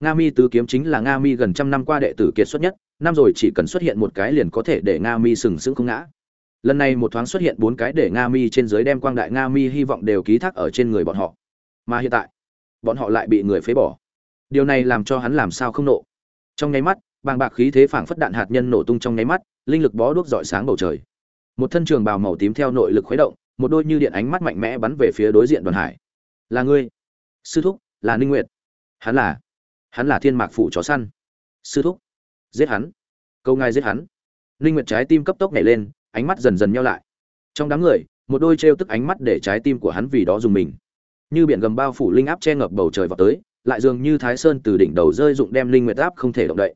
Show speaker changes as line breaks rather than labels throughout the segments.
nga mi tứ kiếm chính là nga mi gần trăm năm qua đệ tử kiệt xuất nhất, năm rồi chỉ cần xuất hiện một cái liền có thể để nga mi sừng sững không ngã. Lần này một thoáng xuất hiện bốn cái để nga mi trên dưới đem quang đại nga mi hy vọng đều ký thác ở trên người bọn họ. Mà hiện tại, bọn họ lại bị người phế bỏ. Điều này làm cho hắn làm sao không nộ. Trong nháy mắt, bàng bạc khí thế phảng phất đạn hạt nhân nổ tung trong nháy mắt, linh lực bó đuốc rọi sáng bầu trời. Một thân trường bào màu tím theo nội lực khuấy động, một đôi như điện ánh mắt mạnh mẽ bắn về phía đối diện đoàn hải. Là ngươi, sư thúc, là ninh nguyệt. Hắn là hắn là thiên mạc phủ chó săn. Sư thúc, giết hắn. Câu ngài giết hắn. Ninh nguyệt trái tim cấp tốc nhảy lên, ánh mắt dần dần nhau lại. Trong đám người, một đôi trêu tức ánh mắt để trái tim của hắn vì đó dùng mình. Như biển gầm bao phủ linh áp che ngập bầu trời vào tới, lại dường như thái sơn từ đỉnh đầu rơi dụng đem linh nguyệt áp không thể động đậy.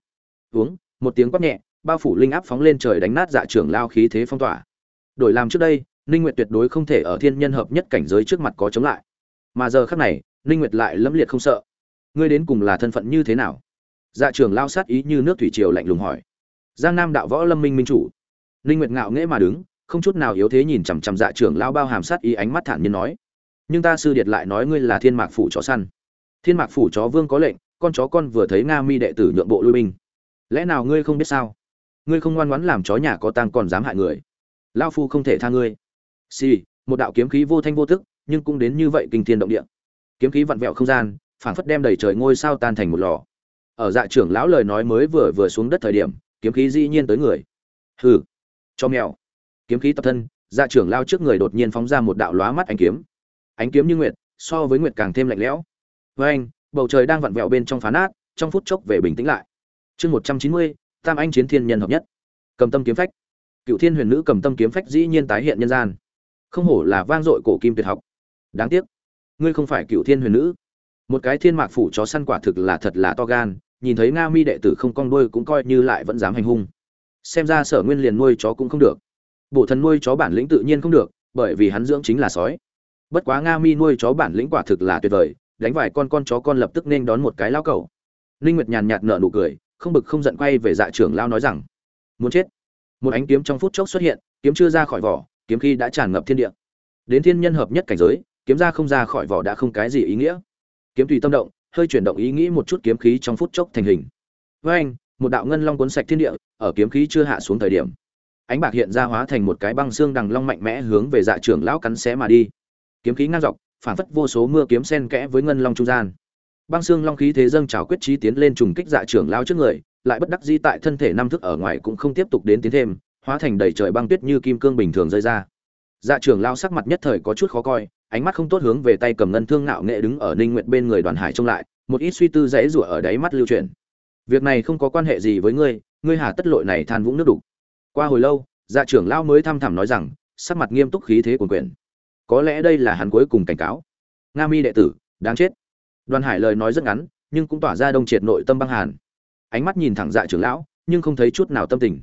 Uống, một tiếng quát nhẹ, bao phủ linh áp phóng lên trời đánh nát dạ trưởng lao khí thế phong tỏa. Đổi làm trước đây ninh nguyệt tuyệt đối không thể ở thiên nhân hợp nhất cảnh giới trước mặt có chống lại. Mà giờ khắc này ninh nguyệt lại lâm liệt không sợ ngươi đến cùng là thân phận như thế nào? Dạ trưởng lao sát ý như nước thủy triều lạnh lùng hỏi. Giang nam đạo võ lâm minh minh chủ. Ninh nguyệt ngạo nghễ mà đứng không chút nào yếu thế nhìn chằm chằm dạ trưởng lao bao hàm sát ý ánh mắt thản nhiên nói. Nhưng ta sư điệt lại nói ngươi là thiên mạc phủ chó săn. Thiên mạc phủ chó vương có lệnh con chó con vừa thấy nga mi đệ tử nhượng bộ lui binh. Lẽ nào ngươi không biết sao? Ngươi không ngoan ngoãn làm chó nhà có tang còn dám hại người. Lao phu không thể tha ngươi. Xì、sì, một đạo kiếm khí vô thanh vô tức nhưng cũng đến như vậy kinh thiên động địa. Kiếm khí vặn vẹo không gian phảng phất đem đầy trời ngôi sao tan thành một lò. Ở dạ trưởng lão lời nói mới vừa vừa xuống đất thời điểm, kiếm khí dĩ nhiên tới người. Hừ, cho mèo. Kiếm khí tập thân dạ trưởng lao trước người đột nhiên phóng ra một đạo lóa mắt ánh kiếm. Ánh kiếm như nguyệt, so với nguyệt càng thêm lạnh lẽo. Với anh, bầu trời đang vặn vẹo bên trong phá nát trong phút chốc về bình tĩnh lại. Chương một trăm chín mươi, tam anh chiến thiên nhân hợp nhất. Cầm tâm kiếm phách. Cựu thiên huyền nữ cầm tâm kiếm phách dĩ nhiên tái hiện nhân gian. Không hổ là vang dội cổ kim tuyệt học. Đáng tiếc, ngươi không phải cựu thiên huyền nữ một cái thiên mạc phủ chó săn quả thực là thật là to gan, nhìn thấy nga mi đệ tử không cong đuôi cũng coi như lại vẫn dám hành hung. Xem ra sở nguyên liền nuôi chó cũng không được. Bổ thần nuôi chó bản lĩnh tự nhiên không được, bởi vì hắn dưỡng chính là sói. Bất quá nga mi nuôi chó bản lĩnh quả thực là tuyệt vời, đánh vài con con chó con lập tức nên đón một cái lao cầu. Ninh nguyệt nhàn nhạt nở nụ cười, không bực không giận quay về dạ trưởng lao nói rằng, muốn chết. Một ánh kiếm trong phút chốc xuất hiện, kiếm chưa ra khỏi vỏ, kiếm khi đã tràn ngập thiên địa. Đến thiên nhân hợp nhất cảnh giới, kiếm ra không ra khỏi vỏ đã không cái gì ý nghĩa kiếm tùy tâm động, hơi chuyển động ý nghĩ một chút kiếm khí trong phút chốc thành hình. Với anh, một đạo ngân long cuốn sạch thiên địa, ở kiếm khí chưa hạ xuống thời điểm, ánh bạc hiện ra hóa thành một cái băng xương đằng long mạnh mẽ hướng về dạ trưởng lão cắn xé mà đi. Kiếm khí ngang dọc, phản phất vô số mưa kiếm sen kẽ với ngân long trung gian. Băng xương long khí thế dâng trào quyết trí tiến lên trùng kích dạ trưởng lão trước người, lại bất đắc dĩ tại thân thể năm thức ở ngoài cũng không tiếp tục đến tiến thêm, hóa thành đầy trời băng tuyết như kim cương bình thường rơi ra. Dạ trưởng lão sắc mặt nhất thời có chút khó coi ánh mắt không tốt hướng về tay cầm ngân thương ngạo nghệ đứng ở ninh nguyệt bên người đoàn hải trông lại, một ít suy tư dãy rủa ở đáy mắt lưu truyền việc này không có quan hệ gì với ngươi ngươi hà tất lội này than vũng nước đục. Qua hồi lâu dạ trưởng lão mới thăm thẳm nói rằng, sắc mặt nghiêm túc khí thế của quyền có lẽ đây là hắn cuối cùng cảnh cáo. Nga mi đệ tử, đáng chết. Đoàn hải lời nói rất ngắn, nhưng cũng tỏa ra đông triệt nội tâm băng hàn. Ánh mắt nhìn thẳng dạ trưởng lão, nhưng không thấy chút nào tâm tình.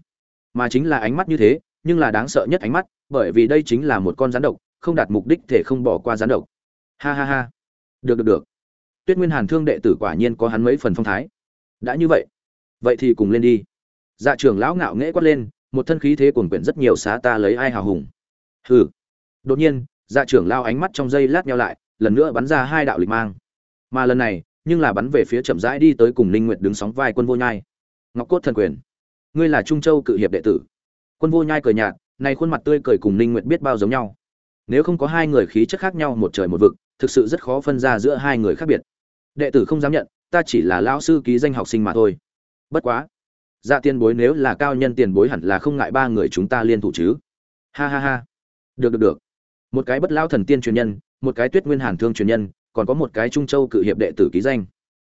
Mà chính là ánh mắt như thế, nhưng là đáng sợ nhất ánh mắt, bởi vì đây chính là một con rắn độc không đạt mục đích thể không bỏ qua gián độc. Ha ha ha. Được được được. Tuyết nguyên hàn thương đệ tử quả nhiên có hắn mấy phần phong thái. Đã như vậy vậy thì cùng lên đi. Dạ trưởng lão ngạo nghễ quát lên, một thân khí thế cuồn quyển rất nhiều xá ta lấy ai hào hùng. Hừ. Đột nhiên dạ trưởng lao ánh mắt trong giây lát nhau lại, lần nữa bắn ra hai đạo lịch mang. Mà lần này, nhưng là bắn về phía chậm rãi đi tới cùng linh nguyệt đứng sóng vai quân vô nhai. Ngọc cốt thần quyền. Ngươi là trung châu cự hiệp đệ tử. Quân vô nhai cười nhạt này khuôn mặt tươi cười cùng linh nguyệt biết bao giống nhau nếu không có hai người khí chất khác nhau một trời một vực, thực sự rất khó phân ra giữa hai người khác biệt. Đệ tử không dám nhận, ta chỉ là lão sư ký danh học sinh mà thôi. Bất quá dạ tiền bối nếu là cao nhân tiền bối hẳn là không ngại ba người chúng ta liên thủ chứ. Ha ha ha. Được được được. Một cái bất lao thần tiên truyền nhân, một cái tuyết nguyên hàn thương truyền nhân, còn có một cái trung châu cự hiệp đệ tử ký danh.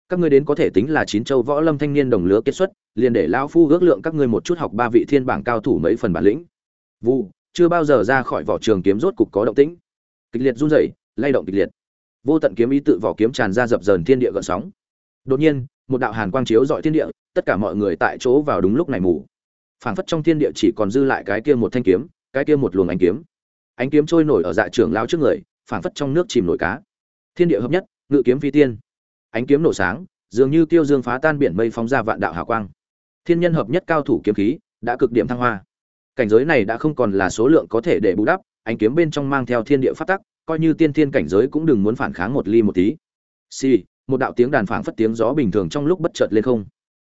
Các ngươi đến có thể tính là chín châu võ lâm thanh niên đồng lứa kết xuất, liền để lão phu ước lượng các ngươi một chút học ba vị thiên bảng cao thủ mấy phần bản lĩnh. Vu chưa bao giờ ra khỏi vỏ trường kiếm rốt cục có động tĩnh. Kịch liệt run rẩy, lay động kịch liệt. Vô tận kiếm ý tự vỏ kiếm tràn ra dập dờn thiên địa gợn sóng. Đột nhiên, một đạo hàn quang chiếu dọi thiên địa, tất cả mọi người tại chỗ vào đúng lúc này mù. Phảng phất trong thiên địa chỉ còn dư lại cái kia một thanh kiếm, cái kia một luồng ánh kiếm. Ánh kiếm trôi nổi ở dạ trưởng lao trước người, phảng phất trong nước chìm nổi cá. Thiên địa hợp nhất, ngự kiếm phi tiên. Ánh kiếm nổ sáng, dường như tiêu dương phá tan biển mây phóng ra vạn đạo hào quang. Thiên nhân hợp nhất cao thủ kiếm khí, đã cực điểm thăng hoa cảnh giới này đã không còn là số lượng có thể để bù đắp, ánh kiếm bên trong mang theo thiên địa phát tắc, coi như tiên thiên cảnh giới cũng đừng muốn phản kháng một ly một tí. Xì, một đạo tiếng đàn phảng phất tiếng gió bình thường trong lúc bất chợt lên không.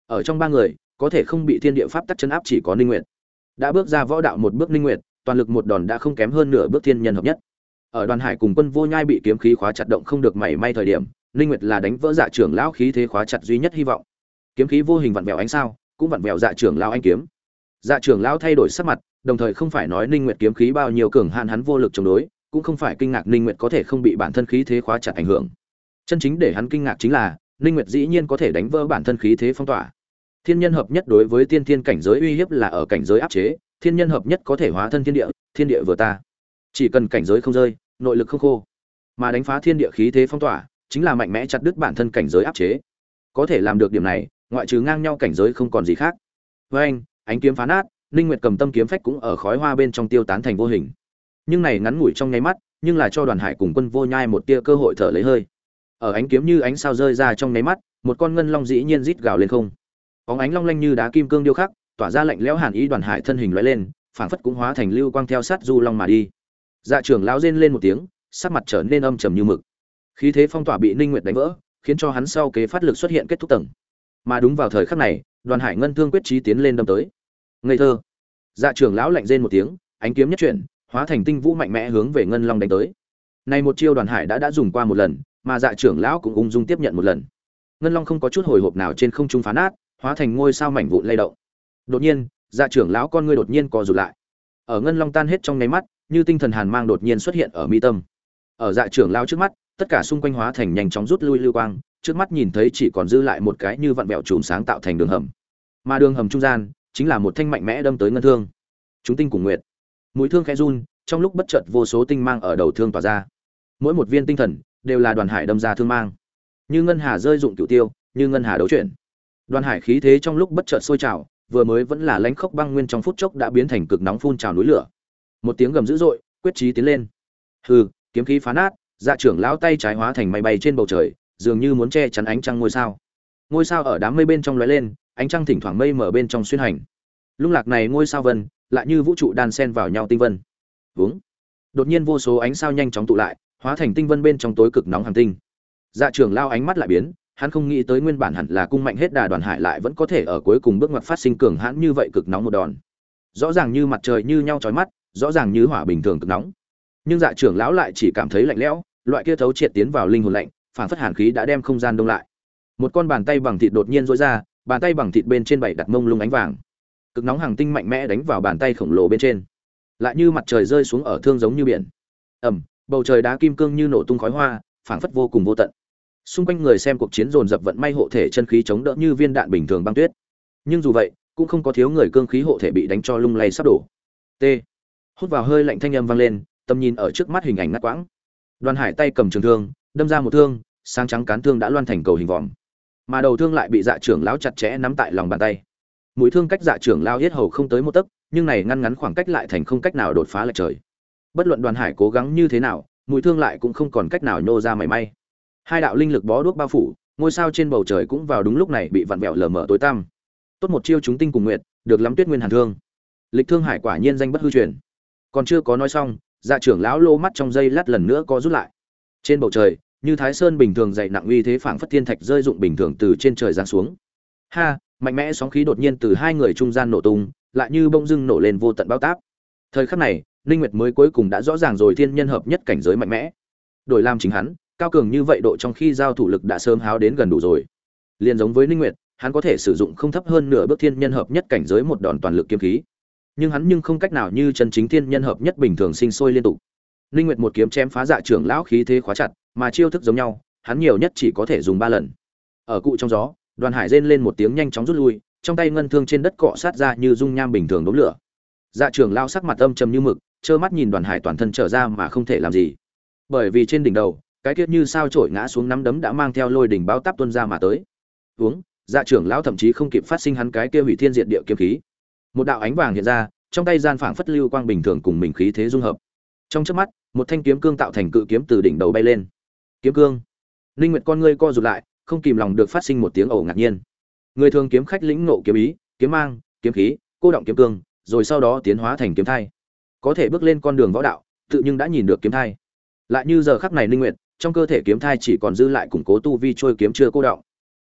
Ở trong ba người, có thể không bị thiên địa pháp tắc chấn áp chỉ có ninh nguyệt. Đã bước ra võ đạo một bước ninh nguyệt, toàn lực một đòn đã không kém hơn nửa bước thiên nhân hợp nhất. Ở đoàn hải cùng quân vô nhai bị kiếm khí khóa chặt động không được mảy may thời điểm, ninh nguyệt là đánh vỡ dạ trưởng lão khí thế khóa chặt duy nhất hy vọng. Kiếm khí vô hình vặn vẹo ánh sao, cũng vặn vẹo dạ trưởng lão anh kiếm dạ trưởng lão thay đổi sắc mặt, đồng thời không phải nói ninh nguyệt kiếm khí bao nhiêu cường hạn hắn vô lực chống đối, cũng không phải kinh ngạc ninh nguyệt có thể không bị bản thân khí thế khóa chặt ảnh hưởng. Chân chính để hắn kinh ngạc chính là, ninh nguyệt dĩ nhiên có thể đánh vỡ bản thân khí thế phong tỏa. Thiên nhân hợp nhất đối với tiên thiên cảnh giới uy hiếp là ở cảnh giới áp chế, thiên nhân hợp nhất có thể hóa thân thiên địa thiên địa vừa ta. Chỉ cần cảnh giới không rơi, nội lực không khô. Mà đánh phá thiên địa khí thế phong tỏa, chính là mạnh mẽ chặt đứt bản thân cảnh giới áp chế. Có thể làm được điểm này, ngoại trừ ngang nhau cảnh giới không còn gì khác. Với anh ánh kiếm phá nát, ninh nguyệt cầm tâm kiếm phách cũng ở khói hoa bên trong tiêu tán thành vô hình. Nhưng này ngắn ngủi trong nháy mắt, nhưng là cho đoàn hải cùng quân vô nhai một tia cơ hội thở lấy hơi. Ở ánh kiếm như ánh sao rơi ra trong nháy mắt, một con ngân long dĩ nhiên rít gào lên không. Có ánh long lanh như đá kim cương điêu khắc, tỏa ra lạnh lẽo hàn ý đoàn hải thân hình lóe lên, phảng phất cũng hóa thành lưu quang theo sát du long mà đi. Dạ trưởng lão rên lên một tiếng, sắc mặt trở nên âm trầm như mực. Khí thế phong tỏa bị ninh nguyệt đánh vỡ, khiến cho hắn sau kế phát lực xuất hiện kết thúc tầng. Mà đúng vào thời khắc này đoàn hải ngân thương quyết trí tiến lên đâm tới. Ngây thơ. Dạ trưởng lão lạnh rên một tiếng, ánh kiếm nhất chuyển, hóa thành tinh vũ mạnh mẽ hướng về ngân long đánh tới. Này một chiêu đoàn hải đã đã dùng qua một lần, mà dạ trưởng lão cũng ung dung tiếp nhận một lần. Ngân long không có chút hồi hộp nào trên không trung phá nát, hóa thành ngôi sao mảnh vụn lay động. Đột nhiên dạ trưởng lão con ngươi đột nhiên co rụt lại. Ở ngân long tan hết trong nháy mắt, như tinh thần hàn mang đột nhiên xuất hiện ở mi tâm. Ở dạ trưởng lão trước mắt, tất cả xung quanh hóa thành nhanh chóng rút lui lưu quang trước mắt nhìn thấy chỉ còn dư lại một cái như vặn vẹo chùm sáng tạo thành đường hầm. Mà đường hầm trung gian, chính là một thanh mạnh mẽ đâm tới ngân thương. Chúng tinh cùng nguyệt. Mũi thương khẽ run, trong lúc bất chợt vô số tinh mang ở đầu thương tỏa ra. Mỗi một viên tinh thần, đều là đoàn hải đâm ra thương mang. Như ngân hà rơi dụng cửu tiêu, như ngân hà đấu chuyển. Đoàn hải khí thế trong lúc bất chợt sôi trào, vừa mới vẫn là lãnh khốc băng nguyên trong phút chốc đã biến thành cực nóng phun trào núi lửa. Một tiếng gầm dữ dội, quyết chí tiến lên. Hừ, kiếm khí phá nát dạ trưởng lão tay trái hóa thành máy bay trên bầu trời dường như muốn che chắn ánh trăng ngôi sao. Ngôi sao ở đám mây bên trong lóe lên, ánh trăng thỉnh thoảng mây mở bên trong xuyên hành. Lung lạc này ngôi sao vân, lại như vũ trụ đan xen vào nhau tinh vân. Vướng đột nhiên vô số ánh sao nhanh chóng tụ lại, hóa thành tinh vân bên trong tối cực nóng hàng tinh. Dạ trưởng lao ánh mắt lại biến, hắn không nghĩ tới nguyên bản hẳn là cung mạnh hết đà đoàn hải lại vẫn có thể ở cuối cùng bước ngoặt phát sinh cường hãn như vậy cực nóng một đòn. Rõ ràng như mặt trời như nhau trói mắt, rõ ràng như hỏa bình thường cực nóng. Nhưng dạ trưởng lão lại chỉ cảm thấy lạnh lẽo, loại kia thấu triệt tiến vào linh hồn lạnh phản phất hàn khí đã đem không gian đông lại. Một con bàn tay bằng thịt đột nhiên rối ra, bàn tay bằng thịt bên trên bảy đặt mông lung ánh vàng. Cực nóng hàng tinh mạnh mẽ đánh vào bàn tay khổng lồ bên trên. Lại như mặt trời rơi xuống ở thương giống như biển. Ẩm bầu trời đá kim cương như nổ tung khói hoa, phảng phất vô cùng vô tận. Xung quanh người xem cuộc chiến dồn dập vận may hộ thể chân khí chống đỡ như viên đạn bình thường băng tuyết. Nhưng dù vậy, cũng không có thiếu người cương khí hộ thể bị đánh cho lung lay sắp đổ. T. Hút vào hơi lạnh thanh âm vang lên, tầm nhìn ở trước mắt hình ảnh ngắt quãng. Đoàn hải tay cầm trường thương đâm ra một thương, sáng trắng cán thương đã loan thành cầu hình vòm. Mà đầu thương lại bị dạ trưởng lão chặt chẽ nắm tại lòng bàn tay. Mũi thương cách dạ trưởng lao hết hầu không tới một tấc, nhưng này ngăn ngắn khoảng cách lại thành không cách nào đột phá lệch trời. Bất luận đoàn hải cố gắng như thế nào, mũi thương lại cũng không còn cách nào nhô ra mảy may. Hai đạo linh lực bó đuốc bao phủ, ngôi sao trên bầu trời cũng vào đúng lúc này bị vặn vẹo lờ mờ tối tăm. Tốt một chiêu chúng tinh cùng nguyệt, được lắm tuyết nguyên hàn thương. Lịch thương hải quả nhiên danh bất hư truyền. Còn chưa có nói xong dạ trưởng lão lô mắt trong dây lát lần nữa có rút lại trên bầu trời, như thái sơn bình thường dày nặng uy thế phảng phất thiên thạch rơi dụng bình thường từ trên trời giáng xuống. Ha, mạnh mẽ sóng khí đột nhiên từ hai người trung gian nổ tung, lại như bông dưng nổ lên vô tận bao táp. Thời khắc này, ninh nguyệt mới cuối cùng đã rõ ràng rồi thiên nhân hợp nhất cảnh giới mạnh mẽ. Đổi làm chính hắn, cao cường như vậy độ trong khi giao thủ lực đã sớm háo đến gần đủ rồi. Liền giống với ninh nguyệt, hắn có thể sử dụng không thấp hơn nửa bước thiên nhân hợp nhất cảnh giới một đòn toàn lực kiếm khí. Nhưng hắn nhưng không cách nào như chân chính thiên nhân hợp nhất bình thường sinh sôi liên tục ninh nguyệt một kiếm chém phá dạ trưởng lão khí thế khóa chặt, mà chiêu thức giống nhau, hắn nhiều nhất chỉ có thể dùng ba lần. Ở cụ trong gió, đoàn hải rên lên một tiếng nhanh chóng rút lui, trong tay ngân thương trên đất cọ sát ra như dung nham bình thường đốm lửa. Dạ trưởng lão sắc mặt âm trầm như mực, trơ mắt nhìn đoàn hải toàn thân trở ra mà không thể làm gì. Bởi vì trên đỉnh đầu, cái tiết như sao trổi ngã xuống nắm đấm đã mang theo lôi đỉnh báo táp tuôn ra mà tới. Uống dạ trưởng lão thậm chí không kịp phát sinh hắn cái kia hủy thiên diệt địa kiếm khí. Một đạo ánh vàng hiện ra, trong tay gian phảng phất lưu quang bình thường cùng mình khí thế dung hợp. Trong chớp mắt một thanh kiếm cương tạo thành cự kiếm từ đỉnh đầu bay lên. Kiếm cương. Linh nguyệt con ngươi co rụt lại, không kìm lòng được phát sinh một tiếng ồ ngạc nhiên. Người thường kiếm khách lĩnh ngộ kiếm ý, kiếm mang, kiếm khí, cô động kiếm cương, rồi sau đó tiến hóa thành kiếm thai. Có thể bước lên con đường võ đạo, tự nhưng đã nhìn được kiếm thai. Lại như giờ khắc này linh nguyệt, trong cơ thể kiếm thai chỉ còn dư lại củng cố tu vi trôi kiếm chưa cô động.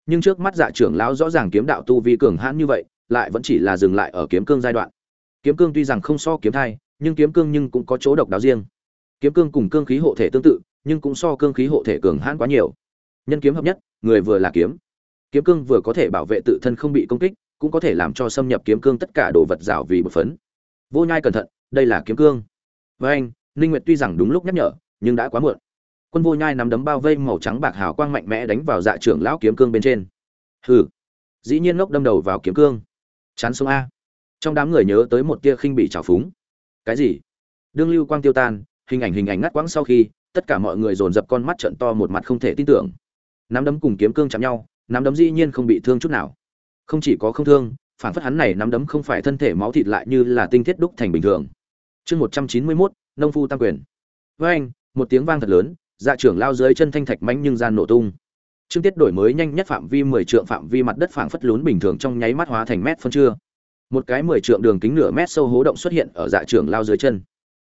Nhưng trước mắt dạ trưởng lão rõ ràng kiếm đạo tu vi cường hãn như vậy, lại vẫn chỉ là dừng lại ở kiếm cương giai đoạn. Kiếm cương tuy rằng không so kiếm thai, nhưng kiếm cương nhưng cũng có chỗ độc đáo riêng kiếm cương cùng cương khí hộ thể tương tự, nhưng cũng so cương khí hộ thể cường hãn quá nhiều. Nhân kiếm hợp nhất, người vừa là kiếm. Kiếm cương vừa có thể bảo vệ tự thân không bị công kích, cũng có thể làm cho xâm nhập kiếm cương tất cả đồ vật rào vì bột phấn. Vô nhai cẩn thận, đây là kiếm cương. Với anh, ninh nguyệt tuy rằng đúng lúc nhắc nhở, nhưng đã quá muộn. Quân vô nhai nắm đấm bao vây màu trắng bạc hào quang mạnh mẽ đánh vào dạ trưởng lão kiếm cương bên trên. Hừ. Dĩ nhiên ngốc đâm đầu vào kiếm cương. Chán sống a. Trong đám người nhớ tới một tia khinh bị trào phúng. Cái gì? Đương lưu quang tiêu tan hình ảnh hình ảnh ngắt quãng sau khi, tất cả mọi người dồn dập con mắt trận to một mặt không thể tin tưởng. Nắm đấm cùng kiếm cương chạm nhau, nắm đấm dĩ nhiên không bị thương chút nào. Không chỉ có không thương, phản phất hắn này nắm đấm không phải thân thể máu thịt lại như là tinh thiết đúc thành bình thường. Chương một trăm chín mươi mốt, nông phu tăng quyền. Với anh, một tiếng vang thật lớn dạ trưởng lao dưới chân thanh thạch mánh nhưng gian nổ tung. Chương Tiết đổi mới nhanh nhất phạm vi 10 trượng phạm vi mặt đất phảng phất lún bình thường trong nháy mắt hóa thành mét phân chưa. Một cái 10 trượng đường kính nửa mét sâu hố động xuất hiện ở dạ trưởng lao dưới chân.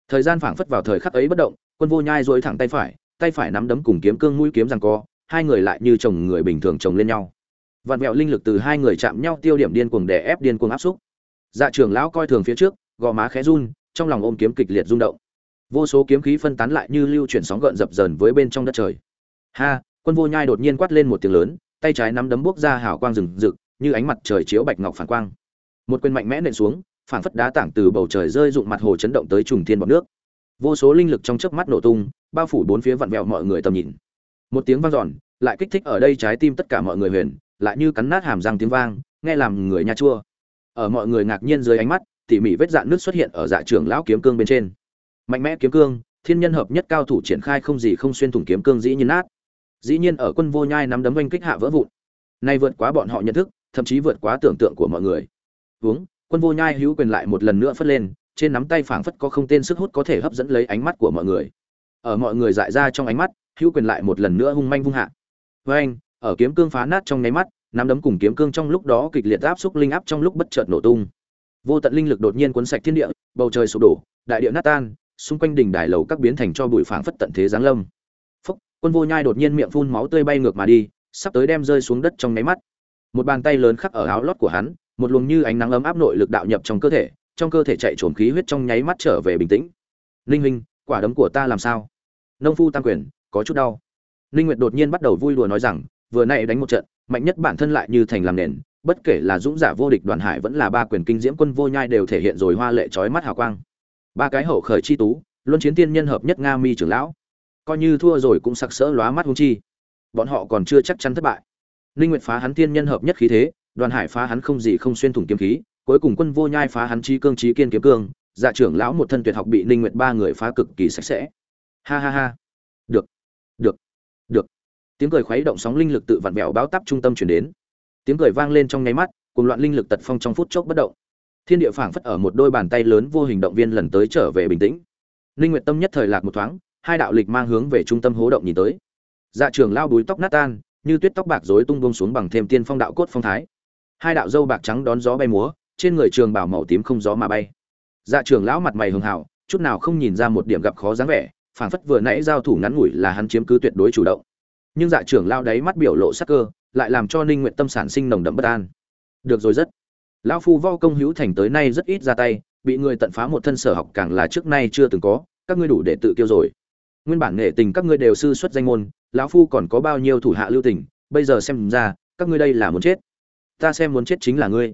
Thời gian phảng phất vào thời khắc ấy bất động, Quân Vô Nhai dối thẳng tay phải, tay phải nắm đấm cùng kiếm cương mũi kiếm giằng co, hai người lại như chồng người bình thường chồng lên nhau. Vạn vẹo linh lực từ hai người chạm nhau tiêu điểm điên cuồng đè ép điên cuồng áp xúc. Dạ trưởng lão coi thường phía trước, gò má khẽ run, trong lòng ôm kiếm kịch liệt rung động. Vô số kiếm khí phân tán lại như lưu chuyển sóng gợn dập dờn với bên trong đất trời. Ha, quân vô nhai đột nhiên quát lên một tiếng lớn tay trái nắm đấm bốc ra hào quang rừng rực như ánh mặt trời chiếu bạch ngọc phản quang một quyền mạnh mẽ nện xuống phản phất đá tảng từ bầu trời rơi rụng mặt hồ chấn động tới trùng thiên bọt nước. Vô số linh lực trong chớp mắt nổ tung, bao phủ bốn phía vặn vẹo mọi người tầm nhìn. Một tiếng vang giòn lại kích thích ở đây trái tim tất cả mọi người huyền, lại như cắn nát hàm răng tiếng vang, nghe làm người nha chua. Ở mọi người ngạc nhiên dưới ánh mắt, tỉ mỉ vết dạn nước xuất hiện ở dạ trường lão kiếm cương bên trên. Mạnh mẽ kiếm cương, thiên nhân hợp nhất cao thủ triển khai không gì không xuyên thủng kiếm cương dĩ nhiên nát. Dĩ nhiên ở quân vô nhai nắm đấm oanh kích hạ vỡ vụn. Nay vượt quá bọn họ nhận thức, thậm chí vượt quá tưởng tượng của mọi người. Uống quân vô nhai hữu quyền lại một lần nữa phất lên, trên nắm tay phảng phất có không tên sức hút có thể hấp dẫn lấy ánh mắt của mọi người. Ở mọi người dại ra trong ánh mắt, hữu quyền lại một lần nữa hung manh vung hạ. Với anh ở kiếm cương phá nát trong nháy mắt, nắm đấm cùng kiếm cương trong lúc đó kịch liệt áp xúc linh áp trong lúc bất chợt nổ tung. Vô tận linh lực đột nhiên cuốn sạch thiên địa, bầu trời sụp đổ, đại địa nát tan, xung quanh đỉnh đài lầu các biến thành cho bụi phảng phất tận thế giáng lâm. Quân vô nhai đột nhiên miệng phun máu tươi bay ngược mà đi, sắp tới đem rơi xuống đất trong nháy mắt. Một bàn tay lớn khắc ở áo lót của hắn một luồng như ánh nắng ấm áp nội lực đạo nhập trong cơ thể, trong cơ thể chạy trồn khí huyết trong nháy mắt trở về bình tĩnh. Ninh huynh, quả đấm của ta làm sao? Nông phu tăng quyền, có chút đau. Ninh nguyệt đột nhiên bắt đầu vui đùa nói rằng, vừa nãy đánh một trận, mạnh nhất bản thân lại như thành làm nền, bất kể là dũng giả vô địch đoàn hải vẫn là ba quyền kinh diễm quân vô nhai đều thể hiện rồi hoa lệ chói mắt hào quang. Ba cái hậu khởi chi tú, luân chiến tiên nhân hợp nhất nga mi trưởng lão. Coi như thua rồi cũng sặc sỡ lóa mắt hung chi. Bọn họ còn chưa chắc chắn thất bại. Ninh nguyệt phá hắn tiên nhân hợp nhất khí thế đoàn hải phá hắn không gì không xuyên thủng kiếm khí, cuối cùng quân vô nhai phá hắn chi cương trí kiên kiếm cương dạ trưởng lão một thân tuyệt học bị ninh nguyệt ba người phá cực kỳ sạch sẽ. Ha ha ha. Được. Được. Được. Tiếng cười khuấy động sóng linh lực tự vặn vẹo báo tắp trung tâm chuyển đến. Tiếng cười vang lên trong nháy mắt, cùng loạn linh lực tật phong trong phút chốc bất động. Thiên địa phảng phất ở một đôi bàn tay lớn vô hình động viên lần tới trở về bình tĩnh. Ninh nguyệt tâm nhất thời lạc một thoáng, hai đạo lịch mang hướng về trung tâm hố động nhìn tới. Dạ trường lao đuôi tóc nát tan, như tuyết tóc bạc rối tung buông xuống bằng thêm tiên phong đạo cốt phong thái hai đạo dâu bạc trắng đón gió bay múa, trên người trường bảo màu tím không gió mà bay. Dạ trường lão mặt mày hường hảo, chút nào không nhìn ra một điểm gặp khó dáng vẻ, phảng phất vừa nãy giao thủ ngắn ngủi là hắn chiếm cứ tuyệt đối chủ động. Nhưng dạ trưởng lao đáy mắt biểu lộ sắc cơ, lại làm cho ninh nguyện tâm sản sinh nồng đậm bất an. Được rồi rất. Lão phu vo công hữu thành tới nay rất ít ra tay, bị người tận phá một thân sở học càng là trước nay chưa từng có, các ngươi đủ để tự kiêu rồi. Nguyên bản nghệ tình các ngươi đều sư xuất danh môn, lão phu còn có bao nhiêu thủ hạ lưu tình, bây giờ xem ra, các ngươi đây là muốn chết ta xem muốn chết chính là ngươi.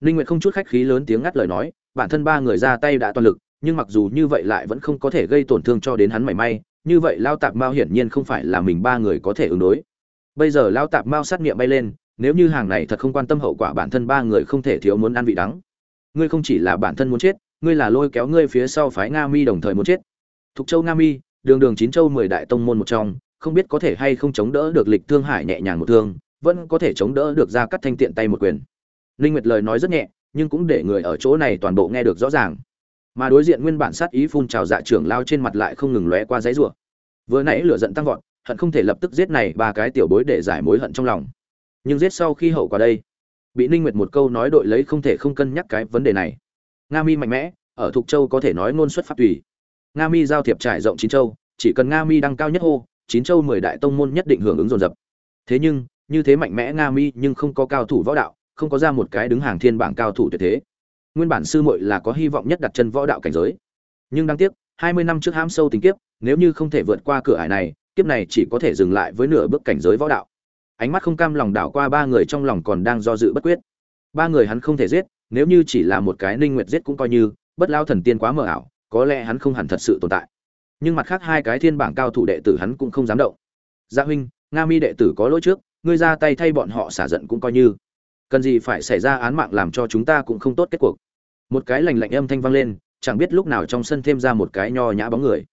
Ninh nguyệt không chút khách khí lớn tiếng ngắt lời nói, bản thân ba người ra tay đã toàn lực, nhưng mặc dù như vậy lại vẫn không có thể gây tổn thương cho đến hắn mảy may, như vậy lao tạp mao hiển nhiên không phải là mình ba người có thể ứng đối. Bây giờ lao tạp mao sát nghiệm bay lên, nếu như hàng này thật không quan tâm hậu quả bản thân ba người không thể thiếu muốn ăn vị đắng. Ngươi không chỉ là bản thân muốn chết, ngươi là lôi kéo ngươi phía sau phái nga mi đồng thời muốn chết. Thục châu nga mi, đường đường chín châu mười đại tông môn một trong, không biết có thể hay không chống đỡ được lịch thương hải nhẹ nhàng một thương vẫn có thể chống đỡ được ra cắt thanh tiện tay một quyền. Linh nguyệt lời nói rất nhẹ, nhưng cũng để người ở chỗ này toàn bộ nghe được rõ ràng. Mà đối diện nguyên bản sát ý phun trào dạ trưởng lao trên mặt lại không ngừng lóe qua giấy rủa. Vừa nãy lửa giận tăng vọt, hận không thể lập tức giết này ba cái tiểu bối để giải mối hận trong lòng. Nhưng giết sau khi hậu quả đây, bị ninh nguyệt một câu nói đội lấy không thể không cân nhắc cái vấn đề này. Nga mi mạnh mẽ, ở thục châu có thể nói ngôn xuất pháp tùy. Nga mi giao thiệp trải rộng chín châu, chỉ cần nga mi đăng cao nhất hô, chín châu mười đại tông môn nhất định hưởng ứng dồn dập. Thế nhưng như thế mạnh mẽ nga mi nhưng không có cao thủ võ đạo, không có ra một cái đứng hàng thiên bảng cao thủ tuyệt thế. Nguyên bản sư muội là có hy vọng nhất đặt chân võ đạo cảnh giới. Nhưng đáng tiếc, hai mươi năm trước hãm sâu tình kiếp, nếu như không thể vượt qua cửa ải này, kiếp này chỉ có thể dừng lại với nửa bước cảnh giới võ đạo. Ánh mắt không cam lòng đảo qua ba người trong lòng còn đang do dự bất quyết. Ba người hắn không thể giết, nếu như chỉ là một cái ninh nguyệt giết cũng coi như, bất lao thần tiên quá mờ ảo, có lẽ hắn không hẳn thật sự tồn tại. Nhưng mặt khác hai cái thiên bảng cao thủ đệ tử hắn cũng không dám động. Gia huynh, nga mi đệ tử có lỗi trước ngươi ra tay thay bọn họ xả giận cũng coi như. Cần gì phải xảy ra án mạng làm cho chúng ta cũng không tốt kết cuộc. Một cái lành lạnh âm thanh vang lên, chẳng biết lúc nào trong sân thêm ra một cái nho nhã bóng người.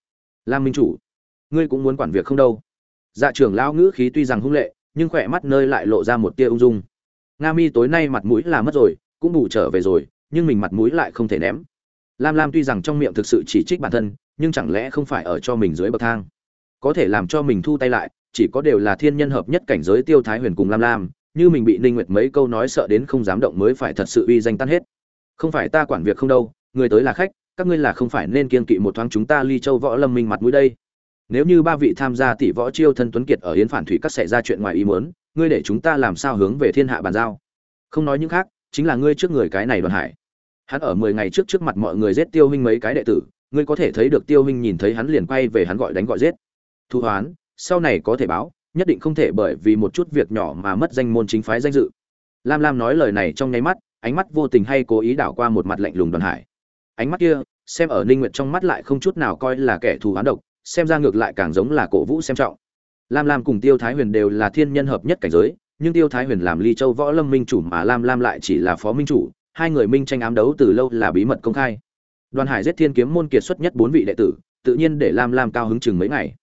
Lam minh chủ, ngươi cũng muốn quản việc không đâu? Dạ trưởng lão ngữ khí tuy rằng hung lệ, nhưng khỏe mắt nơi lại lộ ra một tia ung dung. Nga mi tối nay mặt mũi là mất rồi, cũng bù trở về rồi, nhưng mình mặt mũi lại không thể ném. Lam lam tuy rằng trong miệng thực sự chỉ trích bản thân, nhưng chẳng lẽ không phải ở cho mình dưới bậc thang? Có thể làm cho mình thu tay lại chỉ có đều là thiên nhân hợp nhất cảnh giới tiêu thái huyền cùng lam lam, như mình bị ninh nguyệt mấy câu nói sợ đến không dám động mới phải thật sự uy danh tan hết. Không phải ta quản việc không đâu, người tới là khách, các ngươi là không phải nên kiên kỵ một thoáng chúng ta ly châu võ lâm minh mặt mũi đây. Nếu như ba vị tham gia tỷ võ chiêu thân tuấn kiệt ở yến phản thủy các xảy ra chuyện ngoài ý muốn, ngươi để chúng ta làm sao hướng về thiên hạ bàn giao? Không nói những khác, chính là ngươi trước người cái này đoàn hải. Hắn ở mười ngày trước trước mặt mọi người giết tiêu huynh mấy cái đệ tử, ngươi có thể thấy được tiêu huynh nhìn thấy hắn liền quay về hắn gọi đánh gọi giết. Thu hoán sau này có thể báo, nhất định không thể bởi vì một chút việc nhỏ mà mất danh môn chính phái danh dự. Lam lam nói lời này trong nháy mắt, ánh mắt vô tình hay cố ý đảo qua một mặt lạnh lùng đoàn hải. Ánh mắt kia, xem ở ninh nguyệt trong mắt lại không chút nào coi là kẻ thù hán độc, xem ra ngược lại càng giống là cổ vũ xem trọng. Lam lam cùng tiêu thái huyền đều là thiên nhân hợp nhất cảnh giới, nhưng tiêu thái huyền làm ly châu võ lâm minh chủ mà lam lam lại chỉ là phó minh chủ, hai người minh tranh ám đấu từ lâu là bí mật công khai. Đoàn hải giết thiên kiếm môn kiệt xuất nhất bốn vị đệ tử, tự nhiên để lam lam cao hứng chừng mấy ngày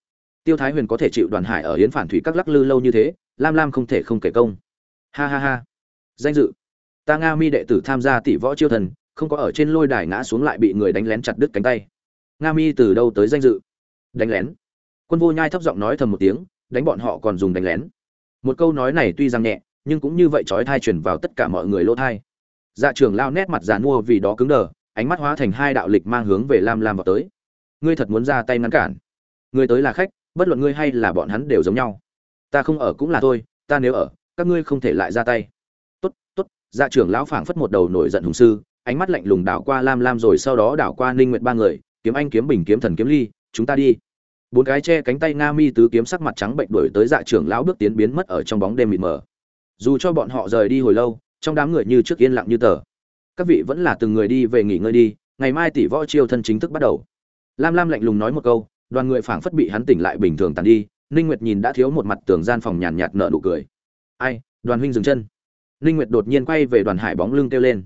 tiêu thái huyền có thể chịu đoàn hải ở yến phản thủy các lắc lư lâu như thế, lam lam không thể không kể công. Ha ha ha. Danh dự. Ta nga mi đệ tử tham gia tỷ võ chiêu thần, không có ở trên lôi đài ngã xuống lại bị người đánh lén chặt đứt cánh tay. Nga mi từ đâu tới danh dự? Đánh lén. Quân vô nhai thấp giọng nói thầm một tiếng, đánh bọn họ còn dùng đánh lén. Một câu nói này tuy rằng nhẹ, nhưng cũng như vậy trói thai truyền vào tất cả mọi người lỗ thai. Dạ trường lao nét mặt giàn mua vì đó cứng đờ, ánh mắt hóa thành hai đạo lịch mang hướng về lam lam vào tới. Ngươi thật muốn ra tay ngăn cản. Ngươi tới là khách bất luận ngươi hay là bọn hắn đều giống nhau. Ta không ở cũng là thôi, ta nếu ở, các ngươi không thể lại ra tay. Tốt tốt dạ trưởng lão phảng phất một đầu nổi giận hùng sư, ánh mắt lạnh lùng đảo qua lam lam rồi sau đó đảo qua ninh nguyệt ba người, kiếm anh, kiếm bình, kiếm thần, kiếm ly, chúng ta đi. Bốn cái che cánh tay nga mi tứ kiếm sắc mặt trắng bệnh đuổi tới dạ trưởng lão bước tiến biến mất ở trong bóng đêm mịt mờ. Dù cho bọn họ rời đi hồi lâu, trong đám người như trước yên lặng như tờ. Các vị vẫn là từng người đi về nghỉ ngơi đi, ngày mai tỷ võ chiêu thân chính thức bắt đầu. Lam lam lạnh lùng nói một câu đoàn người phảng phất bị hắn tỉnh lại bình thường tàn đi, ninh nguyệt nhìn đã thiếu một mặt tường gian phòng nhàn nhạt nở nụ cười. Ai, đoàn huynh dừng chân. Ninh nguyệt đột nhiên quay về đoàn hải bóng lưng kêu lên.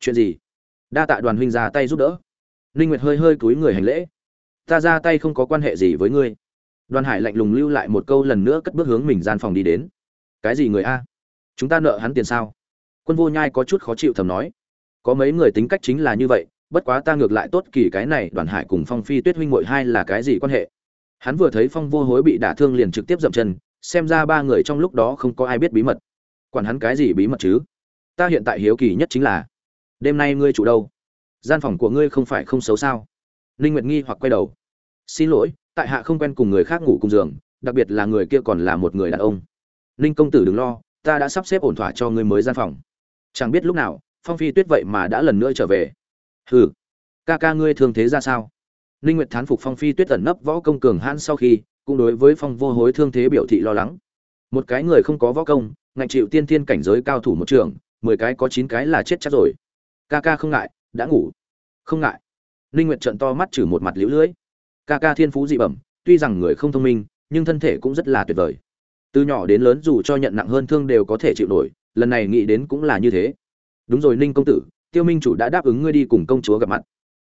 Chuyện gì? Đa tạ đoàn huynh ra tay giúp đỡ. Ninh nguyệt hơi hơi cúi người hành lễ. Ta ra tay không có quan hệ gì với ngươi. Đoàn hải lạnh lùng lưu lại một câu lần nữa cất bước hướng mình gian phòng đi đến. Cái gì người a? Chúng ta nợ hắn tiền sao? Quân vô nhai có chút khó chịu thầm nói. Có mấy người tính cách chính là như vậy bất quá ta ngược lại tốt kỳ cái này, đoàn hải cùng phong phi tuyết huynh muội hai là cái gì quan hệ? Hắn vừa thấy phong vô hối bị đả thương liền trực tiếp dậm chân, xem ra ba người trong lúc đó không có ai biết bí mật. Quản hắn cái gì bí mật chứ? Ta hiện tại hiếu kỳ nhất chính là, đêm nay ngươi chủ đâu? Gian phòng của ngươi không phải không xấu sao? Ninh nguyệt nghi hoặc quay đầu. Xin lỗi, tại hạ không quen cùng người khác ngủ cùng giường, đặc biệt là người kia còn là một người đàn ông. Ninh công tử đừng lo, ta đã sắp xếp ổn thỏa cho ngươi mới gian phòng. Chẳng biết lúc nào, phong phi tuyết vậy mà đã lần nữa trở về hừ, ca ca ngươi thường thế ra sao? Ninh nguyệt thán phục phong phi tuyết ẩn nấp võ công cường hãn sau khi, cũng đối với phong vô hối thương thế biểu thị lo lắng. Một cái người không có võ công, ngạnh chịu tiên thiên cảnh giới cao thủ một trường, mười cái có chín cái là chết chắc rồi. Ca ca không ngại, đã ngủ. Không ngại. Ninh nguyệt trợn to mắt chử một mặt liễu lưỡi ca ca thiên phú dị bẩm, tuy rằng người không thông minh, nhưng thân thể cũng rất là tuyệt vời. Từ nhỏ đến lớn dù cho nhận nặng hơn thương đều có thể chịu nổi, lần này nghĩ đến cũng là như thế. Đúng rồi ninh công tử tiêu minh chủ đã đáp ứng ngươi đi cùng công chúa gặp mặt.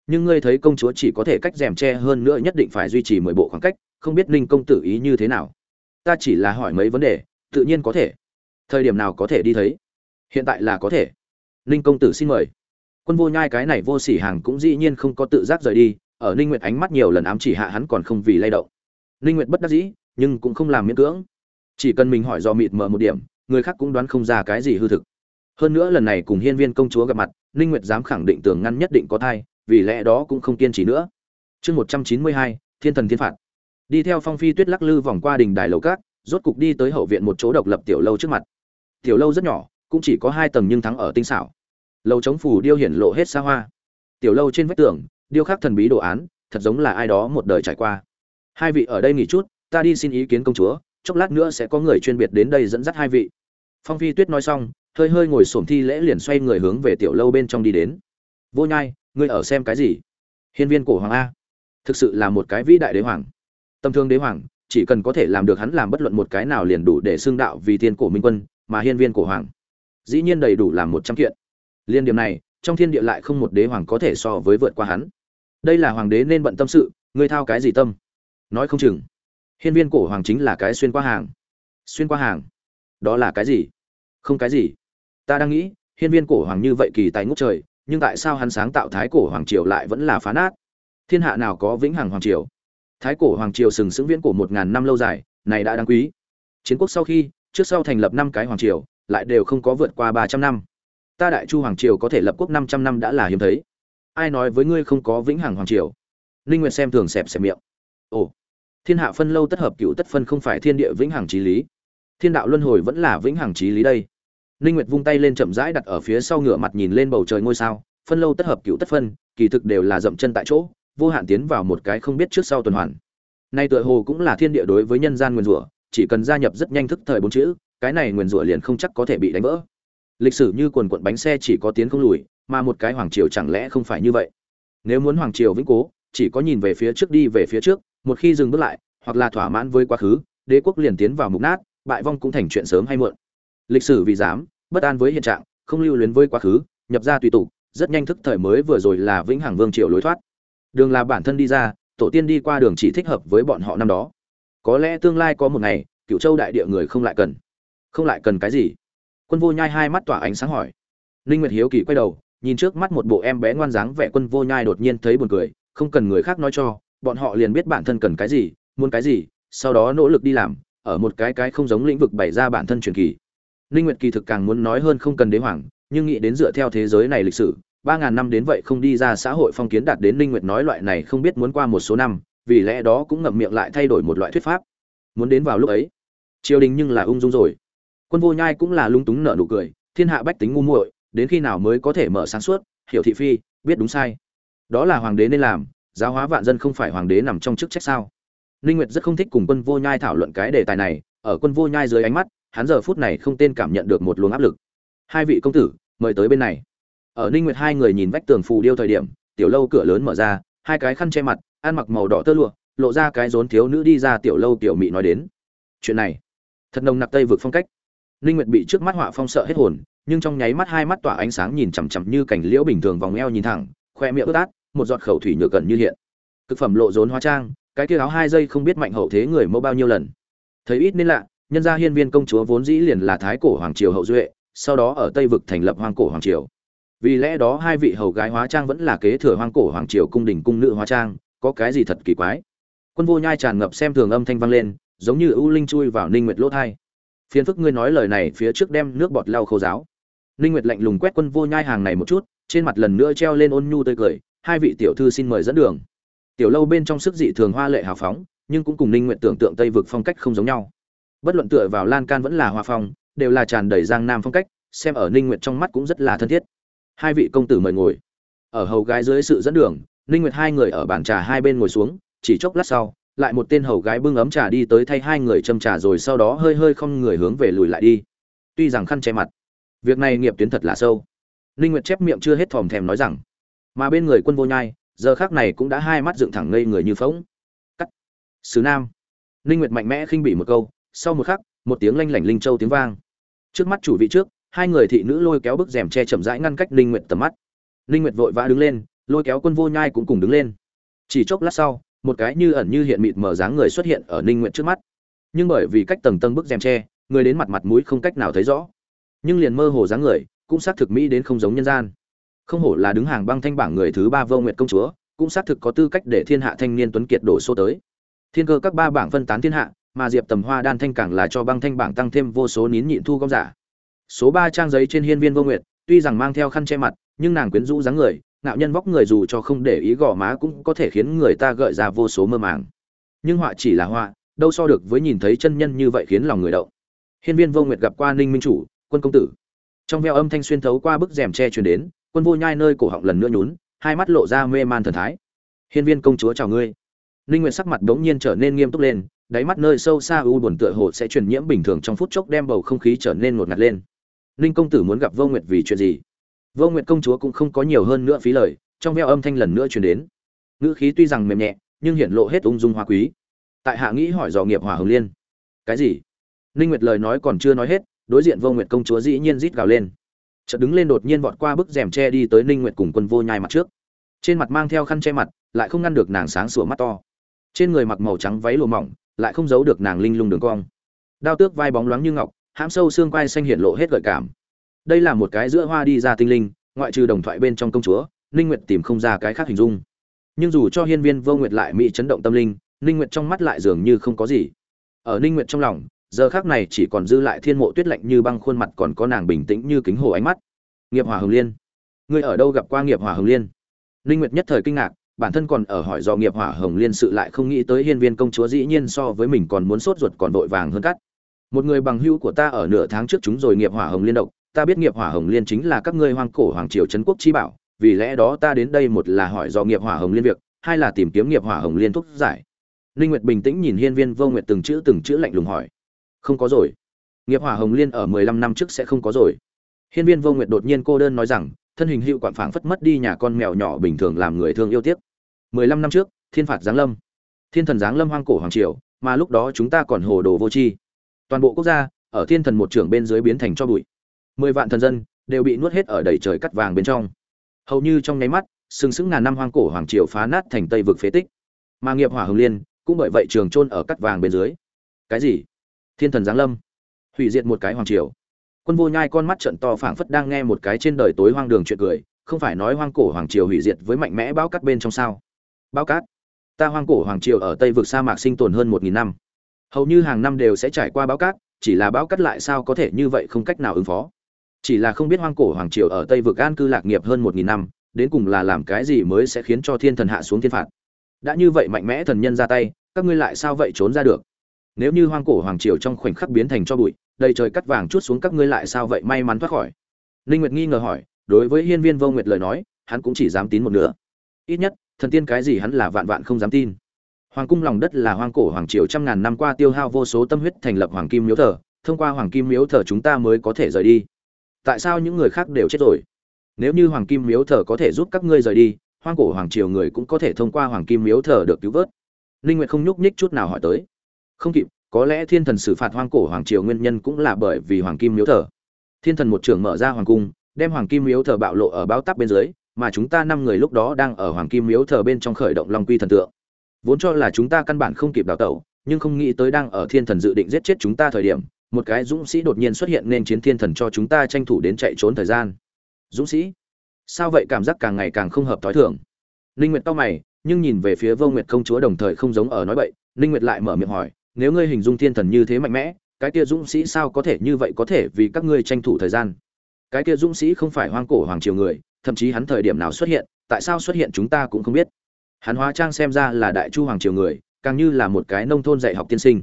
Nhưng ngươi thấy công chúa chỉ có thể cách rèm che hơn nữa nhất định phải duy trì mười bộ khoảng cách, không biết ninh công tử ý như thế nào. Ta chỉ là hỏi mấy vấn đề, tự nhiên có thể. Thời điểm nào có thể đi thấy? Hiện tại là có thể. Ninh công tử xin mời. Quân vô nhai cái này vô sỉ hàng cũng dĩ nhiên không có tự giác rời đi, ở ninh nguyệt ánh mắt nhiều lần ám chỉ hạ hắn còn không vì lay động. Ninh nguyệt bất đắc dĩ, nhưng cũng không làm miễn cưỡng. Chỉ cần mình hỏi do mịt mờ một điểm, người khác cũng đoán không ra cái gì hư thực. Hơn nữa lần này cùng hiên viên công chúa gặp mặt ninh nguyệt dám khẳng định tường ngăn nhất định có thai vì lẽ đó cũng không kiên trì nữa. Chương 192, thiên thần thiên phạt. Đi theo phong phi tuyết lắc lư vòng qua đình đài lầu cát rốt cục đi tới hậu viện một chỗ độc lập tiểu lâu trước mặt. Tiểu lâu rất nhỏ cũng chỉ có hai tầng nhưng thắng ở tinh xảo. Lầu chống phủ điêu hiển lộ hết xa hoa. Tiểu lâu trên vách tường điêu khắc thần bí đồ án thật giống là ai đó một đời trải qua. Hai vị ở đây nghỉ chút ta đi xin ý kiến công chúa chốc lát nữa sẽ có người chuyên biệt đến đây dẫn dắt hai vị. Phong phi tuyết nói xong hơi hơi ngồi xổm thi lễ liền xoay người hướng về tiểu lâu bên trong đi đến. Vô nhai, ngươi ở xem cái gì? Hiên viên cổ hoàng a. Thực sự là một cái vĩ đại đế hoàng. Tâm thương đế hoàng, chỉ cần có thể làm được hắn làm bất luận một cái nào liền đủ để xưng đạo vì thiên cổ minh quân, mà hiên viên cổ hoàng. Dĩ nhiên đầy đủ làm một trăm kiện. Liên điểm này, trong thiên địa lại không một đế hoàng có thể so với vượt qua hắn. Đây là hoàng đế nên bận tâm sự, ngươi thao cái gì tâm? Nói không chừng. Hiên viên cổ hoàng chính là cái xuyên qua hàng. Xuyên qua hàng. Đó là cái gì? Không cái gì ta đang nghĩ, hiên viên cổ hoàng như vậy kỳ tài ngút trời, nhưng tại sao hắn sáng tạo thái cổ hoàng triều lại vẫn là phá nát? Thiên hạ nào có vĩnh hằng hoàng triều? Thái cổ hoàng triều sừng sững viễn cổ một ngàn năm lâu dài, này đã đáng quý. Chiến quốc sau khi, trước sau thành lập năm cái hoàng triều, lại đều không có vượt qua ba trăm năm. Ta đại chu hoàng triều có thể lập quốc năm trăm năm đã là hiếm thấy. Ai nói với ngươi không có vĩnh hằng hoàng triều? Linh nguyệt xem thường xẹp xẹp miệng. Ồ, thiên hạ phân lâu tất hợp cựu tất phân không phải thiên địa vĩnh hằng trí lý. Thiên đạo luân hồi vẫn là vĩnh hằng trí lý đây linh nguyệt vung tay lên chậm rãi đặt ở phía sau ngựa mặt nhìn lên bầu trời ngôi sao, phân lâu tất hợp cựu tất phân, kỳ thực đều là dậm chân tại chỗ, vô hạn tiến vào một cái không biết trước sau tuần hoàn. Nay tựa hồ cũng là thiên địa đối với nhân gian nguyên rủa, chỉ cần gia nhập rất nhanh thức thời bốn chữ, cái này nguyên rủa liền không chắc có thể bị đánh vỡ. Lịch sử như quần cuộn bánh xe chỉ có tiến không lùi, mà một cái hoàng triều chẳng lẽ không phải như vậy? Nếu muốn hoàng triều vĩnh cố, chỉ có nhìn về phía trước đi về phía trước, một khi dừng bước lại, hoặc là thỏa mãn với quá khứ, đế quốc liền tiến vào mục nát, bại vong cũng thành chuyện sớm hay muộn lịch sử vì dám bất an với hiện trạng, không lưu luyến với quá khứ, nhập ra tùy tục, rất nhanh thức thời mới vừa rồi là vĩnh hằng vương triều lối thoát. Đường là bản thân đi ra, tổ tiên đi qua đường chỉ thích hợp với bọn họ năm đó. Có lẽ tương lai có một ngày cựu châu đại địa người không lại cần. Không lại cần cái gì? Quân vô nhai hai mắt tỏa ánh sáng hỏi. Ninh nguyệt hiếu kỳ quay đầu, nhìn trước mắt một bộ em bé ngoan dáng vẻ quân vô nhai đột nhiên thấy buồn cười, không cần người khác nói cho, bọn họ liền biết bản thân cần cái gì, muốn cái gì, sau đó nỗ lực đi làm, ở một cái cái không giống lĩnh vực bày ra bản thân truyền kỳ ninh nguyệt kỳ thực càng muốn nói hơn không cần đế hoàng, nhưng nghĩ đến dựa theo thế giới này lịch sử, ba ngàn năm đến vậy không đi ra xã hội phong kiến đạt đến ninh nguyệt nói loại này không biết muốn qua một số năm, vì lẽ đó cũng ngậm miệng lại thay đổi một loại thuyết pháp. Muốn đến vào lúc ấy, triều đình nhưng là ung dung rồi. Quân vô nhai cũng là lung túng nở nụ cười, thiên hạ bách tính ngu muội, đến khi nào mới có thể mở sáng suốt, hiểu thị phi, biết đúng sai. Đó là hoàng đế nên làm, giáo hóa vạn dân không phải hoàng đế nằm trong chức trách sao? Ninh nguyệt rất không thích cùng quân vô nhai thảo luận cái đề tài này, ở quân vô nhai dưới ánh mắt hắn giờ phút này không tên cảm nhận được một luồng áp lực. Hai vị công tử, mời tới bên này. Ở ninh nguyệt hai người nhìn vách tường phù điêu thời điểm, tiểu lâu cửa lớn mở ra, hai cái khăn che mặt, ăn mặc màu đỏ tơ lụa, lộ ra cái rốn thiếu nữ đi ra tiểu lâu tiểu mị nói đến. Chuyện này, thật nồng nặc tây vực phong cách. Ninh nguyệt bị trước mắt họa phong sợ hết hồn, nhưng trong nháy mắt hai mắt tỏa ánh sáng nhìn chằm chằm như cảnh liễu bình thường vòng eo nhìn thẳng, khoe miệng ướt át, một giọt khẩu thủy nhựa gần như hiện. Cực phẩm lộ rốn hóa trang, cái kia áo hai giây không biết mạnh hậu thế người mẫu bao nhiêu lần. Thấy ít nên lạ nhân gia hiên viên công chúa vốn dĩ liền là thái cổ hoàng triều hậu duệ, sau đó ở tây vực thành lập hoang cổ hoàng triều. Vì lẽ đó hai vị hầu gái hóa trang vẫn là kế thừa hoang cổ hoàng triều cung đình cung nữ hóa trang, có cái gì thật kỳ quái? Quân vô nhai tràn ngập xem thường âm thanh vang lên, giống như ưu linh chui vào ninh nguyệt lỗ thai. Phiền phức ngươi nói lời này phía trước đem nước bọt lau khô giáo. Ninh nguyệt lạnh lùng quét quân vô nhai hàng này một chút, trên mặt lần nữa treo lên ôn nhu tươi cười, hai vị tiểu thư xin mời dẫn đường. Tiểu lâu bên trong sức dị thường hoa lệ hào phóng, nhưng cũng cùng ninh nguyệt tưởng tượng tây vực phong cách không giống nhau bất luận tựa vào lan can vẫn là hoa phong, đều là tràn đầy giang nam phong cách, xem ở ninh nguyệt trong mắt cũng rất là thân thiết. Hai vị công tử mời ngồi. Ở hầu gái dưới sự dẫn đường, ninh nguyệt hai người ở bàn trà hai bên ngồi xuống, chỉ chốc lát sau, lại một tên hầu gái bưng ấm trà đi tới thay hai người châm trà rồi sau đó hơi hơi không người hướng về lùi lại đi. Tuy rằng khăn che mặt, việc này nghiệp tuyến thật là sâu. Ninh nguyệt chép miệng chưa hết thòm thèm nói rằng, mà bên người quân vô nhai, giờ khác này cũng đã hai mắt dựng thẳng ngây người như phóng cắt. Sứ nam. Ninh nguyệt mạnh mẽ khinh bỉ một câu sau một khắc, một tiếng lanh lảnh linh châu tiếng vang. Trước mắt chủ vị trước, hai người thị nữ lôi kéo bức rèm che chậm rãi ngăn cách linh nguyệt tầm mắt. Linh nguyệt vội vã đứng lên, lôi kéo quân vô nhai cũng cùng đứng lên. Chỉ chốc lát sau, một cái như ẩn như hiện mịt mờ dáng người xuất hiện ở linh nguyệt trước mắt. Nhưng bởi vì cách tầng tầng bức rèm che, người đến mặt mặt mũi không cách nào thấy rõ. Nhưng liền mơ hồ dáng người, cũng xác thực mỹ đến không giống nhân gian. Không hổ là đứng hàng băng thanh bảng người thứ ba vô nguyệt công chúa, cũng xác thực có tư cách để thiên hạ thanh niên tuấn kiệt đổ số tới. Thiên cơ các ba bảng phân tán thiên hạ mà diệp tầm hoa đan thanh càng là cho băng thanh bảng tăng thêm vô số nín nhịn thu gom giả. Số ba trang giấy trên hiên viên vô nguyệt, tuy rằng mang theo khăn che mặt, nhưng nàng quyến rũ dáng người, ngạo nhân vóc người dù cho không để ý gò má cũng có thể khiến người ta gợi ra vô số mơ màng. Nhưng họa chỉ là họa, đâu so được với nhìn thấy chân nhân như vậy khiến lòng người động. Hiên viên vô nguyệt gặp qua ninh minh chủ, quân công tử. Trong veo âm thanh xuyên thấu qua bức rèm tre truyền đến, quân vô nhai nơi cổ họng lần nữa nhún, hai mắt lộ ra mê man thần thái. Hiên viên công chúa chào ngươi. Ninh nguyệt sắc mặt đống nhiên trở nên nghiêm túc lên đáy mắt nơi sâu xa u buồn tựa hồ sẽ truyền nhiễm bình thường trong phút chốc đem bầu không khí trở nên ngột ngạt lên. Ninh công tử muốn gặp vô nguyệt vì chuyện gì? Vô nguyệt công chúa cũng không có nhiều hơn nữa phí lời, trong veo âm thanh lần nữa truyền đến. Ngữ khí tuy rằng mềm nhẹ, nhưng hiện lộ hết ung dung hoa quý. Tại hạ nghĩ hỏi dò nghiệp hòa hồng liên. Cái gì? Ninh nguyệt lời nói còn chưa nói hết, đối diện vô nguyệt công chúa dĩ nhiên rít gào lên. Chợt đứng lên đột nhiên vọt qua bức rèm che đi tới ninh nguyệt cùng quân vô nhai mặt trước. Trên mặt mang theo khăn che mặt, lại không ngăn được nàng sáng sủa mắt to. Trên người mặc màu trắng váy lụa mỏng lại không giấu được nàng linh lung đường cong. Đao tước vai bóng loáng như ngọc, hãm sâu xương quai xanh hiện lộ hết gợi cảm. Đây là một cái giữa hoa đi ra tinh linh, ngoại trừ đồng thoại bên trong công chúa, ninh nguyệt tìm không ra cái khác hình dung. Nhưng dù cho hiên viên vô nguyệt lại mỹ chấn động tâm linh, ninh nguyệt trong mắt lại dường như không có gì. Ở ninh nguyệt trong lòng, giờ khác này chỉ còn dư lại thiên mộ tuyết lạnh như băng khuôn mặt còn có nàng bình tĩnh như kính hồ ánh mắt. Nghiệp hỏa hồng liên. Ngươi ở đâu gặp qua nghiệp hỏa hồng liên? Ninh nguyệt nhất thời kinh ngạc bản thân còn ở hỏi do nghiệp hỏa hồng liên sự lại không nghĩ tới hiên viên công chúa dĩ nhiên so với mình còn muốn sốt ruột còn vội vàng hơn cắt một người bằng hữu của ta ở nửa tháng trước chúng rồi nghiệp hỏa hồng liên độc ta biết nghiệp hỏa hồng liên chính là các ngươi hoang cổ hoàng triều trấn quốc chi bảo vì lẽ đó ta đến đây một là hỏi do nghiệp hỏa hồng liên việc hai là tìm kiếm nghiệp hỏa hồng liên thuốc giải Linh Nguyệt bình tĩnh nhìn Hiên Viên Vô Nguyệt từng chữ từng chữ lạnh lùng hỏi: "Không có rồi. Nghiệp Hỏa Hồng Liên ở 15 năm trước sẽ không có rồi." Hiên Viên Vô Nguyệt đột nhiên cô đơn nói rằng, thân hình hữu quản phảng phất mất đi nhà con mèo nhỏ bình thường làm người thương yêu tiếc. 15 năm trước, thiên phạt giáng lâm. Thiên thần giáng lâm hoang cổ hoàng triều, mà lúc đó chúng ta còn hồ đồ vô tri. Toàn bộ quốc gia, ở thiên thần một trưởng bên dưới biến thành cho bụi. 10 vạn thần dân đều bị nuốt hết ở đầy trời cắt vàng bên trong. Hầu như trong nháy mắt, sừng sững ngàn năm hoang cổ hoàng triều phá nát thành tây vực phế tích. Mà nghiệp hỏa hồng liên cũng bởi vậy trường trôn ở cắt vàng bên dưới cái gì thiên thần giáng lâm hủy diệt một cái hoàng triều quân vô nhai con mắt trận to phảng phất đang nghe một cái trên đời tối hoang đường chuyện cười, không phải nói hoang cổ hoàng triều hủy diệt với mạnh mẽ bão cát bên trong sao? Bão cát? Ta hoang cổ hoàng triều ở tây vực sa mạc sinh tồn hơn một nghìn năm. Hầu như hàng năm đều sẽ trải qua bão cát, chỉ là bão cát lại sao có thể như vậy không cách nào ứng phó? Chỉ là không biết hoang cổ hoàng triều ở tây vực an cư lạc nghiệp hơn một nghìn năm, đến cùng là làm cái gì mới sẽ khiến cho thiên thần hạ xuống thiên phạt? Đã như vậy mạnh mẽ thần nhân ra tay, các ngươi lại sao vậy trốn ra được? Nếu như hoang cổ hoàng triều trong khoảnh khắc biến thành cho bụi đầy trời cắt vàng chút xuống các ngươi lại sao vậy may mắn thoát khỏi. Linh nguyệt nghi ngờ hỏi, đối với hiên viên vô nguyệt lời nói, hắn cũng chỉ dám tín một nửa. Ít nhất, thần tiên cái gì hắn là vạn vạn không dám tin. Hoàng cung lòng đất là hoang cổ hoàng triều trăm ngàn năm qua tiêu hao vô số tâm huyết thành lập hoàng kim miếu thờ, thông qua hoàng kim miếu thờ chúng ta mới có thể rời đi. Tại sao những người khác đều chết rồi? Nếu như hoàng kim miếu thờ có thể giúp các ngươi rời đi, hoang cổ hoàng triều người cũng có thể thông qua hoàng kim miếu thờ được cứu vớt. Linh nguyệt không nhúc nhích chút nào hỏi tới. Không kịp có lẽ thiên thần xử phạt hoang cổ hoàng triều nguyên nhân cũng là bởi vì hoàng kim miếu thờ. Thiên thần một trưởng mở ra hoàng cung, đem hoàng kim miếu thờ bạo lộ ở báo tắc bên dưới, mà chúng ta năm người lúc đó đang ở hoàng kim miếu thờ bên trong khởi động long quy thần tượng. Vốn cho là chúng ta căn bản không kịp đào tẩu, nhưng không nghĩ tới đang ở thiên thần dự định giết chết chúng ta thời điểm, một cái dũng sĩ đột nhiên xuất hiện nên chiến thiên thần cho chúng ta tranh thủ đến chạy trốn thời gian. Dũng sĩ? Sao vậy? Cảm giác càng ngày càng không hợp thói thường. Linh nguyệt to mày, nhưng nhìn về phía vô nguyệt công chúa đồng thời không giống ở nói bậy linh nguyệt lại mở miệng hỏi nếu ngươi hình dung thiên thần như thế mạnh mẽ, cái kia dũng sĩ sao có thể như vậy có thể vì các ngươi tranh thủ thời gian? Cái kia dũng sĩ không phải hoang cổ hoàng triều người, thậm chí hắn thời điểm nào xuất hiện, tại sao xuất hiện chúng ta cũng không biết. Hắn hóa trang xem ra là đại chu hoàng triều người, càng như là một cái nông thôn dạy học tiên sinh.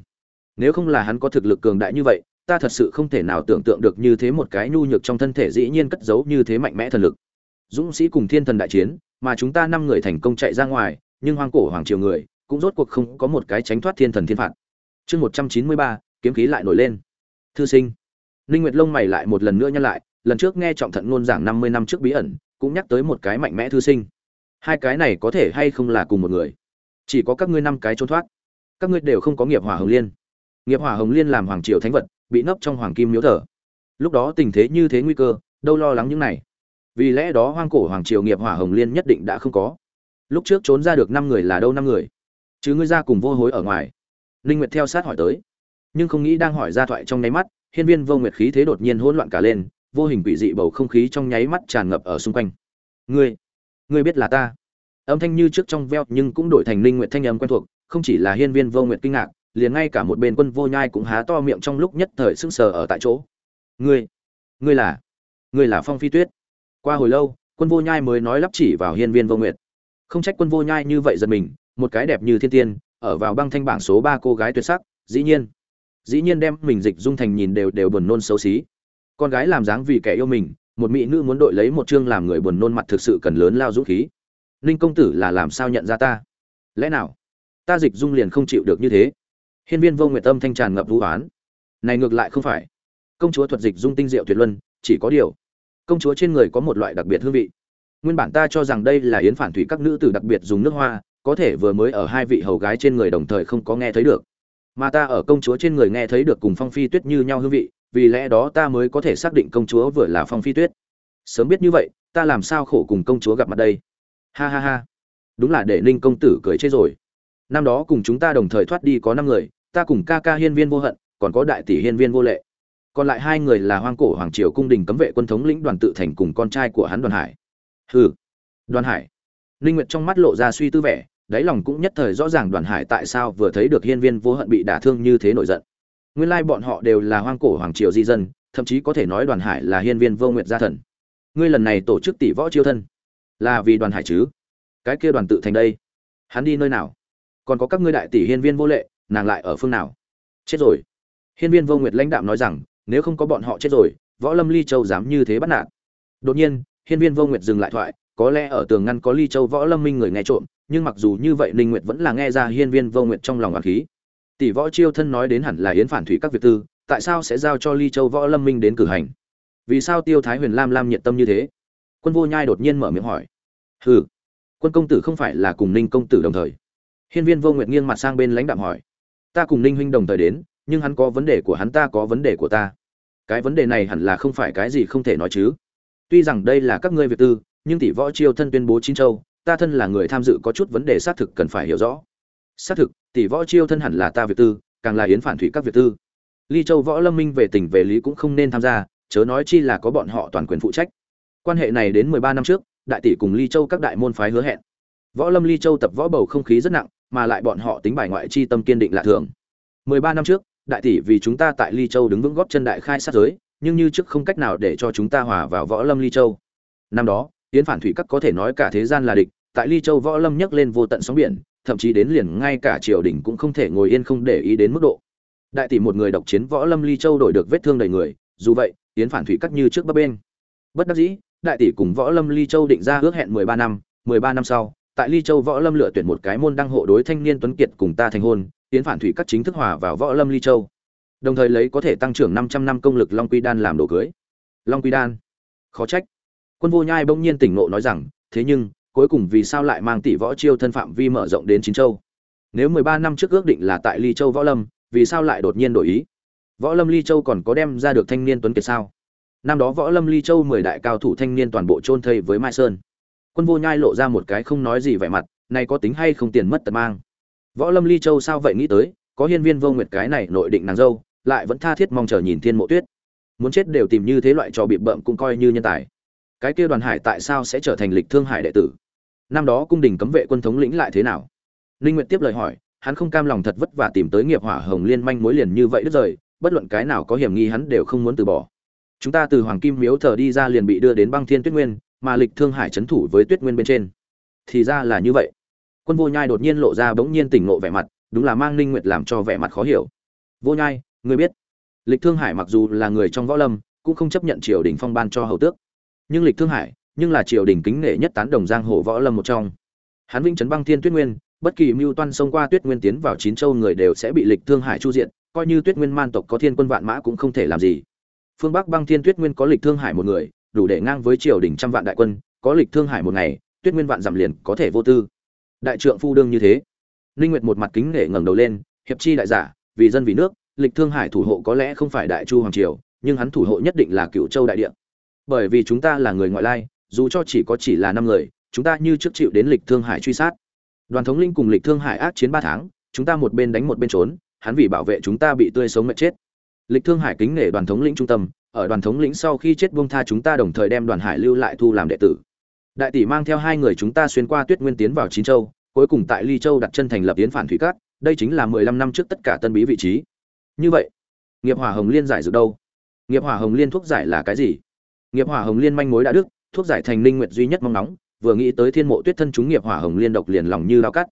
Nếu không là hắn có thực lực cường đại như vậy, ta thật sự không thể nào tưởng tượng được như thế một cái nhu nhược trong thân thể dĩ nhiên cất giấu như thế mạnh mẽ thần lực. Dũng sĩ cùng thiên thần đại chiến, mà chúng ta năm người thành công chạy ra ngoài, nhưng hoang cổ hoàng triều người cũng rốt cuộc không có một cái tránh thoát thiên thần thiên phạt chương một trăm chín mươi ba, kiếm khí lại nổi lên. Thư sinh, ninh nguyệt lông mày lại một lần nữa nhắc lại, lần trước nghe trọng thận ngôn giảng năm mươi năm trước bí ẩn, cũng nhắc tới một cái mạnh mẽ thư sinh. Hai cái này có thể hay không là cùng một người? Chỉ có các ngươi năm cái trốn thoát. Các ngươi đều không có nghiệp hỏa hồng liên. Nghiệp hỏa hồng liên làm hoàng triều thánh vật, bị nấp trong hoàng kim miếu thờ. Lúc đó tình thế như thế nguy cơ, đâu lo lắng những này. Vì lẽ đó hoang cổ hoàng triều nghiệp hỏa hồng liên nhất định đã không có. Lúc trước trốn ra được năm người là đâu năm người? Chứ ngươi ra cùng vô hối ở ngoài linh nguyệt theo sát hỏi tới. Nhưng không nghĩ đang hỏi ra thoại trong nháy mắt, hiên viên vô nguyệt khí thế đột nhiên hỗn loạn cả lên, vô hình quỷ dị bầu không khí trong nháy mắt tràn ngập ở xung quanh. Ngươi ngươi biết là ta? Âm thanh như trước trong veo nhưng cũng đổi thành linh nguyệt thanh âm quen thuộc, không chỉ là hiên viên vô nguyệt kinh ngạc, liền ngay cả một bên quân vô nhai cũng há to miệng trong lúc nhất thời sững sờ ở tại chỗ. Ngươi ngươi là ngươi là phong phi tuyết. Qua hồi lâu, quân vô nhai mới nói lắp chỉ vào hiên viên vô nguyệt. Không trách quân vô nhai như vậy giật mình, một cái đẹp như thiên tiên ở vào băng thanh bảng số ba cô gái tuyệt sắc, dĩ nhiên. Dĩ nhiên đem mình dịch dung thành nhìn đều đều buồn nôn xấu xí. Con gái làm dáng vì kẻ yêu mình, một mỹ nữ muốn đội lấy một chương làm người buồn nôn mặt thực sự cần lớn lao dũng khí. Ninh công tử là làm sao nhận ra ta? Lẽ nào? Ta dịch dung liền không chịu được như thế. Hiên viên vô nguyệt tâm thanh tràn ngập vũ oán. Này ngược lại không phải. Công chúa thuật dịch dung tinh diệu tuyệt luân, chỉ có điều. Công chúa trên người có một loại đặc biệt hương vị. Nguyên bản ta cho rằng đây là yến phản thủy các nữ tử đặc biệt dùng nước hoa có thể vừa mới ở hai vị hầu gái trên người đồng thời không có nghe thấy được. Mà ta ở công chúa trên người nghe thấy được cùng phong phi tuyết như nhau hương vị, vì lẽ đó ta mới có thể xác định công chúa vừa là phong phi tuyết. Sớm biết như vậy, ta làm sao khổ cùng công chúa gặp mặt đây? Ha ha ha. Đúng là để ninh công tử cười chết rồi. Năm đó cùng chúng ta đồng thời thoát đi có năm người, ta cùng ca ca hiên viên vô hận, còn có đại tỷ hiên viên vô lệ. Còn lại hai người là hoang cổ hoàng triều cung đình cấm vệ quân thống lĩnh đoàn tự thành cùng con trai của hắn đoàn hải. Hừ. Đoàn hải. Ninh nguyệt trong mắt lộ ra suy tư vẻ đáy lòng cũng nhất thời rõ ràng đoàn hải tại sao vừa thấy được hiên viên vô hận bị đả thương như thế nổi giận. Nguyên lai bọn họ đều là hoang cổ hoàng triều di dân, thậm chí có thể nói đoàn hải là hiên viên vô nguyện gia thần. Ngươi lần này tổ chức tỷ võ chiêu thân. Là vì đoàn hải chứ? Cái kia đoàn tự thành đây. Hắn đi nơi nào? Còn có các ngươi đại tỷ hiên viên vô lệ, nàng lại ở phương nào? Chết rồi. Hiên viên vô nguyệt lãnh đạm nói rằng, nếu không có bọn họ chết rồi, võ lâm ly châu dám như thế bắt nạt. Đột nhiên, hiên viên vô nguyệt dừng lại thoại, có lẽ ở tường ngăn có ly châu võ lâm minh người nghe trộm nhưng mặc dù như vậy ninh nguyệt vẫn là nghe ra hiên viên vô nguyệt trong lòng oán khí. Tỷ võ chiêu thân nói đến hẳn là yến phản thủy các việc tư, tại sao sẽ giao cho ly châu võ lâm minh đến cử hành? Vì sao tiêu thái huyền lam lam nhiệt tâm như thế? Quân vô nhai đột nhiên mở miệng hỏi. Hừ, quân công tử không phải là cùng ninh công tử đồng thời. Hiên viên vô nguyệt nghiêng mặt sang bên lãnh đạm hỏi. Ta cùng ninh huynh đồng thời đến, nhưng hắn có vấn đề của hắn, ta có vấn đề của ta. Cái vấn đề này hẳn là không phải cái gì không thể nói chứ. Tuy rằng đây là các ngươi việc tư, nhưng tỷ võ chiêu thân tuyên bố chín châu ta thân là người tham dự có chút vấn đề xác thực cần phải hiểu rõ. Xác thực, tỷ võ chiêu thân hẳn là ta việc tư, càng là yến phản thủy các việc tư. Ly châu võ lâm minh về tình về lý cũng không nên tham gia, chớ nói chi là có bọn họ toàn quyền phụ trách. Quan hệ này đến mười ba năm trước, đại tỷ cùng ly châu các đại môn phái hứa hẹn. Võ lâm ly châu tập võ bầu không khí rất nặng, mà lại bọn họ tính bài ngoại chi tâm kiên định lạ thường. Mười ba năm trước, đại tỷ vì chúng ta tại ly châu đứng vững góp chân đại khai sát giới, nhưng như trước không cách nào để cho chúng ta hòa vào võ lâm ly châu. Năm đó yến phản thủy các có thể nói cả thế gian là địch, tại ly châu võ lâm nhấc lên vô tận sóng biển, thậm chí đến liền ngay cả triều đình cũng không thể ngồi yên không để ý đến mức độ. Đại tỷ một người độc chiến võ lâm ly châu đổi được vết thương đầy người, dù vậy, yến phản thủy các như trước bấp bên bất đắc dĩ, đại tỷ cùng võ lâm ly châu định ra ước hẹn mười ba năm, mười ba năm sau, tại ly châu võ lâm lựa tuyển một cái môn đăng hộ đối thanh niên tuấn kiệt cùng ta thành hôn, yến phản thủy các chính thức hòa vào võ lâm ly châu. Đồng thời lấy có thể tăng trưởng 500 năm công lực long quy đan làm đồ cưới. Long quy đan. Khó trách quân vô nhai bỗng nhiên tỉnh ngộ nói rằng, thế nhưng, cuối cùng vì sao lại mang tỷ võ chiêu thân phạm vi mở rộng đến chín châu? Nếu 13 năm trước ước định là tại ly châu võ lâm, vì sao lại đột nhiên đổi ý? Võ lâm ly châu còn có đem ra được thanh niên tuấn kiệt sao? Năm đó võ lâm ly châu mười đại cao thủ thanh niên toàn bộ chôn thây với mai sơn. Quân vô nhai lộ ra một cái không nói gì vẻ mặt, này có tính hay không tiền mất tật mang? Võ lâm ly châu sao vậy nghĩ tới, có hiên viên vô nguyệt cái này nội định nàng dâu, lại vẫn tha thiết mong chờ nhìn thiên mộ tuyết. Muốn chết đều tìm như thế loại trò bị bợm cũng coi như nhân tài cái kia đoàn hải tại sao sẽ trở thành lịch thương hải đệ tử? Năm đó cung đình cấm vệ quân thống lĩnh lại thế nào? Ninh nguyệt tiếp lời hỏi, hắn không cam lòng thật vất vả tìm tới nghiệp hỏa hồng liên manh mối liền như vậy đứt rời, bất luận cái nào có hiểm nghi hắn đều không muốn từ bỏ. Chúng ta từ hoàng kim miếu thờ đi ra liền bị đưa đến băng thiên tuyết nguyên, mà lịch thương hải chấn thủ với tuyết nguyên bên trên. Thì ra là như vậy. Quân vô nhai đột nhiên lộ ra bỗng nhiên tỉnh ngộ vẻ mặt, đúng là mang ninh nguyệt làm cho vẻ mặt khó hiểu. Vô nhai, ngươi biết, lịch thương hải mặc dù là người trong võ lâm, cũng không chấp nhận triều đình phong ban cho hầu tước nhưng lịch thương hải, nhưng là triều đình kính nể nhất tán đồng giang hồ võ lâm một trong. Hắn vĩnh trấn băng thiên tuyết nguyên, bất kỳ mưu toan xông qua tuyết nguyên tiến vào chín châu người đều sẽ bị lịch thương hải chu diện, coi như tuyết nguyên man tộc có thiên quân vạn mã cũng không thể làm gì. Phương bắc băng thiên tuyết nguyên có lịch thương hải một người, đủ để ngang với triều đình trăm vạn đại quân, có lịch thương hải một ngày, tuyết nguyên vạn giảm liền có thể vô tư. Đại trượng phu đương như thế. Ninh nguyệt một mặt kính nể ngẩng đầu lên, hiệp chi đại giả, vì dân vì nước, lịch thương hải thủ hộ có lẽ không phải đại chu hoàng triều, nhưng hắn thủ hộ nhất định là cựu châu đại địa bởi vì chúng ta là người ngoại lai, dù cho chỉ có chỉ là năm người, chúng ta như trước chịu đến lịch thương hải truy sát. Đoàn thống linh cùng lịch thương hải ác chiến ba tháng, chúng ta một bên đánh một bên trốn, hắn vì bảo vệ chúng ta bị tươi sống mệt chết. Lịch thương hải kính nể đoàn thống lĩnh trung tâm, ở đoàn thống lĩnh sau khi chết buông tha chúng ta đồng thời đem đoàn hải lưu lại thu làm đệ tử. Đại tỷ mang theo hai người chúng ta xuyên qua tuyết nguyên tiến vào chín châu, cuối cùng tại ly châu đặt chân thành lập tiến phản thủy cát đây chính là mười lăm năm trước tất cả tân bí vị trí. Như vậy, nghiệp hỏa hồng liên giải dược đâu? Nghiệp hỏa hồng liên thuốc giải là cái gì? Nghiệp hỏa hồng liên manh mối đã đức thuốc giải thành linh nguyệt duy nhất mong nóng, vừa nghĩ tới thiên mộ tuyết thân chúng nghiệp hỏa hồng liên độc liền lòng như lao cắt.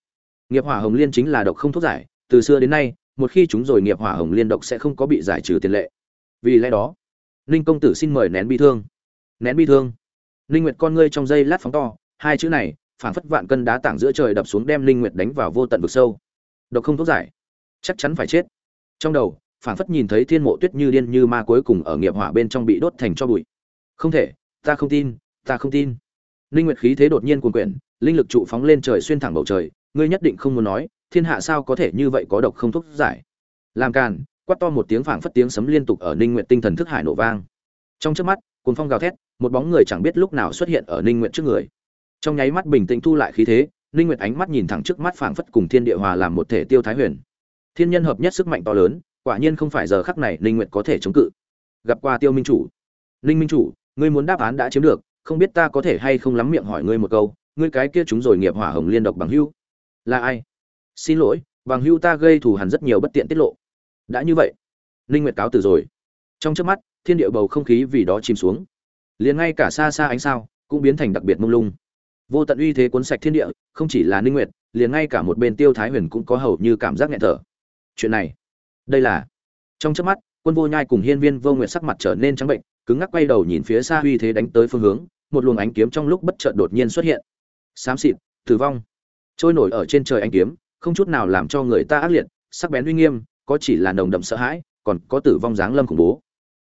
Nghiệp hỏa hồng liên chính là độc không thuốc giải, từ xưa đến nay, một khi chúng rồi nghiệp hỏa hồng liên độc sẽ không có bị giải trừ tiền lệ. Vì lẽ đó ninh công tử xin mời nén bi thương. Nén bi thương. Ninh nguyệt con ngươi trong dây lát phóng to, hai chữ này, phảng phất vạn cân đá tảng giữa trời đập xuống đem ninh nguyệt đánh vào vô tận vực sâu. Độc không thuốc giải. Chắc chắn phải chết. Trong đầu, phảng phất nhìn thấy thiên mộ tuyết như điên như ma cuối cùng ở nghiệp hỏa bên trong bị đốt thành cho bụi không thể, ta không tin, ta không tin. Linh nguyệt khí thế đột nhiên cuồn quyển linh lực trụ phóng lên trời xuyên thẳng bầu trời, ngươi nhất định không muốn nói, thiên hạ sao có thể như vậy có độc không thuốc giải. Làm càn, quát to một tiếng phảng phất tiếng sấm liên tục ở ninh nguyệt tinh thần thức hải nổ vang. Trong chớp mắt, cuồng phong gào thét, một bóng người chẳng biết lúc nào xuất hiện ở ninh nguyệt trước người. Trong nháy mắt bình tĩnh thu lại khí thế, ninh nguyệt ánh mắt nhìn thẳng trước mắt phảng phất cùng thiên địa hòa làm một thể tiêu thái huyền. Thiên nhân hợp nhất sức mạnh to lớn, quả nhiên không phải giờ khắc này ninh nguyệt có thể chống cự. Gặp qua tiêu minh chủ. Ninh minh chủ ngươi muốn đáp án đã chiếm được, không biết ta có thể hay không lắm miệng hỏi ngươi một câu, ngươi cái kia chúng rồi nghiệp hỏa hồng liên độc bằng hưu. Là ai? Xin lỗi, bằng hưu ta gây thù hằn rất nhiều bất tiện tiết lộ. Đã như vậy, ninh nguyệt cáo từ rồi. Trong chớp mắt, thiên địa bầu không khí vì đó chìm xuống. Liền ngay cả xa xa ánh sao cũng biến thành đặc biệt mông lung. Vô tận uy thế cuốn sạch thiên địa, không chỉ là ninh nguyệt, liền ngay cả một bên tiêu thái huyền cũng có hầu như cảm giác nghẹn thở. Chuyện này, đây là, trong chớp mắt, quân vô nhai cùng hiên viên vô nguyệt sắc mặt trở nên trắng bệnh cứng ngắc quay đầu nhìn phía xa uy thế đánh tới phương hướng, một luồng ánh kiếm trong lúc bất chợt đột nhiên xuất hiện. Xám xịt, tử vong. Trôi nổi ở trên trời ánh kiếm, không chút nào làm cho người ta ác liệt, sắc bén uy nghiêm, có chỉ là nồng đậm sợ hãi, còn có tử vong dáng lâm khủng bố.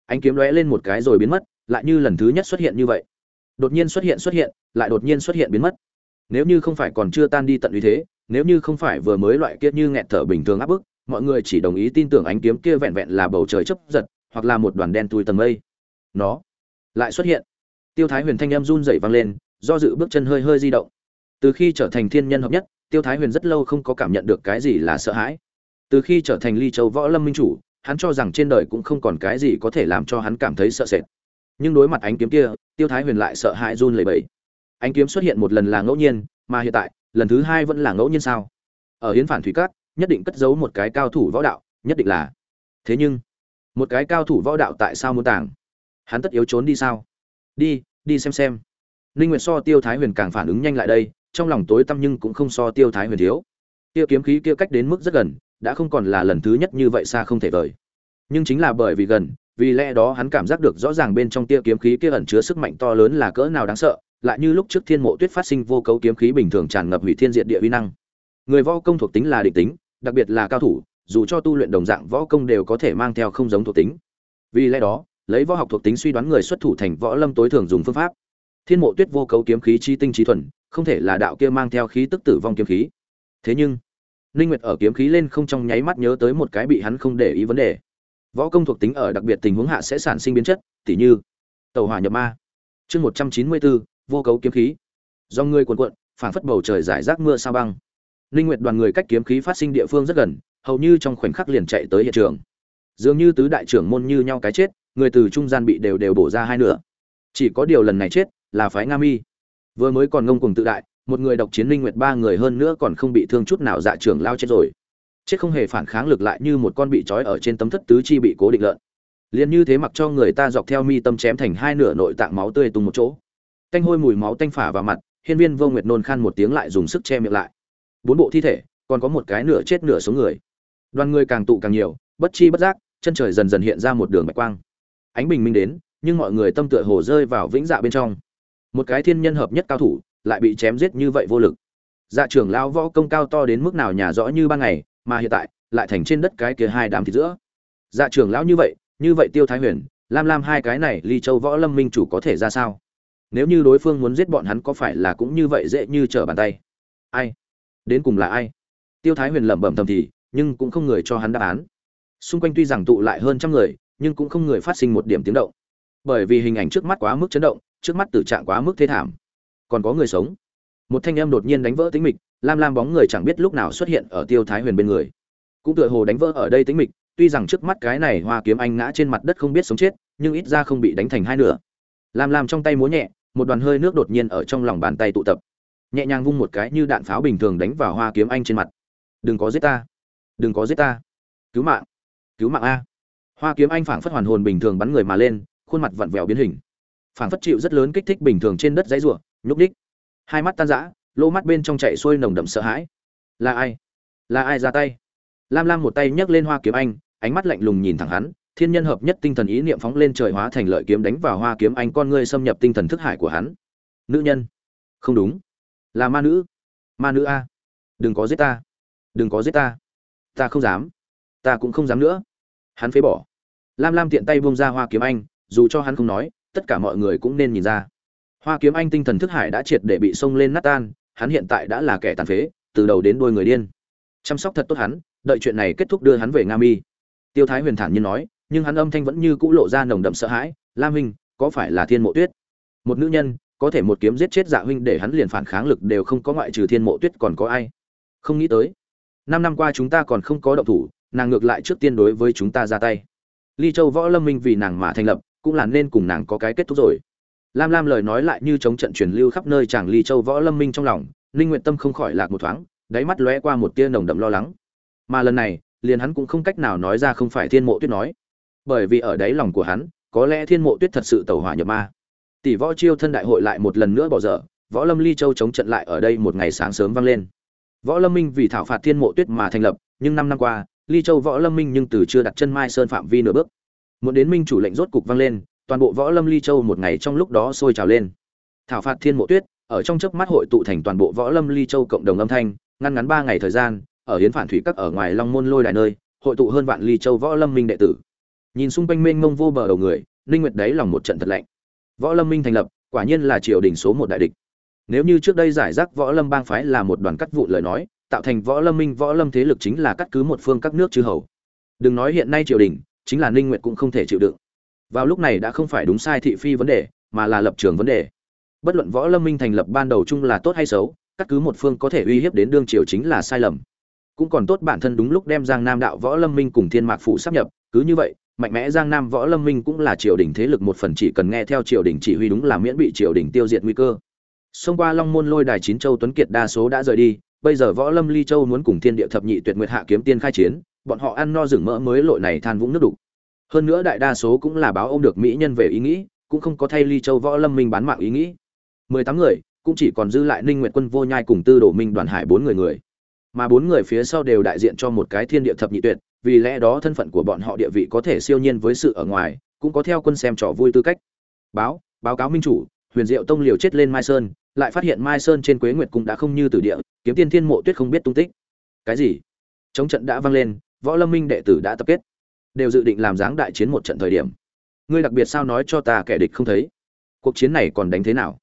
Ánh kiếm lóe lên một cái rồi biến mất, lại như lần thứ nhất xuất hiện như vậy. Đột nhiên xuất hiện xuất hiện, lại đột nhiên xuất hiện biến mất. Nếu như không phải còn chưa tan đi tận uy thế, nếu như không phải vừa mới loại kia như nghẹt thở bình thường áp bức, mọi người chỉ đồng ý tin tưởng ánh kiếm kia vẹn vẹn là bầu trời chấp giật, hoặc là một đoàn đen tui tầng mây nó lại xuất hiện. Tiêu thái huyền thanh em run rẩy vang lên, do dự bước chân hơi hơi di động. Từ khi trở thành thiên nhân hợp nhất, tiêu thái huyền rất lâu không có cảm nhận được cái gì là sợ hãi. Từ khi trở thành ly châu võ lâm minh chủ, hắn cho rằng trên đời cũng không còn cái gì có thể làm cho hắn cảm thấy sợ sệt. Nhưng đối mặt ánh kiếm kia, tiêu thái huyền lại sợ hãi run lẩy bẩy. Ánh kiếm xuất hiện một lần là ngẫu nhiên, mà hiện tại, lần thứ hai vẫn là ngẫu nhiên sao? Ở hiến phản thủy cát nhất định cất giấu một cái cao thủ võ đạo, nhất định là. Thế nhưng, một cái cao thủ võ đạo tại sao muốn tàng? Hắn tất yếu trốn đi sao? Đi đi xem xem. Ninh nguyệt so tiêu thái huyền càng phản ứng nhanh lại đây, trong lòng tối tăm nhưng cũng không so tiêu thái huyền thiếu. Tiêu kiếm khí kia cách đến mức rất gần, đã không còn là lần thứ nhất như vậy xa không thể vời. Nhưng chính là bởi vì gần, vì lẽ đó hắn cảm giác được rõ ràng bên trong tia kiếm khí kia ẩn chứa sức mạnh to lớn là cỡ nào đáng sợ, lại như lúc trước thiên mộ tuyết phát sinh vô cấu kiếm khí bình thường tràn ngập hủy thiên diệt địa uy năng. Người võ công thuộc tính là định tính, đặc biệt là cao thủ, dù cho tu luyện đồng dạng võ công đều có thể mang theo không giống thuộc tính. Vì lẽ đó lấy võ học thuộc tính suy đoán người xuất thủ thành võ lâm tối thường dùng phương pháp. Thiên mộ tuyết vô cấu kiếm khí chi tinh trí thuần không thể là đạo kia mang theo khí tức tử vong kiếm khí. Thế nhưng ninh nguyệt ở kiếm khí lên không trong nháy mắt nhớ tới một cái bị hắn không để ý vấn đề. Võ công thuộc tính ở đặc biệt tình huống hạ sẽ sản sinh biến chất tỉ như tàu hỏa nhập ma. Chương 194, vô cấu kiếm khí. Do ngươi cuộn cuộn phảng phất bầu trời giải rác mưa sao băng. Ninh nguyệt đoàn người cách kiếm khí phát sinh địa phương rất gần hầu như trong khoảnh khắc liền chạy tới hiện trường. Dường như tứ đại trưởng môn như nhau cái chết người từ trung gian bị đều đều bổ ra hai nửa. Chỉ có điều lần này chết là phái nga mi. Vừa mới còn ngông cuồng tự đại, một người độc chiến linh nguyệt ba người hơn nữa còn không bị thương chút nào dạ trưởng lao chết rồi. Chết không hề phản kháng lực lại như một con bị trói ở trên tấm thất tứ chi bị cố định lợn. Liền như thế mặc cho người ta dọc theo mi tâm chém thành hai nửa nội tạng máu tươi tung một chỗ. Tanh hôi mùi máu tanh phả vào mặt, hiên viên vô nguyệt nôn khan một tiếng lại dùng sức che miệng lại. Bốn bộ thi thể, còn có một cái nửa chết nửa số người. Đoàn người càng tụ càng nhiều, bất chi bất giác, chân trời dần dần hiện ra một đường bạch quang ánh bình minh đến, nhưng mọi người tâm tựa hồ rơi vào vĩnh dạ bên trong. Một cái thiên nhân hợp nhất cao thủ, lại bị chém giết như vậy vô lực. Dạ trưởng lão võ công cao to đến mức nào nhà rõ như ban ngày, mà hiện tại, lại thành trên đất cái kia hai đám thịt giữa. Dạ trưởng lão như vậy như vậy tiêu thái huyền, lam lam hai cái này ly châu võ lâm minh chủ có thể ra sao? Nếu như đối phương muốn giết bọn hắn có phải là cũng như vậy dễ như trở bàn tay? Ai? Đến cùng là ai? Tiêu thái huyền lẩm bẩm thầm thì, nhưng cũng không người cho hắn đáp án. Xung quanh tuy rằng tụ lại hơn trăm người nhưng cũng không người phát sinh một điểm tiếng động. Bởi vì hình ảnh trước mắt quá mức chấn động, trước mắt tử trạng quá mức thế thảm. Còn có người sống. Một thanh em đột nhiên đánh vỡ tính mịch, lam lam bóng người chẳng biết lúc nào xuất hiện ở tiêu thái huyền bên người. Cũng tựa hồ đánh vỡ ở đây tính mịch, tuy rằng trước mắt cái này hoa kiếm anh ngã trên mặt đất không biết sống chết, nhưng ít ra không bị đánh thành hai nửa. Lam lam trong tay múa nhẹ, một đoàn hơi nước đột nhiên ở trong lòng bàn tay tụ tập. Nhẹ nhàng vung một cái như đạn pháo bình thường đánh vào hoa kiếm anh trên mặt. Đừng có giết ta. Đừng có giết ta. Cứu mạng. Cứu mạng a hoa kiếm anh phảng phất hoàn hồn bình thường bắn người mà lên, khuôn mặt vặn vẹo biến hình. Phảng phất chịu rất lớn kích thích bình thường trên đất dãy rủa, nhúc đích hai mắt tan rã, lỗ mắt bên trong chạy xuôi nồng đậm sợ hãi. Là ai? Là ai ra tay? Lam lam một tay nhấc lên hoa kiếm anh, ánh mắt lạnh lùng nhìn thẳng hắn, thiên nhân hợp nhất tinh thần ý niệm phóng lên trời hóa thành lợi kiếm đánh vào hoa kiếm anh con ngươi xâm nhập tinh thần thức hải của hắn. Nữ nhân. Không đúng. Là ma nữ. Ma nữ a. Đừng có giết ta. Đừng có giết ta. Ta không dám. Ta cũng không dám nữa hắn phế bỏ. Lam lam tiện tay buông ra hoa kiếm anh, dù cho hắn không nói, tất cả mọi người cũng nên nhìn ra. Hoa kiếm anh tinh thần thức hải đã triệt để bị xông lên nát tan, hắn hiện tại đã là kẻ tàn phế, từ đầu đến đôi người điên. Chăm sóc thật tốt hắn, đợi chuyện này kết thúc đưa hắn về nga mi. Tiêu thái huyền thản nhiên nói, nhưng hắn âm thanh vẫn như cũ lộ ra nồng đậm sợ hãi, lam huynh, có phải là thiên mộ tuyết? Một nữ nhân, có thể một kiếm giết chết dạ huynh để hắn liền phản kháng lực đều không có ngoại trừ thiên mộ tuyết còn có ai? Không nghĩ tới, năm năm qua chúng ta còn không có động thủ nàng ngược lại trước tiên đối với chúng ta ra tay. Ly châu võ lâm minh vì nàng mà thành lập, cũng là nên cùng nàng có cái kết thúc rồi. Lam lam lời nói lại như chống trận truyền lưu khắp nơi chàng ly châu võ lâm minh trong lòng, ninh nguyện tâm không khỏi lạc một thoáng, đáy mắt lóe qua một tia nồng đậm lo lắng. Mà lần này, liền hắn cũng không cách nào nói ra không phải thiên mộ tuyết nói. Bởi vì ở đáy lòng của hắn, có lẽ thiên mộ tuyết thật sự tẩu hỏa nhập ma. Tỷ võ chiêu thân đại hội lại một lần nữa bỏ dở, võ lâm ly châu chống trận lại ở đây một ngày sáng sớm vang lên. Võ lâm minh vì thảo phạt thiên mộ tuyết mà thành lập, nhưng năm năm qua ly châu võ lâm minh nhưng từ chưa đặt chân mai sơn phạm vi nửa bước. Muốn đến minh chủ lệnh rốt cục vang lên, toàn bộ võ lâm ly châu một ngày trong lúc đó sôi trào lên. Thảo phạt thiên mộ tuyết, ở trong chớp mắt hội tụ thành toàn bộ võ lâm ly châu cộng đồng âm thanh, ngăn ngắn ba ngày thời gian, ở hiến phản thủy các ở ngoài long môn lôi đài nơi, hội tụ hơn vạn ly châu võ lâm minh đệ tử. Nhìn xung quanh mênh mông vô bờ đầu người, ninh nguyệt đấy lòng một trận thật lạnh. Võ lâm minh thành lập, quả nhiên là triều đình số một đại địch. Nếu như trước đây giải rác võ lâm bang phái là một đoàn cắt vụ lời nói tạo thành võ lâm minh võ lâm thế lực chính là cắt cứ một phương các nước chư hầu. Đừng nói hiện nay triều đình, chính là ninh nguyệt cũng không thể chịu đựng. Vào lúc này đã không phải đúng sai thị phi vấn đề, mà là lập trường vấn đề. Bất luận võ lâm minh thành lập ban đầu chung là tốt hay xấu, cắt cứ một phương có thể uy hiếp đến đương triều chính là sai lầm. Cũng còn tốt bản thân đúng lúc đem giang nam đạo võ lâm minh cùng thiên mạc phụ sắp nhập, cứ như vậy, mạnh mẽ giang nam võ lâm minh cũng là triều đình thế lực một phần chỉ cần nghe theo triều đình chỉ huy đúng là miễn bị triều đình tiêu diệt nguy cơ. Xông qua long môn lôi đài chín châu tuấn kiệt đa số đã rời đi bây giờ võ lâm ly châu muốn cùng thiên địa thập nhị tuyệt nguyệt hạ kiếm tiên khai chiến, bọn họ ăn no rừng mỡ mới lội này than vũng nước đục. Hơn nữa đại đa số cũng là báo ông được mỹ nhân về ý nghĩ, cũng không có thay ly châu võ lâm minh bán mạng ý nghĩ. Mười tám người, cũng chỉ còn dư lại ninh nguyện quân vô nhai cùng tư đồ minh đoàn hải bốn người người. Mà bốn người phía sau đều đại diện cho một cái thiên địa thập nhị tuyệt, vì lẽ đó thân phận của bọn họ địa vị có thể siêu nhiên với sự ở ngoài, cũng có theo quân xem trò vui tư cách. Báo báo cáo minh chủ, huyền diệu tông liều chết lên mai sơn lại phát hiện mai sơn trên quế nguyệt cung đã không như từ địa, kiếm tiên thiên mộ tuyết không biết tung tích. Cái gì? Chống trận đã vang lên, võ lâm minh đệ tử đã tập kết. Đều dự định làm dáng đại chiến một trận thời điểm. Ngươi đặc biệt sao nói cho ta kẻ địch không thấy? Cuộc chiến này còn đánh thế nào?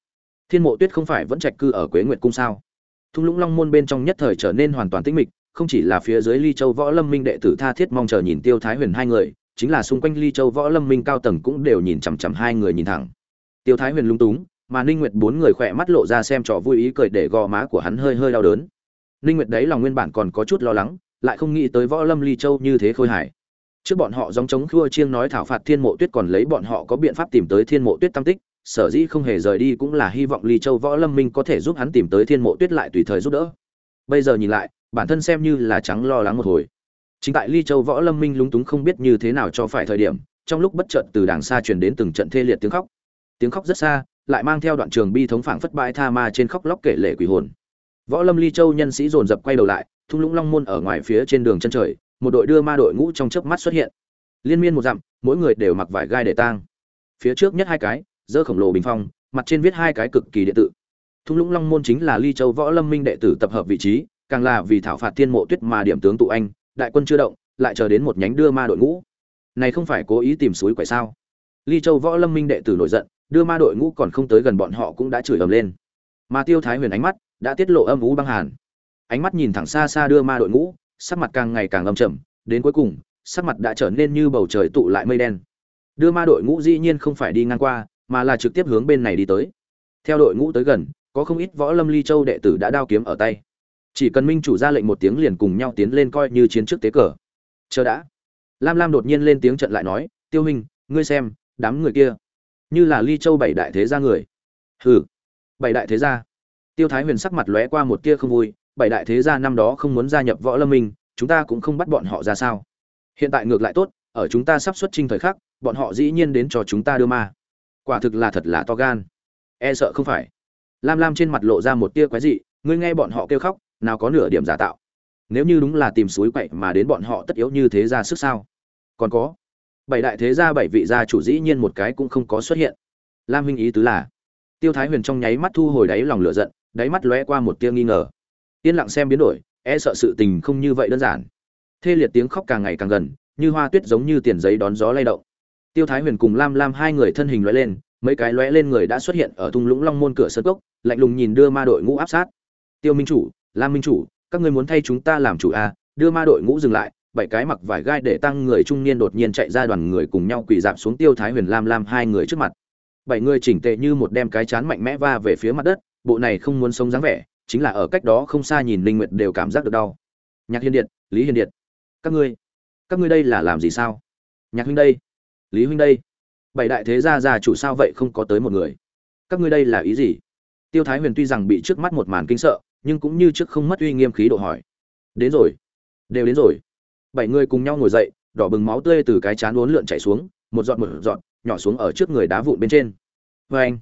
Thiên mộ tuyết không phải vẫn trạch cư ở quế nguyệt cung sao? Thung lũng long môn bên trong nhất thời trở nên hoàn toàn tĩnh mịch, không chỉ là phía dưới ly châu võ lâm minh đệ tử tha thiết mong chờ nhìn tiêu thái huyền hai người, chính là xung quanh ly châu võ lâm minh cao tầng cũng đều nhìn chằm chằm hai người nhìn thẳng. Tiêu thái huyền lung túng mà ninh nguyệt bốn người khỏe mắt lộ ra xem trò vui ý cười để gò má của hắn hơi hơi đau đớn. Ninh nguyệt đấy lòng nguyên bản còn có chút lo lắng, lại không nghĩ tới võ lâm ly châu như thế khôi hài. Trước bọn họ giống chống khua chiêng nói thảo phạt thiên mộ tuyết còn lấy bọn họ có biện pháp tìm tới thiên mộ tuyết tam tích, sở dĩ không hề rời đi cũng là hy vọng ly châu võ lâm minh có thể giúp hắn tìm tới thiên mộ tuyết lại tùy thời giúp đỡ. Bây giờ nhìn lại, bản thân xem như là trắng lo lắng một hồi. Chính tại ly châu võ lâm minh lúng túng không biết như thế nào cho phải thời điểm, trong lúc bất chợt từ đàng xa truyền đến từng trận thê liệt tiếng khóc. Tiếng khóc rất xa lại mang theo đoạn trường bi thống phảng phất bãi tha ma trên khóc lóc kể lệ quỷ hồn. Võ lâm ly châu nhân sĩ dồn dập quay đầu lại, thung lũng long môn ở ngoài phía trên đường chân trời, một đội đưa ma đội ngũ trong chớp mắt xuất hiện. Liên miên một dặm, mỗi người đều mặc vải gai để tang. Phía trước nhất hai cái, dơ khổng lồ bình phong, mặt trên viết hai cái cực kỳ điện tự thung lũng long môn chính là ly châu võ lâm minh đệ tử tập hợp vị trí, càng là vì thảo phạt thiên mộ tuyết mà điểm tướng tụ anh, đại quân chưa động, lại chờ đến một nhánh đưa ma đội ngũ. Này không phải cố ý tìm suối quậy sao? Ly châu võ lâm minh đệ tử nổi giận đưa ma đội ngũ còn không tới gần bọn họ cũng đã chửi ầm lên. Mà tiêu thái huyền ánh mắt đã tiết lộ âm vũ băng hàn. Ánh mắt nhìn thẳng xa xa đưa ma đội ngũ, sắc mặt càng ngày càng âm trầm, đến cuối cùng, sắc mặt đã trở nên như bầu trời tụ lại mây đen. Đưa ma đội ngũ dĩ nhiên không phải đi ngang qua, mà là trực tiếp hướng bên này đi tới. Theo đội ngũ tới gần, có không ít võ lâm ly châu đệ tử đã đao kiếm ở tay. Chỉ cần minh chủ ra lệnh một tiếng liền cùng nhau tiến lên coi như chiến trước tế cờ. Chờ đã. Lam lam đột nhiên lên tiếng trận lại nói, tiêu hình ngươi xem, đám người kia như là ly châu bảy đại thế gia người. Hừ, bảy đại thế gia. Tiêu thái huyền sắc mặt lóe qua một tia không vui, bảy đại thế gia năm đó không muốn gia nhập võ lâm minh, chúng ta cũng không bắt bọn họ ra sao. Hiện tại ngược lại tốt, ở chúng ta sắp xuất trình thời khắc, bọn họ dĩ nhiên đến cho chúng ta đưa ma. Quả thực là thật là to gan. E sợ không phải. Lam lam trên mặt lộ ra một tia quái dị, ngươi nghe bọn họ kêu khóc, nào có nửa điểm giả tạo. Nếu như đúng là tìm suối quậy mà đến bọn họ tất yếu như thế ra sức sao? Còn có bảy đại thế gia bảy vị gia chủ dĩ nhiên một cái cũng không có xuất hiện. Lam huynh ý tứ là, tiêu thái huyền trong nháy mắt thu hồi đáy lòng lửa giận, đáy mắt lóe qua một tia nghi ngờ. Yên lặng xem biến đổi e sợ sự tình không như vậy đơn giản. Thê liệt tiếng khóc càng ngày càng gần, như hoa tuyết giống như tiền giấy đón gió lay động. Tiêu thái huyền cùng lam lam hai người thân hình lóe lên, mấy cái lóe lên người đã xuất hiện ở thung lũng long môn cửa sân cốc, lạnh lùng nhìn đưa ma đội ngũ áp sát. Tiêu minh chủ, lam minh chủ, các ngươi muốn thay chúng ta làm chủ à? Đưa ma đội ngũ dừng lại bảy cái mặc vải gai để tăng người trung niên đột nhiên chạy ra đoàn người cùng nhau quỳ dạp xuống tiêu thái huyền lam lam hai người trước mặt. Bảy người chỉnh tệ như một đem cái chán mạnh mẽ va về phía mặt đất, bộ này không muốn sống dáng vẻ, chính là ở cách đó không xa nhìn linh nguyệt đều cảm giác được đau. Nhạc hiên điện lý hiên điện các ngươi các ngươi đây là làm gì sao? Nhạc huynh đây, lý huynh đây. Bảy đại thế gia gia chủ sao vậy không có tới một người? Các ngươi đây là ý gì? Tiêu thái huyền tuy rằng bị trước mắt một màn kinh sợ, nhưng cũng như trước không mất uy nghiêm khí độ hỏi. Đến rồi, đều đến rồi bảy người cùng nhau ngồi dậy, đỏ bừng máu tươi từ cái chán uốn lượn chảy xuống, một giọt một giọt, nhỏ xuống ở trước người đá vụn bên trên. Vê anh,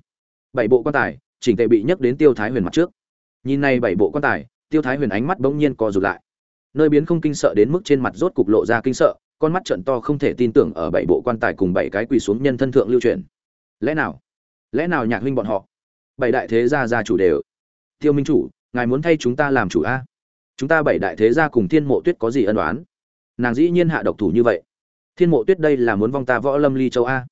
bảy bộ quan tài, chỉnh tề bị nhấc đến tiêu thái huyền mặt trước. Nhìn này bảy bộ quan tài, tiêu thái huyền ánh mắt bỗng nhiên co rụt lại. Nơi biến không kinh sợ đến mức trên mặt rốt cục lộ ra kinh sợ, con mắt trận to không thể tin tưởng ở bảy bộ quan tài cùng bảy cái quỳ xuống nhân thân thượng lưu truyền. Lẽ nào? Lẽ nào nhạc huynh bọn họ? Bảy đại thế gia gia chủ đều. Tiêu minh chủ, ngài muốn thay chúng ta làm chủ a? Chúng ta bảy đại thế gia cùng thiên mộ tuyết có gì ân đoán nàng dĩ nhiên hạ độc thủ như vậy. Thiên mộ tuyết đây là muốn vong ta võ lâm ly châu a.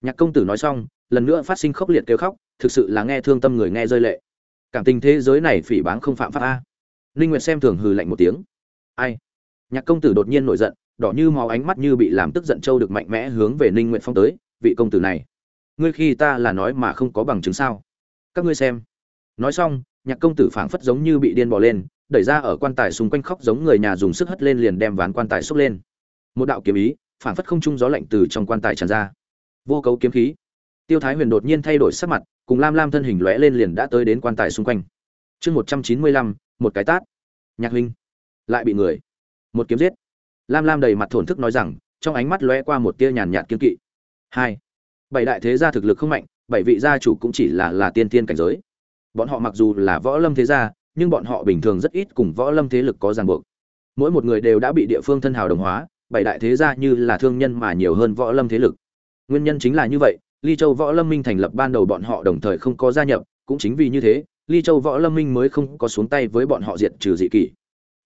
Nhạc công tử nói xong, lần nữa phát sinh khốc liệt kêu khóc, thực sự là nghe thương tâm người nghe rơi lệ. Cảm tình thế giới này phỉ báng không phạm pháp a. Linh nguyệt xem thường hừ lạnh một tiếng. Ai? Nhạc công tử đột nhiên nổi giận, đỏ như máu ánh mắt như bị làm tức giận châu được mạnh mẽ hướng về ninh Nguyệt phong tới, vị công tử này. Ngươi khi ta là nói mà không có bằng chứng sao? Các ngươi xem. Nói xong, nhạc công tử phảng phất giống như bị điên bò lên đẩy ra ở quan tài xung quanh khóc giống người nhà dùng sức hất lên liền đem ván quan tài xốc lên. Một đạo kiếm ý phản phất không trung gió lạnh từ trong quan tài tràn ra. Vô cấu kiếm khí. Tiêu thái huyền đột nhiên thay đổi sắc mặt, cùng lam lam thân hình lóe lên liền đã tới đến quan tài xung quanh. Chương một trăm chín mươi lăm, một cái tát. Nhạc huynh. Lại bị người. Một kiếm giết. Lam lam đầy mặt thổn thức nói rằng, trong ánh mắt lóe qua một tia nhàn nhạt kiên kỵ. Hai. Bảy đại thế gia thực lực không mạnh, bảy vị gia chủ cũng chỉ là là tiên tiên cảnh giới. Bọn họ mặc dù là võ lâm thế gia nhưng bọn họ bình thường rất ít cùng võ lâm thế lực có ràng buộc. Mỗi một người đều đã bị địa phương thân hào đồng hóa, bảy đại thế gia như là thương nhân mà nhiều hơn võ lâm thế lực. Nguyên nhân chính là như vậy, ly châu võ lâm minh thành lập ban đầu bọn họ đồng thời không có gia nhập, cũng chính vì như thế, ly châu võ lâm minh mới không có xuống tay với bọn họ diệt trừ dị kỷ.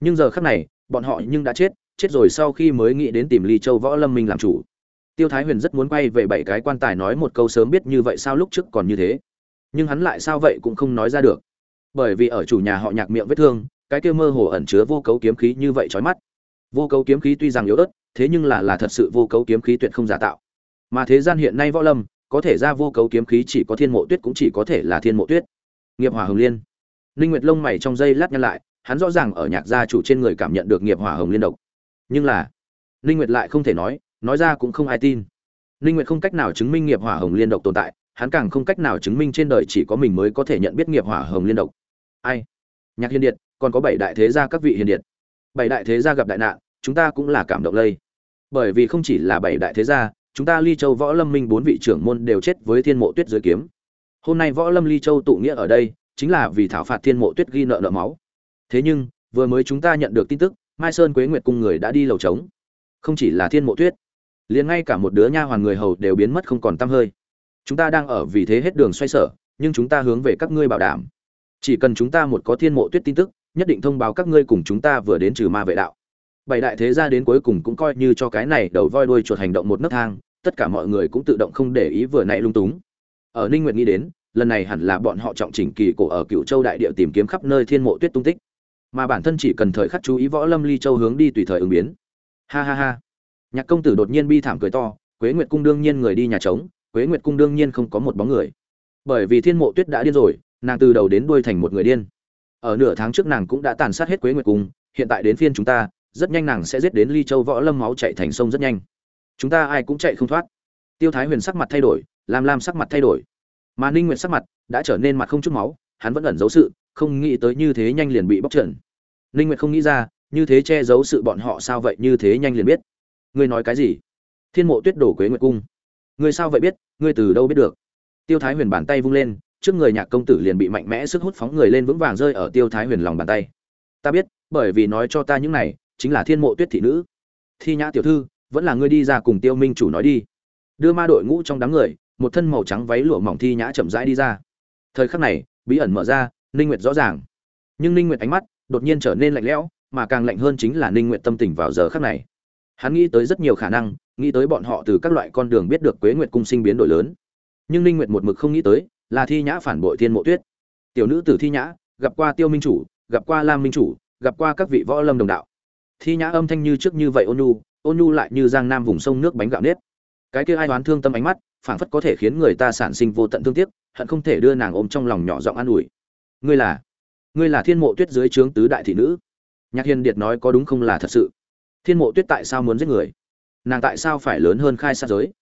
Nhưng giờ khắc này, bọn họ nhưng đã chết chết rồi sau khi mới nghĩ đến tìm ly châu võ lâm minh làm chủ. Tiêu thái huyền rất muốn quay về bảy cái quan tài nói một câu sớm biết như vậy sao lúc trước còn như thế. Nhưng hắn lại sao vậy cũng không nói ra được bởi vì ở chủ nhà họ nhạc miệng vết thương, cái kia mơ hồ ẩn chứa vô cấu kiếm khí như vậy chói mắt. Vô cấu kiếm khí tuy rằng yếu ớt, thế nhưng là là thật sự vô cấu kiếm khí tuyệt không giả tạo. Mà thế gian hiện nay võ lâm, có thể ra vô cấu kiếm khí chỉ có thiên mộ tuyết cũng chỉ có thể là thiên mộ tuyết. Nghiệp hỏa hồng liên. Linh nguyệt lông mày trong dây lát nhăn lại, hắn rõ ràng ở nhạc gia chủ trên người cảm nhận được nghiệp hỏa hồng liên độc. Nhưng là linh nguyệt lại không thể nói nói ra cũng không ai tin. Linh nguyệt không cách nào chứng minh nghiệp hỏa hồng liên độc tồn tại hắn càng không cách nào chứng minh trên đời chỉ có mình mới có thể nhận biết nghiệp hỏa hồng liên độc. Ai? Nhạc hiền điện còn có bảy đại thế gia các vị hiền điện bảy đại thế gia gặp đại nạn, chúng ta cũng là cảm động lây. Bởi vì không chỉ là bảy đại thế gia, chúng ta ly châu võ lâm minh bốn vị trưởng môn đều chết với thiên mộ tuyết dưới kiếm. Hôm nay võ lâm ly châu tụ nghĩa ở đây, chính là vì thảo phạt thiên mộ tuyết ghi nợ nợ máu. Thế nhưng, vừa mới chúng ta nhận được tin tức, mai sơn quế nguyệt cung người đã đi lầu trống. Không chỉ là thiên mộ tuyết, liền ngay cả một đứa nha hoàn người hầu đều biến mất không còn tăm hơi chúng ta đang ở vì thế hết đường xoay sở, nhưng chúng ta hướng về các ngươi bảo đảm. Chỉ cần chúng ta một có thiên mộ tuyết tin tức, nhất định thông báo các ngươi cùng chúng ta vừa đến trừ ma vệ đạo. Bảy đại thế gia đến cuối cùng cũng coi như cho cái này đầu voi đuôi chuột hành động một nấc thang, tất cả mọi người cũng tự động không để ý vừa nãy lung túng. Ở ninh nguyệt nghĩ đến, lần này hẳn là bọn họ trọng chỉnh kỳ cổ ở cựu châu đại địa tìm kiếm khắp nơi thiên mộ tuyết tung tích. Mà bản thân chỉ cần thời khắc chú ý võ lâm ly châu hướng đi tùy thời ứng biến. Ha ha ha. Nhạc công tử đột nhiên bi thảm cười to, quế nguyệt cung đương nhiên người đi nhà trống quế nguyệt cung đương nhiên không có một bóng người. Bởi vì thiên mộ tuyết đã điên rồi, nàng từ đầu đến đuôi thành một người điên. Ở nửa tháng trước nàng cũng đã tàn sát hết quế nguyệt cung, hiện tại đến phiên chúng ta, rất nhanh nàng sẽ giết đến ly châu võ lâm máu chạy thành sông rất nhanh. Chúng ta ai cũng chạy không thoát. Tiêu thái huyền sắc mặt thay đổi, lam lam sắc mặt thay đổi. Mà ninh Nguyệt sắc mặt đã trở nên mặt không chút máu, hắn vẫn ẩn giấu sự, không nghĩ tới như thế nhanh liền bị bóc trần. Ninh nguyệt không nghĩ ra, như thế che giấu sự bọn họ sao vậy như thế nhanh liền biết. Ngươi nói cái gì? Thiên mộ tuyết đổ quế nguyệt cung ngươi sao vậy biết? Ngươi từ đâu biết được? Tiêu thái huyền bàn tay vung lên, trước người nhạc công tử liền bị mạnh mẽ sức hút phóng người lên vững vàng rơi ở tiêu thái huyền lòng bàn tay. Ta biết, bởi vì nói cho ta những này, chính là thiên mộ tuyết thị nữ. Thi nhã tiểu thư, vẫn là ngươi đi ra cùng tiêu minh chủ nói đi. Đưa ma đội ngũ trong đám người, một thân màu trắng váy lụa mỏng thi nhã chậm rãi đi ra. Thời khắc này, bí ẩn mở ra, ninh nguyệt rõ ràng. Nhưng ninh nguyệt ánh mắt đột nhiên trở nên lạnh lẽo, mà càng lạnh hơn chính là ninh nguyệt tâm tình vào giờ khắc này. Hắn nghĩ tới rất nhiều khả năng nghĩ tới bọn họ từ các loại con đường biết được quế nguyệt cung sinh biến đổi lớn. Nhưng ninh nguyệt một mực không nghĩ tới là thi nhã phản bội thiên mộ tuyết. Tiểu nữ tử thi nhã, gặp qua tiêu minh chủ, gặp qua lam minh chủ, gặp qua các vị võ lâm đồng đạo. Thi nhã âm thanh như trước như vậy ôn nhu ôn nhu lại như giang nam vùng sông nước bánh gạo nếp. Cái kia ai đoán thương tâm ánh mắt, phảng phất có thể khiến người ta sản sinh vô tận thương tiếc, hận không thể đưa nàng ôm trong lòng nhỏ giọng an ủi. Ngươi là ngươi là thiên mộ tuyết dưới trướng tứ đại thị nữ. Nhạc hiền điệt nói có đúng không là thật sự? Thiên mộ tuyết tại sao muốn giết người? Nàng tại sao phải lớn hơn khai sát giới?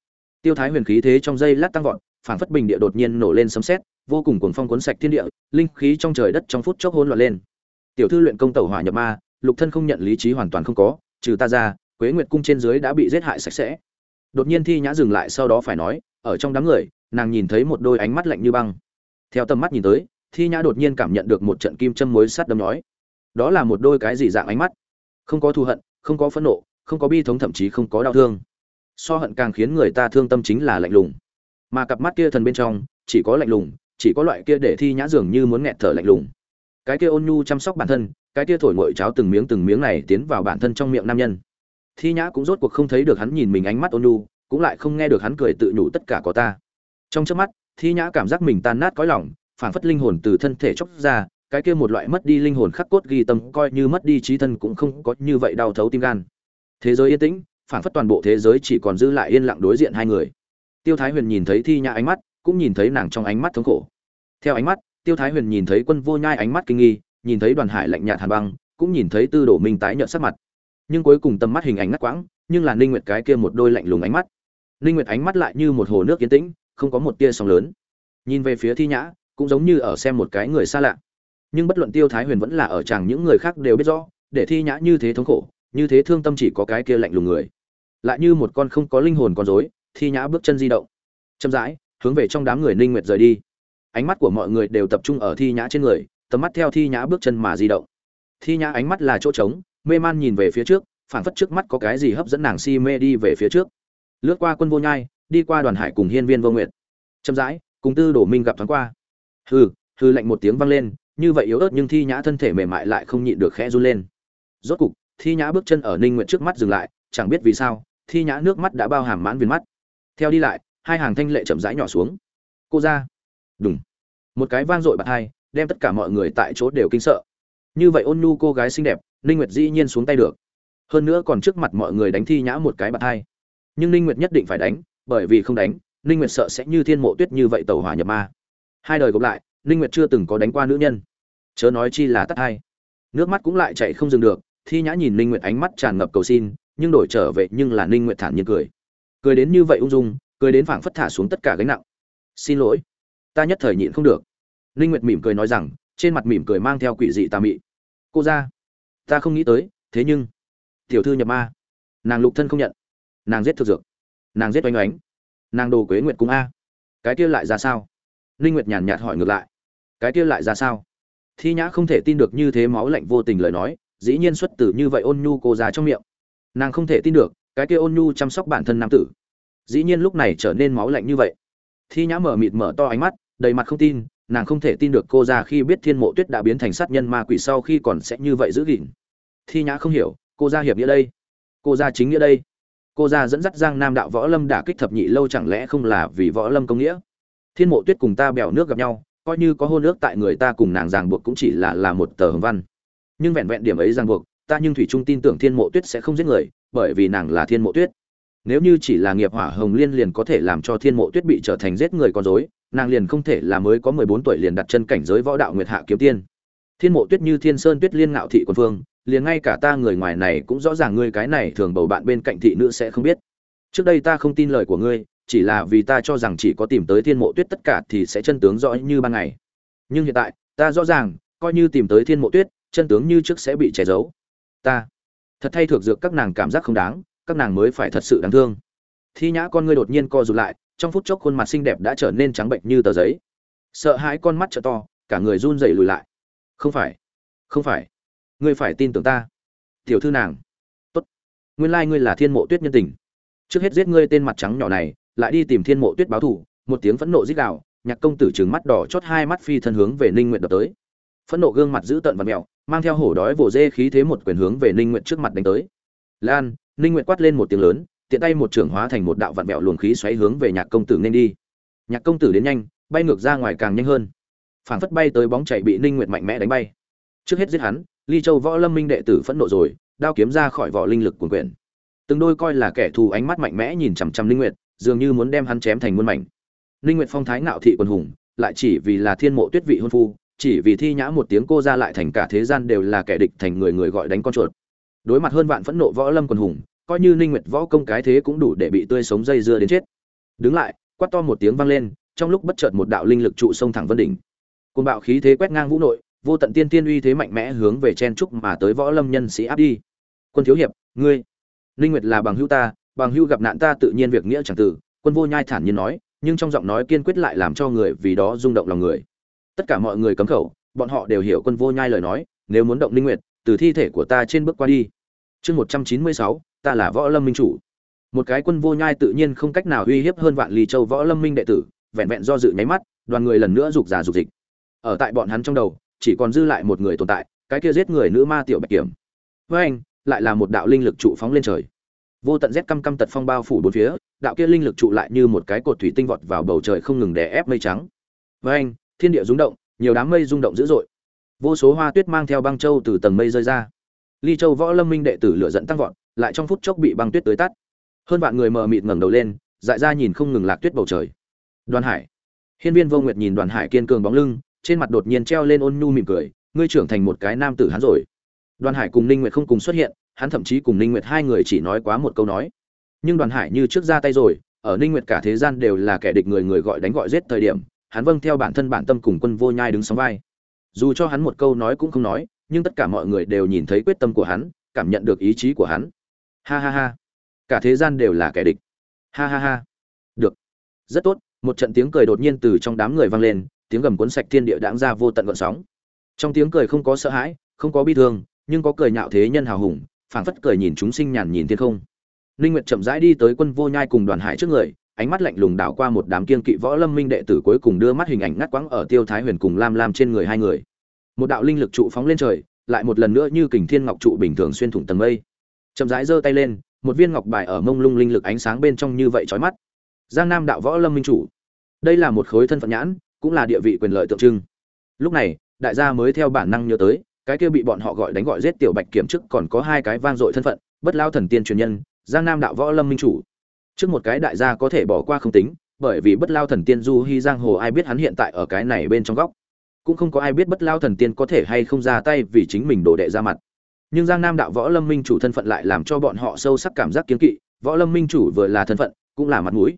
Tiêu thái huyền khí thế trong dây lát tăng vọt, phảng phất bình địa đột nhiên nổ lên sấm sét, vô cùng cuồng phong cuốn sạch thiên địa, linh khí trong trời đất trong phút chốc hỗn loạn lên. Tiểu thư luyện công tẩu hỏa nhập ma, lục thân không nhận lý trí hoàn toàn không có, trừ ta ra, quế nguyệt cung trên dưới đã bị giết hại sạch sẽ. Đột nhiên thi nhã dừng lại sau đó phải nói, ở trong đám người, nàng nhìn thấy một đôi ánh mắt lạnh như băng. Theo tầm mắt nhìn tới, thi nhã đột nhiên cảm nhận được một trận kim châm mối sắt đâm nhói. Đó là một đôi cái gì dạng ánh mắt? Không có thù hận, không có phẫn nộ không có bi thống thậm chí không có đau thương. So hận càng khiến người ta thương tâm chính là lạnh lùng. Mà cặp mắt kia thần bên trong, chỉ có lạnh lùng, chỉ có loại kia để thi nhã dường như muốn nghẹt thở lạnh lùng. Cái kia ôn nhu chăm sóc bản thân, cái kia thổi ngội cháo từng miếng từng miếng này tiến vào bản thân trong miệng nam nhân. Thi nhã cũng rốt cuộc không thấy được hắn nhìn mình ánh mắt ôn nhu, cũng lại không nghe được hắn cười tự nhủ tất cả có ta. Trong trước mắt, thi nhã cảm giác mình tan nát cõi lòng phản phất linh hồn từ thân thể chóc ra, cái kia một loại mất đi linh hồn khắc cốt ghi tâm coi như mất đi trí thân cũng không có như vậy đau thấu tim gan thế giới yên tĩnh phản phất toàn bộ thế giới chỉ còn giữ lại yên lặng đối diện hai người. Tiêu thái huyền nhìn thấy thi nhã ánh mắt, cũng nhìn thấy nàng trong ánh mắt thống khổ. Theo ánh mắt, tiêu thái huyền nhìn thấy quân vô nhai ánh mắt kinh nghi, nhìn thấy đoàn hải lạnh nhạt hàn băng, cũng nhìn thấy tư đồ minh tái nhợt sắc mặt. Nhưng cuối cùng tầm mắt hình ảnh ngắt quãng, nhưng là ninh nguyệt cái kia một đôi lạnh lùng ánh mắt. Ninh nguyệt ánh mắt lại như một hồ nước yên tĩnh, không có một tia sóng lớn. Nhìn về phía thi nhã, cũng giống như ở xem một cái người xa lạ. Nhưng bất luận tiêu thái huyền vẫn là ở chẳng những người khác đều biết rõ, để thi nhã như thế thống khổ như thế thương tâm chỉ có cái kia lạnh lùng người. Lại như một con không có linh hồn con rối, thi nhã bước chân di động. Chậm rãi, hướng về trong đám người ninh nguyệt rời đi. Ánh mắt của mọi người đều tập trung ở thi nhã trên người, tầm mắt theo thi nhã bước chân mà di động. Thi nhã ánh mắt là chỗ trống, mê man nhìn về phía trước, phảng phất trước mắt có cái gì hấp dẫn nàng si mê đi về phía trước. Lướt qua quân vô nhai, đi qua đoàn hải cùng hiên viên vô nguyện chậm rãi, cùng tư đổ minh gặp thoáng qua. Hừ hừ lạnh một tiếng vang lên, như vậy yếu ớt nhưng thi nhã thân thể mềm mại lại không nhịn được khẽ run lên. Rốt cục thi nhã bước chân ở ninh nguyện trước mắt dừng lại, chẳng biết vì sao, thi nhã nước mắt đã bao hàm mãn viên mắt. Theo đi lại, hai hàng thanh lệ chậm rãi nhỏ xuống. Cô ra. Đúng một cái vang dội bạc hai, đem tất cả mọi người tại chỗ đều kinh sợ. Như vậy ôn nhu cô gái xinh đẹp, ninh nguyệt dĩ nhiên xuống tay được. Hơn nữa còn trước mặt mọi người đánh thi nhã một cái bạc hai. Nhưng ninh nguyệt nhất định phải đánh, bởi vì không đánh, ninh nguyệt sợ sẽ như thiên mộ tuyết như vậy tẩu hỏa nhập ma. Hai đời gộp lại, ninh nguyệt chưa từng có đánh qua nữ nhân. Chớ nói chi là tắt hai. Nước mắt cũng lại chảy không dừng được thi nhã nhìn ninh nguyệt ánh mắt tràn ngập cầu xin, nhưng đổi trở về nhưng là ninh nguyệt thản nhiên cười. Cười đến như vậy ung dung, cười đến phảng phất thả xuống tất cả gánh nặng. Xin lỗi, ta nhất thời nhịn không được. Ninh nguyệt mỉm cười nói rằng, trên mặt mỉm cười mang theo quỷ dị tà mị. Cô ra ta không nghĩ tới, thế nhưng, tiểu thư nhập ma. Nàng lục thân không nhận. Nàng giết thực dược. Nàng giết oanh oánh. Nàng đồ quế nguyệt cung a. Cái kia lại ra sao? Ninh nguyệt nhàn nhạt hỏi ngược lại. Cái kia lại ra sao? Thi nhã không thể tin được như thế máu lạnh vô tình lời nói dĩ nhiên xuất từ như vậy ôn nhu cô già trong miệng. Nàng không thể tin được, cái kia ôn nhu chăm sóc bản thân nam tử. Dĩ nhiên lúc này trở nên máu lạnh như vậy. Thi nhã mở mịt mở to ánh mắt, đầy mặt không tin, nàng không thể tin được cô ra khi biết thiên mộ tuyết đã biến thành sát nhân ma quỷ sau khi còn sẽ như vậy giữ gìn. Thi nhã không hiểu, cô ra hiệp nghĩa đây? Cô ra chính nghĩa đây? Cô ra dẫn dắt giang nam đạo võ lâm đả kích thập nhị lâu chẳng lẽ không là vì võ lâm công nghĩa? Thiên mộ tuyết cùng ta bèo nước gặp nhau, coi như có hôn ước tại người ta cùng nàng ràng buộc cũng chỉ là là một tờ hồng văn nhưng vẹn vẹn điểm ấy ràng buộc, ta nhưng thủy trung tin tưởng thiên mộ tuyết sẽ không giết người, bởi vì nàng là thiên mộ tuyết. Nếu như chỉ là nghiệp hỏa hồng liên liền có thể làm cho thiên mộ tuyết bị trở thành giết người con dối nàng liền không thể là mới có mười bốn tuổi liền đặt chân cảnh giới võ đạo nguyệt hạ kiếm tiên. Thiên mộ tuyết như thiên sơn tuyết liên ngạo thị quân phương liền ngay cả ta người ngoài này cũng rõ ràng ngươi cái này thường bầu bạn bên cạnh thị nữ sẽ không biết. Trước đây ta không tin lời của ngươi, chỉ là vì ta cho rằng chỉ có tìm tới thiên mộ tuyết tất cả thì sẽ chân tướng rõ như ban ngày. Nhưng hiện tại, ta rõ ràng, coi như tìm tới thiên mộ tuyết chân tướng như trước sẽ bị che giấu. Ta, thật thay thuộc dược các nàng cảm giác không đáng, các nàng mới phải thật sự đáng thương. Thi nhã con ngươi đột nhiên co rụt lại, trong phút chốc khuôn mặt xinh đẹp đã trở nên trắng bệnh như tờ giấy. Sợ hãi con mắt trợ to, cả người run rẩy lùi lại. Không phải không phải, ngươi phải tin tưởng ta. Tiểu thư nàng, tốt. Nguyên lai ngươi là thiên mộ tuyết nhân tình. Trước hết giết ngươi tên mặt trắng nhỏ này, lại đi tìm thiên mộ tuyết báo thù, một tiếng phẫn nộ rít gào, nhạc công tử trừng mắt đỏ chót hai mắt phi thân hướng về ninh nguyện đập tới. Phẫn nộ gương mặt giữ tợn và mèo mang theo hổ đói vồ dê khí thế một quyền hướng về ninh nguyện trước mặt đánh tới. Lan, ninh nguyện quát lên một tiếng lớn, tiện tay một trưởng hóa thành một đạo vạn bẹo luồng khí xoáy hướng về nhạc công tử nên đi. Nhạc công tử đến nhanh, bay ngược ra ngoài càng nhanh hơn. Phảng phất bay tới bóng chạy bị ninh nguyệt mạnh mẽ đánh bay. Trước hết giết hắn, ly châu võ lâm minh đệ tử phẫn nộ rồi, đao kiếm ra khỏi vỏ linh lực cuồn quyển từng đôi coi là kẻ thù ánh mắt mạnh mẽ nhìn chằm chằm ninh nguyệt, dường như muốn đem hắn chém thành muôn mảnh. Ninh nguyệt phong thái ngạo thị quân hùng, lại chỉ vì là thiên mộ tuyết vị hôn phu chỉ vì thi nhã một tiếng cô ra lại thành cả thế gian đều là kẻ địch thành người người gọi đánh con chuột. Đối mặt hơn vạn phẫn nộ võ lâm quân hùng, coi như ninh nguyệt võ công cái thế cũng đủ để bị tươi sống dây dưa đến chết. Đứng lại, quát to một tiếng vang lên, trong lúc bất chợt một đạo linh lực trụ sông thẳng vân đỉnh. Côn bạo khí thế quét ngang vũ nội, vô tận tiên tiên uy thế mạnh mẽ hướng về chen trúc mà tới võ lâm nhân sĩ áp đi. Quân thiếu hiệp, ngươi, ninh nguyệt là bằng hữu ta, bằng hữu gặp nạn ta tự nhiên việc nghĩa chẳng tử quân vô nhai thản nhiên nói, nhưng trong giọng nói kiên quyết lại làm cho người vì đó rung động lòng người tất cả mọi người cấm khẩu bọn họ đều hiểu quân vô nhai lời nói nếu muốn động linh nguyệt từ thi thể của ta trên bước qua đi. Chương 196, ta là võ lâm minh chủ. Một cái quân vô nhai tự nhiên không cách nào uy hiếp hơn vạn ly châu võ lâm minh đệ tử vẹn vẹn do dự nháy mắt đoàn người lần nữa rục giả rục dịch. Ở tại bọn hắn trong đầu chỉ còn dư lại một người tồn tại cái kia giết người nữ ma tiểu bạch kiểm. Với anh lại là một đạo linh lực trụ phóng lên trời. Vô tận rét căm căm tật phong bao phủ bốn phía đạo kia linh lực trụ lại như một cái cột thủy tinh vọt vào bầu trời không ngừng đè ép mây trắng. Với anh thiên địa rung động, nhiều đám mây rung động dữ dội. Vô số hoa tuyết mang theo băng châu từ tầng mây rơi ra. Ly châu võ lâm minh đệ tử lửa dẫn tăng vọt, lại trong phút chốc bị băng tuyết tới tắt. Hơn vạn người mờ mịt ngẩng đầu lên, dại ra nhìn không ngừng lạc tuyết bầu trời. Đoàn hải. Hiên viên vô nguyệt nhìn đoàn hải kiên cường bóng lưng, trên mặt đột nhiên treo lên ôn nhu mỉm cười, ngươi trưởng thành một cái nam tử hắn rồi. Đoàn hải cùng ninh nguyệt không cùng xuất hiện, hắn thậm chí cùng ninh nguyệt hai người chỉ nói quá một câu nói. Nhưng đoàn hải như trước ra tay rồi, ở ninh nguyệt cả thế gian đều là kẻ địch người người gọi đánh gọi giết thời điểm hắn vâng theo bản thân bản tâm cùng quân vô nhai đứng sóng vai. Dù cho hắn một câu nói cũng không nói, nhưng tất cả mọi người đều nhìn thấy quyết tâm của hắn, cảm nhận được ý chí của hắn. Ha ha ha. Cả thế gian đều là kẻ địch. Ha ha ha. Được. Rất tốt, một trận tiếng cười đột nhiên từ trong đám người vang lên, tiếng gầm cuốn sạch thiên địa đãng ra vô tận gợn sóng. Trong tiếng cười không có sợ hãi, không có bi thương, nhưng có cười nhạo thế nhân hào hùng, phảng phất cười nhìn chúng sinh nhàn nhìn thiên không. Linh nguyệt chậm rãi đi tới quân vô nhai cùng đoàn hải trước người ánh mắt lạnh lùng đảo qua một đám kiên kỵ võ lâm minh đệ tử cuối cùng đưa mắt hình ảnh ngắt quãng ở tiêu thái huyền cùng lam lam trên người hai người. Một đạo linh lực trụ phóng lên trời, lại một lần nữa như kình thiên ngọc trụ bình thường xuyên thủng tầng mây. Chậm rãi giơ tay lên, một viên ngọc bài ở mông lung linh lực ánh sáng bên trong như vậy chói mắt. Giang nam đạo võ lâm minh chủ, đây là một khối thân phận nhãn, cũng là địa vị quyền lợi tượng trưng. Lúc này, đại gia mới theo bản năng nhớ tới, cái kia bị bọn họ gọi đánh gọi giết tiểu bạch kiểm trước còn có hai cái vang dội thân phận, bất lao thần tiên truyền nhân, giang nam đạo võ lâm minh chủ trước một cái đại gia có thể bỏ qua không tính, bởi vì bất lao thần tiên du hy giang hồ ai biết hắn hiện tại ở cái này bên trong góc. Cũng không có ai biết bất lao thần tiên có thể hay không ra tay vì chính mình đổ đệ ra mặt. Nhưng giang nam đạo võ lâm minh chủ thân phận lại làm cho bọn họ sâu sắc cảm giác kiến kỵ, võ lâm minh chủ vừa là thân phận, cũng là mặt mũi.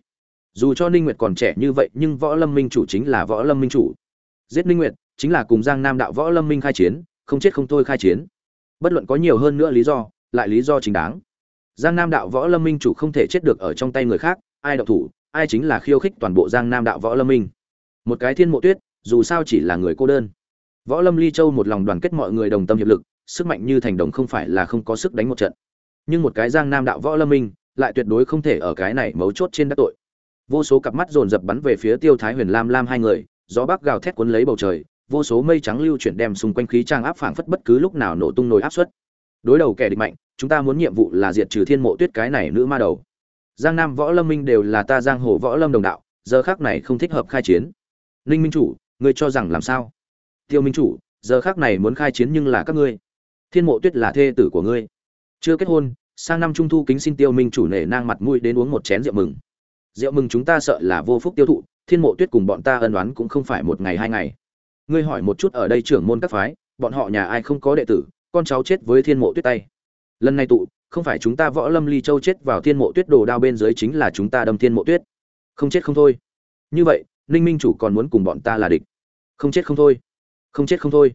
Dù cho ninh nguyệt còn trẻ như vậy, nhưng võ lâm minh chủ chính là võ lâm minh chủ. Giết ninh nguyệt chính là cùng giang nam đạo võ lâm minh khai chiến, không chết không thôi khai chiến. Bất luận có nhiều hơn nữa lý do, lại lý do chính đáng giang nam đạo võ lâm minh chủ không thể chết được ở trong tay người khác, ai độc thủ, ai chính là khiêu khích toàn bộ giang nam đạo võ lâm minh. Một cái thiên mộ tuyết, dù sao chỉ là người cô đơn. Võ lâm ly châu một lòng đoàn kết mọi người đồng tâm hiệp lực, sức mạnh như thành đồng không phải là không có sức đánh một trận. Nhưng một cái giang nam đạo võ lâm minh, lại tuyệt đối không thể ở cái này mấu chốt trên đắc tội. Vô số cặp mắt dồn dập bắn về phía tiêu thái huyền lam lam hai người, gió bắc gào thét cuốn lấy bầu trời, vô số mây trắng lưu chuyển đem xung quanh khí trang áp phảng phất bất cứ lúc nào nổ tung nồi áp suất đối đầu kẻ địch mạnh, chúng ta muốn nhiệm vụ là diệt trừ thiên mộ tuyết cái này nữ ma đầu. Giang nam, võ lâm minh đều là ta giang hồ võ lâm đồng đạo, giờ khác này không thích hợp khai chiến. Ninh minh chủ, ngươi cho rằng làm sao? Tiêu minh chủ, giờ khác này muốn khai chiến nhưng là các ngươi. Thiên mộ tuyết là thê tử của ngươi. Chưa kết hôn, sang năm trung thu kính xin tiêu minh chủ nể nang mặt mũi đến uống một chén rượu mừng. Rượu mừng chúng ta sợ là vô phúc tiêu thụ, thiên mộ tuyết cùng bọn ta ân đoán cũng không phải một ngày hai ngày. Ngươi hỏi một chút ở đây trưởng môn các phái, bọn họ nhà ai không có đệ tử con cháu chết với thiên mộ tuyết tay. Lần này tụ, không phải chúng ta võ lâm ly châu chết vào thiên mộ tuyết đồ đao bên dưới chính là chúng ta đâm thiên mộ tuyết. Không chết không thôi. Như vậy, ninh minh chủ còn muốn cùng bọn ta là địch. Không chết không thôi. Không chết không thôi.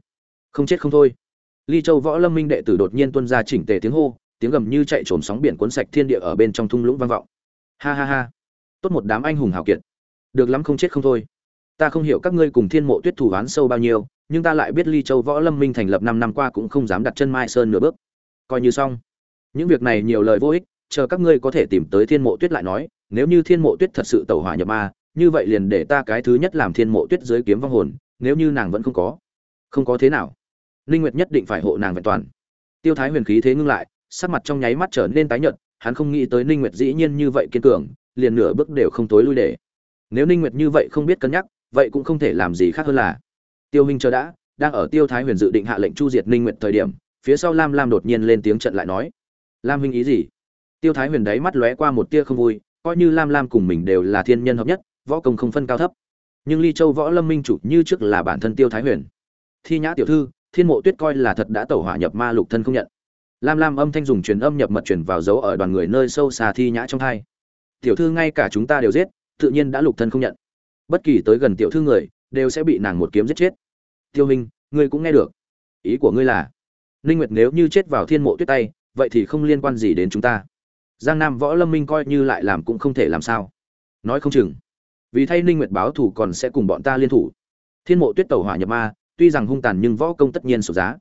Không chết không thôi. Ly châu võ lâm minh đệ tử đột nhiên tuân ra chỉnh tề tiếng hô, tiếng gầm như chạy trồm sóng biển cuốn sạch thiên địa ở bên trong thung lũng vang vọng. Ha ha ha. Tốt một đám anh hùng hào kiệt. Được lắm không chết không thôi. Ta không hiểu các ngươi cùng thiên mộ tuyết thủ oán sâu bao nhiêu nhưng ta lại biết ly châu võ lâm minh thành lập năm năm qua cũng không dám đặt chân mai sơn nửa bước. Coi như xong. Những việc này nhiều lời vô ích, chờ các ngươi có thể tìm tới thiên mộ tuyết lại nói, nếu như thiên mộ tuyết thật sự tẩu hỏa nhập ma, như vậy liền để ta cái thứ nhất làm thiên mộ tuyết dưới kiếm vong hồn, nếu như nàng vẫn không có. Không có thế nào. Ninh nguyệt nhất định phải hộ nàng vẹn toàn. Tiêu thái huyền khí thế ngưng lại, sắc mặt trong nháy mắt trở nên tái nhợt, hắn không nghĩ tới ninh nguyệt dĩ nhiên như vậy kiên cường, liền nửa bước đều không tối lui để. Nếu ninh nguyệt như vậy không biết cân nhắc, vậy cũng không thể làm gì khác hơn là tiêu minh chờ đã, đang ở tiêu thái huyền dự định hạ lệnh chu diệt ninh nguyệt thời điểm, phía sau lam lam đột nhiên lên tiếng trận lại nói, lam huynh ý gì? Tiêu thái huyền đáy mắt lóe qua một tia không vui, coi như lam lam cùng mình đều là thiên nhân hợp nhất, võ công không phân cao thấp. Nhưng ly châu võ lâm minh chủ như trước là bản thân tiêu thái huyền. Thi nhã tiểu thư, thiên mộ tuyết coi là thật đã tẩu hỏa nhập ma lục thân không nhận. Lam lam âm thanh dùng truyền âm nhập mật truyền vào dấu ở đoàn người nơi sâu xa thi nhã trong thai tiểu thư ngay cả chúng ta đều giết, tự nhiên đã lục thân không nhận. Bất kỳ tới gần tiểu thư người, đều sẽ bị nàng một kiếm giết chết tiêu hình ngươi cũng nghe được. Ý của ngươi là, ninh nguyệt nếu như chết vào thiên mộ tuyết tay, vậy thì không liên quan gì đến chúng ta. Giang nam võ lâm minh coi như lại làm cũng không thể làm sao. Nói không chừng, vì thay ninh nguyệt báo thù còn sẽ cùng bọn ta liên thủ. Thiên mộ tuyết tẩu hỏa nhập ma, tuy rằng hung tàn nhưng võ công tất nhiên sổ giá.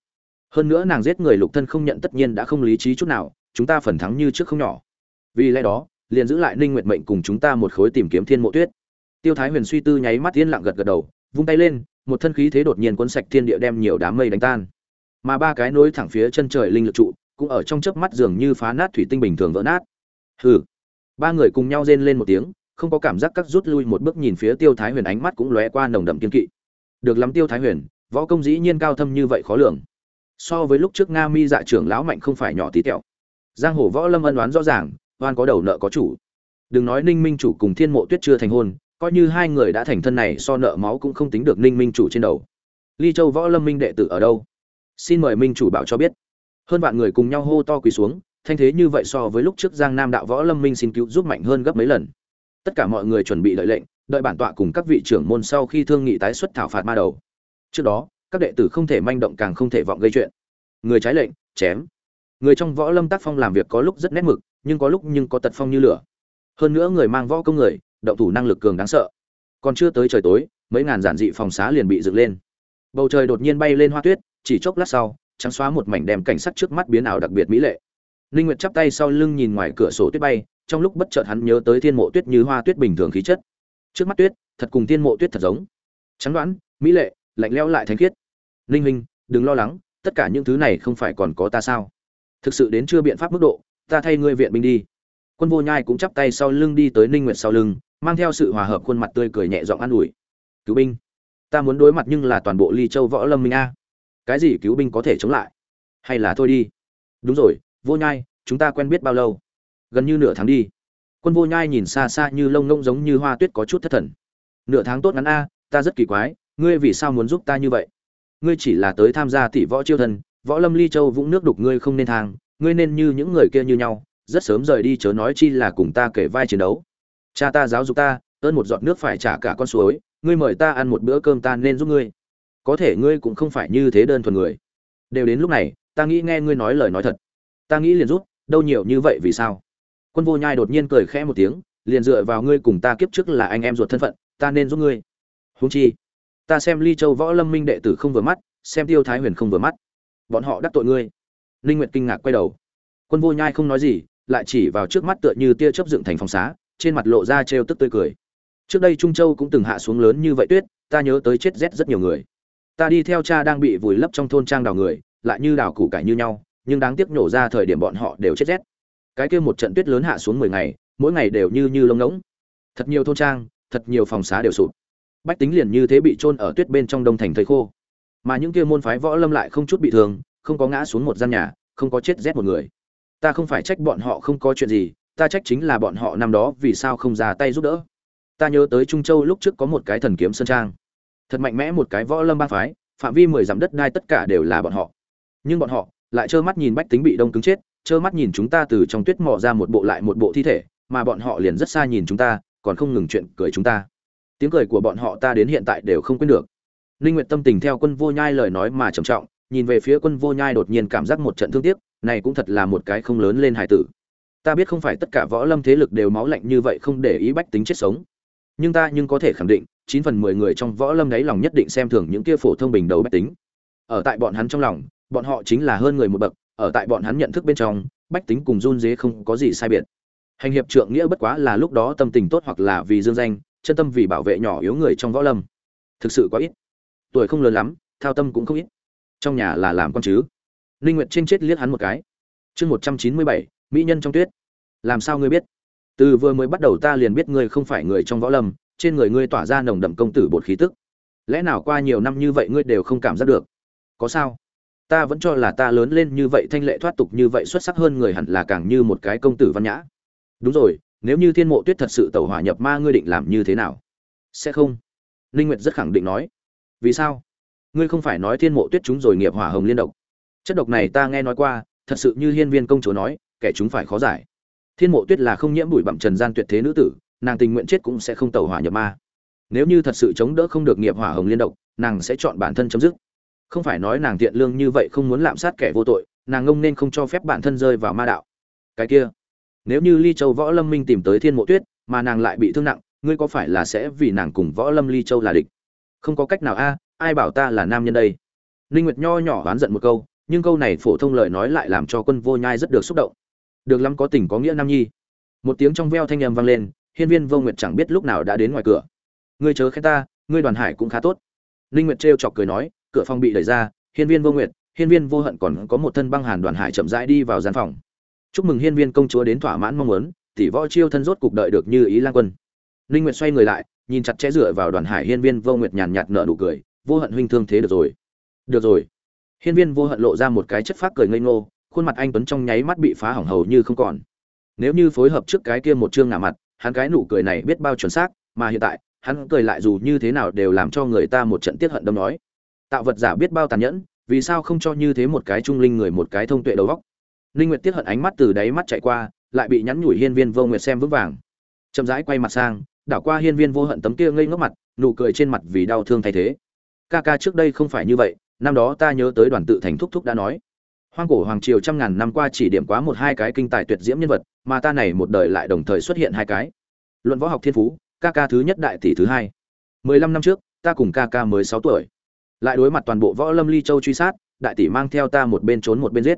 Hơn nữa nàng giết người lục thân không nhận tất nhiên đã không lý trí chút nào, chúng ta phần thắng như trước không nhỏ. Vì lẽ đó, liền giữ lại ninh nguyệt mệnh cùng chúng ta một khối tìm kiếm thiên mộ tuyết. Tiêu thái huyền suy tư nháy mắt yên lặng gật gật đầu, vung tay lên một thân khí thế đột nhiên cuốn sạch thiên địa đem nhiều đám mây đánh tan. Mà ba cái nối thẳng phía chân trời linh lực trụ, cũng ở trong chớp mắt dường như phá nát thủy tinh bình thường vỡ nát. Hừ. Ba người cùng nhau rên lên một tiếng, không có cảm giác các rút lui một bước nhìn phía tiêu thái huyền ánh mắt cũng lóe qua nồng đậm kiên kỵ. Được lắm tiêu thái huyền, võ công dĩ nhiên cao thâm như vậy khó lường. So với lúc trước nga mi dạ trưởng lão mạnh không phải nhỏ tí tẹo. Giang hồ võ lâm ân đoán rõ ràng, oan có đầu nợ có chủ. Đừng nói ninh minh chủ cùng thiên mộ tuyết chưa thành hôn coi như hai người đã thành thân này so nợ máu cũng không tính được ninh minh chủ trên đầu. Ly châu võ lâm minh đệ tử ở đâu? Xin mời minh chủ bảo cho biết. Hơn vạn người cùng nhau hô to quỳ xuống, thanh thế như vậy so với lúc trước giang nam đạo võ lâm minh xin cứu giúp mạnh hơn gấp mấy lần. Tất cả mọi người chuẩn bị đợi lệnh, đợi bản tọa cùng các vị trưởng môn sau khi thương nghị tái xuất thảo phạt ma đầu. Trước đó, các đệ tử không thể manh động càng không thể vọng gây chuyện. Người trái lệnh, chém. Người trong võ lâm tác phong làm việc có lúc rất nét mực, nhưng có lúc nhưng có tật phong như lửa. Hơn nữa người mang võ công người động thủ năng lực cường đáng sợ còn chưa tới trời tối mấy ngàn giản dị phòng xá liền bị dựng lên bầu trời đột nhiên bay lên hoa tuyết chỉ chốc lát sau trắng xóa một mảnh đem cảnh sắc trước mắt biến ảo đặc biệt mỹ lệ Linh Nguyệt chắp tay sau lưng nhìn ngoài cửa sổ tuyết bay, trong lúc bất chợt hắn nhớ tới thiên mộ tuyết như hoa tuyết bình thường khí chất. Trước mắt tuyết, thật cùng thiên mộ tuyết thật giống. Trắng đoán, mỹ lệ, lạnh lẽo lại thánh khiết. Linh Minh, đừng lo lắng, tất cả những thứ này không phải còn có ta sao? Thực sự đến chưa biện pháp mức độ, ta thay ngươi viện binh đi. Quân Vô Nhai cũng chắp tay sau lưng đi tới Ninh Nguyệt sau lưng, mang theo sự hòa hợp khuôn mặt tươi cười nhẹ giọng an ủi. Cứu binh, ta muốn đối mặt nhưng là toàn bộ Ly Châu võ lâm minh a. Cái gì cứu binh có thể chống lại? Hay là thôi đi. Đúng rồi, Vô Nhai, chúng ta quen biết bao lâu? Gần như nửa tháng đi. Quân Vô Nhai nhìn xa xa như lông ngông giống như hoa tuyết có chút thất thần. Nửa tháng tốt ngắn a, ta rất kỳ quái, ngươi vì sao muốn giúp ta như vậy? Ngươi chỉ là tới tham gia tỷ võ chiêu thần, võ lâm ly châu vũng nước đục ngươi không nên thang, ngươi nên như những người kia như nhau, rất sớm rời đi chớ nói chi là cùng ta kể vai chiến đấu cha ta giáo dục ta ơn một giọt nước phải trả cả con suối ngươi mời ta ăn một bữa cơm ta nên giúp ngươi. Có thể ngươi cũng không phải như thế đơn thuần người. Đều đến lúc này ta nghĩ nghe ngươi nói lời nói thật. Ta nghĩ liền rút đâu nhiều như vậy vì sao? Quân vô nhai đột nhiên cười khẽ một tiếng liền dựa vào ngươi cùng ta kiếp trước là anh em ruột thân phận ta nên giúp ngươi. Huống chi ta xem ly châu võ lâm minh đệ tử không vừa mắt xem tiêu thái huyền không vừa mắt. Bọn họ đắc tội ngươi. Linh nguyệt kinh ngạc quay đầu. Quân vô nhai không nói gì lại chỉ vào trước mắt tựa như tia chớp dựng thành phòng xá, trên mặt lộ ra trêu tức tươi cười. Trước đây Trung Châu cũng từng hạ xuống lớn như vậy tuyết, ta nhớ tới chết rét rất nhiều người. Ta đi theo cha đang bị vùi lấp trong thôn trang đào người, lại như đào củ cải như nhau, nhưng đáng tiếc nổ ra thời điểm bọn họ đều chết rét. Cái kia một trận tuyết lớn hạ xuống 10 ngày, mỗi ngày đều như như lông ngỗng. Thật nhiều thôn trang, thật nhiều phòng xá đều sụp. Bách tính liền như thế bị chôn ở tuyết bên trong đông thành thời khô. Mà những kia môn phái võ lâm lại không chút bị thương, không có ngã xuống một gian nhà, không có chết rét một người ta không phải trách bọn họ không có chuyện gì ta trách chính là bọn họ năm đó vì sao không ra tay giúp đỡ. Ta nhớ tới trung châu lúc trước có một cái thần kiếm sơn trang. Thật mạnh mẽ một cái võ lâm bang phái, phạm vi mười dặm đất đai tất cả đều là bọn họ. Nhưng bọn họ lại trơ mắt nhìn bách tính bị đông cứng chết, trơ mắt nhìn chúng ta từ trong tuyết mò ra một bộ lại một bộ thi thể, mà bọn họ liền rất xa nhìn chúng ta, còn không ngừng chuyện cười chúng ta. Tiếng cười của bọn họ ta đến hiện tại đều không quên được. Ninh nguyệt tâm tình theo quân vô nhai lời nói mà trầm trọng, nhìn về phía quân vô nhai đột nhiên cảm giác một trận thương tiếc, này cũng thật là một cái không lớn lên hài tử ta biết không phải tất cả võ lâm thế lực đều máu lạnh như vậy không để ý bách tính chết sống. Nhưng ta nhưng có thể khẳng định, chín phần mười người trong võ lâm đáy lòng nhất định xem thường những kia phổ thông bình đầu bách tính. Ở tại bọn hắn trong lòng, bọn họ chính là hơn người một bậc, ở tại bọn hắn nhận thức bên trong, bách tính cùng run dế không có gì sai biệt. Hành hiệp trượng nghĩa bất quá là lúc đó tâm tình tốt hoặc là vì dương danh, chân tâm vì bảo vệ nhỏ yếu người trong võ lâm. Thực sự quá ít. Tuổi không lớn lắm, thao tâm cũng không ít. Trong nhà là làm con chứ. Ninh nguyệt trên chết liếc hắn một cái. Chương một trăm chín mươi bảy mỹ nhân trong tuyết. Làm sao ngươi biết? Từ vừa mới bắt đầu ta liền biết ngươi không phải người trong võ lâm, trên người ngươi tỏa ra nồng đậm công tử bột khí tức. Lẽ nào qua nhiều năm như vậy ngươi đều không cảm giác được? Có sao? Ta vẫn cho là ta lớn lên như vậy thanh lệ thoát tục như vậy xuất sắc hơn người hẳn là càng như một cái công tử văn nhã. Đúng rồi, nếu như thiên mộ tuyết thật sự tẩu hỏa nhập ma ngươi định làm như thế nào? Sẽ không. Ninh nguyệt rất khẳng định nói. Vì sao? Ngươi không phải nói thiên mộ tuyết chúng rồi nghiệp hỏa hồng liên độc. Chất độc này ta nghe nói qua, thật sự như hiên viên công chúa nói kẻ chúng phải khó giải. Thiên mộ tuyết là không nhiễm bụi bặm trần gian tuyệt thế nữ tử, nàng tình nguyện chết cũng sẽ không tẩu hỏa nhập ma. Nếu như thật sự chống đỡ không được nghiệp hỏa hồng liên độc, nàng sẽ chọn bản thân chấm dứt. Không phải nói nàng thiện lương như vậy không muốn lạm sát kẻ vô tội, nàng ngông nên không cho phép bản thân rơi vào ma đạo. Cái kia, nếu như ly châu võ lâm minh tìm tới thiên mộ tuyết, mà nàng lại bị thương nặng, ngươi có phải là sẽ vì nàng cùng võ lâm ly châu là địch? Không có cách nào a, ai bảo ta là nam nhân đây? Ninh nguyệt nho nhỏ oán giận một câu, nhưng câu này phổ thông lời nói lại làm cho quân vô nhai rất được xúc động được lắm có tình có nghĩa nam nhi. Một tiếng trong veo thanh âm vang lên, hiên viên vô nguyệt chẳng biết lúc nào đã đến ngoài cửa. Ngươi chớ khen ta, ngươi đoàn hải cũng khá tốt. Ninh nguyệt trêu chọc cười nói, cửa phòng bị đẩy ra, hiên viên vô nguyệt, hiên viên vô hận còn có một thân băng hàn đoàn hải chậm rãi đi vào gian phòng. Chúc mừng hiên viên công chúa đến thỏa mãn mong muốn, tỷ võ chiêu thân rốt cục đợi được như ý lang quân. Ninh nguyệt xoay người lại, nhìn chặt chẽ dựa vào đoàn hải hiên viên vô nguyệt nhàn nhạt nở nụ cười, vô hận huynh thương thế được rồi. Được rồi. Hiên viên vô hận lộ ra một cái chất phác cười ngây ngô khuôn mặt anh tuấn trong nháy mắt bị phá hỏng hầu như không còn. Nếu như phối hợp trước cái kia một chương ngả mặt, hắn cái nụ cười này biết bao chuẩn xác, mà hiện tại, hắn cười lại dù như thế nào đều làm cho người ta một trận tiết hận đâm nói. Tạo vật giả biết bao tàn nhẫn, vì sao không cho như thế một cái trung linh người một cái thông tuệ đầu góc linh nguyệt tiết hận ánh mắt từ đáy mắt chạy qua, lại bị nhắn nhủi hiên viên vô nguyệt xem vững vàng. Chậm rãi quay mặt sang, đảo qua hiên viên vô hận tấm kia ngây ngốc mặt, nụ cười trên mặt vì đau thương thay thế. Ca ca trước đây không phải như vậy, năm đó ta nhớ tới đoàn tự thành thúc thúc đã nói hoang cổ hoàng triều trăm ngàn năm qua chỉ điểm quá một hai cái kinh tài tuyệt diễm nhân vật, mà ta này một đời lại đồng thời xuất hiện hai cái. Luận võ học thiên phú, ca ca thứ nhất đại tỷ thứ hai. Mười lăm năm trước, ta cùng ca ca mới sáu tuổi. Lại đối mặt toàn bộ võ lâm ly châu truy sát, đại tỷ mang theo ta một bên trốn một bên giết.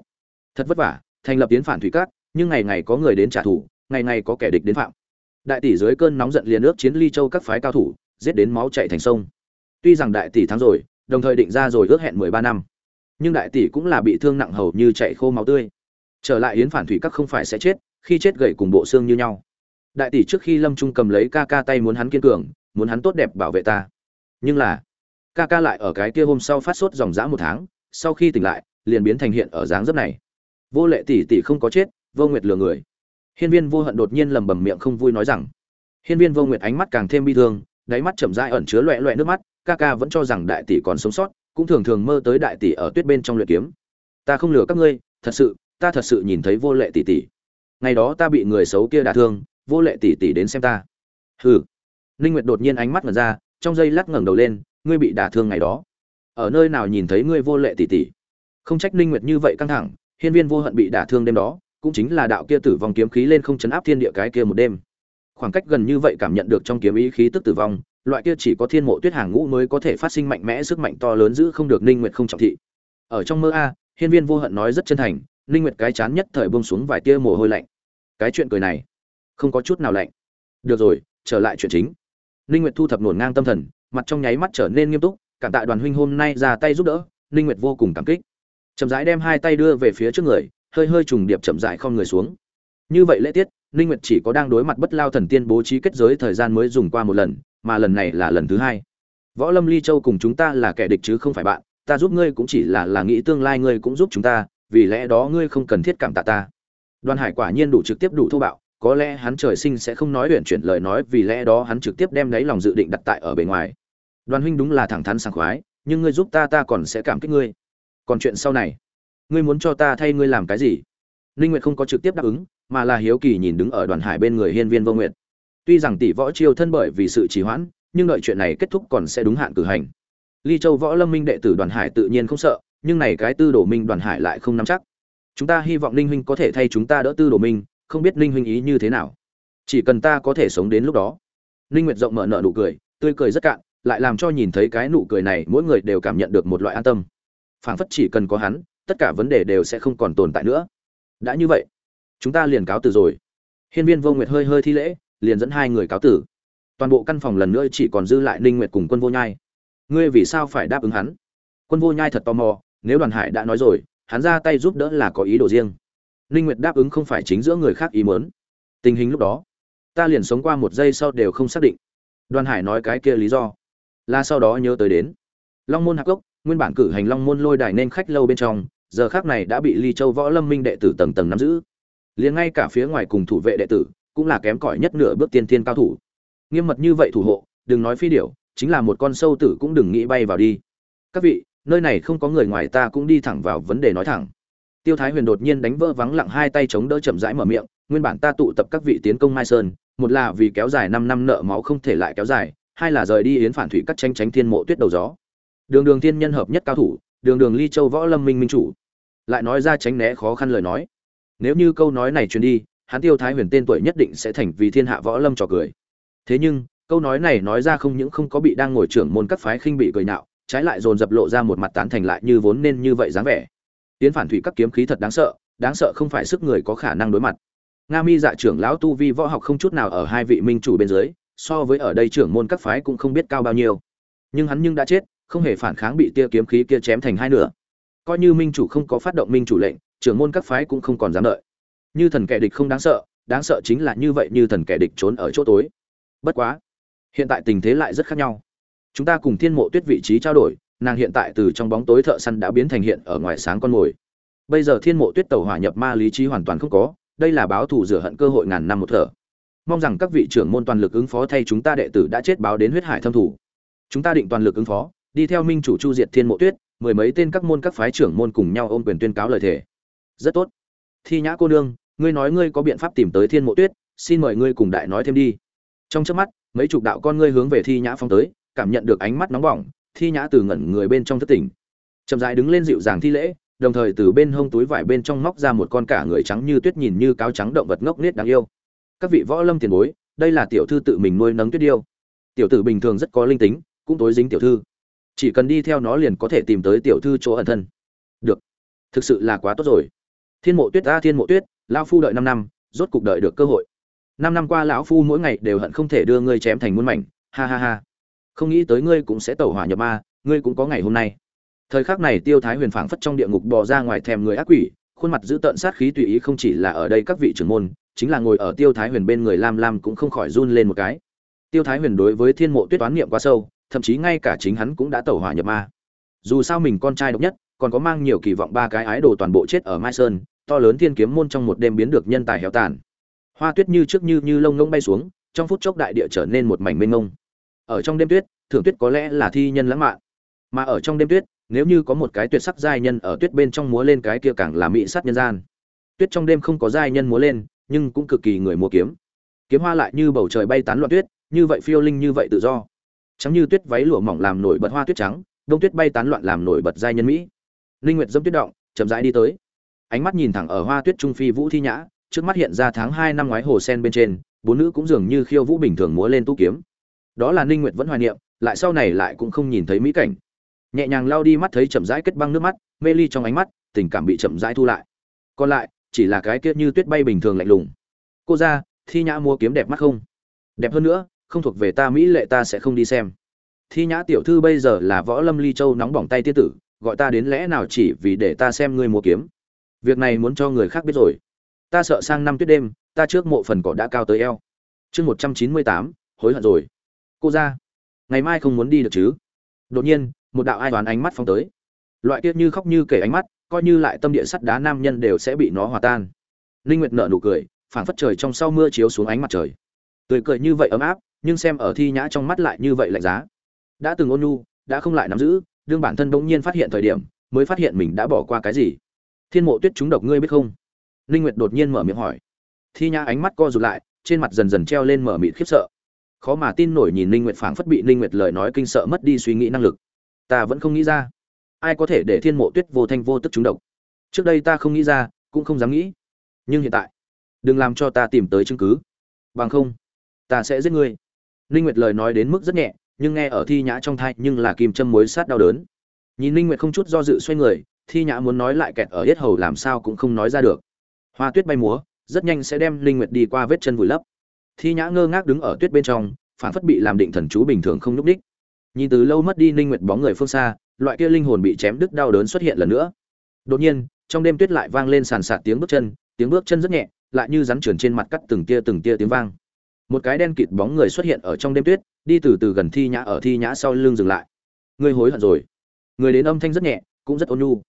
Thật vất vả, thành lập tiến phản thủy cát nhưng ngày ngày có người đến trả thù, ngày ngày có kẻ địch đến phạm. Đại tỷ dưới cơn nóng giận liền ước chiến ly châu các phái cao thủ, giết đến máu chạy thành sông. Tuy rằng đại tỷ thắng rồi, đồng thời định ra rồi ước hẹn mười ba năm nhưng đại tỷ cũng là bị thương nặng hầu như chạy khô máu tươi. Trở lại yến phản thủy các không phải sẽ chết, khi chết gậy cùng bộ xương như nhau. Đại tỷ trước khi lâm trung cầm lấy ca ca tay muốn hắn kiên cường, muốn hắn tốt đẹp bảo vệ ta. Nhưng là, ca ca lại ở cái kia hôm sau phát sốt dòng dã một tháng, sau khi tỉnh lại, liền biến thành hiện ở dáng dấp này. Vô lệ tỷ tỷ không có chết, vô nguyệt lừa người. Hiên viên vô hận đột nhiên lầm bầm miệng không vui nói rằng, hiên viên vô nguyệt ánh mắt càng thêm bi thương, đáy mắt chậm rãi ẩn chứa loẹ loẹ nước mắt, ca ca vẫn cho rằng đại tỷ còn sống sót cũng thường thường mơ tới đại tỷ ở tuyết bên trong luyện kiếm. Ta không lừa các ngươi, thật sự, ta thật sự nhìn thấy vô lệ tỷ tỷ. Ngày đó ta bị người xấu kia đả thương, vô lệ tỷ tỷ đến xem ta. Hừ. Ninh nguyệt đột nhiên ánh mắt ngẩn ra, trong giây lát ngẩng đầu lên, ngươi bị đả thương ngày đó. Ở nơi nào nhìn thấy ngươi vô lệ tỷ tỷ? Không trách ninh nguyệt như vậy căng thẳng, hiên viên vô hận bị đả thương đêm đó, cũng chính là đạo kia tử vong kiếm khí lên không chấn áp thiên địa cái kia một đêm. Khoảng cách gần như vậy cảm nhận được trong kiếm ý khí tức tử vong loại kia chỉ có thiên mộ tuyết hàng ngũ mới có thể phát sinh mạnh mẽ sức mạnh to lớn giữ không được ninh nguyệt không trọng thị. Ở trong mơ a, hiên viên vô hận nói rất chân thành, ninh nguyệt cái chán nhất thời buông xuống vài tia mồ hôi lạnh. Cái chuyện cười này, không có chút nào lạnh. Được rồi, trở lại chuyện chính. Ninh nguyệt thu thập nổn ngang tâm thần, mặt trong nháy mắt trở nên nghiêm túc, cảm tạ đoàn huynh hôm nay ra tay giúp đỡ, ninh nguyệt vô cùng cảm kích. Chậm rãi đem hai tay đưa về phía trước người, hơi hơi trùng điệp chậm rãi không người xuống. Như vậy lễ tiết, ninh nguyệt chỉ có đang đối mặt bất lao thần tiên bố trí kết giới thời gian mới dùng qua một lần mà lần này là lần thứ hai. Võ lâm ly châu cùng chúng ta là kẻ địch chứ không phải bạn, ta giúp ngươi cũng chỉ là là nghĩ tương lai ngươi cũng giúp chúng ta, vì lẽ đó ngươi không cần thiết cảm tạ ta. Đoàn hải quả nhiên đủ trực tiếp đủ thô bạo, có lẽ hắn trời sinh sẽ không nói luyện chuyển lời nói, vì lẽ đó hắn trực tiếp đem lấy lòng dự định đặt tại ở bề ngoài. Đoàn huynh đúng là thẳng thắn sảng khoái, nhưng ngươi giúp ta ta còn sẽ cảm kích ngươi. Còn chuyện sau này, ngươi muốn cho ta thay ngươi làm cái gì? Ninh nguyệt không có trực tiếp đáp ứng, mà là hiếu kỳ nhìn đứng ở đoàn hải bên người hiên viên vô nguyệt tuy rằng tỷ võ chiêu thân bởi vì sự trì hoãn, nhưng đợi chuyện này kết thúc còn sẽ đúng hạn cử hành. Ly châu võ lâm minh đệ tử đoàn hải tự nhiên không sợ, nhưng này cái tư đồ minh đoàn hải lại không nắm chắc. Chúng ta hy vọng ninh huynh có thể thay chúng ta đỡ tư đồ minh, không biết ninh huynh ý như thế nào. Chỉ cần ta có thể sống đến lúc đó. Ninh nguyệt rộng mở nợ nụ cười, tươi cười rất cạn, lại làm cho nhìn thấy cái nụ cười này, mỗi người đều cảm nhận được một loại an tâm. Phảng phất chỉ cần có hắn, tất cả vấn đề đều sẽ không còn tồn tại nữa. Đã như vậy, chúng ta liền cáo từ rồi. Hiên viên vô nguyệt hơi hơi thi lễ liền dẫn hai người cáo tử. Toàn bộ căn phòng lần nữa chỉ còn dư lại ninh nguyệt cùng quân vô nhai. Ngươi vì sao phải đáp ứng hắn? Quân vô nhai thật tò mò, nếu đoàn hải đã nói rồi, hắn ra tay giúp đỡ là có ý đồ riêng. Ninh nguyệt đáp ứng không phải chính giữa người khác ý muốn. Tình hình lúc đó, ta liền sống qua một giây sau đều không xác định. Đoàn hải nói cái kia lý do, là sau đó nhớ tới đến. Long môn hạc gốc nguyên bản cử hành long môn lôi đài nên khách lâu bên trong, giờ khác này đã bị ly châu võ lâm minh đệ tử tầng tầng nắm giữ. Liền ngay cả phía ngoài cùng thủ vệ đệ tử cũng là kém cỏi nhất nửa bước tiên thiên cao thủ. Nghiêm mật như vậy thủ hộ, đừng nói phi điểu, chính là một con sâu tử cũng đừng nghĩ bay vào đi. Các vị, nơi này không có người ngoài ta cũng đi thẳng vào vấn đề nói thẳng. Tiêu thái huyền đột nhiên đánh vỡ vắng lặng hai tay chống đỡ chậm rãi mở miệng, nguyên bản ta tụ tập các vị tiến công mai sơn, một là vì kéo dài năm năm nợ máu không thể lại kéo dài, hai là rời đi yến phản thủy cắt tranh tránh thiên mộ tuyết đầu gió. Đường đường thiên nhân hợp nhất cao thủ, đường đường ly châu võ lâm minh minh chủ. Lại nói ra tránh né khó khăn lời nói. Nếu như câu nói này truyền đi hắn tiêu thái huyền tên tuổi nhất định sẽ thành vì thiên hạ võ lâm trò cười. Thế nhưng, câu nói này nói ra không những không có bị đang ngồi trưởng môn các phái khinh bị cười nạo, trái lại dồn dập lộ ra một mặt tán thành lại như vốn nên như vậy dáng vẻ. Tiến phản thủy các kiếm khí thật đáng sợ đáng sợ không phải sức người có khả năng đối mặt. Nga mi dạ trưởng lão tu vi võ học không chút nào ở hai vị minh chủ bên dưới, so với ở đây trưởng môn các phái cũng không biết cao bao nhiêu. Nhưng hắn nhưng đã chết, không hề phản kháng bị tia kiếm khí kia chém thành hai nửa. Coi như minh chủ không có phát động minh chủ lệnh, trưởng môn các phái cũng không còn dám đợi như thần kẻ địch không đáng sợ đáng sợ chính là như vậy như thần kẻ địch trốn ở chỗ tối. Bất quá, hiện tại tình thế lại rất khác nhau. Chúng ta cùng thiên mộ tuyết vị trí trao đổi, nàng hiện tại từ trong bóng tối thợ săn đã biến thành hiện ở ngoài sáng con mồi. Bây giờ thiên mộ tuyết tàu hỏa nhập ma lý trí hoàn toàn không có, đây là báo thù rửa hận cơ hội ngàn năm một thở. Mong rằng các vị trưởng môn toàn lực ứng phó thay chúng ta đệ tử đã chết báo đến huyết hải thâm thủ. Chúng ta định toàn lực ứng phó, đi theo minh chủ chu diệt thiên mộ tuyết, mười mấy tên các môn các phái trưởng môn cùng nhau ôm quyền tuyên cáo lời thề. Rất tốt. Thi nhã cô nương ngươi nói ngươi có biện pháp tìm tới thiên mộ tuyết, xin mời ngươi cùng đại nói thêm đi. Trong trước mắt, mấy chục đạo con ngươi hướng về thi nhã phong tới, cảm nhận được ánh mắt nóng bỏng, thi nhã từ ngẩn người bên trong thất tỉnh. Chậm rãi đứng lên dịu dàng thi lễ, đồng thời từ bên hông túi vải bên trong móc ra một con cả người trắng như tuyết nhìn như cáo trắng động vật ngốc nghếch đáng yêu. Các vị võ lâm tiền bối, đây là tiểu thư tự mình nuôi nấng tuyết điêu. Tiểu tử bình thường rất có linh tính, cũng tối dính tiểu thư. Chỉ cần đi theo nó liền có thể tìm tới tiểu thư chỗ ẩn thân. Được. Thực sự là quá tốt rồi. Thiên mộ tuyết a thiên mộ tuyết lão phu đợi năm năm, rốt cục đợi được cơ hội. Năm năm qua lão phu mỗi ngày đều hận không thể đưa ngươi chém thành muôn mảnh. Ha ha ha. Không nghĩ tới ngươi cũng sẽ tẩu hỏa nhập ma, ngươi cũng có ngày hôm nay. Thời khắc này tiêu thái huyền phảng phất trong địa ngục bò ra ngoài thèm người ác quỷ, khuôn mặt giữ tợn sát khí tùy ý không chỉ là ở đây các vị trưởng môn, chính là ngồi ở tiêu thái huyền bên người lam lam cũng không khỏi run lên một cái. Tiêu thái huyền đối với thiên mộ tuyết toán niệm quá sâu, thậm chí ngay cả chính hắn cũng đã tẩu hỏa nhập ma. Dù sao mình con trai độc nhất, còn có mang nhiều kỳ vọng ba cái ái đồ toàn bộ chết ở mai sơn to lớn thiên kiếm môn trong một đêm biến được nhân tài héo tàn. Hoa tuyết như trước như như lông ngông bay xuống, trong phút chốc đại địa trở nên một mảnh mênh mông. Ở trong đêm tuyết thưởng tuyết có lẽ là thi nhân lãng mạn. Mà ở trong đêm tuyết, nếu như có một cái tuyệt sắc giai nhân ở tuyết bên trong múa lên cái kia càng là mỹ sát nhân gian. Tuyết trong đêm không có giai nhân múa lên, nhưng cũng cực kỳ người múa kiếm. Kiếm hoa lại như bầu trời bay tán loạn tuyết, như vậy phiêu linh như vậy tự do. Trắng như tuyết váy lụa mỏng làm nổi bật hoa tuyết trắng, đông tuyết bay tán loạn làm nổi bật giai nhân mỹ. Linh nguyệt dâm tuyết động, chậm rãi đi tới ánh mắt nhìn thẳng ở hoa tuyết trung phi vũ thi nhã, trước mắt hiện ra tháng hai năm ngoái hồ sen bên trên, bốn nữ cũng dường như khiêu vũ bình thường múa lên tu kiếm. Đó là ninh nguyệt vẫn hoài niệm, lại sau này lại cũng không nhìn thấy mỹ cảnh. Nhẹ nhàng lao đi mắt thấy chậm rãi kết băng nước mắt, mê ly trong ánh mắt, tình cảm bị chậm rãi thu lại. Còn lại, chỉ là cái kia như tuyết bay bình thường lạnh lùng. Cô ra, thi nhã mua kiếm đẹp mắt không? Đẹp hơn nữa, không thuộc về ta mỹ lệ ta sẽ không đi xem. Thi nhã tiểu thư bây giờ là võ lâm ly châu nóng bỏng tay tiết tử, gọi ta đến lẽ nào chỉ vì để ta xem ngươi mua kiếm? Việc này muốn cho người khác biết rồi. Ta sợ sang năm tuyết đêm, ta trước mộ phần cỏ đã cao tới eo. Chương một trăm chín mươi tám, hối hận rồi. Cô ra, ngày mai không muốn đi được chứ? Đột nhiên, một đạo ai toán ánh mắt phong tới. Loại kia như khóc như kể ánh mắt, coi như lại tâm địa sắt đá nam nhân đều sẽ bị nó hòa tan. Linh nguyệt nở nụ cười, phảng phất trời trong sau mưa chiếu xuống ánh mặt trời. Tươi cười như vậy ấm áp, nhưng xem ở thi nhã trong mắt lại như vậy lạnh giá. Đã từng ôn nhu, đã không lại nắm giữ, đương bản thân bỗng nhiên phát hiện thời điểm, mới phát hiện mình đã bỏ qua cái gì thiên mộ tuyết chúng độc ngươi biết không? Linh nguyệt đột nhiên mở miệng hỏi. Thi nhã ánh mắt co rụt lại, trên mặt dần dần treo lên mở mịt khiếp sợ. Khó mà tin nổi nhìn linh nguyệt phảng phất bị linh nguyệt lời nói kinh sợ mất đi suy nghĩ năng lực. Ta vẫn không nghĩ ra ai có thể để thiên mộ tuyết vô thanh vô tức chúng độc. Trước đây ta không nghĩ ra, cũng không dám nghĩ. Nhưng hiện tại, đừng làm cho ta tìm tới chứng cứ. Bằng không, ta sẽ giết ngươi. Ninh nguyệt lời nói đến mức rất nhẹ, nhưng nghe ở thi nhã trong thai nhưng là kim châm muối sát đau đớn. Nhìn ninh nguyệt không chút do dự xoay người thi nhã muốn nói lại kẹt ở yết hầu làm sao cũng không nói ra được. Hoa tuyết bay múa, rất nhanh sẽ đem Linh nguyệt đi qua vết chân vùi lấp. Thi nhã ngơ ngác đứng ở tuyết bên trong, phản phất bị làm định thần chú bình thường không nhúc đích nhìn từ lâu mất đi Linh nguyệt bóng người phương xa, loại kia linh hồn bị chém đứt đau đớn xuất hiện lần nữa. Đột nhiên, trong đêm tuyết lại vang lên sàn sạt tiếng bước chân, tiếng bước chân rất nhẹ, lại như rắn trườn trên mặt cắt từng tia từng tia tiếng vang. Một cái đen kịt bóng người xuất hiện ở trong đêm tuyết, đi từ từ gần thi nhã ở thi nhã sau lưng dừng lại. Ngươi hối hận rồi. Người đến âm thanh rất nhẹ, cũng rất ôn nhu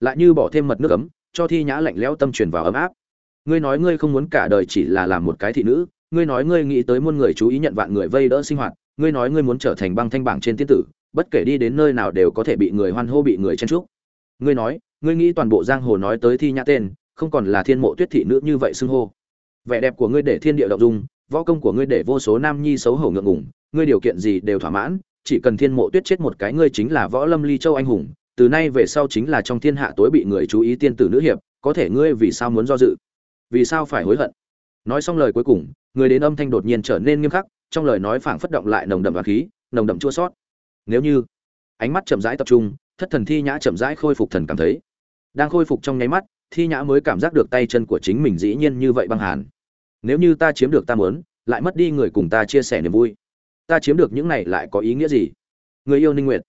lại như bỏ thêm mật nước ấm, cho thi nhã lạnh lẽo tâm truyền vào ấm áp. Ngươi nói ngươi không muốn cả đời chỉ là làm một cái thị nữ, ngươi nói ngươi nghĩ tới muôn người chú ý nhận vạn người vây đỡ sinh hoạt, ngươi nói ngươi muốn trở thành băng thanh bảng trên tiên tử, bất kể đi đến nơi nào đều có thể bị người hoan hô, bị người chen trúc ngươi nói, ngươi nghĩ toàn bộ giang hồ nói tới thi nhã tên, không còn là thiên mộ tuyết thị nữ như vậy xưng hô. Vẻ đẹp của ngươi để thiên địa động dung, võ công của ngươi để vô số nam nhi xấu hổ ngượng ngùng, ngươi điều kiện gì đều thỏa mãn, chỉ cần thiên mộ tuyết chết một cái, ngươi chính là võ lâm ly châu anh hùng từ nay về sau chính là trong thiên hạ tối bị người chú ý tiên tử nữ hiệp, có thể ngươi vì sao muốn do dự? Vì sao phải hối hận? Nói xong lời cuối cùng, người đến âm thanh đột nhiên trở nên nghiêm khắc, trong lời nói phảng phất động lại nồng đậm và khí, nồng đậm chua sót. Nếu như ánh mắt chậm rãi tập trung, thất thần thi nhã chậm rãi khôi phục thần cảm thấy. Đang khôi phục trong nháy mắt, thi nhã mới cảm giác được tay chân của chính mình dĩ nhiên như vậy băng hàn. Nếu như ta chiếm được ta muốn, lại mất đi người cùng ta chia sẻ niềm vui. Ta chiếm được những này lại có ý nghĩa gì? Người yêu ninh nguyệt.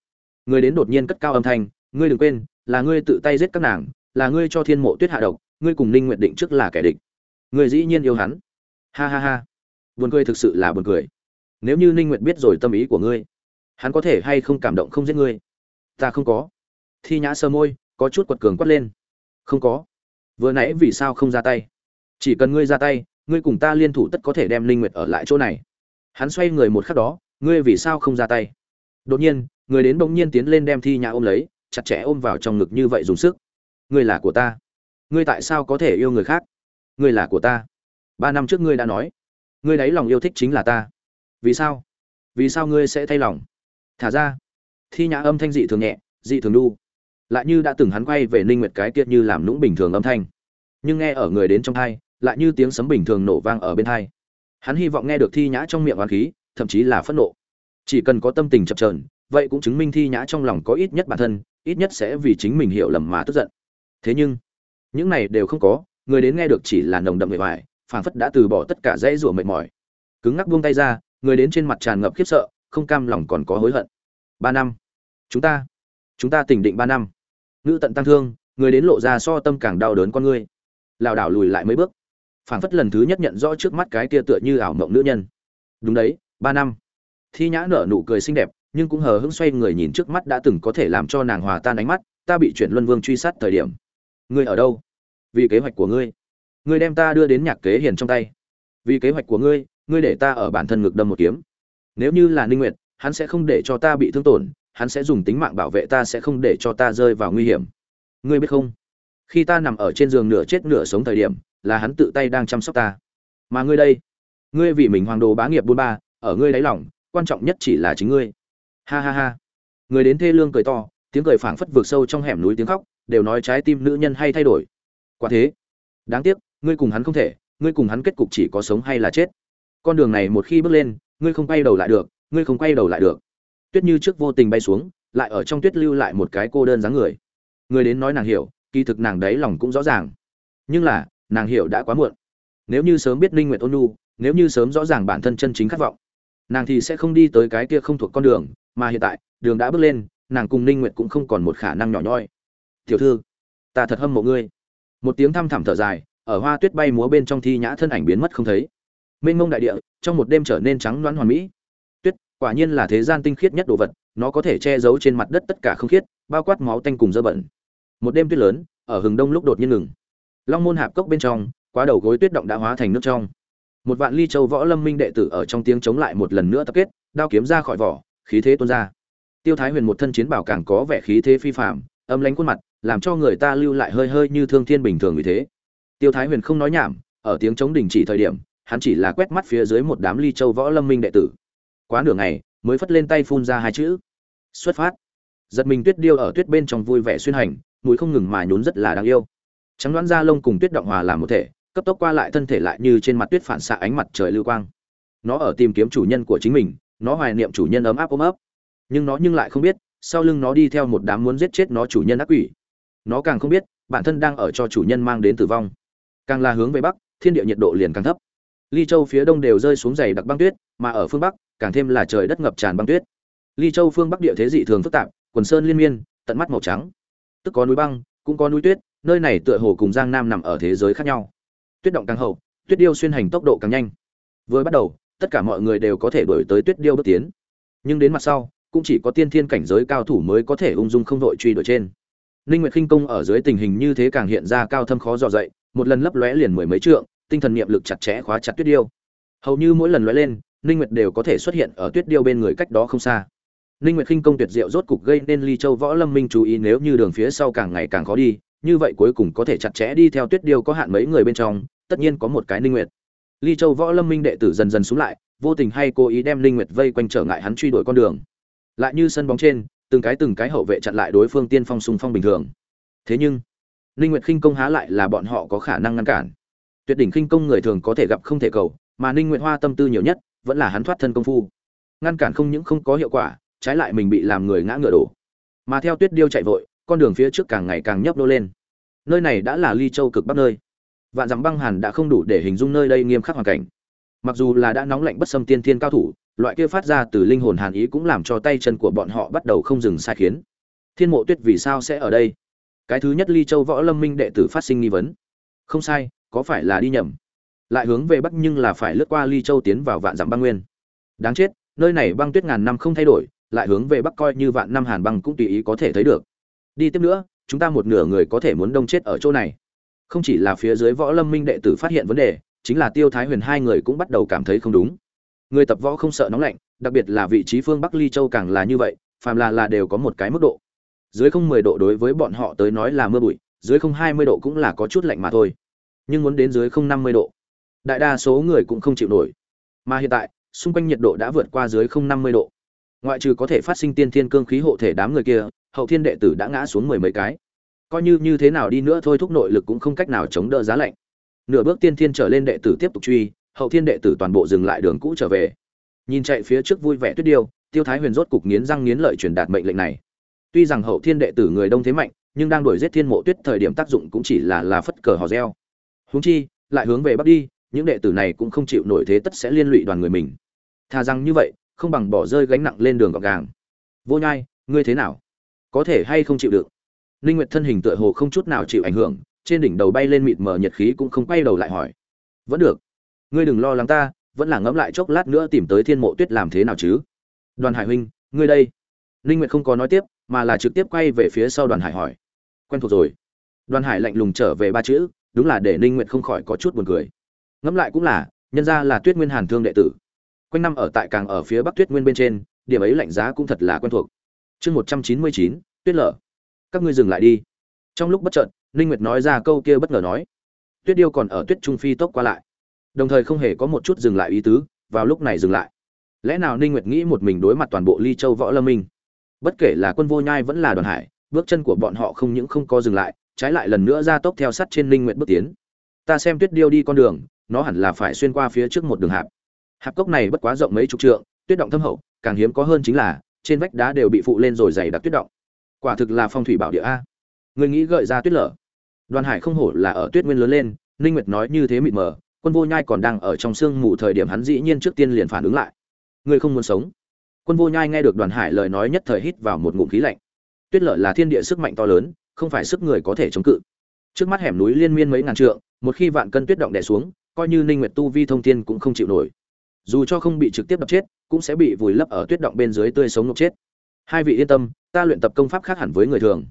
Người đến đột nhiên cất cao âm thanh ngươi đừng quên, là ngươi tự tay giết các nàng, là ngươi cho thiên mộ tuyết hạ độc, ngươi cùng ninh nguyệt định trước là kẻ địch. Ngươi dĩ nhiên yêu hắn. Ha ha ha. Buồn cười thực sự là buồn cười. Nếu như ninh nguyệt biết rồi tâm ý của ngươi, hắn có thể hay không cảm động không giết ngươi? Ta không có. Thi nhã sơ môi, có chút quật cường quát lên. Không có. Vừa nãy vì sao không ra tay? Chỉ cần ngươi ra tay, ngươi cùng ta liên thủ tất có thể đem linh nguyệt ở lại chỗ này. Hắn xoay người một khắc đó, ngươi vì sao không ra tay? Đột nhiên, người đến bỗng nhiên tiến lên đem thi nhã ôm lấy chặt chẽ ôm vào trong ngực như vậy dùng sức. Ngươi là của ta. Ngươi tại sao có thể yêu người khác? Ngươi là của ta. Ba năm trước ngươi đã nói, ngươi đấy lòng yêu thích chính là ta. Vì sao? Vì sao ngươi sẽ thay lòng? Thả ra. Thi nhã âm thanh dị thường nhẹ, dị thường đu lại như đã từng hắn quay về ninh nguyệt cái tiết như làm nũng bình thường âm thanh. Nhưng nghe ở người đến trong thai, lại như tiếng sấm bình thường nổ vang ở bên thai. Hắn hy vọng nghe được thi nhã trong miệng oán khí, thậm chí là phẫn nộ. Chỉ cần có tâm tình chập chờn, vậy cũng chứng minh thi nhã trong lòng có ít nhất bản thân ít nhất sẽ vì chính mình hiểu lầm mà tức giận. Thế nhưng, những này đều không có, người đến nghe được chỉ là nồng đậm bề ngoài phảng phất đã từ bỏ tất cả dãy rủa mệt mỏi. Cứng ngắc buông tay ra, người đến trên mặt tràn ngập khiếp sợ, không cam lòng còn có hối hận. Ba năm. Chúng ta chúng ta tỉnh định ba năm. Ngữ tận tăng thương, người đến lộ ra so tâm càng đau đớn con ngươi lảo đảo lùi lại mấy bước. Phảng phất lần thứ nhất nhận rõ trước mắt cái kia tựa như ảo mộng nữ nhân. Đúng đấy, ba năm. Thi nhã nở nụ cười xinh đẹp nhưng cũng hờ hững xoay người nhìn trước mắt đã từng có thể làm cho nàng hòa tan ánh mắt, ta bị chuyển luân vương truy sát thời điểm. Ngươi ở đâu? Vì kế hoạch của ngươi. Ngươi đem ta đưa đến nhạc kế hiền trong tay. Vì kế hoạch của ngươi ngươi để ta ở bản thân ngực đâm một kiếm. Nếu như là ninh nguyệt, hắn sẽ không để cho ta bị thương tổn, hắn sẽ dùng tính mạng bảo vệ ta sẽ không để cho ta rơi vào nguy hiểm. Ngươi biết không? Khi ta nằm ở trên giường nửa chết nửa sống thời điểm, là hắn tự tay đang chăm sóc ta. Mà ngươi đây? Ngươi vì mình hoàng đồ bá nghiệp buôn ba, ở ngươi đáy lòng, quan trọng nhất chỉ là chính ngươi ha ha ha. Người đến thê lương cười to, tiếng cười phảng phất vượt sâu trong hẻm núi tiếng khóc, đều nói trái tim nữ nhân hay thay đổi. Quả thế, đáng tiếc, ngươi cùng hắn không thể, ngươi cùng hắn kết cục chỉ có sống hay là chết. Con đường này một khi bước lên, ngươi không quay đầu lại được, ngươi không quay đầu lại được. Tuyết như trước vô tình bay xuống, lại ở trong tuyết lưu lại một cái cô đơn dáng người. Người đến nói nàng hiểu, kỳ thực nàng đấy lòng cũng rõ ràng. Nhưng là, nàng hiểu đã quá muộn. Nếu như sớm biết ninh nguyện ôn nhu, nếu như sớm rõ ràng bản thân chân chính khát vọng, nàng thì sẽ không đi tới cái kia không thuộc con đường mà hiện tại, đường đã bước lên, nàng cùng ninh nguyệt cũng không còn một khả năng nhỏ nhoi. Tiểu thư, ta thật hâm mộ ngươi. Một tiếng thăm thẳm thở dài, ở hoa tuyết bay múa bên trong thi nhã thân ảnh biến mất không thấy. Mênh mông đại địa, trong một đêm trở nên trắng loãng hoàn mỹ. Tuyết, quả nhiên là thế gian tinh khiết nhất đồ vật, nó có thể che giấu trên mặt đất tất cả không khiết, bao quát máu tanh cùng dơ bẩn. Một đêm tuyết lớn, ở hừng đông lúc đột nhiên ngừng. Long môn hạp cốc bên trong, quá đầu gối tuyết động đã hóa thành nước trong. Một vạn ly châu võ lâm minh đệ tử ở trong tiếng chống lại một lần nữa tập kết, đao kiếm ra khỏi vỏ khí thế tuôn ra. Tiêu thái huyền một thân chiến bảo càng có vẻ khí thế phi phạm âm lánh khuôn mặt, làm cho người ta lưu lại hơi hơi như thương thiên bình thường vì thế. Tiêu thái huyền không nói nhảm, ở tiếng chống đình chỉ thời điểm, hắn chỉ là quét mắt phía dưới một đám ly châu võ lâm minh đệ tử. Quá nửa ngày, mới phất lên tay phun ra hai chữ. Xuất phát. Giật mình tuyết điêu ở tuyết bên trong vui vẻ xuyên hành, mũi không ngừng mà nhún rất là đáng yêu. Trắng đoán da lông cùng tuyết động hòa làm một thể, cấp tốc qua lại thân thể lại như trên mặt tuyết phản xạ ánh mặt trời lưu quang. Nó ở tìm kiếm chủ nhân của chính mình nó hoài niệm chủ nhân ấm áp ôm ấp. Nhưng nó nhưng lại không biết, sau lưng nó đi theo một đám muốn giết chết nó chủ nhân ác quỷ. Nó càng không biết, bản thân đang ở cho chủ nhân mang đến tử vong. Càng là hướng về bắc, thiên địa nhiệt độ liền càng thấp. Ly châu phía đông đều rơi xuống dày đặc băng tuyết, mà ở phương bắc, càng thêm là trời đất ngập tràn băng tuyết. Ly châu phương bắc địa thế dị thường phức tạp, quần sơn liên miên, tận mắt màu trắng. Tức có núi băng, cũng có núi tuyết, nơi này tựa hồ cùng giang nam nằm ở thế giới khác nhau. Tuyết động càng hậu, tuyết điêu xuyên hành tốc độ càng nhanh. Vừa bắt đầu tất cả mọi người đều có thể đổi tới tuyết điêu bước tiến. Nhưng đến mặt sau, cũng chỉ có tiên thiên cảnh giới cao thủ mới có thể ung dung không đội truy đuổi trên. Ninh nguyệt khinh công ở dưới tình hình như thế càng hiện ra cao thâm khó dò dậy, một lần lấp lóe liền mười mấy trượng, tinh thần niệm lực chặt chẽ khóa chặt tuyết điêu. Hầu như mỗi lần lóe lên ninh nguyệt đều có thể xuất hiện ở tuyết điêu bên người cách đó không xa. Ninh nguyệt khinh công tuyệt diệu rốt cục gây nên ly châu võ lâm minh chú ý nếu như đường phía sau càng ngày càng khó đi, như vậy cuối cùng có thể chặt chẽ đi theo tuyết điêu có hạn mấy người bên trong, tất nhiên có một cái ninh nguyệt ly châu võ lâm minh đệ tử dần dần xuống lại, vô tình hay cố ý đem Linh nguyệt vây quanh trở ngại hắn truy đuổi con đường. Lại như sân bóng trên, từng cái từng cái hậu vệ chặn lại đối phương tiên phong xung phong bình thường. Thế nhưng, Linh nguyệt khinh công há lại là bọn họ có khả năng ngăn cản. Tuyệt đỉnh khinh công người thường có thể gặp không thể cầu, mà Linh nguyệt hoa tâm tư nhiều nhất vẫn là hắn thoát thân công phu. Ngăn cản không những không có hiệu quả, trái lại mình bị làm người ngã ngựa đổ. Mà theo tuyết điêu chạy vội, con đường phía trước càng ngày càng nhấp nô lên. Nơi này đã là ly châu cực bắc nơi vạn dặm băng hàn đã không đủ để hình dung nơi đây nghiêm khắc hoàn cảnh. Mặc dù là đã nóng lạnh bất xâm tiên thiên cao thủ, loại kia phát ra từ linh hồn hàn ý cũng làm cho tay chân của bọn họ bắt đầu không dừng sai khiến. Thiên mộ tuyết vì sao sẽ ở đây? Cái thứ nhất ly châu võ lâm minh đệ tử phát sinh nghi vấn. Không sai, có phải là đi nhầm? Lại hướng về bắc nhưng là phải lướt qua ly châu tiến vào vạn dặm băng nguyên. Đáng chết, nơi này băng tuyết ngàn năm không thay đổi, lại hướng về bắc coi như vạn năm hàn băng cũng tùy ý có thể thấy được. Đi tiếp nữa, chúng ta một nửa người có thể muốn đông chết ở chỗ này không chỉ là phía dưới võ lâm minh đệ tử phát hiện vấn đề, chính là tiêu thái huyền hai người cũng bắt đầu cảm thấy không đúng. Người tập võ không sợ nóng lạnh, đặc biệt là vị trí phương bắc ly châu càng là như vậy, phàm là là đều có một cái mức độ. Dưới không mười độ đối với bọn họ tới nói là mưa bụi, dưới không hai mươi độ cũng là có chút lạnh mà thôi. Nhưng muốn đến dưới không năm mươi độ, đại đa số người cũng không chịu nổi. Mà hiện tại, xung quanh nhiệt độ đã vượt qua dưới không năm mươi độ. Ngoại trừ có thể phát sinh tiên thiên cương khí hộ thể đám người kia, hậu thiên đệ tử đã ngã xuống mười mấy cái coi như như thế nào đi nữa thôi, thúc nội lực cũng không cách nào chống đỡ giá lạnh. Nửa bước tiên thiên trở lên đệ tử tiếp tục truy, hậu thiên đệ tử toàn bộ dừng lại đường cũ trở về. Nhìn chạy phía trước vui vẻ tuyết điêu, tiêu thái huyền rốt cục nghiến răng nghiến lợi truyền đạt mệnh lệnh này. Tuy rằng hậu thiên đệ tử người đông thế mạnh, nhưng đang đuổi giết thiên mộ tuyết thời điểm tác dụng cũng chỉ là là phất cờ hò reo. Huống chi, lại hướng về bắc đi, những đệ tử này cũng không chịu nổi thế tất sẽ liên lụy đoàn người mình. Thà rằng như vậy, không bằng bỏ rơi gánh nặng lên đường gọc gàng. Vô nhai, ngươi thế nào? Có thể hay không chịu được? Linh nguyệt thân hình tựa hồ không chút nào chịu ảnh hưởng, trên đỉnh đầu bay lên mịt mờ nhiệt khí cũng không quay đầu lại hỏi. Vẫn được. Ngươi đừng lo lắng ta, vẫn là ngẫm lại chốc lát nữa tìm tới thiên mộ tuyết làm thế nào chứ? Đoàn hải huynh, ngươi đây. Linh nguyệt không có nói tiếp, mà là trực tiếp quay về phía sau đoàn hải hỏi. Quen thuộc rồi. Đoàn hải lạnh lùng trở về ba chữ, đúng là để Linh nguyệt không khỏi có chút buồn cười. Ngẫm lại cũng là, nhân ra là tuyết nguyên hàn thương đệ tử. Quanh năm ở tại càng ở phía bắc tuyết nguyên bên trên, điểm ấy lạnh giá cũng thật là quen thuộc. Chương một trăm chín mươi chín, tuyết lở các ngươi dừng lại đi. Trong lúc bất chợt, ninh nguyệt nói ra câu kia bất ngờ nói. Tuyết điêu còn ở tuyết trung phi tốc qua lại. Đồng thời không hề có một chút dừng lại ý tứ, vào lúc này dừng lại. Lẽ nào ninh nguyệt nghĩ một mình đối mặt toàn bộ ly châu võ lâm minh? Bất kể là quân vô nhai vẫn là đoàn hải, bước chân của bọn họ không những không có dừng lại, trái lại lần nữa ra tốc theo sát trên ninh nguyệt bước tiến. Ta xem tuyết điêu đi con đường, nó hẳn là phải xuyên qua phía trước một đường hạp. Hạp cốc này bất quá rộng mấy chục trượng, tuyết động thâm hậu, càng hiếm có hơn chính là, trên vách đá đều bị phụ lên rồi dày đặc tuyết động quả thực là phong thủy bảo địa a. Người nghĩ gợi ra tuyết lở. Đoàn hải không hổ là ở tuyết nguyên lớn lên, ninh nguyệt nói như thế mịt mờ, quân vô nhai còn đang ở trong sương mù thời điểm hắn dĩ nhiên trước tiên liền phản ứng lại. Người không muốn sống. Quân vô nhai nghe được đoàn hải lời nói nhất thời hít vào một ngụm khí lạnh. Tuyết lở là thiên địa sức mạnh to lớn, không phải sức người có thể chống cự. Trước mắt hẻm núi liên miên mấy ngàn trượng, một khi vạn cân tuyết động đè xuống, coi như ninh nguyệt tu vi thông thiên cũng không chịu nổi. Dù cho không bị trực tiếp đập chết, cũng sẽ bị vùi lấp ở tuyết động bên dưới tươi sống ngục chết. Hai vị yên tâm ta luyện tập công pháp khác hẳn với người thường.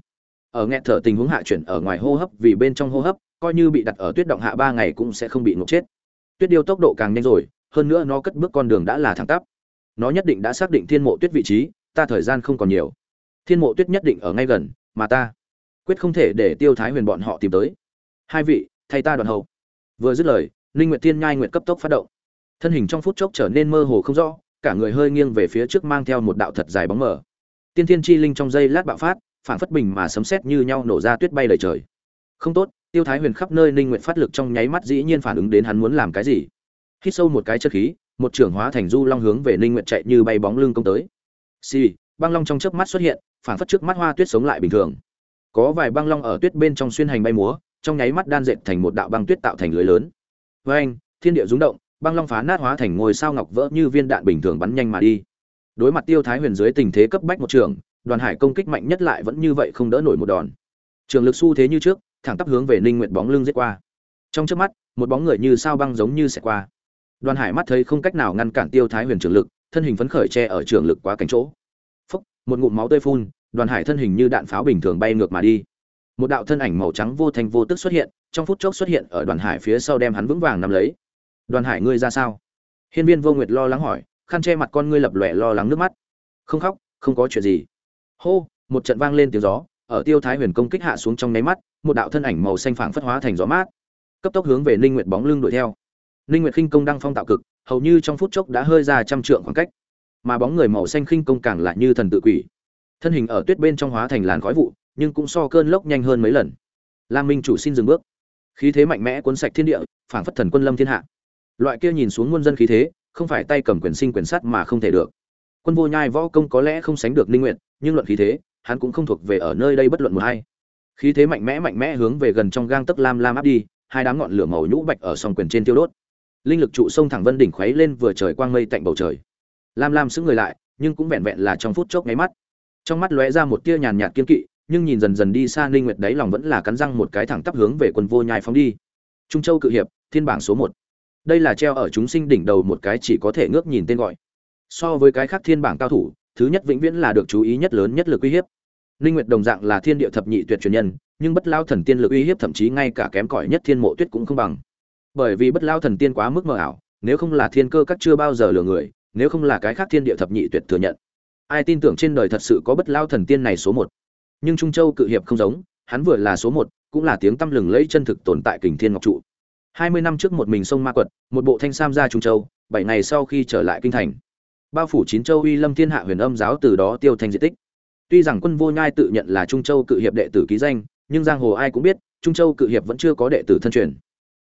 Ở nghẹt thở tình huống hạ chuyển ở ngoài hô hấp, vì bên trong hô hấp, coi như bị đặt ở tuyết động hạ ba ngày cũng sẽ không bị ngục chết. Tuyết điêu tốc độ càng nhanh rồi, hơn nữa nó cất bước con đường đã là thẳng tắp. Nó nhất định đã xác định thiên mộ tuyết vị trí, ta thời gian không còn nhiều. Thiên mộ tuyết nhất định ở ngay gần, mà ta quyết không thể để tiêu thái huyền bọn họ tìm tới. Hai vị, thay ta đoàn hậu. Vừa dứt lời, ninh nguyệt thiên nhai nguyệt cấp tốc phát động. Thân hình trong phút chốc trở nên mơ hồ không rõ, cả người hơi nghiêng về phía trước mang theo một đạo thật dài bóng mờ tiên thiên chi linh trong giây lát bạo phát phản phất bình mà sấm sét như nhau nổ ra tuyết bay đầy trời. Không tốt tiêu thái huyền khắp nơi ninh nguyện phát lực trong nháy mắt dĩ nhiên phản ứng đến hắn muốn làm cái gì. Hít sâu một cái chất khí một trưởng hóa thành du long hướng về ninh nguyện chạy như bay bóng lưng công tới. Xì、sì, băng long trong chớp mắt xuất hiện phản phất trước mắt hoa tuyết sống lại bình thường. Có vài băng long ở tuyết bên trong xuyên hành bay múa trong nháy mắt đan dệt thành một đạo băng tuyết tạo thành lưới lớn. Với anh thiên địa rúng động băng long phá nát hóa thành ngôi sao ngọc vỡ như viên đạn bình thường bắn nhanh mà đi đối mặt tiêu thái huyền dưới tình thế cấp bách một trường, đoàn hải công kích mạnh nhất lại vẫn như vậy không đỡ nổi một đòn. Trường lực xu thế như trước, thẳng tắp hướng về ninh nguyệt bóng lưng giết qua. Trong trước mắt, một bóng người như sao băng giống như sẽ qua. Đoàn hải mắt thấy không cách nào ngăn cản tiêu thái huyền trường lực, thân hình phấn khởi che ở trường lực quá cánh chỗ. Phúc, một ngụm máu tươi phun, đoàn hải thân hình như đạn pháo bình thường bay ngược mà đi. Một đạo thân ảnh màu trắng vô thành vô tức xuất hiện, trong phút chốc xuất hiện ở đoàn hải phía sau đem hắn vững vàng nắm lấy. Đoàn hải ngươi ra sao? Hiên viên vô nguyệt lo lắng hỏi khăn che mặt con ngươi lập lòe lo lắng nước mắt. Không khóc, không có chuyện gì. Hô, một trận vang lên tiếng gió, ở tiêu thái huyền công kích hạ xuống trong nháy mắt, một đạo thân ảnh màu xanh phảng phất hóa thành gió mát, cấp tốc hướng về ninh nguyệt bóng lưng đuổi theo. Ninh nguyệt khinh công đang phong tạo cực, hầu như trong phút chốc đã hơi ra trăm trượng khoảng cách, mà bóng người màu xanh khinh công càng lại như thần tự quỷ. Thân hình ở tuyết bên trong hóa thành làn khói vụ, nhưng cũng so cơn lốc nhanh hơn mấy lần. Lam minh chủ xin dừng bước. Khí thế mạnh mẽ cuốn sạch thiên địa, phảng phất thần quân lâm thiên hạ. Loại kia nhìn xuống muôn dân khí thế không phải tay cầm quyền sinh quyền sắt mà không thể được. Quân vô nhai võ công có lẽ không sánh được ninh nguyện nhưng luận khí thế, hắn cũng không thuộc về ở nơi đây bất luận một ai. khí thế mạnh mẽ mạnh mẽ hướng về gần trong gang tấc lam lam áp đi, hai đám ngọn lửa màu nhũ bạch ở song quyền trên tiêu đốt. Linh lực trụ sông thẳng vân đỉnh khuấy lên vừa trời quang mây tạnh bầu trời. Lam lam sững người lại, nhưng cũng vẹn vẹn là trong phút chốc ngáy mắt. Trong mắt lóe ra một tia nhàn nhạt kiên kỵ, nhưng nhìn dần dần đi xa ninh nguyệt đáy lòng vẫn là cắn răng một cái thẳng tắp hướng về quân vô nhai phóng đi. Trung châu cự hiệp, thiên bảng số một đây là treo ở chúng sinh đỉnh đầu một cái chỉ có thể ngước nhìn tên gọi. So với cái khác thiên bảng cao thủ, thứ nhất vĩnh viễn là được chú ý nhất lớn nhất lực uy hiếp. Linh nguyệt đồng dạng là thiên địa thập nhị tuyệt truyền nhân, nhưng bất lao thần tiên lực uy hiếp thậm chí ngay cả kém cỏi nhất thiên mộ tuyết cũng không bằng. Bởi vì bất lao thần tiên quá mức mờ ảo, nếu không là thiên cơ các chưa bao giờ lừa người, nếu không là cái khác thiên địa thập nhị tuyệt thừa nhận. Ai tin tưởng trên đời thật sự có bất lao thần tiên này số một. Nhưng trung châu cự hiệp không giống, hắn vừa là số một, cũng là tiếng tăm lừng lẫy chân thực tồn tại kình thiên ngọc trụ hai mươi năm trước một mình sông ma quật, một bộ thanh sam ra trung châu, bảy ngày sau khi trở lại kinh thành. Bao phủ chín châu uy lâm thiên hạ huyền âm giáo từ đó tiêu thành diện tích. Tuy rằng quân vô nhai tự nhận là trung châu cự hiệp đệ tử ký danh, nhưng giang hồ ai cũng biết, trung châu cự hiệp vẫn chưa có đệ tử thân truyền.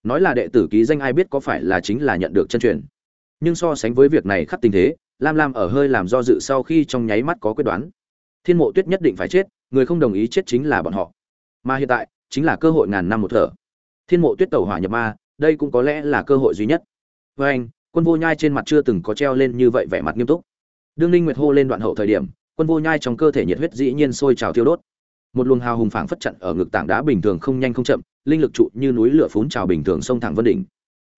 Nói là đệ tử ký danh ai biết có phải là chính là nhận được chân truyền. Nhưng so sánh với việc này khắc tình thế, lam lam ở hơi làm do dự sau khi trong nháy mắt có quyết đoán. Thiên mộ tuyết nhất định phải chết, người không đồng ý chết chính là bọn họ. Mà hiện tại, chính là cơ hội ngàn năm một thở thiên mộ tuyết tẩu hỏa nhập ma, đây cũng có lẽ là cơ hội duy nhất. Với anh, quân vô nhai trên mặt chưa từng có treo lên như vậy vẻ mặt nghiêm túc. Đương linh nguyệt hô lên đoạn hậu thời điểm, quân vô nhai trong cơ thể nhiệt huyết dĩ nhiên sôi trào thiêu đốt. Một luồng hào hùng phảng phất trận ở ngực tảng đá bình thường không nhanh không chậm, linh lực trụ như núi lửa phún trào bình thường sông thẳng vân đỉnh.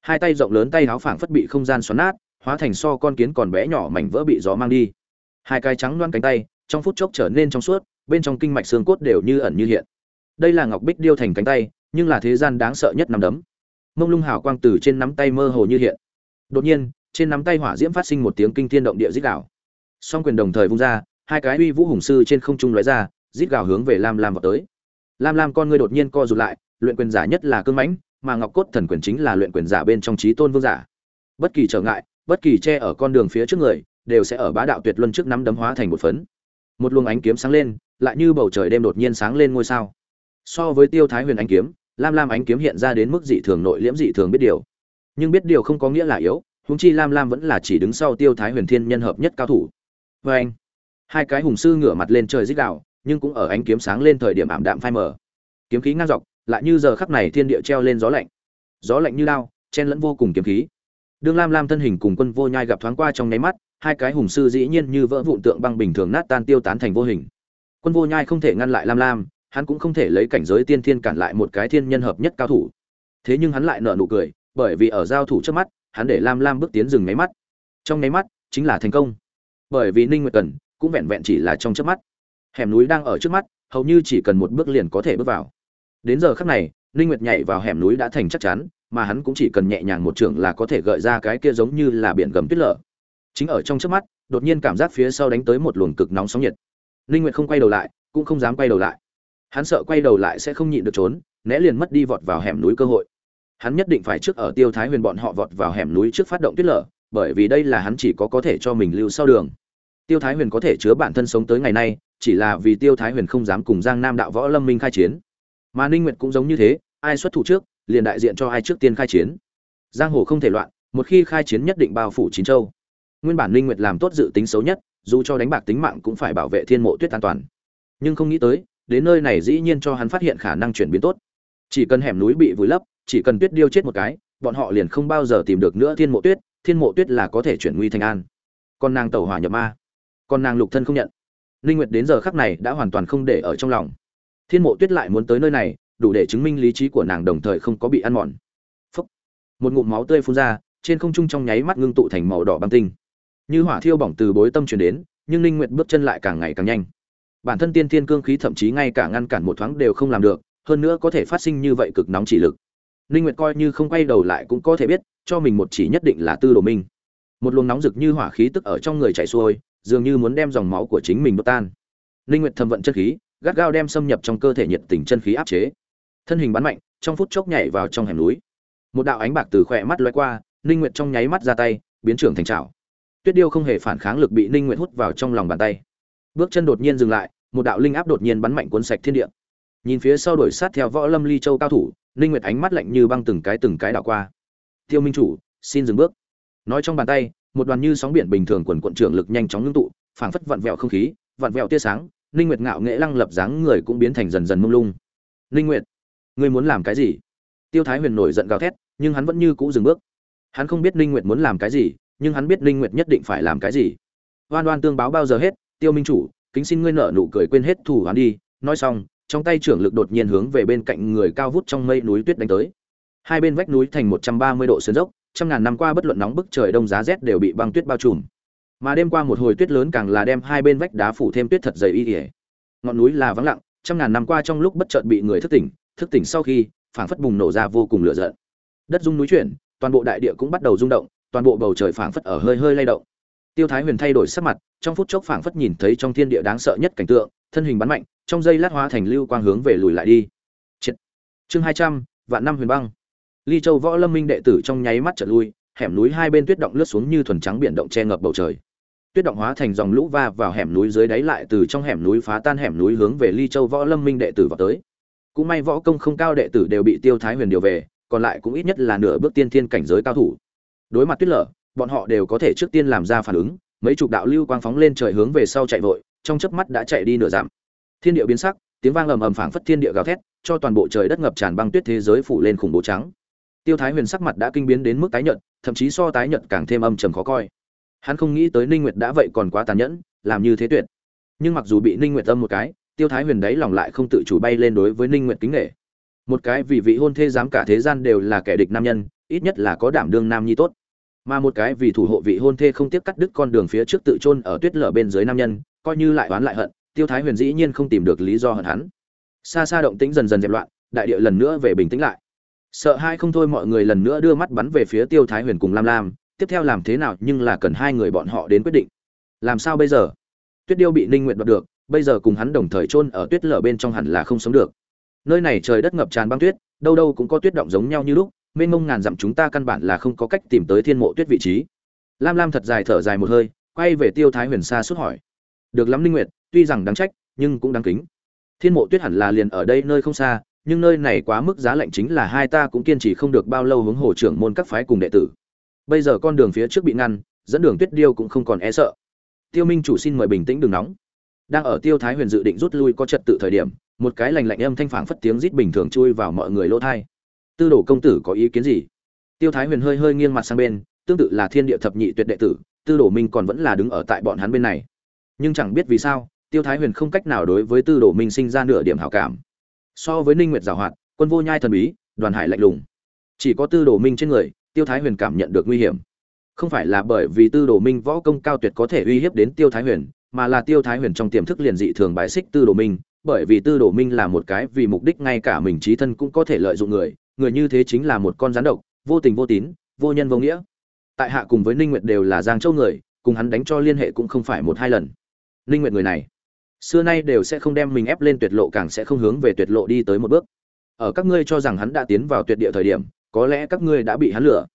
Hai tay rộng lớn tay háo phảng phất bị không gian xoắn nát, hóa thành so con kiến còn bé nhỏ mảnh vỡ bị gió mang đi. Hai cái trắng loan cánh tay, trong phút chốc trở nên trong suốt, bên trong kinh mạch xương cốt đều như ẩn như hiện. Đây là ngọc bích điêu thành cánh tay nhưng là thế gian đáng sợ nhất nắm đấm. Mông lung hào quang từ trên nắm tay mơ hồ như hiện. Đột nhiên, trên nắm tay hỏa diễm phát sinh một tiếng kinh thiên động địa rít gào. Song quyền đồng thời vung ra, hai cái uy vũ hùng sư trên không trung lóe ra, rít gào hướng về lam lam vào tới. Lam lam con ngươi đột nhiên co rụt lại, luyện quyền giả nhất là cương mãnh, mà ngọc cốt thần quyền chính là luyện quyền giả bên trong trí tôn vương giả. Bất kỳ trở ngại, bất kỳ che ở con đường phía trước người, đều sẽ ở bá đạo tuyệt luân trước nắm đấm hóa thành một phấn. Một luồng ánh kiếm sáng lên, lại như bầu trời đêm đột nhiên sáng lên ngôi sao. So với tiêu thái huyền ánh kiếm lam lam ánh kiếm hiện ra đến mức dị thường nội liễm dị thường biết điều. Nhưng biết điều không có nghĩa là yếu húng chi lam lam vẫn là chỉ đứng sau tiêu thái huyền thiên nhân hợp nhất cao thủ. Vê anh, hai cái hùng sư ngửa mặt lên trời dích đạo nhưng cũng ở ánh kiếm sáng lên thời điểm ảm đạm phai mờ. Kiếm khí ngang dọc, lại như giờ khắc này thiên địa treo lên gió lạnh. Gió lạnh như lao chen lẫn vô cùng kiếm khí. Đương lam lam thân hình cùng quân vô nhai gặp thoáng qua trong nháy mắt, hai cái hùng sư dĩ nhiên như vỡ vụn tượng băng bình thường nát tan tiêu tán thành vô hình. Quân vô nhai không thể ngăn lại lam lam hắn cũng không thể lấy cảnh giới tiên thiên cản lại một cái thiên nhân hợp nhất cao thủ. Thế nhưng hắn lại nở nụ cười, bởi vì ở giao thủ trước mắt, hắn để lam lam bước tiến dừng máy mắt. Trong máy mắt, chính là thành công. Bởi vì ninh nguyệt cần cũng vẹn vẹn chỉ là trong trước mắt. Hẻm núi đang ở trước mắt, hầu như chỉ cần một bước liền có thể bước vào. Đến giờ khắc này, ninh nguyệt nhảy vào hẻm núi đã thành chắc chắn, mà hắn cũng chỉ cần nhẹ nhàng một trường là có thể gợi ra cái kia giống như là biển gầm tuyết lở. Chính ở trong trước mắt, đột nhiên cảm giác phía sau đánh tới một luồng cực nóng sóng nhiệt. Ninh nguyệt không quay đầu lại, cũng không dám quay đầu lại hắn sợ quay đầu lại sẽ không nhịn được trốn, né liền mất đi vọt vào hẻm núi cơ hội. Hắn nhất định phải trước ở tiêu thái huyền bọn họ vọt vào hẻm núi trước phát động tuyết lở, bởi vì đây là hắn chỉ có có thể cho mình lưu sau đường. Tiêu thái huyền có thể chứa bản thân sống tới ngày nay, chỉ là vì tiêu thái huyền không dám cùng giang nam đạo võ lâm minh khai chiến. Mà ninh nguyệt cũng giống như thế, ai xuất thủ trước, liền đại diện cho ai trước tiên khai chiến. Giang hồ không thể loạn, một khi khai chiến nhất định bao phủ chín châu. Nguyên bản linh nguyệt làm tốt dự tính xấu nhất, dù cho đánh bạc tính mạng cũng phải bảo vệ thiên mộ tuyết an toàn. Nhưng không nghĩ tới đến nơi này dĩ nhiên cho hắn phát hiện khả năng chuyển biến tốt. Chỉ cần hẻm núi bị vùi lấp, chỉ cần tuyết điêu chết một cái, bọn họ liền không bao giờ tìm được nữa thiên mộ tuyết, thiên mộ tuyết là có thể chuyển nguy thành an. Còn nàng tẩu hỏa nhập ma. Còn nàng lục thân không nhận. Linh nguyệt đến giờ khắc này đã hoàn toàn không để ở trong lòng. Thiên mộ tuyết lại muốn tới nơi này, đủ để chứng minh lý trí của nàng đồng thời không có bị ăn mòn. Phúc. một ngụm máu tươi phun ra, trên không trung trong nháy mắt ngưng tụ thành màu đỏ băng tinh. Như hỏa thiêu bỏng từ bối tâm truyền đến, nhưng linh nguyệt bước chân lại càng ngày càng nhanh bản thân tiên thiên cương khí thậm chí ngay cả ngăn cản một thoáng đều không làm được, hơn nữa có thể phát sinh như vậy cực nóng chỉ lực. Linh nguyệt coi như không quay đầu lại cũng có thể biết, cho mình một chỉ nhất định là tư đồ minh. Một luồng nóng rực như hỏa khí tức ở trong người chảy xuôi, dường như muốn đem dòng máu của chính mình đốt tan. Linh nguyệt thầm vận chân khí, gắt gao đem xâm nhập trong cơ thể nhiệt tình chân khí áp chế. Thân hình bắn mạnh, trong phút chốc nhảy vào trong hẻm núi. Một đạo ánh bạc từ khỏe mắt lóe qua, linh nguyệt trong nháy mắt ra tay, biến trưởng thành trảo. Tuyết điêu không hề phản kháng lực bị linh nguyệt hút vào trong lòng bàn tay bước chân đột nhiên dừng lại, một đạo linh áp đột nhiên bắn mạnh cuốn sạch thiên địa. Nhìn phía sau đuổi sát theo võ lâm ly châu cao thủ linh nguyệt ánh mắt lạnh như băng từng cái từng cái đảo qua. Tiêu minh chủ, xin dừng bước. Nói trong bàn tay, một đoàn như sóng biển bình thường quần quận trưởng lực nhanh chóng ngưng tụ, phảng phất vặn vẹo không khí, vặn vẹo tia sáng linh nguyệt ngạo nghễ lăng lập dáng người cũng biến thành dần dần mông lung. Linh nguyệt, ngươi muốn làm cái gì? Tiêu thái huyền nổi giận gào thét, nhưng hắn vẫn như cũ dừng bước. Hắn không biết linh nguyệt muốn làm cái gì, nhưng hắn biết linh nguyệt nhất định phải làm cái gì. Oan oan tương báo bao giờ hết tiêu minh chủ, kính xin ngươi nợ nụ cười quên hết thủ hắn đi. Nói xong, trong tay trưởng lực đột nhiên hướng về bên cạnh người cao vút trong mây núi tuyết đánh tới. Hai bên vách núi thành 130 độ sườn dốc, trăm ngàn năm qua bất luận nóng bức trời đông giá rét đều bị băng tuyết bao trùm. Mà đêm qua một hồi tuyết lớn càng là đem hai bên vách đá phủ thêm tuyết thật dày y ỉa ngọn núi là vắng lặng, trăm ngàn năm qua trong lúc bất chợt bị người thức tỉnh thức tỉnh sau khi, phảng phất bùng nổ ra vô cùng lửa giận. Đất rung núi chuyển, toàn bộ đại địa cũng bắt đầu rung động, toàn bộ bầu trời phảng phất ở hơi hơi lay động tiêu thái huyền thay đổi sắc mặt, trong phút chốc phảng phất nhìn thấy trong thiên địa đáng sợ nhất cảnh tượng, thân hình bắn mạnh, trong giây lát hóa thành lưu quang hướng về lùi lại đi. Triệt. chương hai trăm, vạn năm huyền băng. Ly châu võ lâm minh đệ tử trong nháy mắt trở lui, hẻm núi hai bên tuyết động lướt xuống như thuần trắng biển động che ngập bầu trời. Tuyết động hóa thành dòng lũ va vào hẻm núi dưới đáy lại từ trong hẻm núi phá tan hẻm núi hướng về ly châu võ lâm minh đệ tử vào tới. Cũng may võ công không cao đệ tử đều bị tiêu thái huyền điều về, còn lại cũng ít nhất là nửa bước tiên thiên cảnh giới cao thủ. Đối mặt tuyết lở bọn họ đều có thể trước tiên làm ra phản ứng, mấy chục đạo lưu quang phóng lên trời hướng về sau chạy vội, trong chớp mắt đã chạy đi nửa dặm. Thiên địa biến sắc, tiếng vang ầm ầm phảng phất thiên địa gào thét, cho toàn bộ trời đất ngập tràn băng tuyết thế giới phủ lên khủng bố trắng. Tiêu thái huyền sắc mặt đã kinh biến đến mức tái nhợt, thậm chí so tái nhợt càng thêm âm trầm khó coi. Hắn không nghĩ tới ninh nguyệt đã vậy còn quá tàn nhẫn, làm như thế tuyệt. Nhưng mặc dù bị ninh nguyệt âm một cái, tiêu thái huyền đấy lòng lại không tự chủ bay lên đối với ninh nguyệt kính nể. một cái vì vị hôn thê dám cả thế gian đều là kẻ địch nam nhân, ít nhất là có đảm đương nam nhi tốt mà một cái vì thủ hộ vị hôn thê không tiếp cắt đứt con đường phía trước tự chôn ở tuyết lở bên dưới nam nhân, coi như lại oán lại hận, tiêu thái huyền dĩ nhiên không tìm được lý do hận hắn. Xa xa động tĩnh dần dần dẹp loạn, đại địa lần nữa về bình tĩnh lại. Sợ hai không thôi mọi người lần nữa đưa mắt bắn về phía tiêu thái huyền cùng lam lam, tiếp theo làm thế nào nhưng là cần hai người bọn họ đến quyết định. Làm sao bây giờ? Tuyết điêu bị ninh nguyện đoạt được, bây giờ cùng hắn đồng thời chôn ở tuyết lở bên trong hẳn là không sống được. Nơi này trời đất ngập tràn băng tuyết, đâu đâu cũng có tuyết động giống nhau như lúc mênh mông ngàn dặm chúng ta căn bản là không có cách tìm tới thiên mộ tuyết vị trí. Lam lam thật dài thở dài một hơi, quay về tiêu thái huyền xa suốt hỏi. Được lắm Linh nguyệt, tuy rằng đáng trách, nhưng cũng đáng kính. Thiên mộ tuyết hẳn là liền ở đây nơi không xa, nhưng nơi này quá mức giá lạnh chính là hai ta cũng kiên trì không được bao lâu hướng hồ trưởng môn các phái cùng đệ tử. Bây giờ con đường phía trước bị ngăn, dẫn đường tuyết điêu cũng không còn e sợ. Tiêu minh chủ xin mời bình tĩnh đừng nóng. Đang ở tiêu thái huyền dự định rút lui có trật tự thời điểm, một cái lành lạnh âm thanh phảng phất tiếng rít bình thường chui vào mọi người lỗ thai tư đồ công tử có ý kiến gì? Tiêu thái huyền hơi hơi nghiêng mặt sang bên, tương tự là thiên địa thập nhị tuyệt đệ tử, tư đồ minh còn vẫn là đứng ở tại bọn hắn bên này. Nhưng chẳng biết vì sao, tiêu thái huyền không cách nào đối với tư đồ minh sinh ra nửa điểm hảo cảm. So với ninh nguyệt giảo hoạt, quân vô nhai thần bí, đoàn hải lạnh lùng. Chỉ có tư đồ minh trên người, tiêu thái huyền cảm nhận được nguy hiểm. Không phải là bởi vì tư đồ minh võ công cao tuyệt có thể uy hiếp đến tiêu thái huyền, mà là tiêu thái huyền trong tiềm thức liền dị thường bài xích tư đồ minh, bởi vì tư đồ minh là một cái vì mục đích ngay cả mình trí thân cũng có thể lợi dụng người người như thế chính là một con rắn độc, vô tình vô tín, vô nhân vô nghĩa. Tại hạ cùng với ninh nguyệt đều là giang châu người, cùng hắn đánh cho liên hệ cũng không phải một hai lần. Ninh nguyệt người này, xưa nay đều sẽ không đem mình ép lên tuyệt lộ càng sẽ không hướng về tuyệt lộ đi tới một bước. Ở các ngươi cho rằng hắn đã tiến vào tuyệt địa thời điểm, có lẽ các ngươi đã bị hắn lừa.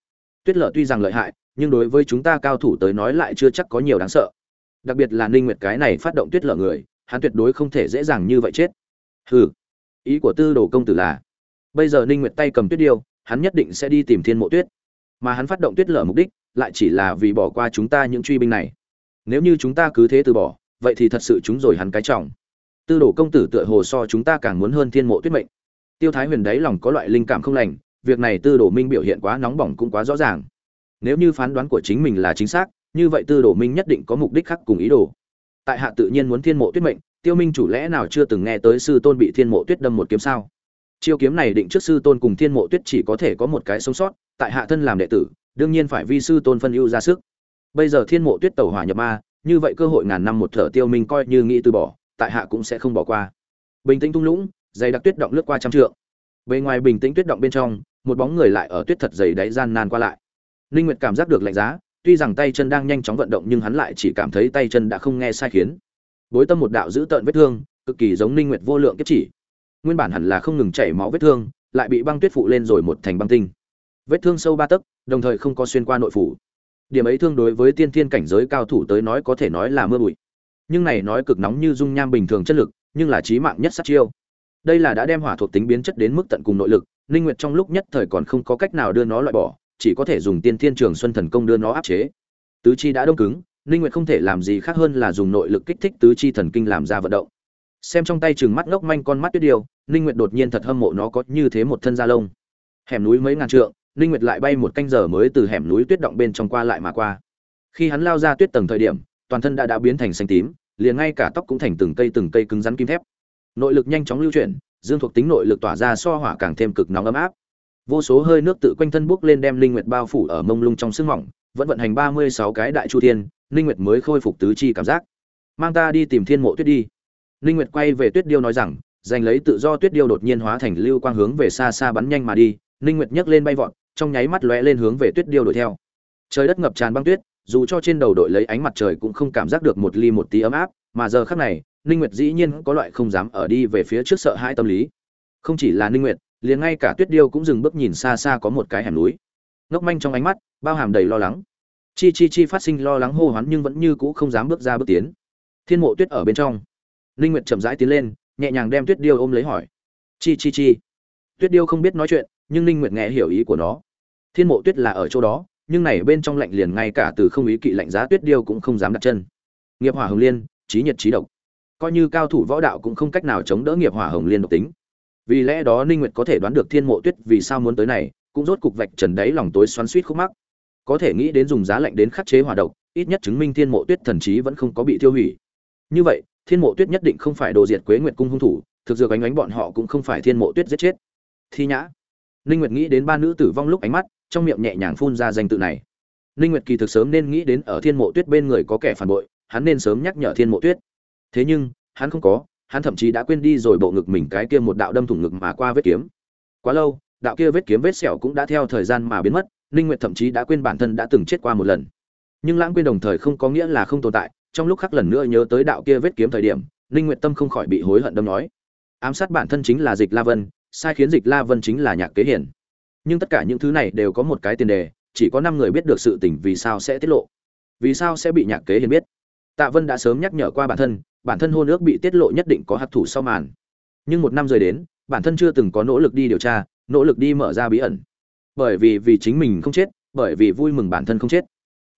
Tuyết lở tuy rằng lợi hại, nhưng đối với chúng ta cao thủ tới nói lại chưa chắc có nhiều đáng sợ. Đặc biệt là ninh nguyệt cái này phát động tuyết lở người, hắn tuyệt đối không thể dễ dàng như vậy chết. Hừ, ý của tư đồ công tử là bây giờ ninh nguyệt tay cầm tuyết điêu, hắn nhất định sẽ đi tìm thiên mộ tuyết. Mà hắn phát động tuyết lở mục đích, lại chỉ là vì bỏ qua chúng ta những truy binh này. Nếu như chúng ta cứ thế từ bỏ, vậy thì thật sự chúng rồi hắn cái trọng. Tư đồ công tử tựa hồ so chúng ta càng muốn hơn thiên mộ tuyết mệnh. Tiêu thái huyền đáy lòng có loại linh cảm không lành, việc này tư đồ minh biểu hiện quá nóng bỏng cũng quá rõ ràng. Nếu như phán đoán của chính mình là chính xác, như vậy tư đồ minh nhất định có mục đích khác cùng ý đồ. Tại hạ tự nhiên muốn thiên mộ tuyết mệnh, tiêu minh chủ lẽ nào chưa từng nghe tới sư tôn bị thiên mộ tuyết đâm một kiếm sao? Chiêu kiếm này định trước sư tôn cùng thiên mộ tuyết chỉ có thể có một cái sống sót, tại hạ thân làm đệ tử, đương nhiên phải vi sư tôn phân ưu ra sức. Bây giờ thiên mộ tuyết tẩu hỏa nhập ma, như vậy cơ hội ngàn năm một thở tiêu minh coi như nghĩ từ bỏ, tại hạ cũng sẽ không bỏ qua. Bình tĩnh tung lũng, dày đặc tuyết động lướt qua trăm trượng. Bề ngoài bình tĩnh tuyết động bên trong, một bóng người lại ở tuyết thật dày đáy gian nan qua lại. Linh nguyệt cảm giác được lạnh giá, tuy rằng tay chân đang nhanh chóng vận động nhưng hắn lại chỉ cảm thấy tay chân đã không nghe sai khiến. Bối tâm một đạo giữ tợn vết thương, cực kỳ giống linh nguyệt vô lượng kiếp chỉ nguyên bản hẳn là không ngừng chảy máu vết thương, lại bị băng tuyết phụ lên rồi một thành băng tinh. Vết thương sâu ba tấc, đồng thời không có xuyên qua nội phủ. Điểm ấy thương đối với tiên thiên cảnh giới cao thủ tới nói có thể nói là mưa bụi. Nhưng này nói cực nóng như dung nham bình thường chất lực, nhưng là chí mạng nhất sát chiêu. Đây là đã đem hỏa thuộc tính biến chất đến mức tận cùng nội lực, ninh nguyệt trong lúc nhất thời còn không có cách nào đưa nó loại bỏ, chỉ có thể dùng tiên thiên trường xuân thần công đưa nó áp chế. Tứ chi đã đông cứng, ninh nguyệt không thể làm gì khác hơn là dùng nội lực kích thích tứ chi thần kinh làm ra vận động xem trong tay chừng mắt ngốc manh con mắt tuyết điêu, ninh nguyệt đột nhiên thật hâm mộ nó có như thế một thân da lông. Hẻm núi mấy ngàn trượng, ninh nguyệt lại bay một canh giờ mới từ hẻm núi tuyết động bên trong qua lại mà qua. Khi hắn lao ra tuyết tầng thời điểm, toàn thân đã đã biến thành xanh tím, liền ngay cả tóc cũng thành từng cây từng cây cứng rắn kim thép. Nội lực nhanh chóng lưu chuyển, dương thuộc tính nội lực tỏa ra so hỏa càng thêm cực nóng ấm áp. Vô số hơi nước tự quanh thân bốc lên đem linh nguyệt bao phủ ở mông lung trong sương mỏng, vẫn vận hành 36 cái đại chu thiên linh nguyệt mới khôi phục tứ chi cảm giác. Mang ta đi tìm thiên mộ tuyết đi linh nguyệt quay về tuyết điêu nói rằng, giành lấy tự do tuyết điêu đột nhiên hóa thành lưu quang hướng về xa xa bắn nhanh mà đi. Linh nguyệt nhấc lên bay vọt, trong nháy mắt lóe lên hướng về tuyết điêu đuổi theo. Trời đất ngập tràn băng tuyết, dù cho trên đầu đội lấy ánh mặt trời cũng không cảm giác được một ly một tí ấm áp, mà giờ khắc này, ninh nguyệt dĩ nhiên có loại không dám ở đi về phía trước sợ hãi tâm lý. Không chỉ là ninh nguyệt, liền ngay cả tuyết điêu cũng dừng bước nhìn xa xa có một cái hẻm núi. Ngốc manh trong ánh mắt, bao hàm đầy lo lắng. Chi chi chi phát sinh lo lắng hô hoán nhưng vẫn như cũ không dám bước ra bước tiến. Thiên mộ tuyết ở bên trong ninh nguyệt chậm rãi tiến lên, nhẹ nhàng đem tuyết điêu ôm lấy hỏi. Chi chi chi. Tuyết điêu không biết nói chuyện, nhưng ninh nguyệt nghe hiểu ý của nó. Thiên mộ tuyết là ở chỗ đó, nhưng này bên trong lạnh liền ngay cả từ không ý kỵ lạnh giá tuyết điêu cũng không dám đặt chân. Nghiệp hỏa hồng liên trí nhiệt trí độc. Coi như cao thủ võ đạo cũng không cách nào chống đỡ nghiệp hỏa hồng liên độc tính. Vì lẽ đó ninh nguyệt có thể đoán được thiên mộ tuyết vì sao muốn tới này, cũng rốt cục vạch trần đáy lòng tối xoắn xuýt khúc mắc. Có thể nghĩ đến dùng giá lạnh đến khắc chế hỏa độc, ít nhất chứng minh thiên mộ tuyết thần trí vẫn không có bị tiêu hủy. Như vậy thiên mộ tuyết nhất định không phải đồ diệt quế nguyệt cung hung thủ, thực dược ánh ánh bọn họ cũng không phải thiên mộ tuyết giết chết. Thi nhã. Ninh nguyệt nghĩ đến ba nữ tử vong lúc ánh mắt, trong miệng nhẹ nhàng phun ra danh tự này. Ninh nguyệt kỳ thực sớm nên nghĩ đến ở thiên mộ tuyết bên người có kẻ phản bội, hắn nên sớm nhắc nhở thiên mộ tuyết. Thế nhưng, hắn không có, hắn thậm chí đã quên đi rồi bộ ngực mình cái kia một đạo đâm thủng ngực mà qua vết kiếm. Quá lâu, đạo kia vết kiếm vết sẹo cũng đã theo thời gian mà biến mất, ninh nguyệt thậm chí đã quên bản thân đã từng chết qua một lần. Nhưng lãng quên đồng thời không có nghĩa là không tồn tại trong lúc khắc lần nữa nhớ tới đạo kia vết kiếm thời điểm, ninh nguyệt tâm không khỏi bị hối hận đâm nói, ám sát bản thân chính là dịch la vân, sai khiến dịch la vân chính là nhạc kế hiển nhưng tất cả những thứ này đều có một cái tiền đề, chỉ có năm người biết được sự tình vì sao sẽ tiết lộ. Vì sao sẽ bị nhạc kế hiển biết? Tạ vân đã sớm nhắc nhở qua bản thân bản thân hôn ước bị tiết lộ nhất định có hạt thủ sau màn. Nhưng một năm rời đến, bản thân chưa từng có nỗ lực đi điều tra, nỗ lực đi mở ra bí ẩn. Bởi vì vì chính mình không chết, bởi vì vui mừng bản thân không chết.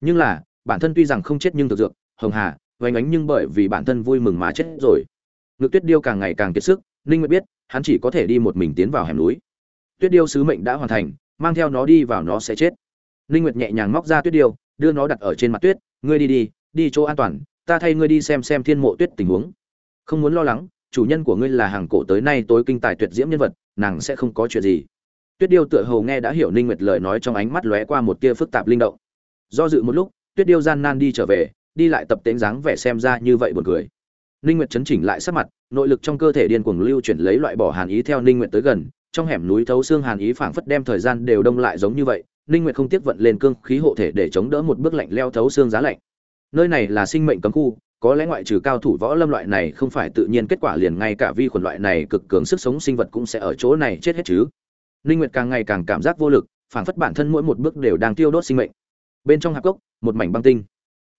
Nhưng là, bản thân tuy rằng không chết nhưng thực dược hồng hà vánh ánh nhưng bởi vì bản thân vui mừng mà chết rồi. Ngực tuyết điêu càng ngày càng kiệt sức, ninh nguyệt biết, hắn chỉ có thể đi một mình tiến vào hẻm núi. Tuyết điêu sứ mệnh đã hoàn thành, mang theo nó đi vào nó sẽ chết. Ninh nguyệt nhẹ nhàng móc ra tuyết điêu, đưa nó đặt ở trên mặt tuyết, ngươi đi đi đi chỗ an toàn, ta thay ngươi đi xem xem thiên mộ tuyết tình huống. Không muốn lo lắng, chủ nhân của ngươi là hàng cổ tới nay tối kinh tài tuyệt diễm nhân vật, nàng sẽ không có chuyện gì. Tuyết điêu tựa hồ nghe đã hiểu ninh nguyệt lời nói trong ánh mắt lóe qua một tia phức tạp linh động. Do dự một lúc, tuyết điêu gian nan đi trở về đi lại tập tễnh dáng vẻ xem ra như vậy buồn cười. Ninh nguyệt chấn chỉnh lại sắc mặt, nội lực trong cơ thể điên cuồng lưu chuyển lấy loại bỏ hàn ý theo ninh nguyệt tới gần, trong hẻm núi thấu xương hàn ý phảng phất đem thời gian đều đông lại giống như vậy, ninh nguyệt không tiếc vận lên cương khí hộ thể để chống đỡ một bước lạnh leo thấu xương giá lạnh. Nơi này là sinh mệnh cấm khu, có lẽ ngoại trừ cao thủ võ lâm loại này không phải tự nhiên kết quả liền ngay cả vi khuẩn loại này cực cường sức sống sinh vật cũng sẽ ở chỗ này chết hết chứ. Ninh nguyệt càng ngày càng cảm giác vô lực, phảng phất bản thân mỗi một bước đều đang tiêu đốt sinh mệnh. Bên trong hạp cốc, một mảnh băng tinh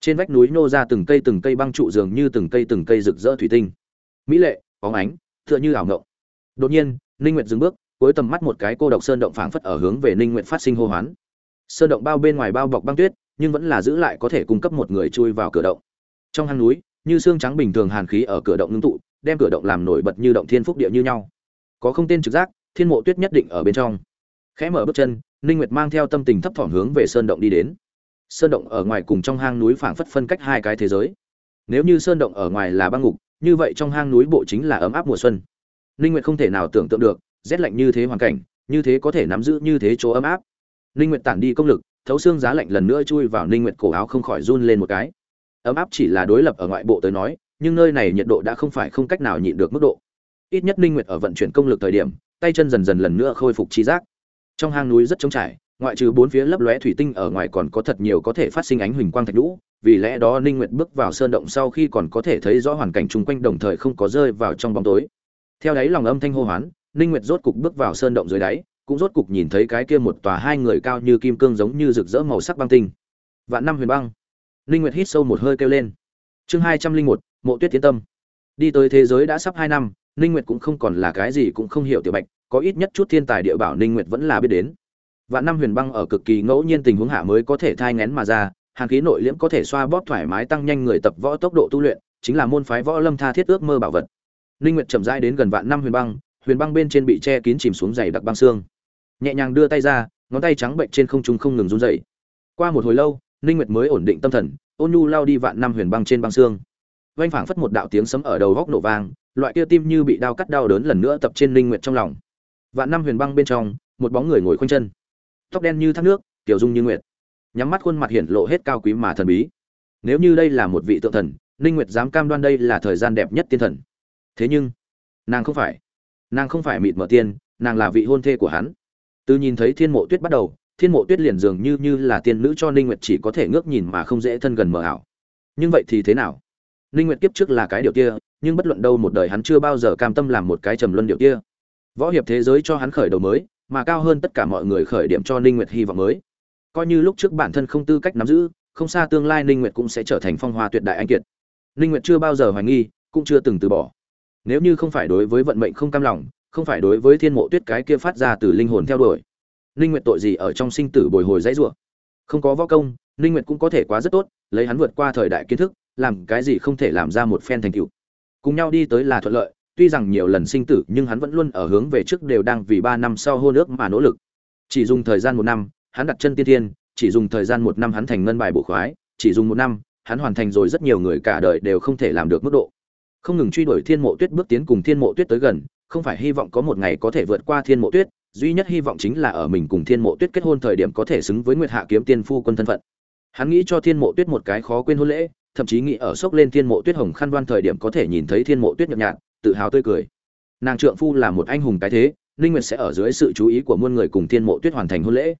trên vách núi nô ra từng cây từng cây băng trụ dường như từng cây từng cây rực rỡ thủy tinh. Mỹ lệ, bóng ánh, tựa như ảo ngộng. Đột nhiên, ninh nguyệt dừng bước, cuối tầm mắt một cái cô độc sơn động phảng phất ở hướng về ninh nguyệt phát sinh hô hoán. Sơn động bao bên ngoài bao bọc băng tuyết, nhưng vẫn là giữ lại có thể cung cấp một người chui vào cửa động. Trong hang núi, như xương trắng bình thường hàn khí ở cửa động ngưng tụ, đem cửa động làm nổi bật như động thiên phúc địa như nhau. Có không tên trực giác, thiên mộ tuyết nhất định ở bên trong. Khẽ mở bước chân, ninh nguyệt mang theo tâm tình thấp thỏm hướng về sơn động đi đến sơn động ở ngoài cùng trong hang núi phảng phất phân cách hai cái thế giới. Nếu như sơn động ở ngoài là băng ngục, như vậy trong hang núi bộ chính là ấm áp mùa xuân. Ninh nguyệt không thể nào tưởng tượng được, rét lạnh như thế hoàn cảnh, như thế có thể nắm giữ như thế chỗ ấm áp. Ninh nguyệt tản đi công lực, thấu xương giá lạnh lần nữa chui vào ninh nguyệt cổ áo không khỏi run lên một cái. Ấm áp chỉ là đối lập ở ngoại bộ tới nói, nhưng nơi này nhiệt độ đã không phải không cách nào nhịn được mức độ. Ít nhất ninh nguyệt ở vận chuyển công lực thời điểm, tay chân dần dần lần nữa khôi phục chi giác. Trong hang núi rất trống trải ngoại trừ bốn phía lấp lóe thủy tinh ở ngoài còn có thật nhiều có thể phát sinh ánh huỳnh quang thạch lũ vì lẽ đó ninh nguyệt bước vào sơn động sau khi còn có thể thấy rõ hoàn cảnh chung quanh đồng thời không có rơi vào trong bóng tối. Theo đáy lòng âm thanh hô hoán, ninh nguyệt rốt cục bước vào sơn động dưới đáy, cũng rốt cục nhìn thấy cái kia một tòa hai người cao như kim cương giống như rực rỡ màu sắc băng tinh. Vạn năm huyền băng. Ninh nguyệt hít sâu một hơi kêu lên. Chương hai trăm linh một, mộ tuyết tiến tâm. Đi tới thế giới đã sắp hai năm, ninh nguyệt cũng không còn là cái gì cũng không hiểu tiểu bạch, có ít nhất chút thiên tài địa bảo ninh nguyệt vẫn là biết đến vạn năm huyền băng ở cực kỳ ngẫu nhiên tình huống hạ mới có thể thai ngén mà ra, hàng khí nội liễm có thể xoa bóp thoải mái tăng nhanh người tập võ tốc độ tu luyện, chính là môn phái võ lâm tha thiết ước mơ bảo vật. Linh nguyệt chậm rãi đến gần vạn năm huyền băng huyền băng bên trên bị che kín chìm xuống dày đặc băng xương. Nhẹ nhàng đưa tay ra, ngón tay trắng bệnh trên không trung không ngừng run rẩy. Qua một hồi lâu, linh nguyệt mới ổn định tâm thần, ôn nhu lao đi vạn năm huyền băng trên băng xương. Vang phảng phất một đạo tiếng sấm ở đầu góc nổ vang, loại kia tim như bị đau cắt đau đớn lần nữa tập trên linh nguyệt trong lòng. Vạn năm huyền băng bên trong, một bóng người ngồi khoanh chân tóc đen như thác nước tiểu dung như nguyệt. Nhắm mắt khuôn mặt hiển lộ hết cao quý mà thần bí. Nếu như đây là một vị tượng thần, ninh nguyệt dám cam đoan đây là thời gian đẹp nhất tiên thần. Thế nhưng, nàng không phải. Nàng không phải mịt mở tiên, nàng là vị hôn thê của hắn. Từ nhìn thấy thiên mộ tuyết bắt đầu, thiên mộ tuyết liền dường như như là tiên nữ cho ninh nguyệt chỉ có thể ngước nhìn mà không dễ thân gần mờ ảo. Nhưng vậy thì thế nào? Ninh nguyệt kiếp trước là cái điều kia, nhưng bất luận đâu một đời hắn chưa bao giờ cam tâm làm một cái trầm luân điều kia. Võ hiệp thế giới cho hắn khởi đầu mới mà cao hơn tất cả mọi người khởi điểm cho ninh nguyệt hy vọng mới. Coi như lúc trước bản thân không tư cách nắm giữ, không xa tương lai ninh nguyệt cũng sẽ trở thành phong hoa tuyệt đại anh kiệt. Ninh nguyệt chưa bao giờ hoài nghi, cũng chưa từng từ bỏ. Nếu như không phải đối với vận mệnh không cam lòng, không phải đối với thiên mộ tuyết cái kia phát ra từ linh hồn theo đuổi, ninh nguyệt tội gì ở trong sinh tử bồi hồi dãy rủa? Không có võ công, ninh nguyệt cũng có thể quá rất tốt, lấy hắn vượt qua thời đại kiến thức, làm cái gì không thể làm ra một phen thành tựu. Cùng nhau đi tới là thuận lợi tuy rằng nhiều lần sinh tử, nhưng hắn vẫn luôn ở hướng về trước đều đang vì ba năm sau hôn ước mà nỗ lực. Chỉ dùng thời gian một năm, hắn đặt chân tiên thiên, chỉ dùng thời gian một năm hắn thành ngân bài bổ khoái, chỉ dùng một năm, hắn hoàn thành rồi rất nhiều người cả đời đều không thể làm được mức độ. Không ngừng truy đuổi thiên mộ tuyết bước tiến cùng thiên mộ tuyết tới gần, không phải hy vọng có một ngày có thể vượt qua thiên mộ tuyết, duy nhất hy vọng chính là ở mình cùng thiên mộ tuyết kết hôn thời điểm có thể xứng với nguyệt hạ kiếm tiên phu quân thân phận. Hắn nghĩ cho thiên mộ tuyết một cái khó quên hôn lễ, thậm chí nghĩ ở sốc lên thiên mộ tuyết hồng khăn đoan thời điểm có thể nhìn thấy thiên mộ tuyết nhợt nhạt tự hào tươi cười. Nàng trượng phu là một anh hùng cái thế, ninh nguyệt sẽ ở dưới sự chú ý của muôn người cùng thiên mộ tuyết hoàn thành hôn lễ.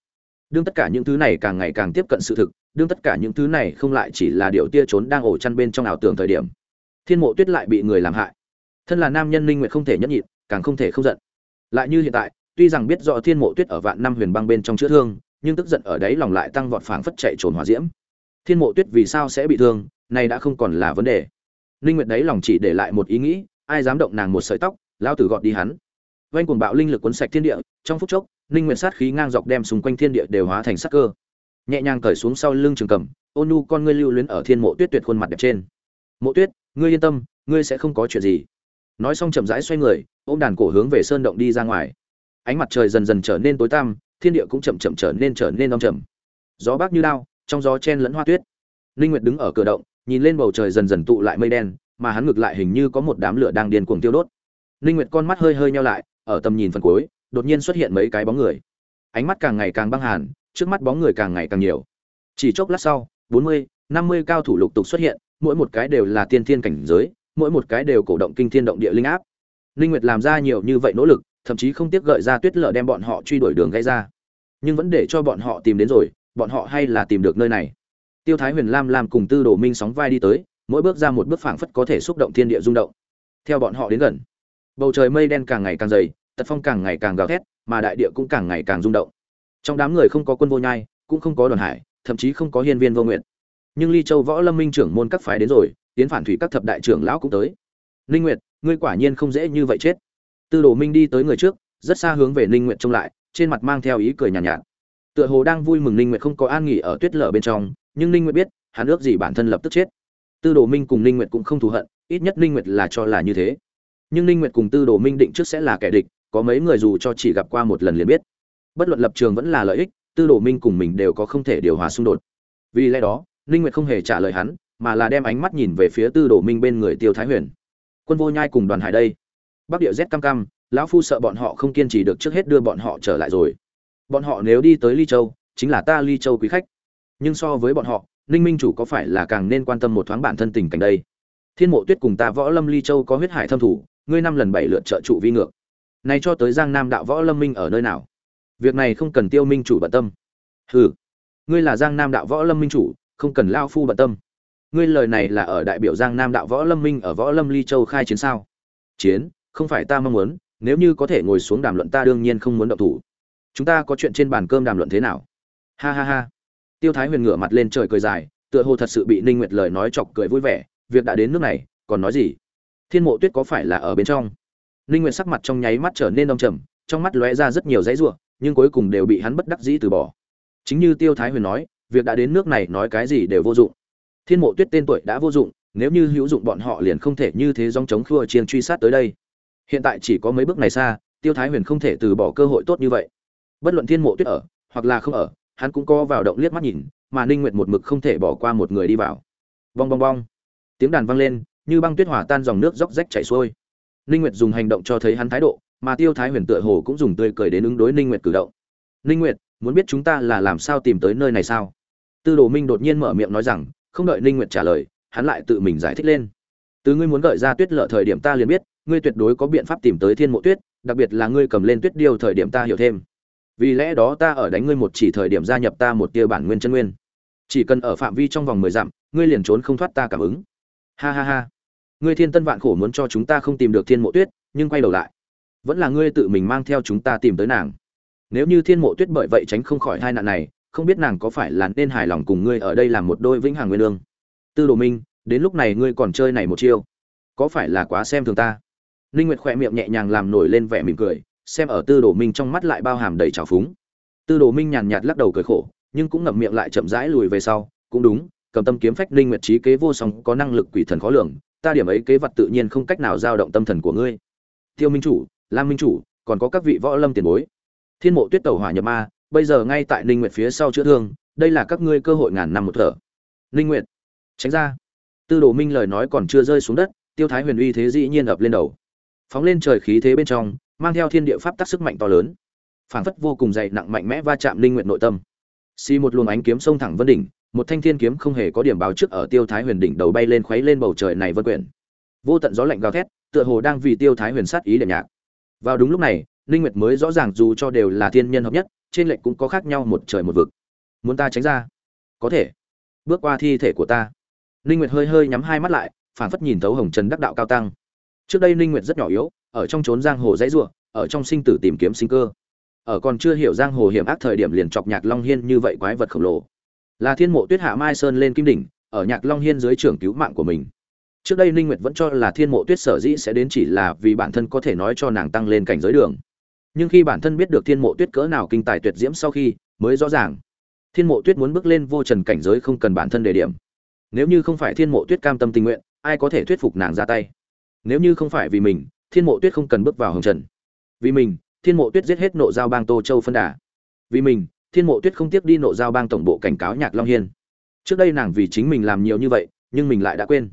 Đương tất cả những thứ này càng ngày càng tiếp cận sự thực, đương tất cả những thứ này không lại chỉ là điều tia trốn đang ổ chăn bên trong ảo tưởng thời điểm. Thiên mộ tuyết lại bị người làm hại. Thân là nam nhân ninh nguyệt không thể nhẫn nhịn, càng không thể không giận. Lại như hiện tại, tuy rằng biết rõ thiên mộ tuyết ở vạn năm huyền băng bên trong chữa thương, nhưng tức giận ở đấy lòng lại tăng vọt phảng phất chạy trốn hỏa diễm. Thiên mộ tuyết vì sao sẽ bị thương, này đã không còn là vấn đề. Ninh nguyệt đấy lòng chỉ để lại một ý nghĩ ai dám động nàng một sợi tóc lao tử gọt đi hắn. Vanh cuồng bạo linh lực cuốn sạch thiên địa, trong phút chốc, linh nguyên sát khí ngang dọc đem xung quanh thiên địa đều hóa thành sắc cơ. Nhẹ nhàng cởi xuống sau lưng trường cầm ôn nhu, con ngươi lưu luyến ở thiên mộ tuyết tuyệt khuôn mặt đẹp trên. Mộ tuyết, ngươi yên tâm, ngươi sẽ không có chuyện gì. Nói xong chậm rãi xoay người, ôm đàn cổ hướng về sơn động đi ra ngoài. Ánh mặt trời dần dần trở nên tối tăm, thiên địa cũng chậm chậm trở nên trở nên đông trầm. Gió bác như đao, trong gió chen lẫn hoa tuyết. Linh nguyệt đứng ở cửa động, nhìn lên bầu trời dần dần tụ lại mây đen mà hắn ngược lại hình như có một đám lửa đang điên cuồng tiêu đốt. Linh nguyệt con mắt hơi hơi nheo lại ở tầm nhìn phần cuối đột nhiên xuất hiện mấy cái bóng người. Ánh mắt càng ngày càng băng hàn trước mắt bóng người càng ngày càng nhiều. Chỉ chốc lát sau 40, 50 cao thủ lục tục xuất hiện mỗi một cái đều là tiên thiên cảnh giới mỗi một cái đều cổ động kinh thiên động địa linh áp. Linh nguyệt làm ra nhiều như vậy nỗ lực thậm chí không tiếc gợi ra tuyết lở đem bọn họ truy đuổi đường gây ra. Nhưng vẫn để cho bọn họ tìm đến rồi bọn họ hay là tìm được nơi này. Tiêu thái huyền lam làm cùng tư đồ minh sóng vai đi tới mỗi bước ra một bước phảng phất có thể xúc động thiên địa rung động. Theo bọn họ đến gần bầu trời mây đen càng ngày càng dày tật phong càng ngày càng gào thét mà đại địa cũng càng ngày càng rung động. Trong đám người không có quân vô nhai cũng không có đoàn hải thậm chí không có hiên viên vô nguyện nhưng ly châu võ lâm minh trưởng môn các phái đến rồi tiến phản thủy các thập đại trưởng lão cũng tới. Ninh nguyệt ngươi quả nhiên không dễ như vậy chết. Tư đồ minh đi tới người trước rất xa hướng về ninh nguyệt trông lại trên mặt mang theo ý cười nhàn nhạt, nhạt. Tựa hồ đang vui mừng ninh nguyệt không có an nghỉ ở tuyết lở bên trong nhưng ninh nguyệt biết hắn ước gì bản thân lập tức chết tư đồ minh cùng ninh nguyệt cũng không thù hận, ít nhất ninh nguyệt là cho là như thế. Nhưng ninh nguyệt cùng tư đồ minh định trước sẽ là kẻ địch, có mấy người dù cho chỉ gặp qua một lần liền biết. Bất luận lập trường vẫn là lợi ích, tư đồ minh cùng mình đều có không thể điều hòa xung đột. Vì lẽ đó, ninh nguyệt không hề trả lời hắn, mà là đem ánh mắt nhìn về phía tư đồ minh bên người tiêu thái huyền. Quân vô nhai cùng đoàn hải đây. Bắc địa rét cam cam lão phu sợ bọn họ không kiên trì được trước hết đưa bọn họ trở lại rồi. Bọn họ nếu đi tới ly châu, chính là ta ly châu quý khách. Nhưng so với bọn họ ninh minh chủ có phải là càng nên quan tâm một thoáng bản thân tình cảnh đây? Thiên mộ tuyết cùng ta võ lâm ly châu có huyết hải thâm thủ, ngươi năm lần bảy lượt trợ trụ vi ngược. Này cho tới giang nam đạo võ lâm minh ở nơi nào? Việc này không cần tiêu minh chủ bận tâm. Hừ, ngươi là giang nam đạo võ lâm minh chủ, không cần lao phu bận tâm. Ngươi lời này là ở đại biểu giang nam đạo võ lâm minh ở võ lâm ly châu khai chiến sao? Chiến, không phải ta mong muốn, nếu như có thể ngồi xuống đàm luận ta đương nhiên không muốn động thủ. Chúng ta có chuyện trên bàn cơm đàm luận thế nào? Ha ha ha tiêu thái huyền ngửa mặt lên trời cười dài tựa hồ thật sự bị ninh nguyệt lời nói chọc cười vui vẻ việc đã đến nước này còn nói gì? Thiên mộ tuyết có phải là ở bên trong? Ninh nguyệt sắc mặt trong nháy mắt trở nên đông trầm trong mắt lóe ra rất nhiều dãy rủa, nhưng cuối cùng đều bị hắn bất đắc dĩ từ bỏ. Chính như tiêu thái huyền nói việc đã đến nước này nói cái gì đều vô dụng. Thiên mộ tuyết tên tuổi đã vô dụng nếu như hữu dụng bọn họ liền không thể như thế dòng chống khua chiên truy sát tới đây. Hiện tại chỉ có mấy bước này xa tiêu thái huyền không thể từ bỏ cơ hội tốt như vậy. Bất luận thiên mộ tuyết ở hoặc là không ở hắn cũng co vào động liếc mắt nhìn, mà ninh nguyệt một mực không thể bỏ qua một người đi vào. Bong bong bong. Tiếng đàn vang lên, như băng tuyết hòa tan dòng nước róc rách chảy xuôi. Ninh nguyệt dùng hành động cho thấy hắn thái độ, mà tiêu thái huyền tựa hồ cũng dùng tươi cười đến ứng đối ninh nguyệt cử động. Ninh nguyệt, muốn biết chúng ta là làm sao tìm tới nơi này sao? Tư đồ minh đột nhiên mở miệng nói rằng, không đợi ninh nguyệt trả lời, hắn lại tự mình giải thích lên. Từ ngươi muốn gợi ra tuyết lợ thời điểm ta liền biết, ngươi tuyệt đối có biện pháp tìm tới thiên mộ tuyết, đặc biệt là ngươi cầm lên tuyết điêu thời điểm ta hiểu thêm vì lẽ đó ta ở đánh ngươi một chỉ thời điểm gia nhập ta một tia bản nguyên chân nguyên. Chỉ cần ở phạm vi trong vòng mười dặm, ngươi liền trốn không thoát ta cảm ứng. Ha ha ha. Ngươi thiên tân vạn khổ muốn cho chúng ta không tìm được thiên mộ tuyết, nhưng quay đầu lại. Vẫn là ngươi tự mình mang theo chúng ta tìm tới nàng. Nếu như thiên mộ tuyết bởi vậy tránh không khỏi hai nạn này, không biết nàng có phải là nên hài lòng cùng ngươi ở đây làm một đôi vĩnh hằng nguyên lương. Tư đồ minh, đến lúc này ngươi còn chơi này một chiêu. Có phải là quá xem thường ta? Ninh nguyệt khỏe miệng nhẹ nhàng làm nổi lên vẻ mỉm cười xem ở tư đồ minh trong mắt lại bao hàm đầy trào phúng. Tư đồ minh nhàn nhạt lắc đầu cười khổ, nhưng cũng ngậm miệng lại chậm rãi lùi về sau, cũng đúng, cầm tâm kiếm phách ninh nguyệt trí kế vô song, có năng lực quỷ thần khó lường, ta điểm ấy kế vật tự nhiên không cách nào giao động tâm thần của ngươi. Tiêu minh chủ, lam minh chủ, còn có các vị võ lâm tiền bối. Thiên mộ tuyết tẩu hỏa nhập ma, bây giờ ngay tại ninh nguyệt phía sau chữa thương, đây là các ngươi cơ hội ngàn năm một thở. Ninh nguyệt, tránh ra. Tư đồ minh lời nói còn chưa rơi xuống đất, tiêu thái huyền uy thế dĩ nhiên ập lên đầu. Phóng lên trời khí thế bên trong mang theo thiên địa pháp tác sức mạnh to lớn. Phảng phất vô cùng dày nặng mạnh mẽ va chạm linh nguyện nội tâm. Xi một luồng ánh kiếm sông thẳng vân đỉnh, một thanh thiên kiếm không hề có điểm báo trước ở tiêu thái huyền đỉnh đầu bay lên khuấy lên bầu trời này vân quyển. Vô tận gió lạnh gào thét, tựa hồ đang vì tiêu thái huyền sát ý để nhạc. Vào đúng lúc này, linh nguyệt mới rõ ràng dù cho đều là thiên nhân hợp nhất, trên lệnh cũng có khác nhau một trời một vực. Muốn ta tránh ra? Có thể. Bước qua thi thể của ta. Linh nguyệt hơi hơi nhắm hai mắt lại, phảng phất nhìn thấu hồng trần đắc đạo cao tăng trước đây ninh nguyệt rất nhỏ yếu, ở trong trốn giang hồ dãy rủa, ở trong sinh tử tìm kiếm sinh cơ. Ở còn chưa hiểu giang hồ hiểm ác thời điểm liền chọc nhạc long hiên như vậy quái vật khổng lồ. Là thiên mộ tuyết hạ mai sơn lên kim đỉnh, ở nhạc long hiên dưới trưởng cứu mạng của mình. Trước đây ninh nguyệt vẫn cho là thiên mộ tuyết sở dĩ sẽ đến chỉ là vì bản thân có thể nói cho nàng tăng lên cảnh giới đường. Nhưng khi bản thân biết được thiên mộ tuyết cỡ nào kinh tài tuyệt diễm sau khi, mới rõ ràng. Thiên mộ tuyết muốn bước lên vô trần cảnh giới không cần bản thân đề điểm. Nếu như không phải thiên mộ tuyết cam tâm tình nguyện, ai có thể thuyết phục nàng ra tay? Nếu như không phải vì mình, thiên mộ tuyết không cần bước vào hồng trần. Vì mình, thiên mộ tuyết giết hết nộ giao bang tô châu phân đà. Vì mình, thiên mộ tuyết không tiếc đi nộ giao bang tổng bộ cảnh cáo nhạc long hiên. Trước đây nàng vì chính mình làm nhiều như vậy, nhưng mình lại đã quên.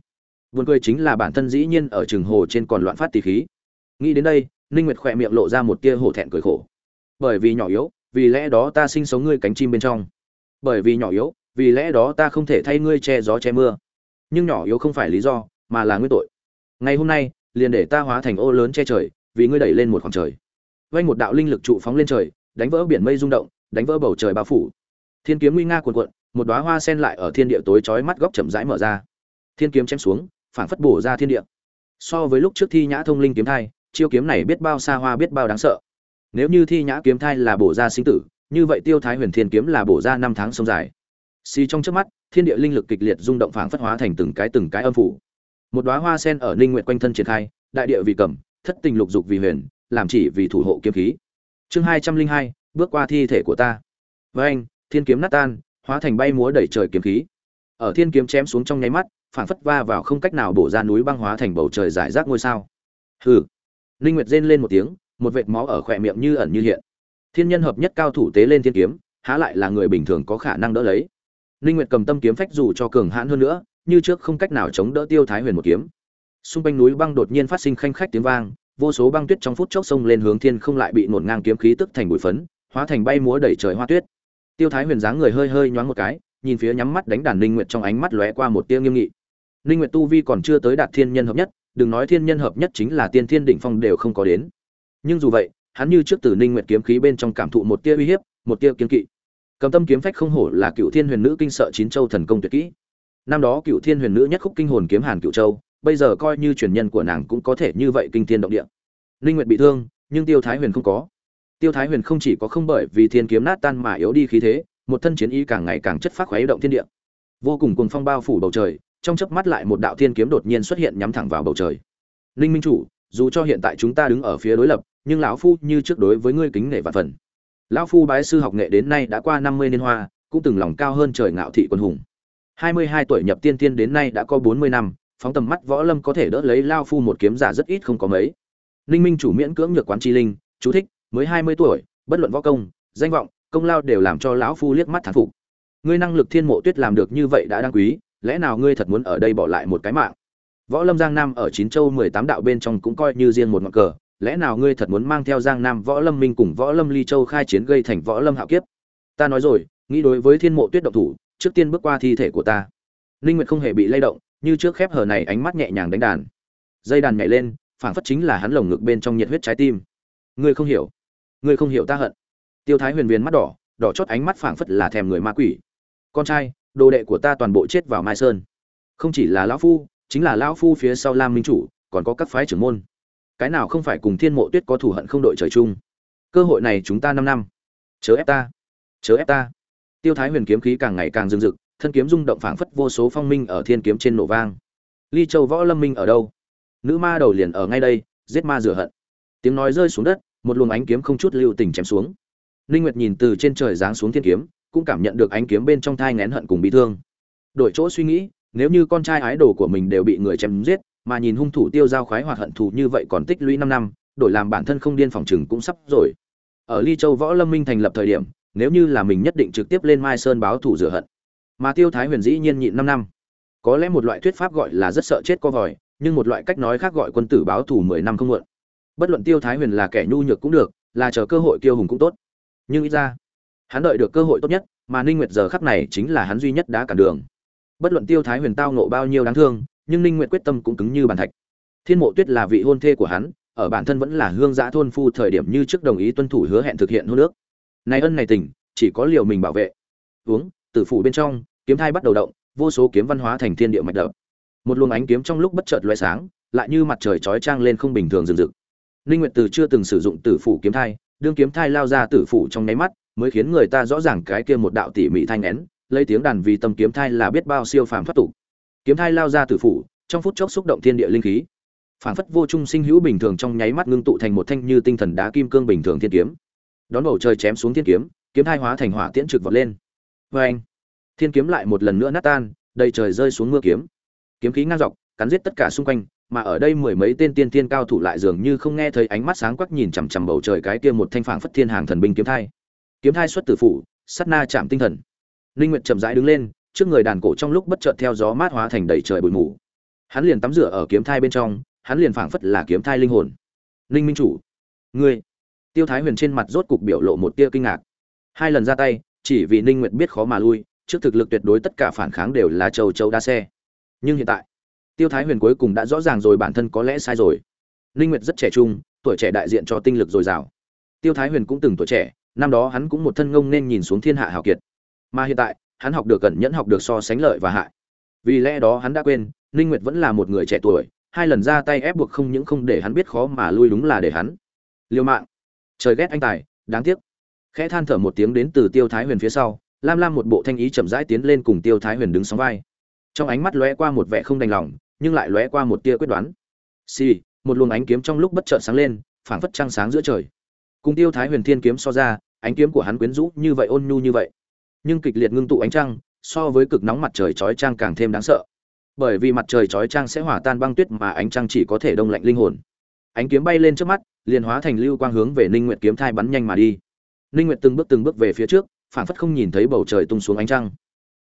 Buồn cười chính là bản thân dĩ nhiên ở trường hồ trên còn loạn phát tỷ khí. Nghĩ đến đây, ninh nguyệt khỏe miệng lộ ra một tia hổ thẹn cười khổ. Bởi vì nhỏ yếu, vì lẽ đó ta sinh sống ngươi cánh chim bên trong. Bởi vì nhỏ yếu, vì lẽ đó ta không thể thay ngươi che gió che mưa. Nhưng nhỏ yếu không phải lý do, mà là nguyên tội ngày hôm nay, liền để ta hóa thành ô lớn che trời, vì ngươi đẩy lên một khoảng trời. Vay một đạo linh lực trụ phóng lên trời, đánh vỡ biển mây rung động, đánh vỡ bầu trời bao phủ. Thiên kiếm nguy nga cuồn cuộn, một đóa hoa sen lại ở thiên địa tối chói mắt góc chậm rãi mở ra. Thiên kiếm chém xuống phản phất bổ ra thiên địa. So với lúc trước thi nhã thông linh kiếm thai, chiêu kiếm này biết bao xa hoa biết bao đáng sợ. Nếu như thi nhã kiếm thai là bổ ra sinh tử, như vậy tiêu thái huyền thiên kiếm là bổ ra năm tháng sông dài. Xì trong trước mắt, thiên địa linh lực kịch liệt rung động phảng phất hóa thành từng cái từng cái âm phủ một đóa hoa sen ở ninh nguyện quanh thân triển khai, đại địa vì cẩm, thất tình lục dục vì huyền, làm chỉ vì thủ hộ kiếm khí. Chương hai trăm linh hai, bước qua thi thể của ta. Với anh, thiên kiếm nát tan, hóa thành bay múa đẩy trời kiếm khí. Ở thiên kiếm chém xuống trong nháy mắt phản phất va vào không cách nào bổ ra núi băng hóa thành bầu trời giải rác ngôi sao. Hừ. Linh nguyệt rên lên một tiếng, một vệt máu ở khỏe miệng như ẩn như hiện. Thiên nhân hợp nhất cao thủ tế lên thiên kiếm, há lại là người bình thường có khả năng đỡ lấy. Linh nguyệt cầm tâm kiếm phách dù cho cường hãn hơn nữa như trước không cách nào chống đỡ tiêu thái huyền một kiếm. Xung quanh núi băng đột nhiên phát sinh khanh khách tiếng vang, vô số băng tuyết trong phút chốc sông lên hướng thiên không lại bị nổn ngang kiếm khí tức thành bụi phấn, hóa thành bay múa đẩy trời hoa tuyết. Tiêu thái huyền dáng người hơi hơi nhoáng một cái, nhìn phía nhắm mắt đánh đàn linh nguyệt trong ánh mắt lóe qua một tia nghiêm nghị. Linh nguyệt tu vi còn chưa tới đạt thiên nhân hợp nhất, đừng nói thiên nhân hợp nhất chính là tiên thiên đỉnh phong đều không có đến. Nhưng dù vậy, hắn như trước từ linh nguyệt kiếm khí bên trong cảm thụ một tia uy hiếp, một tia kiếm kỵ. Cầm tâm kiếm phách không hổ là cựu thiên huyền nữ kinh sợ chín châu thần công tuyệt kỹ năm đó cựu thiên huyền nữ nhất khúc kinh hồn kiếm hàn cựu châu, bây giờ coi như truyền nhân của nàng cũng có thể như vậy kinh thiên động địa. Linh nguyệt bị thương, nhưng tiêu thái huyền không có. Tiêu thái huyền không chỉ có không bởi vì thiên kiếm nát tan mà yếu đi khí thế, một thân chiến ý càng ngày càng chất phát khoái động thiên địa. Vô cùng cuồng phong bao phủ bầu trời, trong chớp mắt lại một đạo thiên kiếm đột nhiên xuất hiện nhắm thẳng vào bầu trời. Linh minh chủ, dù cho hiện tại chúng ta đứng ở phía đối lập, nhưng lão phu như trước đối với ngươi kính nể và phần. Lão phu bái sư học nghệ đến nay đã qua năm mươi niên hoa, cũng từng lòng cao hơn trời ngạo thị quân hùng hai mươi hai tuổi nhập tiên tiên đến nay đã có bốn mươi năm, phóng tầm mắt võ lâm có thể đỡ lấy lao phu một kiếm giả rất ít không có mấy. Ninh minh chủ miễn cưỡng nhược quán chi linh, chú thích, mới hai mươi tuổi, bất luận võ công, danh vọng, công lao đều làm cho lão phu liếc mắt thán phục. Ngươi năng lực thiên mộ tuyết làm được như vậy đã đáng quý, lẽ nào ngươi thật muốn ở đây bỏ lại một cái mạng? Võ lâm giang nam ở chín châu mười tám đạo bên trong cũng coi như riêng một ngọn cờ, lẽ nào ngươi thật muốn mang theo giang nam, võ lâm minh cùng võ lâm ly châu khai chiến gây thành võ lâm hạo kiếp? Ta nói rồi, nghĩ đối với thiên mộ tuyết độc thủ trước tiên bước qua thi thể của ta. Ninh nguyệt không hề bị lay động, như trước khép hờ này ánh mắt nhẹ nhàng đánh đàn. Dây đàn nhảy lên, phảng phất chính là hắn lồng ngực bên trong nhiệt huyết trái tim. Ngươi không hiểu. Ngươi không hiểu ta hận. Tiêu thái huyền viên mắt đỏ đỏ chót ánh mắt phảng phất là thèm người ma quỷ. Con trai, đồ đệ của ta toàn bộ chết vào mai sơn. Không chỉ là lão phu, chính là lão phu phía sau lam minh chủ, còn có các phái trưởng môn. Cái nào không phải cùng thiên mộ tuyết có thù hận không đội trời chung? Cơ hội này chúng ta năm năm. Chớ ép ta. Chớ ép ta tiêu thái huyền kiếm khí càng ngày càng rừng rực, thân kiếm rung động phảng phất vô số phong minh ở thiên kiếm trên nổ vang. Ly châu võ lâm minh ở đâu? Nữ ma đầu liền ở ngay đây, giết ma rửa hận. Tiếng nói rơi xuống đất, một luồng ánh kiếm không chút lưu tình chém xuống. Ninh nguyệt nhìn từ trên trời giáng xuống thiên kiếm, cũng cảm nhận được ánh kiếm bên trong thai ngén hận cùng bị thương. Đổi chỗ suy nghĩ, nếu như con trai ái đồ của mình đều bị người chém giết, mà nhìn hung thủ tiêu giao khoái hoặc hận thù như vậy còn tích lũy 5 năm, đổi làm bản thân không điên phòng trừng cũng sắp rồi. Ở ly châu võ lâm minh thành lập thời điểm nếu như là mình nhất định trực tiếp lên mai sơn báo thủ rửa hận. Mà tiêu thái huyền dĩ nhiên nhịn 5 năm. Có lẽ một loại thuyết pháp gọi là rất sợ chết co vòi, nhưng một loại cách nói khác gọi quân tử báo thủ 10 năm không muộn. Bất luận tiêu thái huyền là kẻ nhu nhược cũng được, là chờ cơ hội kiêu hùng cũng tốt. Nhưng ít ra, hắn đợi được cơ hội tốt nhất, mà ninh nguyệt giờ khắc này chính là hắn duy nhất đã cản đường. Bất luận tiêu thái huyền tao nộ bao nhiêu đáng thương, nhưng ninh nguyệt quyết tâm cũng cứng như bàn thạch. Thiên mộ tuyết là vị hôn thê của hắn, ở bản thân vẫn là hương giã thôn phu thời điểm như trước đồng ý tuân thủ hứa hẹn thực hiện hôn nước này ân này tình, chỉ có liều mình bảo vệ. Uống, tử phủ bên trong, kiếm thai bắt đầu động, vô số kiếm văn hóa thành thiên địa mạch đập. Một luồng ánh kiếm trong lúc bất chợt loé sáng, lại như mặt trời chói chang lên không bình thường rực rực. Ninh nguyệt từ chưa từng sử dụng tử phủ kiếm thai, đương kiếm thai lao ra tử phủ trong nháy mắt, mới khiến người ta rõ ràng cái kia một đạo tỉ mỉ thanh nén, lấy tiếng đàn vì tâm kiếm thai là biết bao siêu phàm thoát tục. Kiếm thai lao ra tử phủ, trong phút chốc xúc động thiên địa linh khí. Phản phất vô trung sinh hữu bình thường trong nháy mắt ngưng tụ thành một thanh như tinh thần đá kim cương bình thường thiên kiếm đón bầu trời chém xuống thiên kiếm kiếm thai hóa thành hỏa tiễn trực vọt lên. Vê anh, thiên kiếm lại một lần nữa nát tan, đầy trời rơi xuống mưa kiếm. Kiếm khí ngang dọc, cắn giết tất cả xung quanh, mà ở đây mười mấy tên tiên tiên cao thủ lại dường như không nghe thấy ánh mắt sáng quắc nhìn chằm chằm bầu trời cái kia một thanh phảng phất thiên hàng thần binh kiếm thai. Kiếm thai xuất tử phủ sắt na chạm tinh thần. Linh nguyện chậm rãi đứng lên, trước người đàn cổ trong lúc bất chợt theo gió mát hóa thành đầy trời bụi mù. Hắn liền tắm rửa ở kiếm thai bên trong, hắn liền phảng phất là kiếm thai linh hồn. Linh minh chủ, ngươi tiêu thái huyền trên mặt rốt cục biểu lộ một tia kinh ngạc. Hai lần ra tay, chỉ vì ninh nguyệt biết khó mà lui, trước thực lực tuyệt đối tất cả phản kháng đều là châu châu đa xe. Nhưng hiện tại, tiêu thái huyền cuối cùng đã rõ ràng rồi bản thân có lẽ sai rồi. Ninh nguyệt rất trẻ trung, tuổi trẻ đại diện cho tinh lực dồi dào. Tiêu thái huyền cũng từng tuổi trẻ, năm đó hắn cũng một thân ngông nên nhìn xuống thiên hạ hào kiệt. Mà hiện tại, hắn học được cẩn nhẫn, học được so sánh lợi và hại. Vì lẽ đó hắn đã quên, ninh nguyệt vẫn là một người trẻ tuổi, hai lần ra tay ép buộc không những không để hắn biết khó mà lui đúng là để hắn liêu mạng trời ghét anh tài đáng tiếc. Khẽ than thở một tiếng đến từ tiêu thái huyền phía sau lam lam một bộ thanh ý chậm rãi tiến lên cùng tiêu thái huyền đứng sóng vai. Trong ánh mắt lóe qua một vẻ không đành lòng nhưng lại lóe qua một tia quyết đoán. Xì、sì, một luồng ánh kiếm trong lúc bất chợt sáng lên phảng phất trăng sáng giữa trời. Cùng tiêu thái huyền thiên kiếm so ra ánh kiếm của hắn quyến rũ như vậy ôn nhu như vậy. Nhưng kịch liệt ngưng tụ ánh trăng so với cực nóng mặt trời chói trang càng thêm đáng sợ. Bởi vì mặt trời chói trang sẽ hòa tan băng tuyết mà ánh trăng chỉ có thể đông lạnh linh hồn ánh kiếm bay lên trước mắt, liền hóa thành lưu quang hướng về ninh nguyệt kiếm thai bắn nhanh mà đi. Ninh nguyệt từng bước từng bước về phía trước phản phất không nhìn thấy bầu trời tung xuống ánh trăng.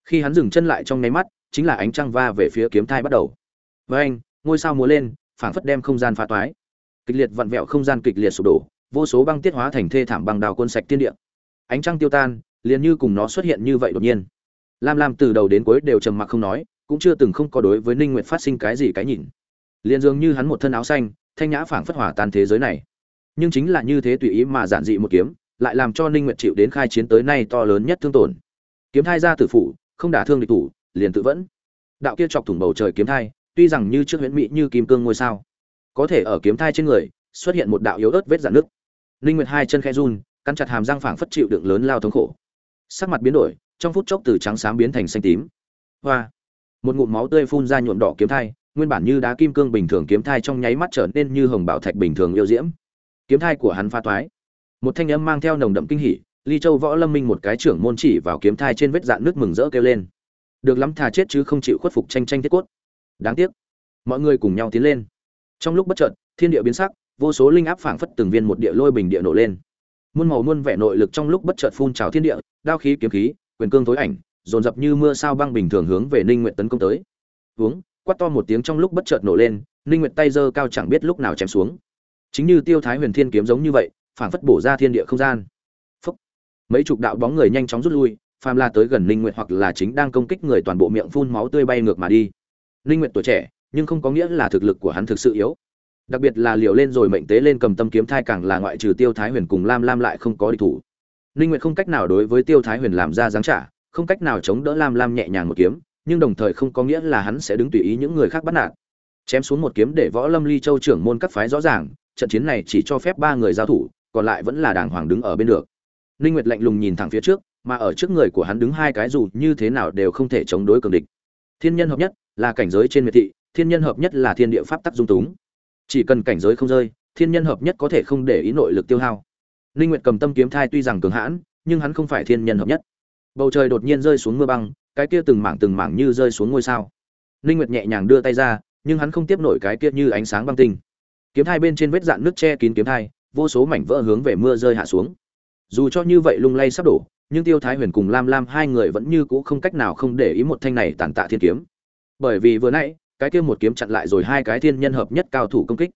Khi hắn dừng chân lại trong nháy mắt, chính là ánh trăng va về phía kiếm thai bắt đầu. Với anh, ngôi sao múa lên phản phất đem không gian phá toái. Kịch liệt vặn vẹo không gian kịch liệt sụp đổ, vô số băng tiết hóa thành thê thảm băng đào quân sạch tiên địa. Ánh trăng tiêu tan, liền như cùng nó xuất hiện như vậy đột nhiên. Lam lam từ đầu đến cuối đều trầm mặc không nói, cũng chưa từng không có đối với ninh nguyệt phát sinh cái gì cái nhìn. Liền dường như hắn một thân áo xanh thanh nhã phảng phất hỏa tan thế giới này. Nhưng chính là như thế tùy ý mà giản dị một kiếm, lại làm cho ninh nguyệt chịu đến khai chiến tới nay to lớn nhất thương tổn. Kiếm thai ra tử phủ, không đả thương địch thủ, liền tự vẫn. Đạo kia chọc thủng bầu trời kiếm thai, tuy rằng như trước huyễn mỹ như kim cương ngôi sao, có thể ở kiếm thai trên người, xuất hiện một đạo yếu ớt vết dạn nước ninh nguyệt hai chân khẽ run, cắn chặt hàm răng phảng phất chịu đựng lớn lao thống khổ. Sắc mặt biến đổi, trong phút chốc từ trắng xám biến thành xanh tím. Hoa! Một ngụm máu tươi phun ra nhuộm đỏ kiếm thai nguyên bản như đá kim cương bình thường kiếm thai trong nháy mắt trở nên như hồng bảo thạch bình thường yêu diễm. Kiếm thai của hắn pha toái một thanh âm mang theo nồng đậm kinh hỉ, ly châu võ lâm minh một cái trưởng môn chỉ vào kiếm thai trên vết dạn nước mừng rỡ kêu lên. Được lắm thà chết chứ không chịu khuất phục tranh tranh thiết cốt. Đáng tiếc. Mọi người cùng nhau tiến lên. Trong lúc bất chợt, thiên địa biến sắc, vô số linh áp phảng phất từng viên một địa lôi bình địa nổ lên. Muôn màu muôn vẻ nội lực trong lúc bất chợt phun trào thiên địa, đao khí kiếm khí, quyền cương tối ảnh, dồn dập như mưa sao băng bình thường hướng về ninh nguyện tấn công tới. Uống quát to một tiếng trong lúc bất chợt nổ lên, ninh nguyệt tay giơ cao chẳng biết lúc nào chém xuống. Chính như tiêu thái huyền thiên kiếm giống như vậy, phảng phất bổ ra thiên địa không gian. Phúc. mấy chục đạo bóng người nhanh chóng rút lui, phàm là tới gần ninh nguyệt hoặc là chính đang công kích người toàn bộ miệng phun máu tươi bay ngược mà đi. Ninh nguyệt tuổi trẻ, nhưng không có nghĩa là thực lực của hắn thực sự yếu. Đặc biệt là liều lên rồi mệnh tế lên cầm tâm kiếm thai càng là ngoại trừ tiêu thái huyền cùng lam lam lại không có địch thủ. Ninh nguyệt không cách nào đối với tiêu thái huyền làm ra giáng trả, không cách nào chống đỡ lam lam nhẹ nhàng một kiếm nhưng đồng thời không có nghĩa là hắn sẽ đứng tùy ý những người khác bắt nạt. Chém xuống một kiếm để võ lâm ly châu trưởng môn các phái rõ ràng trận chiến này chỉ cho phép ba người giao thủ còn lại vẫn là đàng hoàng đứng ở bên được. Ninh nguyệt lạnh lùng nhìn thẳng phía trước mà ở trước người của hắn đứng hai cái dù như thế nào đều không thể chống đối cường địch. Thiên nhân hợp nhất là cảnh giới trên miệt thị thiên nhân hợp nhất là thiên địa pháp tắc dung túng. Chỉ cần cảnh giới không rơi thiên nhân hợp nhất có thể không để ý nội lực tiêu hao. Linh Nguyệt cầm tâm kiếm thai tuy rằng cường hãn, nhưng hắn không phải thiên nhân hợp nhất. Bầu trời đột nhiên rơi xuống mưa băng, cái kia từng mảng từng mảng như rơi xuống ngôi sao. Linh Nguyệt nhẹ nhàng đưa tay ra, nhưng hắn không tiếp nổi cái kia như ánh sáng băng tinh. Kiếm thai bên trên vết dạn nước che kín kiếm thai, vô số mảnh vỡ hướng về mưa rơi hạ xuống. Dù cho như vậy lung lay sắp đổ, nhưng Tiêu Thái Huyền cùng Lam Lam hai người vẫn như cũ không cách nào không để ý một thanh này tàn tạ thiên kiếm. Bởi vì vừa nãy, cái kia một kiếm chặn lại rồi hai cái thiên nhân hợp nhất cao thủ công kích.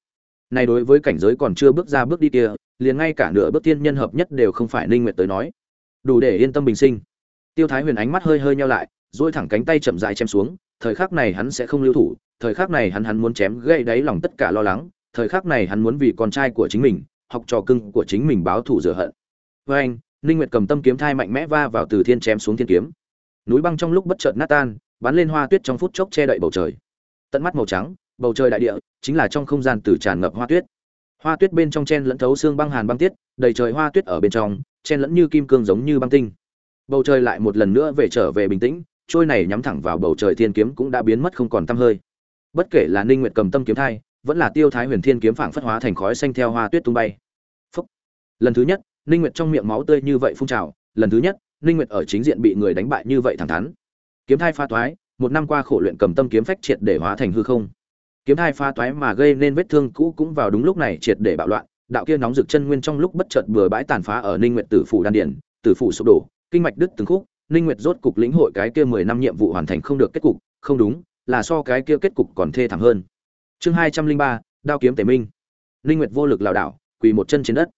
Này đối với cảnh giới còn chưa bước ra bước đi kia, liền ngay cả nửa bước thiên nhân hợp nhất đều không phải Ninh Nguyệt tới nói. Đủ để yên tâm bình sinh. Tiêu Thái Huyền ánh mắt hơi hơi nheo lại, duỗi thẳng cánh tay chậm rãi chém xuống, thời khắc này hắn sẽ không lưu thủ, thời khắc này hắn hắn muốn chém gãy đáy lòng tất cả lo lắng, thời khắc này hắn muốn vì con trai của chính mình, học trò cưng của chính mình báo thù rửa hận. Với anh, Ninh Nguyệt cầm tâm kiếm thai mạnh mẽ va vào từ thiên chém xuống thiên kiếm. Núi băng trong lúc bất chợt nát tan, bắn lên hoa tuyết trong phút chốc che đậy bầu trời. Tận mắt màu trắng, bầu trời đại địa, chính là trong không gian từ tràn ngập hoa tuyết hoa tuyết bên trong chen lẫn thấu xương băng hàn băng tiết đầy trời hoa tuyết ở bên trong chen lẫn như kim cương giống như băng tinh bầu trời lại một lần nữa về trở về bình tĩnh, trôi này nhắm thẳng vào bầu trời thiên kiếm cũng đã biến mất không còn tăm hơi. Bất kể là ninh nguyệt cầm tâm kiếm thai, vẫn là tiêu thái huyền thiên kiếm phảng phất hóa thành khói xanh theo hoa tuyết tung bay. Phúc. lần thứ nhất, ninh nguyệt trong miệng máu tươi như vậy phun trào, lần thứ nhất, ninh nguyệt ở chính diện bị người đánh bại như vậy thẳng thắn. Kiếm thai pha toái, một năm qua khổ luyện cầm tâm kiếm phách triệt để hóa thành hư không. Kiếm thai pha toái mà gây nên vết thương cũ cũng vào đúng lúc này triệt để bạo loạn, đạo kia nóng rực chân nguyên trong lúc bất chợt bừa bãi tàn phá ở ninh nguyệt tử phủ đan điển tử phủ sụp đổ kinh mạch đứt từng khúc ninh nguyệt rốt cục lĩnh hội cái kia 10 năm nhiệm vụ hoàn thành không được kết cục. Không đúng là so cái kia kết cục còn thê thảm hơn. Chương 203, đao kiếm tề minh. Ninh nguyệt vô lực lảo đảo quỳ một chân trên đất.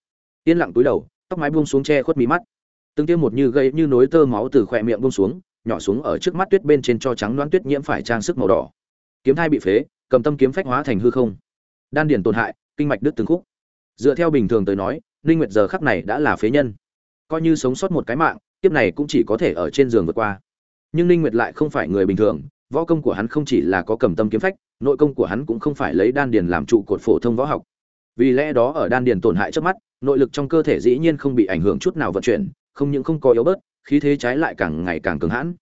Yên lặng túi đầu tóc mái buông xuống che khuất mí mắt. Từng tiêm một như gây như nối tơ máu từ khỏe miệng buông xuống nhỏ xuống ở trước mắt tuyết bên trên cho trắng đoán tuyết nhiễm phải trang sức màu đỏ. Kiếm thai bị phế cầm tâm kiếm phách hóa thành hư không. Đan điền tổn hại kinh mạch đứt từng khúc. Dựa theo bình thường tới nói linh nguyệt giờ khắc này đã là phế nhân. Coi như sống sót một cái mạng kiếp này cũng chỉ có thể ở trên giường vượt qua. Nhưng Ninh nguyệt lại không phải người bình thường, võ công của hắn không chỉ là có cầm tâm kiếm phách, nội công của hắn cũng không phải lấy đan điền làm trụ cột phổ thông võ học. Vì lẽ đó ở đan điền tổn hại trước mắt, nội lực trong cơ thể dĩ nhiên không bị ảnh hưởng chút nào vận chuyển, không những không có yếu bớt, khí thế trái lại càng ngày càng cứng hãn.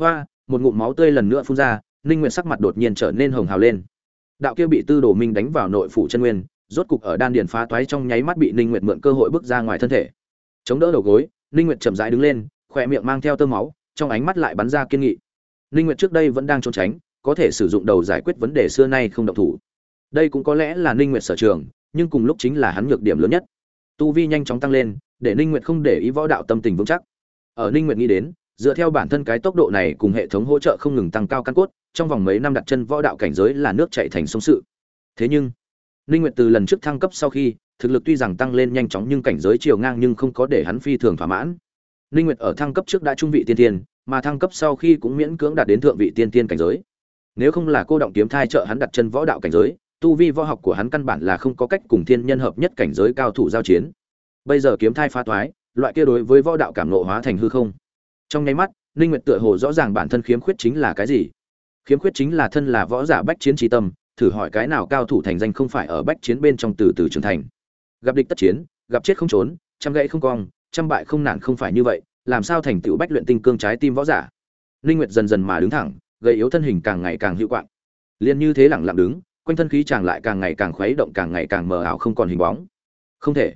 Hoa, một ngụm máu tươi lần nữa phun ra, ninh nguyệt sắc mặt đột nhiên trở nên hồng hào lên. Đạo kia bị tư đồ minh đánh vào nội phủ chân nguyên, rốt cục ở đan điền phá toái trong nháy mắt bị ninh nguyệt mượn cơ hội bước ra ngoài thân thể. Chống đỡ đầu gối ninh nguyệt chậm rãi đứng lên, khỏe miệng mang theo tơ máu, trong ánh mắt lại bắn ra kiên nghị. Ninh nguyệt trước đây vẫn đang trốn tránh, có thể sử dụng đầu giải quyết vấn đề xưa nay không động thủ. Đây cũng có lẽ là ninh nguyệt sở trường, nhưng cùng lúc chính là hắn nhược điểm lớn nhất. Tu vi nhanh chóng tăng lên, để ninh nguyệt không để ý võ đạo tâm tình vững chắc. Ở ninh nguyệt nghĩ đến, dựa theo bản thân cái tốc độ này cùng hệ thống hỗ trợ không ngừng tăng cao căn cốt, trong vòng mấy năm đặt chân võ đạo cảnh giới là nước chảy thành sông sự. Thế nhưng, ninh nguyệt từ lần trước thăng cấp sau khi thực lực tuy rằng tăng lên nhanh chóng nhưng cảnh giới chiều ngang nhưng không có để hắn phi thường thỏa mãn. Ninh nguyệt ở thăng cấp trước đã trung vị tiên tiên mà thăng cấp sau khi cũng miễn cưỡng đạt đến thượng vị tiên tiên cảnh giới. Nếu không là cô động kiếm thai trợ hắn đặt chân võ đạo cảnh giới, tu vi võ học của hắn căn bản là không có cách cùng thiên nhân hợp nhất cảnh giới cao thủ giao chiến. Bây giờ kiếm thai phá toái loại kia đối với võ đạo cảm ngộ hóa thành hư không. Trong nháy mắt, ninh nguyệt tựa hồ rõ ràng bản thân khiếm khuyết chính là cái gì. Khiếm khuyết chính là thân là võ giả bách chiến trí tâm, thử hỏi cái nào cao thủ thành danh không phải ở bách chiến bên trong từ từ trưởng thành gặp địch tất chiến, gặp chết không trốn, trăm gãy không cong, trăm bại không nản không phải như vậy, làm sao thành tựu bách luyện tinh cương trái tim võ giả? Linh nguyệt dần dần mà đứng thẳng gây yếu thân hình càng ngày càng hữu quạng. Liền như thế lặng lặng đứng, quanh thân khí chàng lại càng ngày càng khuấy động, càng ngày càng mờ ảo không còn hình bóng. Không thể.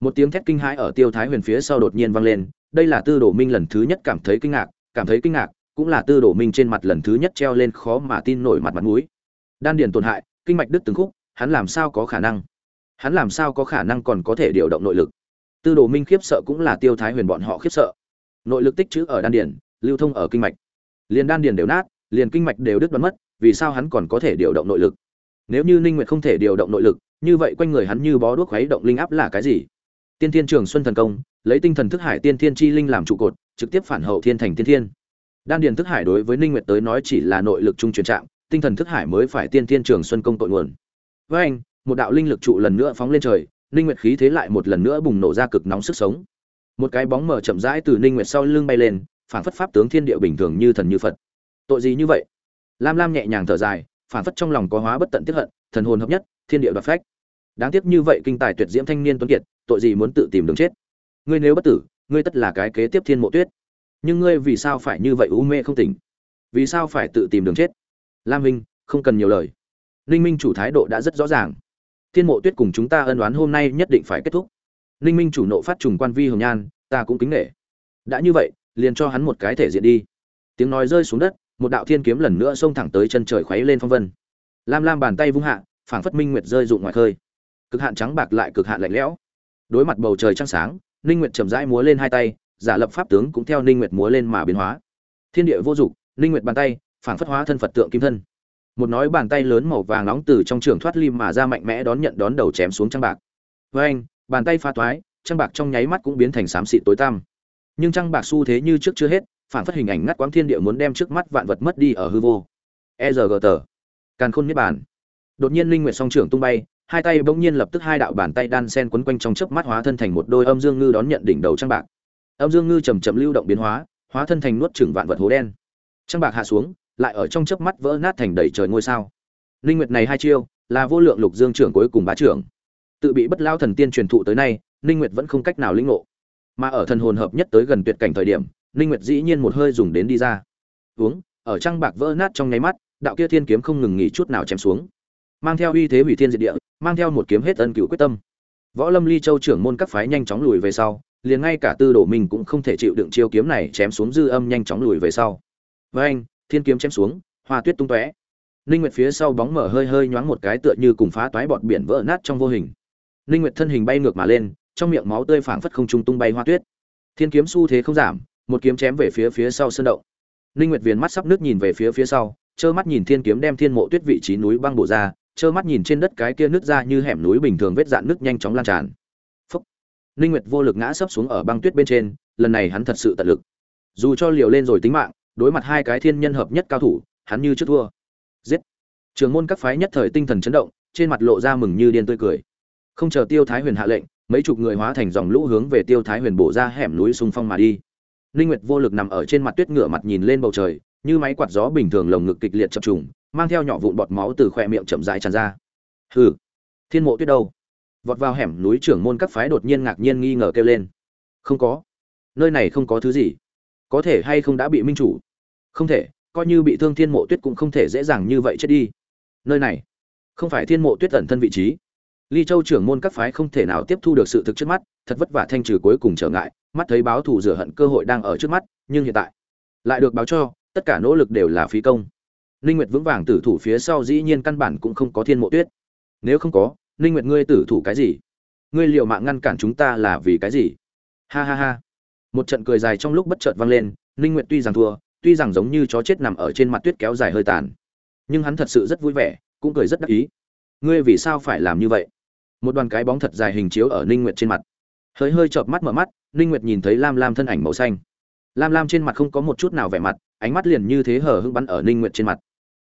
Một tiếng thét kinh hãi ở tiêu thái huyền phía sau đột nhiên vang lên, đây là tư đồ minh lần thứ nhất cảm thấy kinh ngạc, cảm thấy kinh ngạc, cũng là tư đồ minh trên mặt lần thứ nhất treo lên khó mà tin nổi mặt mặt mũi. Đan điền tổn hại, kinh mạch đứt từng khúc, hắn làm sao có khả năng? Hắn làm sao có khả năng còn có thể điều động nội lực? Tư đồ minh khiếp sợ cũng là tiêu thái huyền bọn họ khiếp sợ. Nội lực tích trữ ở đan điền, lưu thông ở kinh mạch. Liền đan điền đều nát, liền kinh mạch đều đứt đoán mất, vì sao hắn còn có thể điều động nội lực? Nếu như ninh nguyệt không thể điều động nội lực, như vậy quanh người hắn như bó đuốc khuấy động linh áp là cái gì? Tiên thiên trường xuân thần công, lấy tinh thần thức hải tiên thiên chi linh làm trụ cột, trực tiếp phản hậu thiên thành tiên thiên. Đan điền thức hải đối với ninh nguyệt tới nói chỉ là nội lực trung truyền trạng, tinh thần thức hải mới phải tiên thiên trường xuân công tội nguồn. Với anh một đạo linh lực trụ lần nữa phóng lên trời, ninh nguyệt khí thế lại một lần nữa bùng nổ ra cực nóng sức sống. Một cái bóng mờ chậm rãi từ ninh nguyệt sau lưng bay lên phản phất pháp tướng thiên địa bình thường như thần như phật. Tội gì như vậy? Lam lam nhẹ nhàng thở dài phản phất trong lòng có hóa bất tận tiết hận, thần hồn hợp nhất, thiên địa đoạt phách. Đáng tiếc như vậy kinh tài tuyệt diễm thanh niên tuấn kiệt, tội gì muốn tự tìm đường chết? Ngươi nếu bất tử, ngươi tất là cái kế tiếp thiên mộ tuyết. Nhưng ngươi vì sao phải như vậy u mê không tỉnh? Vì sao phải tự tìm đường chết? Lam minh, không cần nhiều lời. Ninh minh chủ thái độ đã rất rõ ràng thiên mộ tuyết cùng chúng ta ân oán hôm nay nhất định phải kết thúc. Ninh minh chủ nộ phát trùng quan vi hồng nhan, ta cũng kính nể. Đã như vậy, liền cho hắn một cái thể diện đi. Tiếng nói rơi xuống đất, một đạo thiên kiếm lần nữa xông thẳng tới chân trời khuấy lên phong vân. Lam lam bàn tay vung hạ, phảng phất minh nguyệt rơi rụng ngoài khơi. Cực hạn trắng bạc lại cực hạn lạnh lẽo. Đối mặt bầu trời trăng sáng, ninh nguyệt chậm rãi múa lên hai tay, giả lập pháp tướng cũng theo ninh nguyệt múa lên mà biến hóa. Thiên địa vô dụng ninh nguyệt bàn tay, phảng phất hóa thân phật tượng kim thân một nói bàn tay lớn màu vàng nóng từ trong trường thoát lim mà ra mạnh mẽ đón nhận đón đầu chém xuống trăng bạc. Với anh, bàn tay pha toái trăng bạc trong nháy mắt cũng biến thành xám xịt tối tăm. Nhưng trăng bạc xu thế như trước chưa hết, phản phất hình ảnh ngắt quãng thiên địa muốn đem trước mắt vạn vật mất đi ở hư vô. E giờ gờ tờ càn khôn niết bàn. Đột nhiên linh nguyệt song trưởng tung bay, hai tay bỗng nhiên lập tức hai đạo bàn tay đan sen quấn quanh trong chớp mắt hóa thân thành một đôi âm dương ngư đón nhận đỉnh đầu trăng bạc. Âm dương ngư chầm chậm lưu động biến hóa hóa thân thành nuốt chửng vạn vật hố đen. Trăng bạc hạ xuống lại ở trong chớp mắt vỡ nát thành đầy trời ngôi sao. Linh nguyệt này hai chiêu, là vô lượng lục dương trưởng cuối cùng bá trưởng. Tự bị bất lao thần tiên truyền thụ tới nay, linh nguyệt vẫn không cách nào lĩnh ngộ. Mà ở thần hồn hợp nhất tới gần tuyệt cảnh thời điểm, linh nguyệt dĩ nhiên một hơi dùng đến đi ra. Uống, ở trăng bạc vỡ nát trong nháy mắt, đạo kia thiên kiếm không ngừng nghỉ chút nào chém xuống. Mang theo uy thế hủy thiên diệt địa, mang theo một kiếm hết ân cửu quyết tâm. Võ lâm ly châu trưởng môn các phái nhanh chóng lùi về sau, liền ngay cả tư đồ mình cũng không thể chịu đựng chiêu kiếm này chém xuống dư âm nhanh chóng lùi về sau. Với anh thiên kiếm chém xuống, hoa tuyết tung tóe. Linh nguyệt phía sau bóng mở hơi hơi nhoáng một cái tựa như cùng phá toái bọt biển vỡ nát trong vô hình. Linh nguyệt thân hình bay ngược mà lên, trong miệng máu tươi phảng phất không trung tung bay hoa tuyết. Thiên kiếm xu thế không giảm, một kiếm chém về phía phía sau sơn động. Linh nguyệt viền mắt sắp nước nhìn về phía phía sau, trơ mắt nhìn thiên kiếm đem thiên mộ tuyết vị trí núi băng bổ ra, trơ mắt nhìn trên đất cái kia nứt ra như hẻm núi bình thường vết dạn nước nhanh chóng lan tràn. Phúc. Linh nguyệt vô lực ngã sấp xuống ở băng tuyết bên trên, lần này hắn thật sự tận lực. Dù cho liều lên rồi tính mạng đối mặt hai cái thiên nhân hợp nhất cao thủ hắn như trước thua giết trường môn các phái nhất thời tinh thần chấn động trên mặt lộ ra mừng như điên tươi cười không chờ tiêu thái huyền hạ lệnh mấy chục người hóa thành dòng lũ hướng về tiêu thái huyền bổ ra hẻm núi xung phong mà đi Linh Nguyệt vô lực nằm ở trên mặt tuyết ngửa mặt nhìn lên bầu trời, như máy quạt gió bình thường lồng ngực kịch liệt chập trùng, mang theo nhỏ vụn bọt máu từ khóe miệng chậm rãi tràn ra. Hừ, Thiên Mộ Tuyết đâu? Vọt vào hẻm núi trưởng môn các phái đột nhiên ngạc nhiên nghi ngờ kêu lên. Không có, nơi này không có thứ gì. Có thể hay không đã bị minh chủ? Không thể, coi như bị thương Thiên Mộ Tuyết cũng không thể dễ dàng như vậy chết đi. Nơi này, không phải Thiên Mộ Tuyết ẩn thân vị trí. ly châu trưởng môn các phái không thể nào tiếp thu được sự thực trước mắt thật vất vả thanh trừ cuối cùng trở ngại mắt thấy báo thù rửa hận cơ hội đang ở trước mắt nhưng hiện tại lại được báo cho tất cả nỗ lực đều là phí công. Ninh nguyệt vững vàng tử thủ phía sau dĩ nhiên căn bản cũng không có thiên mộ tuyết. Nếu không có ninh nguyệt ngươi tử thủ cái gì? Ngươi liệu mạng ngăn cản chúng ta là vì cái gì? Ha ha ha. Một trận cười dài trong lúc bất chợt vang lên ninh nguyệt tuy rằng thua tuy rằng giống như chó chết nằm ở trên mặt tuyết kéo dài hơi tàn, nhưng hắn thật sự rất vui vẻ, cũng cười rất đắc ý. Ngươi vì sao phải làm như vậy? Một đoàn cái bóng thật dài hình chiếu ở ninh nguyệt trên mặt. Hơi hơi chợp mắt mở mắt, ninh nguyệt nhìn thấy lam lam thân ảnh màu xanh. Lam lam trên mặt không có một chút nào vẻ mặt, ánh mắt liền như thế hờ hững bắn ở ninh nguyệt trên mặt.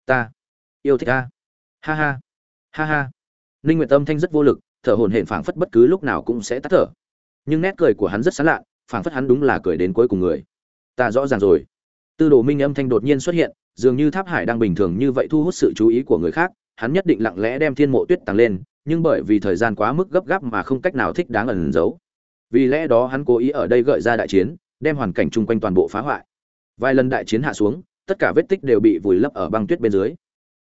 Ta, yêu thích ta. Ha ha ha ha. Ninh nguyệt âm thanh rất vô lực, thở hổn hển phảng phất bất cứ lúc nào cũng sẽ tắt thở. Nhưng nét cười của hắn rất sán lạ, phảng phất hắn đúng là cười đến cuối cùng người. Ta rõ ràng rồi tư đồ minh âm thanh đột nhiên xuất hiện, dường như tháp hải đang bình thường như vậy thu hút sự chú ý của người khác, hắn nhất định lặng lẽ đem thiên mộ tuyết tăng lên, nhưng bởi vì thời gian quá mức gấp gáp mà không cách nào thích đáng ẩn giấu. Vì lẽ đó hắn cố ý ở đây gợi ra đại chiến, đem hoàn cảnh chung quanh toàn bộ phá hoại. Vài lần đại chiến hạ xuống, tất cả vết tích đều bị vùi lấp ở băng tuyết bên dưới.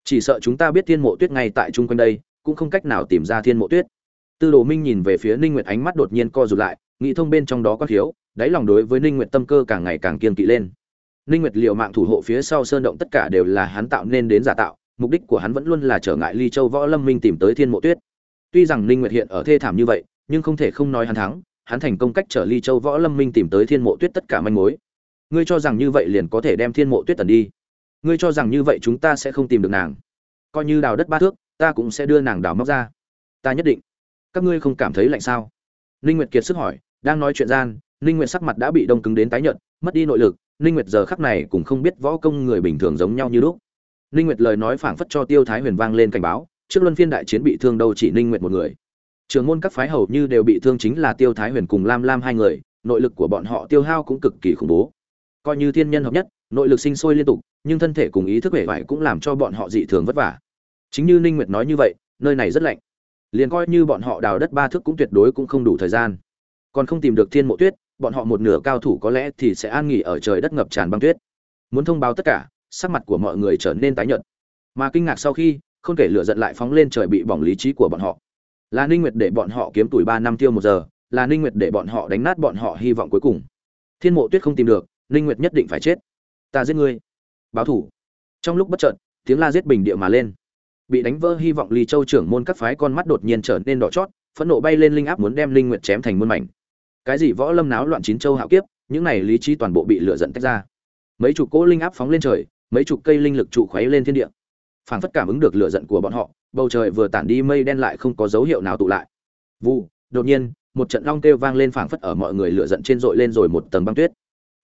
Chỉ sợ chúng ta biết thiên mộ tuyết ngay tại chung quanh đây, cũng không cách nào tìm ra thiên mộ tuyết. Tư đồ minh nhìn về phía ninh nguyệt ánh mắt đột nhiên co rụt lại, nghĩ thông bên trong đó có thiếu, đáy lòng đối với ninh nguyệt tâm cơ càng ngày càng kiên kỵ lên ninh nguyệt liều mạng thủ hộ phía sau sơn động tất cả đều là hắn tạo nên đến giả tạo, mục đích của hắn vẫn luôn là trở ngại ly châu võ lâm minh tìm tới thiên mộ tuyết. Tuy rằng ninh nguyệt hiện ở thê thảm như vậy, nhưng không thể không nói hắn thắng, hắn thành công cách trở ly châu võ lâm minh tìm tới thiên mộ tuyết tất cả manh mối. Ngươi cho rằng như vậy liền có thể đem thiên mộ tuyết tần đi. Ngươi cho rằng như vậy chúng ta sẽ không tìm được nàng. Coi như đào đất ba thước, ta cũng sẽ đưa nàng đào móc ra. Ta nhất định. Các ngươi không cảm thấy lạnh sao? Ninh nguyệt kiệt sức hỏi, đang nói chuyện gian, ninh nguyệt sắc mặt đã bị đông cứng đến tái nhợt, mất đi nội lực ninh nguyệt giờ khắc này cũng không biết võ công người bình thường giống nhau như lúc. Ninh nguyệt lời nói phảng phất cho tiêu thái huyền vang lên cảnh báo, trước luân phiên đại chiến bị thương đâu chỉ ninh nguyệt một người. Trường môn các phái hầu như đều bị thương chính là tiêu thái huyền cùng lam lam hai người, nội lực của bọn họ tiêu hao cũng cực kỳ khủng bố. Coi như thiên nhân hợp nhất, nội lực sinh sôi liên tục, nhưng thân thể cùng ý thức vẻ vải cũng làm cho bọn họ dị thường vất vả. Chính như ninh nguyệt nói như vậy, nơi này rất lạnh. Liền coi như bọn họ đào đất ba thước cũng tuyệt đối cũng không đủ thời gian. Còn không tìm được thiên mộ tuyết bọn họ một nửa cao thủ có lẽ thì sẽ an nghỉ ở trời đất ngập tràn băng tuyết. Muốn thông báo tất cả, sắc mặt của mọi người trở nên tái nhợt. Mà kinh ngạc sau khi, không kể lửa giận lại phóng lên trời bị bỏng lý trí của bọn họ. Là ninh nguyệt để bọn họ kiếm tuổi ba năm tiêu một giờ, là ninh nguyệt để bọn họ đánh nát bọn họ hy vọng cuối cùng. Thiên mộ tuyết không tìm được, ninh nguyệt nhất định phải chết. Ta giết ngươi. Báo thủ. Trong lúc bất chợt, tiếng la giết bình địa mà lên. Bị đánh vỡ hy vọng lý châu trưởng môn các phái con mắt đột nhiên trở nên đỏ chót, phẫn nộ bay lên linh áp muốn đem linh nguyệt chém thành muôn mảnh cái gì võ lâm náo loạn chín châu hạo kiếp, những này lý trí toàn bộ bị lửa giận tách ra. Mấy chục cỗ linh áp phóng lên trời, mấy chục cây linh lực trụ khuấy lên thiên địa. Phảng phất cảm ứng được lửa giận của bọn họ, bầu trời vừa tản đi mây đen lại không có dấu hiệu nào tụ lại. Vụ đột nhiên, một trận long kêu vang lên phảng phất ở mọi người lửa giận trên dội lên rồi một tầng băng tuyết.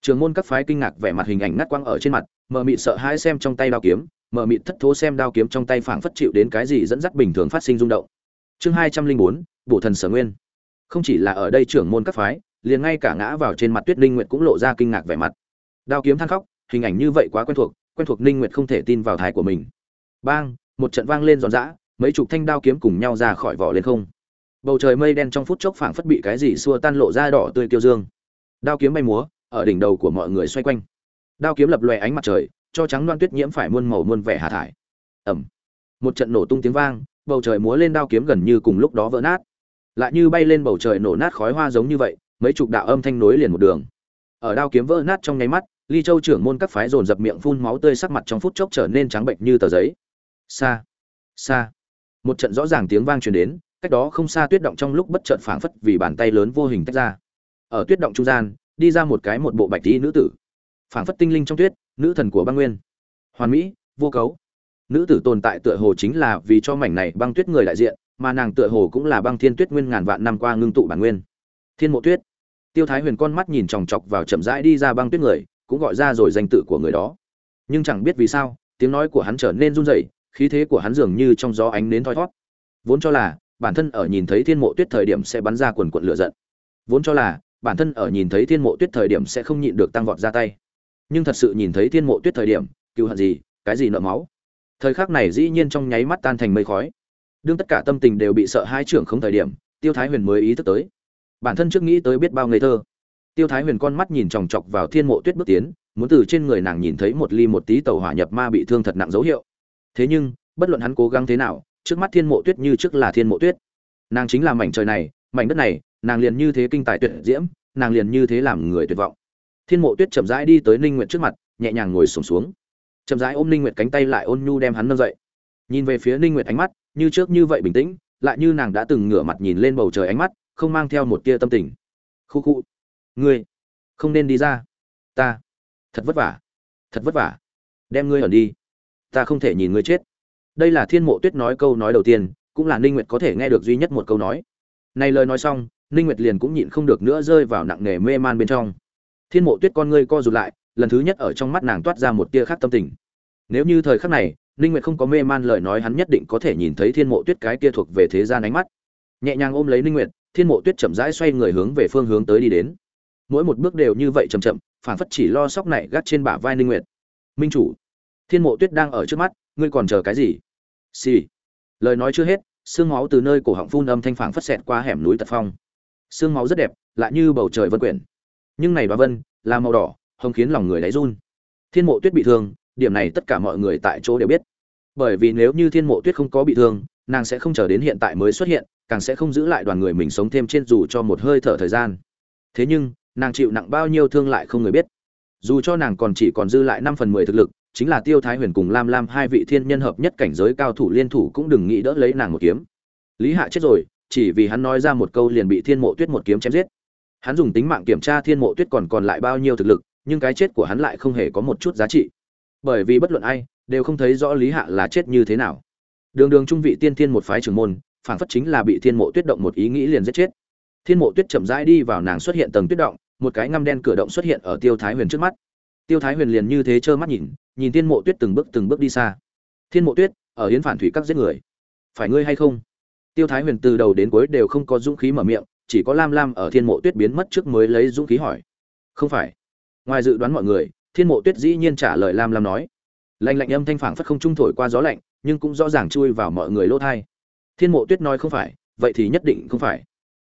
Trường môn các phái kinh ngạc vẻ mặt hình ảnh ngắt quang ở trên mặt, mờ mịt sợ hãi xem trong tay đao kiếm, mờ mịt thất thố xem đao kiếm trong tay phảng phất chịu đến cái gì dẫn dắt bình thường phát sinh rung động. Chương hai trăm linh bốn, bổ thần sở nguyên không chỉ là ở đây trưởng môn các phái, liền ngay cả ngã vào trên mặt tuyết Ninh nguyệt cũng lộ ra kinh ngạc vẻ mặt. Đao kiếm than khóc, hình ảnh như vậy quá quen thuộc quen thuộc ninh nguyệt không thể tin vào thái của mình. Bang, một trận vang lên giòn giã, mấy chục thanh đao kiếm cùng nhau ra khỏi vỏ lên không. Bầu trời mây đen trong phút chốc phảng phất bị cái gì xua tan lộ ra đỏ tươi kiêu dương. Đao kiếm bay múa, ở đỉnh đầu của mọi người xoay quanh. Đao kiếm lập lòe ánh mặt trời, cho trắng loan tuyết nhiễm phải muôn màu muôn vẻ hạ thải. Ẩm một trận nổ tung tiếng vang, bầu trời múa lên đao kiếm gần như cùng lúc đó vỡ nát lại như bay lên bầu trời nổ nát khói hoa giống như vậy, mấy chục đạo âm thanh nối liền một đường. Ở đao kiếm vỡ nát trong nháy mắt, ly châu trưởng môn các phái dồn dập miệng phun máu tươi sắc mặt trong phút chốc trở nên trắng bệnh như tờ giấy. Xa xa một trận rõ ràng tiếng vang truyền đến, cách đó không xa tuyết động trong lúc bất chợt phảng phất vì bàn tay lớn vô hình tách ra. Ở tuyết động trung gian, đi ra một cái một bộ bạch tí nữ tử. Phảng phất tinh linh trong tuyết, nữ thần của băng nguyên. Hoàn mỹ, vô cấu. Nữ tử tồn tại tựa hồ chính là vì cho mảnh này băng tuyết người đại diện mà nàng tựa hồ cũng là băng thiên tuyết nguyên ngàn vạn năm qua ngưng tụ bản nguyên. Thiên mộ tuyết. Tiêu thái huyền con mắt nhìn chòng chọc vào chậm rãi đi ra băng tuyết người, cũng gọi ra rồi danh tự của người đó. Nhưng chẳng biết vì sao, tiếng nói của hắn trở nên run rẩy, khí thế của hắn dường như trong gió ánh nến thoi thót vốn cho là, bản thân ở nhìn thấy thiên mộ tuyết thời điểm sẽ bắn ra quần quận lửa giận. Vốn cho là, bản thân ở nhìn thấy thiên mộ tuyết thời điểm sẽ không nhịn được tăng vọt ra tay. Nhưng thật sự nhìn thấy thiên mộ tuyết thời điểm cựu hận gì, cái gì nợ máu. Thời khắc này dĩ nhiên trong nháy mắt tan thành mây khói đương tất cả tâm tình đều bị sợ hai trưởng không thời điểm tiêu thái huyền mới ý thức tới. Bản thân trước nghĩ tới biết bao ngây thơ. Tiêu thái huyền con mắt nhìn chòng chọc vào thiên mộ tuyết bước tiến muốn từ trên người nàng nhìn thấy một ly một tí tàu hỏa nhập ma bị thương thật nặng dấu hiệu. Thế nhưng bất luận hắn cố gắng thế nào trước mắt thiên mộ tuyết như trước là thiên mộ tuyết. Nàng chính là mảnh trời này mảnh đất này nàng liền như thế kinh tài tuyệt diễm nàng liền như thế làm người tuyệt vọng. Thiên mộ tuyết chậm rãi đi tới ninh nguyệt trước mặt nhẹ nhàng ngồi sùng xuống, xuống. Chậm rãi ôm ninh nguyệt cánh tay lại ôn nhu đem hắn nâng dậy. Nhìn về phía ninh nguyệt ánh mắt như trước như vậy bình tĩnh, lại như nàng đã từng ngửa mặt nhìn lên bầu trời ánh mắt, không mang theo một tia tâm tình. Khu khu. Ngươi, không nên đi ra. Ta. Thật vất vả. Thật vất vả. Đem ngươi ẩn đi. Ta không thể nhìn ngươi chết. Đây là thiên mộ tuyết nói câu nói đầu tiên, cũng là ninh nguyệt có thể nghe được duy nhất một câu nói. Này lời nói xong, ninh nguyệt liền cũng nhịn không được nữa rơi vào nặng nề mê man bên trong. Thiên mộ tuyết con ngươi co rụt lại, lần thứ nhất ở trong mắt nàng toát ra một tia khác tâm tình. Nếu như thời khắc này ninh nguyệt không có mê man lời nói hắn nhất định có thể nhìn thấy thiên mộ tuyết cái kia thuộc về thế gian ánh mắt. Nhẹ nhàng ôm lấy ninh nguyệt, thiên mộ tuyết chậm rãi xoay người hướng về phương hướng tới đi đến. Mỗi một bước đều như vậy chậm chậm phản phất chỉ lo sóc này gắt trên bả vai ninh nguyệt. Minh chủ, thiên mộ tuyết đang ở trước mắt, ngươi còn chờ cái gì? Xì、sì. lời nói chưa hết xương máu từ nơi cổ họng phun âm thanh phảng phất xẹt qua hẻm núi tật phong. Xương máu rất đẹp, lại như bầu trời vân quyển. Nhưng này bà vân, là màu đỏ, hồng khiến lòng người đáy run. Thiên mộ tuyết bị thương điểm này tất cả mọi người tại chỗ đều biết. Bởi vì nếu như thiên mộ tuyết không có bị thương, nàng sẽ không chờ đến hiện tại mới xuất hiện, càng sẽ không giữ lại đoàn người mình sống thêm trên dù cho một hơi thở thời gian. Thế nhưng, nàng chịu nặng bao nhiêu thương lại không người biết. Dù cho nàng còn chỉ còn dư lại năm phần mười thực lực, chính là tiêu thái huyền cùng lam lam hai vị thiên nhân hợp nhất cảnh giới cao thủ liên thủ cũng đừng nghĩ đỡ lấy nàng một kiếm. Lý hạ chết rồi, chỉ vì hắn nói ra một câu liền bị thiên mộ tuyết một kiếm chém giết. Hắn dùng tính mạng kiểm tra thiên mộ tuyết còn còn lại bao nhiêu thực lực, nhưng cái chết của hắn lại không hề có một chút giá trị bởi vì bất luận ai đều không thấy rõ lý hạ là chết như thế nào. Đường đường trung vị tiên thiên một phái trưởng môn phản phất chính là bị thiên mộ tuyết động một ý nghĩ liền giết chết. Thiên mộ tuyết chậm rãi đi vào nàng xuất hiện tầng tuyết động, một cái ngăm đen cửa động xuất hiện ở tiêu thái huyền trước mắt. Tiêu thái huyền liền như thế trơ mắt nhìn nhìn thiên mộ tuyết từng bước từng bước đi xa. Thiên mộ tuyết, ở hiến phản thủy các giết người. Phải ngươi hay không? Tiêu thái huyền từ đầu đến cuối đều không có dũng khí mở miệng, chỉ có lam lam ở thiên mộ tuyết biến mất trước mới lấy dũng khí hỏi. Không phải. Ngoài dự đoán mọi người thiên mộ tuyết dĩ nhiên trả lời lam lam nói. Lạnh lạnh âm thanh phảng phất không trung thổi qua gió lạnh, nhưng cũng rõ ràng chui vào mọi người lỗ thai thiên mộ tuyết nói không phải, vậy thì nhất định không phải.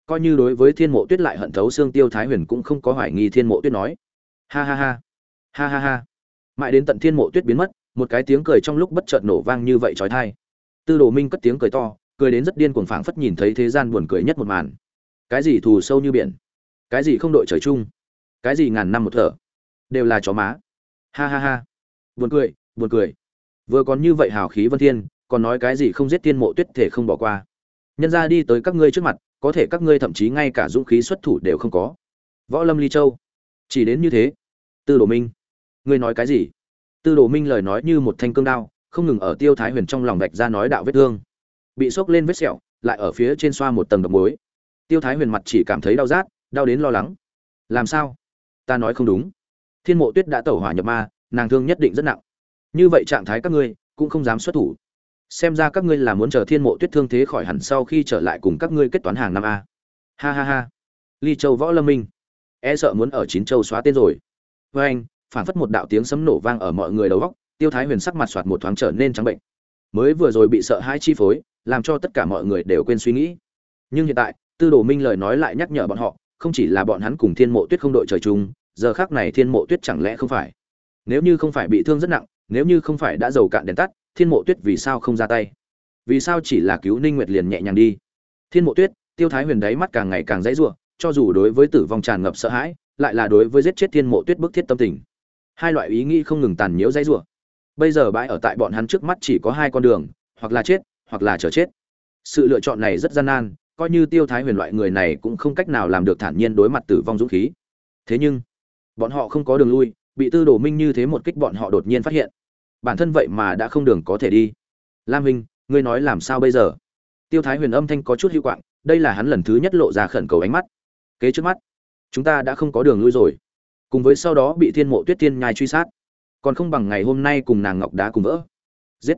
Coi như đối với thiên mộ tuyết lại hận thấu xương tiêu thái huyền cũng không có hoài nghi thiên mộ tuyết nói. Ha ha ha. Ha ha ha. Mãi đến tận thiên mộ tuyết biến mất, một cái tiếng cười trong lúc bất chợt nổ vang như vậy trói thai tư đồ minh cất tiếng cười to, cười đến rất điên cuồng phảng phất nhìn thấy thế gian buồn cười nhất một màn. Cái gì thù sâu như biển? Cái gì không đội trời chung? Cái gì ngàn năm một thở? Đều là chó má. Ha ha ha. Buồn cười buồn cười. Vừa còn như vậy hào khí vân thiên, còn nói cái gì không giết tiên mộ tuyết thể không bỏ qua. Nhân ra đi tới các ngươi trước mặt, có thể các ngươi thậm chí ngay cả dũng khí xuất thủ đều không có. Võ lâm ly châu. Chỉ đến như thế. Tư đồ minh. Ngươi nói cái gì? Tư đồ minh lời nói như một thanh cương đao, không ngừng ở tiêu thái huyền trong lòng vạch ra nói đạo vết thương. Bị sốc lên vết sẹo, lại ở phía trên xoa một tầng độc mối tiêu thái huyền mặt chỉ cảm thấy đau rát, đau đến lo lắng. Làm sao? Ta nói không đúng thiên mộ tuyết đã tẩu hỏa nhập ma, nàng thương nhất định rất nặng. Như vậy trạng thái các ngươi cũng không dám xuất thủ. Xem ra các ngươi là muốn chờ thiên mộ tuyết thương thế khỏi hẳn sau khi trở lại cùng các ngươi kết toán hàng năm a. Ha ha ha. Ly châu võ lâm minh. E sợ muốn ở chín châu xóa tên rồi. Với anh phản phất một đạo tiếng sấm nổ vang ở mọi người đầu góc, tiêu thái huyền sắc mặt soạt một thoáng trở nên trắng bệnh. Mới vừa rồi bị sợ hãi chi phối, làm cho tất cả mọi người đều quên suy nghĩ. Nhưng hiện tại, tư đồ minh lời nói lại nhắc nhở bọn họ, không chỉ là bọn hắn cùng thiên mộ tuyết không đội trời chung giờ khác này thiên mộ tuyết chẳng lẽ không phải? Nếu như không phải bị thương rất nặng, nếu như không phải đã giàu cạn đèn tắt, thiên mộ tuyết vì sao không ra tay? Vì sao chỉ là cứu ninh nguyệt liền nhẹ nhàng đi? Thiên mộ tuyết, tiêu thái huyền đáy mắt càng ngày càng dãy giụa cho dù đối với tử vong tràn ngập sợ hãi, lại là đối với giết chết thiên mộ tuyết bức thiết tâm tình. Hai loại ý nghĩ không ngừng tàn nhiễu dãy giụa bây giờ bãi ở tại bọn hắn trước mắt chỉ có hai con đường, hoặc là chết, hoặc là chờ chết. Sự lựa chọn này rất gian nan, coi như tiêu thái huyền loại người này cũng không cách nào làm được thản nhiên đối mặt tử vong dũng khí. Thế nhưng bọn họ không có đường lui, bị tư đồ minh như thế một kích bọn họ đột nhiên phát hiện. Bản thân vậy mà đã không đường có thể đi. Lam minh ngươi nói làm sao bây giờ? Tiêu thái huyền âm thanh có chút hữu quạng, đây là hắn lần thứ nhất lộ ra khẩn cầu ánh mắt. Kế trước mắt, chúng ta đã không có đường lui rồi. Cùng với sau đó bị thiên mộ tuyết tiên nhai truy sát, còn không bằng ngày hôm nay cùng nàng ngọc đá cùng vỡ. Giết!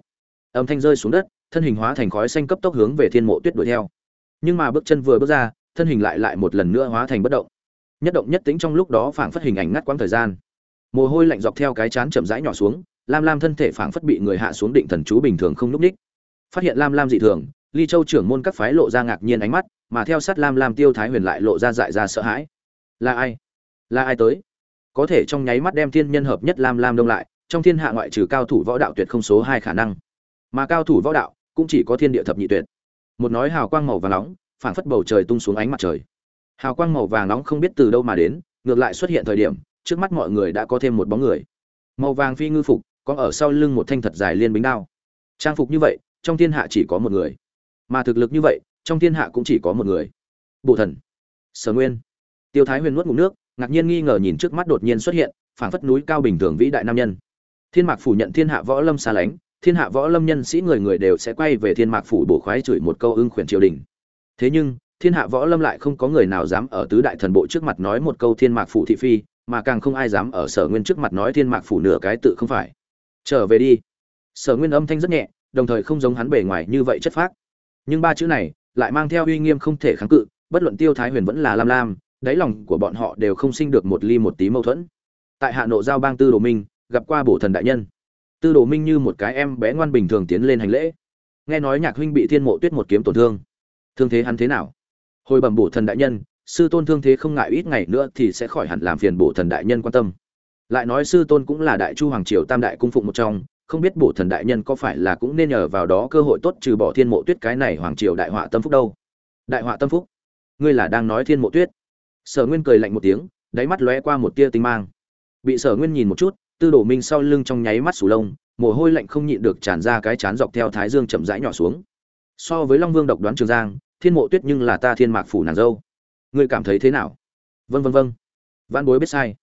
Âm thanh rơi xuống đất, thân hình hóa thành khói xanh cấp tốc hướng về thiên mộ tuyết đuổi theo. Nhưng mà bước chân vừa bước ra, thân hình lại lại một lần nữa hóa thành bất động nhất động nhất tính trong lúc đó phảng phất hình ảnh ngắt quãng thời gian. Mồ hôi lạnh dọc theo cái chán chậm rãi nhỏ xuống, lam lam thân thể phảng phất bị người hạ xuống định thần chú bình thường không núp ních phát hiện lam lam dị thường, ly châu trưởng môn các phái lộ ra ngạc nhiên ánh mắt, mà theo sát lam lam tiêu thái huyền lại lộ ra dại ra sợ hãi. Là ai? Là ai tới? Có thể trong nháy mắt đem thiên nhân hợp nhất lam lam đông lại, trong thiên hạ ngoại trừ cao thủ võ đạo tuyệt không số hai khả năng. Mà cao thủ võ đạo cũng chỉ có thiên địa thập nhị tuyệt. Một nói hào quang màu và nóng, phảng phất bầu trời tung xuống ánh mặt trời hào quang màu vàng nóng không biết từ đâu mà đến, ngược lại xuất hiện thời điểm, trước mắt mọi người đã có thêm một bóng người. Màu vàng phi ngư phục, có ở sau lưng một thanh thật dài liên bính đao. Trang phục như vậy, trong thiên hạ chỉ có một người. Mà thực lực như vậy, trong thiên hạ cũng chỉ có một người. Bộ thần. Sở nguyên. Tiêu thái huyền nuốt ngụm nước, ngạc nhiên nghi ngờ nhìn trước mắt đột nhiên xuất hiện, phảng phất núi cao bình thường vĩ đại nam nhân. Thiên mạc phủ nhận thiên hạ võ lâm xa lánh, thiên hạ võ lâm nhân sĩ người người đều sẽ quay về thiên mạc phủ bổ khoái chửi một câu ưng khuyển triều đình. Thế nhưng thiên hạ võ lâm lại không có người nào dám ở tứ đại thần bộ trước mặt nói một câu thiên mạc phủ thị phi, mà càng không ai dám ở sở nguyên trước mặt nói thiên mạc phủ nửa cái tự không phải. Trở về đi. Sở nguyên âm thanh rất nhẹ, đồng thời không giống hắn bề ngoài như vậy chất phác. Nhưng ba chữ này lại mang theo uy nghiêm không thể kháng cự, bất luận tiêu thái huyền vẫn là lam lam, đáy lòng của bọn họ đều không sinh được một ly một tí mâu thuẫn. Tại hạ nội giao bang tư đồ minh, gặp qua bổ thần đại nhân. Tư đồ minh như một cái em bé ngoan bình thường tiến lên hành lễ. Nghe nói nhạc huynh bị thiên mộ tuyết một kiếm tổn thương. Thương thế hắn thế nào? Hồi bẩm bổ thần đại nhân, sư tôn thương thế không ngại ít ngày nữa thì sẽ khỏi hẳn làm phiền bổ thần đại nhân quan tâm. Lại nói sư tôn cũng là đại chu hoàng triều tam đại cung phụng một trong, không biết bổ thần đại nhân có phải là cũng nên nhờ vào đó cơ hội tốt trừ bỏ thiên mộ tuyết cái này hoàng triều đại họa tâm phúc đâu. Đại họa tâm phúc? Ngươi là đang nói thiên mộ tuyết? Sở nguyên cười lạnh một tiếng, đáy mắt lóe qua một tia tinh mang. Bị sở nguyên nhìn một chút, tư đổ minh sau lưng trong nháy mắt sù lông, mồ hôi lạnh không nhịn được tràn ra cái chán dọc theo thái dương chậm rãi nhỏ xuống. So với long vương độc đoán trường giang thiên mộ tuyết nhưng là ta thiên mạc phủ nàng dâu. Ngươi cảm thấy thế nào? Vân vân vân văn bối biết sai.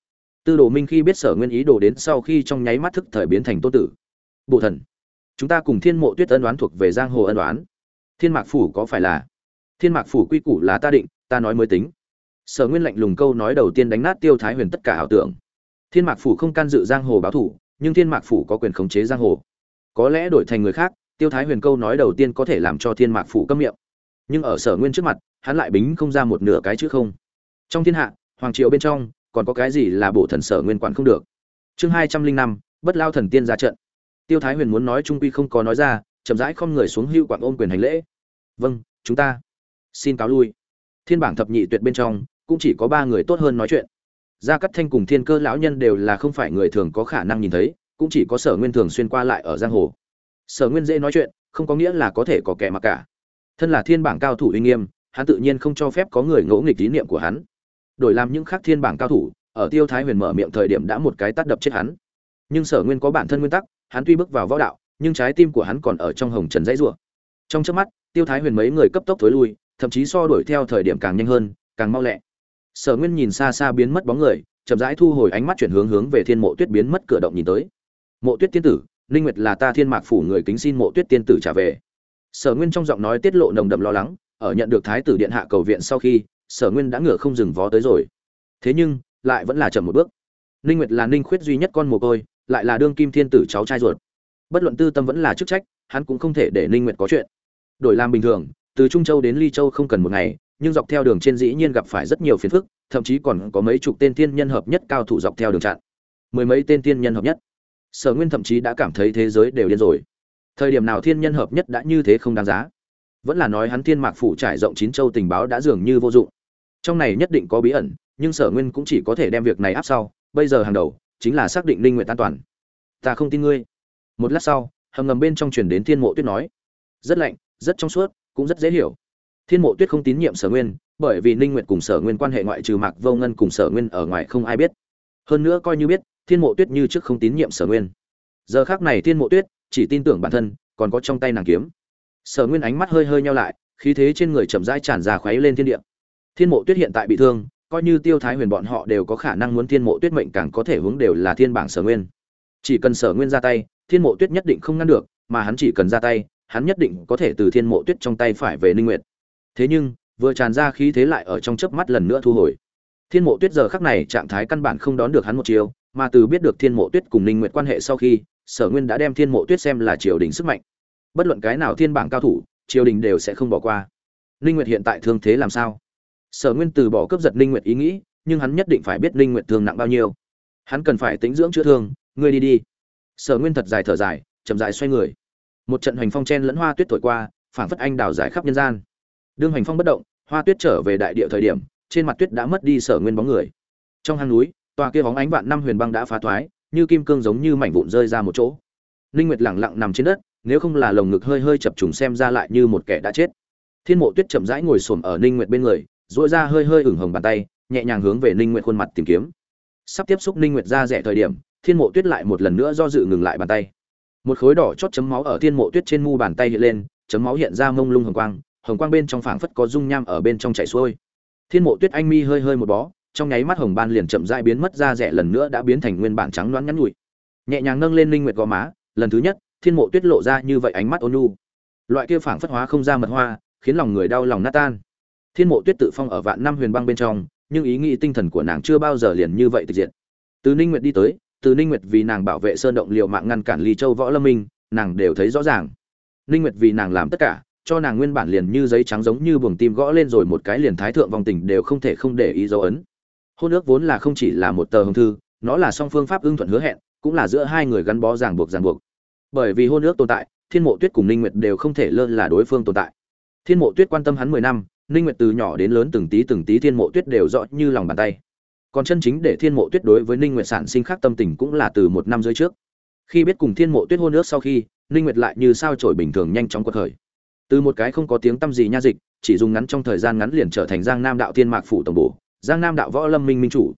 Tư đồ minh khi biết sở nguyên ý đồ đến sau khi trong nháy mắt thức thời biến thành tô tử. Bộ thần, chúng ta cùng thiên mộ tuyết ân đoán thuộc về giang hồ ân đoán thiên mạc phủ có phải là? Thiên mạc phủ quy củ là ta định, ta nói mới tính. Sở nguyên lạnh lùng câu nói đầu tiên đánh nát tiêu thái huyền tất cả ảo tưởng. Thiên mạc phủ không can dự giang hồ báo thủ nhưng thiên mạc phủ có quyền khống chế giang hồ. Có lẽ đổi thành người khác, tiêu thái huyền câu nói đầu tiên có thể làm cho thiên mạc phủ câm miệng nhưng ở sở nguyên trước mặt, hắn lại bính không ra một nửa cái chữ không. Trong thiên hạ, hoàng triều bên trong, còn có cái gì là bổ thần sở nguyên quản không được? Chương hai trăm linh năm, bất lao thần tiên ra trận. Tiêu thái huyền muốn nói trung quy không có nói ra, chậm rãi không người xuống hưu quản ôm quyền hành lễ. Vâng chúng ta xin cáo lui. Thiên bảng thập nhị tuyệt bên trong, cũng chỉ có ba người tốt hơn nói chuyện. Gia cắt thanh cùng thiên cơ lão nhân đều là không phải người thường có khả năng nhìn thấy, cũng chỉ có sở nguyên thường xuyên qua lại ở giang hồ. Sở nguyên dễ nói chuyện, không có nghĩa là có thể có kẻ mặc cả thân là thiên bảng cao thủ uy nghiêm, hắn tự nhiên không cho phép có người ngỗ nghịch tín niệm của hắn. Đổi làm những khác thiên bảng cao thủ, ở tiêu thái huyền mở miệng thời điểm đã một cái tắt đập chết hắn. Nhưng sở nguyên có bản thân nguyên tắc, hắn tuy bước vào võ đạo, nhưng trái tim của hắn còn ở trong hồng trần dãy rủa. Trong trước mắt, tiêu thái huyền mấy người cấp tốc thối lui, thậm chí so đuổi theo thời điểm càng nhanh hơn, càng mau lẹ. Sở nguyên nhìn xa xa biến mất bóng người, chậm rãi thu hồi ánh mắt chuyển hướng hướng về thiên mộ tuyết biến mất cửa động nhìn tới. Mộ tuyết tiên tử, linh nguyệt là ta thiên mạc phủ người kính xin mộ tuyết tiên tử trả về sở nguyên trong giọng nói tiết lộ nồng đậm lo lắng, ở nhận được thái tử điện hạ cầu viện sau khi, sở nguyên đã ngửa không dừng vó tới rồi. Thế nhưng, lại vẫn là chậm một bước. Ninh nguyệt là ninh khuyết duy nhất con mồ côi, lại là đương kim thiên tử cháu trai ruột. Bất luận tư tâm vẫn là chức trách, hắn cũng không thể để ninh nguyệt có chuyện. Đổi làm bình thường, từ trung châu đến ly châu không cần một ngày, nhưng dọc theo đường trên dĩ nhiên gặp phải rất nhiều phiền phức, thậm chí còn có mấy chục tên thiên nhân hợp nhất cao thủ dọc theo đường chặn. Mười mấy tên thiên nhân hợp nhất. Sở nguyên thậm chí đã cảm thấy thế giới đều điên rồi thời điểm nào thiên nhân hợp nhất đã như thế không đáng giá. Vẫn là nói hắn thiên mạc phủ trải rộng chín châu tình báo đã dường như vô dụng. Trong này nhất định có bí ẩn, nhưng sở nguyên cũng chỉ có thể đem việc này áp sau. Bây giờ hàng đầu chính là xác định linh nguyện an toàn. Ta không tin ngươi. Một lát sau, hầm ngầm bên trong truyền đến thiên mộ tuyết nói. Rất lạnh, rất trong suốt, cũng rất dễ hiểu. Thiên mộ tuyết không tín nhiệm sở nguyên, bởi vì ninh nguyệt cùng sở nguyên quan hệ ngoại trừ mạc vô ngân cùng sở nguyên ở ngoài không ai biết. Hơn nữa coi như biết, thiên mộ tuyết như trước không tín nhiệm sở nguyên. Giờ khác này thiên mộ tuyết chỉ tin tưởng bản thân, còn có trong tay nàng kiếm. Sở nguyên ánh mắt hơi hơi nhau lại, khí thế trên người chậm rãi tràn ra khuấy lên thiên địa. Thiên mộ tuyết hiện tại bị thương, coi như tiêu thái huyền bọn họ đều có khả năng muốn thiên mộ tuyết mệnh càng có thể hướng đều là thiên bảng sở nguyên. Chỉ cần sở nguyên ra tay, thiên mộ tuyết nhất định không ngăn được, mà hắn chỉ cần ra tay, hắn nhất định có thể từ thiên mộ tuyết trong tay phải về ninh nguyệt. Thế nhưng, vừa tràn ra khí thế lại ở trong chớp mắt lần nữa thu hồi. Thiên mộ tuyết giờ khắc này trạng thái căn bản không đón được hắn một chiều, mà từ biết được thiên mộ tuyết cùng ninh nguyệt quan hệ sau khi sở nguyên đã đem thiên mộ tuyết xem là triều đình sức mạnh. Bất luận cái nào thiên bảng cao thủ, triều đình đều sẽ không bỏ qua. Ninh nguyệt hiện tại thương thế làm sao? Sở nguyên từ bỏ cướp giật ninh nguyệt ý nghĩ, nhưng hắn nhất định phải biết ninh nguyệt thương nặng bao nhiêu. Hắn cần phải tính dưỡng chữa thương, ngươi đi đi. Sở nguyên thật dài thở dài, chậm dài xoay người. Một trận hoành phong chen lẫn hoa tuyết thổi qua, phảng phất anh đào giải khắp nhân gian. Đương hoành phong bất động, hoa tuyết trở về đại địa thời điểm, trên mặt tuyết đã mất đi sở nguyên bóng người. Trong hang núi, tòa kia bóng ánh vạn năm huyền băng đã phá thoái như kim cương giống như mảnh vụn rơi ra một chỗ. Ninh nguyệt lẳng lặng nằm trên đất, nếu không là lồng ngực hơi hơi chập trùng xem ra lại như một kẻ đã chết. Thiên mộ tuyết chậm rãi ngồi xổm ở ninh nguyệt bên người, duỗi ra hơi hơi ửng hồng bàn tay, nhẹ nhàng hướng về ninh nguyệt khuôn mặt tìm kiếm. Sắp tiếp xúc ninh nguyệt ra rẻ thời điểm, thiên mộ tuyết lại một lần nữa do dự ngừng lại bàn tay. Một khối đỏ chót chấm máu ở thiên mộ tuyết trên mu bàn tay hiện lên, chấm máu hiện ra mông lung hồng quang hồng quang bên trong phảng phất có dung nham ở bên trong chảy xuôi. Thiên mộ tuyết anh mi hơi hơi một bó trong nháy mắt hồng ban liền chậm rãi biến mất ra rẻ lần nữa đã biến thành nguyên bản trắng loáng ngắn nhủi. Nhẹ nhàng nâng lên linh nguyệt gò má, lần thứ nhất, thiên mộ tuyết lộ ra như vậy ánh mắt ôn nhu. Loại kia phảng phất hóa không ra mật hoa, khiến lòng người đau lòng nát tan. Thiên mộ tuyết tự phong ở vạn năm huyền băng bên trong, nhưng ý nghĩ tinh thần của nàng chưa bao giờ liền như vậy tịch diệt. Từ ninh nguyệt đi tới, từ ninh nguyệt vì nàng bảo vệ sơn động liều mạng ngăn cản ly châu võ lâm minh, nàng đều thấy rõ ràng. Ninh nguyệt vì nàng làm tất cả, cho nàng nguyên bản liền như giấy trắng giống như buồng tim gõ lên rồi một cái liền thái thượng vòng tình đều không thể không để ý dấu ấn hôn ước vốn là không chỉ là một tờ hồng thư, nó là song phương pháp ưng thuận hứa hẹn, cũng là giữa hai người gắn bó ràng buộc ràng buộc. Bởi vì hôn ước tồn tại, thiên mộ tuyết cùng ninh nguyệt đều không thể lơ là đối phương tồn tại. Thiên mộ tuyết quan tâm hắn mười năm, ninh nguyệt từ nhỏ đến lớn từng tí từng tí thiên mộ tuyết đều rõ như lòng bàn tay. Còn chân chính để thiên mộ tuyết đối với ninh nguyệt sản sinh khác tâm tình cũng là từ một năm rưỡi trước. Khi biết cùng thiên mộ tuyết hôn ước sau khi, ninh nguyệt lại như sao trổi bình thường nhanh chóng quật khởi. Từ một cái không có tiếng tâm gì nha dịch, chỉ dùng ngắn trong thời gian ngắn liền trở thành giang nam đạo thiên mạc phủ tổng bổ giang nam đạo võ lâm minh minh chủ.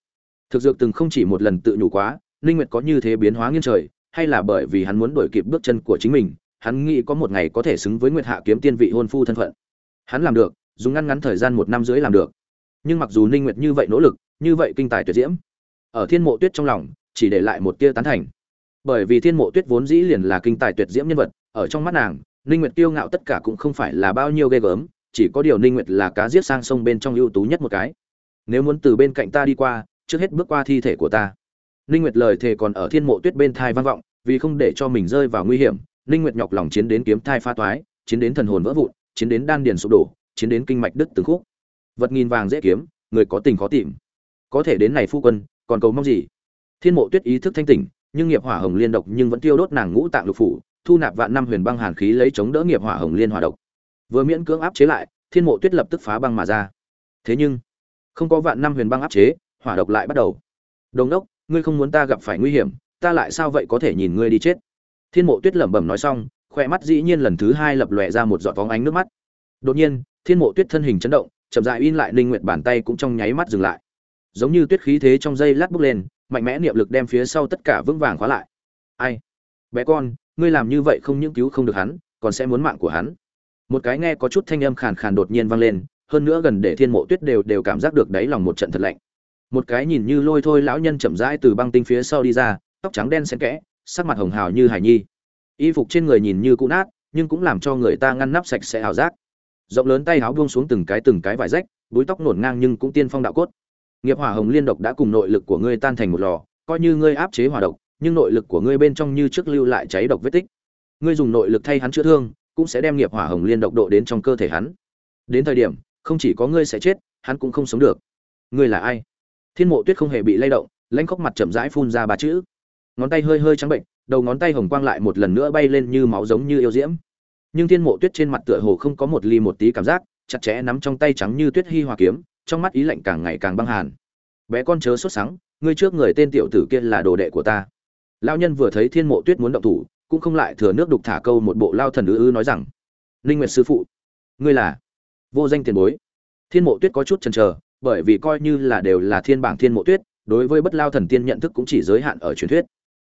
Thực dược từng không chỉ một lần tự nhủ quá, ninh nguyệt có như thế biến hóa nghiêng trời, hay là bởi vì hắn muốn đổi kịp bước chân của chính mình, hắn nghĩ có một ngày có thể xứng với nguyệt hạ kiếm tiên vị hôn phu thân phận. Hắn làm được, dùng ngăn ngắn thời gian một năm rưỡi làm được. Nhưng mặc dù ninh nguyệt như vậy nỗ lực, như vậy kinh tài tuyệt diễm, ở thiên mộ tuyết trong lòng, chỉ để lại một tia tán thành. Bởi vì thiên mộ tuyết vốn dĩ liền là kinh tài tuyệt diễm nhân vật, ở trong mắt nàng, ninh nguyệt kiêu ngạo tất cả cũng không phải là bao nhiêu ghê gớm, chỉ có điều ninh nguyệt là cá giết sang sông bên trong ưu tú nhất một cái nếu muốn từ bên cạnh ta đi qua, trước hết bước qua thi thể của ta. Ninh nguyệt lời thề còn ở thiên mộ tuyết bên thai vang vọng, vì không để cho mình rơi vào nguy hiểm, ninh nguyệt nhọc lòng chiến đến kiếm thai pha toái, chiến đến thần hồn vỡ vụn, chiến đến đan điền sụp đổ, chiến đến kinh mạch đứt từng khúc. Vật nghìn vàng dễ kiếm, người có tình khó tìm. Có thể đến này phu quân, còn cầu mong gì? Thiên mộ tuyết ý thức thanh tỉnh, nhưng nghiệp hỏa hồng liên độc nhưng vẫn tiêu đốt nàng ngũ tạng lục phủ, thu nạp vạn năm huyền băng hàn khí lấy chống đỡ nghiệp hỏa hồng liên hỏa độc. Vừa miễn cưỡng áp chế lại, thiên mộ tuyết lập tức phá băng mà ra. Thế nhưng không có vạn năm huyền băng áp chế, hỏa độc lại bắt đầu. Đồng đốc, ngươi không muốn ta gặp phải nguy hiểm, ta lại sao vậy có thể nhìn ngươi đi chết? Thiên mộ tuyết lẩm bẩm nói xong khoe mắt dĩ nhiên lần thứ hai lập lòe ra một giọt vóng ánh nước mắt. Đột nhiên, thiên mộ tuyết thân hình chấn động, chậm dại in lại linh nguyệt bàn tay cũng trong nháy mắt dừng lại. Giống như tuyết khí thế trong dây lát bốc lên, mạnh mẽ niệm lực đem phía sau tất cả vững vàng khóa lại. Ai? Bé con, ngươi làm như vậy không những cứu không được hắn, còn sẽ muốn mạng của hắn. Một cái nghe có chút thanh âm khàn khàn đột nhiên vang lên hơn nữa gần để thiên mộ tuyết đều đều cảm giác được đáy lòng một trận thật lạnh. Một cái nhìn như lôi thôi lão nhân chậm rãi từ băng tinh phía sau đi ra, tóc trắng đen xen kẽ, sắc mặt hồng hào như hải nhi. Y phục trên người nhìn như cũ nát, nhưng cũng làm cho người ta ngăn nắp sạch sẽ ảo giác. Rộng lớn tay áo buông xuống từng cái từng cái vải rách, búi tóc nổn ngang nhưng cũng tiên phong đạo cốt. Nghiệp hỏa hồng liên độc đã cùng nội lực của ngươi tan thành một lò, coi như ngươi áp chế hỏa độc, nhưng nội lực của ngươi bên trong như trước lưu lại cháy độc vết tích. Ngươi dùng nội lực thay hắn chữa thương, cũng sẽ đem nghiệp hỏa hồng liên độc độ đến trong cơ thể hắn. Đến thời điểm không chỉ có ngươi sẽ chết, hắn cũng không sống được. Ngươi là ai? Thiên mộ tuyết không hề bị lay động, lãnh khóc mặt chậm rãi phun ra ba chữ. Ngón tay hơi hơi trắng bệnh, đầu ngón tay hồng quang lại một lần nữa bay lên như máu giống như yêu diễm. Nhưng thiên mộ tuyết trên mặt tựa hồ không có một ly một tí cảm giác, chặt chẽ nắm trong tay trắng như tuyết hy hòa kiếm, trong mắt ý lạnh càng ngày càng băng hàn. Bé con chớ sốt sắng, ngươi trước người tên tiểu tử kia là đồ đệ của ta. Lao nhân vừa thấy thiên mộ tuyết muốn động thủ, cũng không lại thừa nước đục thả câu một bộ lao thần ư ư nói rằng linh nguyệt sư phụ, ngươi là vô danh tiền bối. Thiên mộ tuyết có chút chần chờ, bởi vì coi như là đều là thiên bảng thiên mộ tuyết, đối với bất lao thần tiên nhận thức cũng chỉ giới hạn ở truyền thuyết.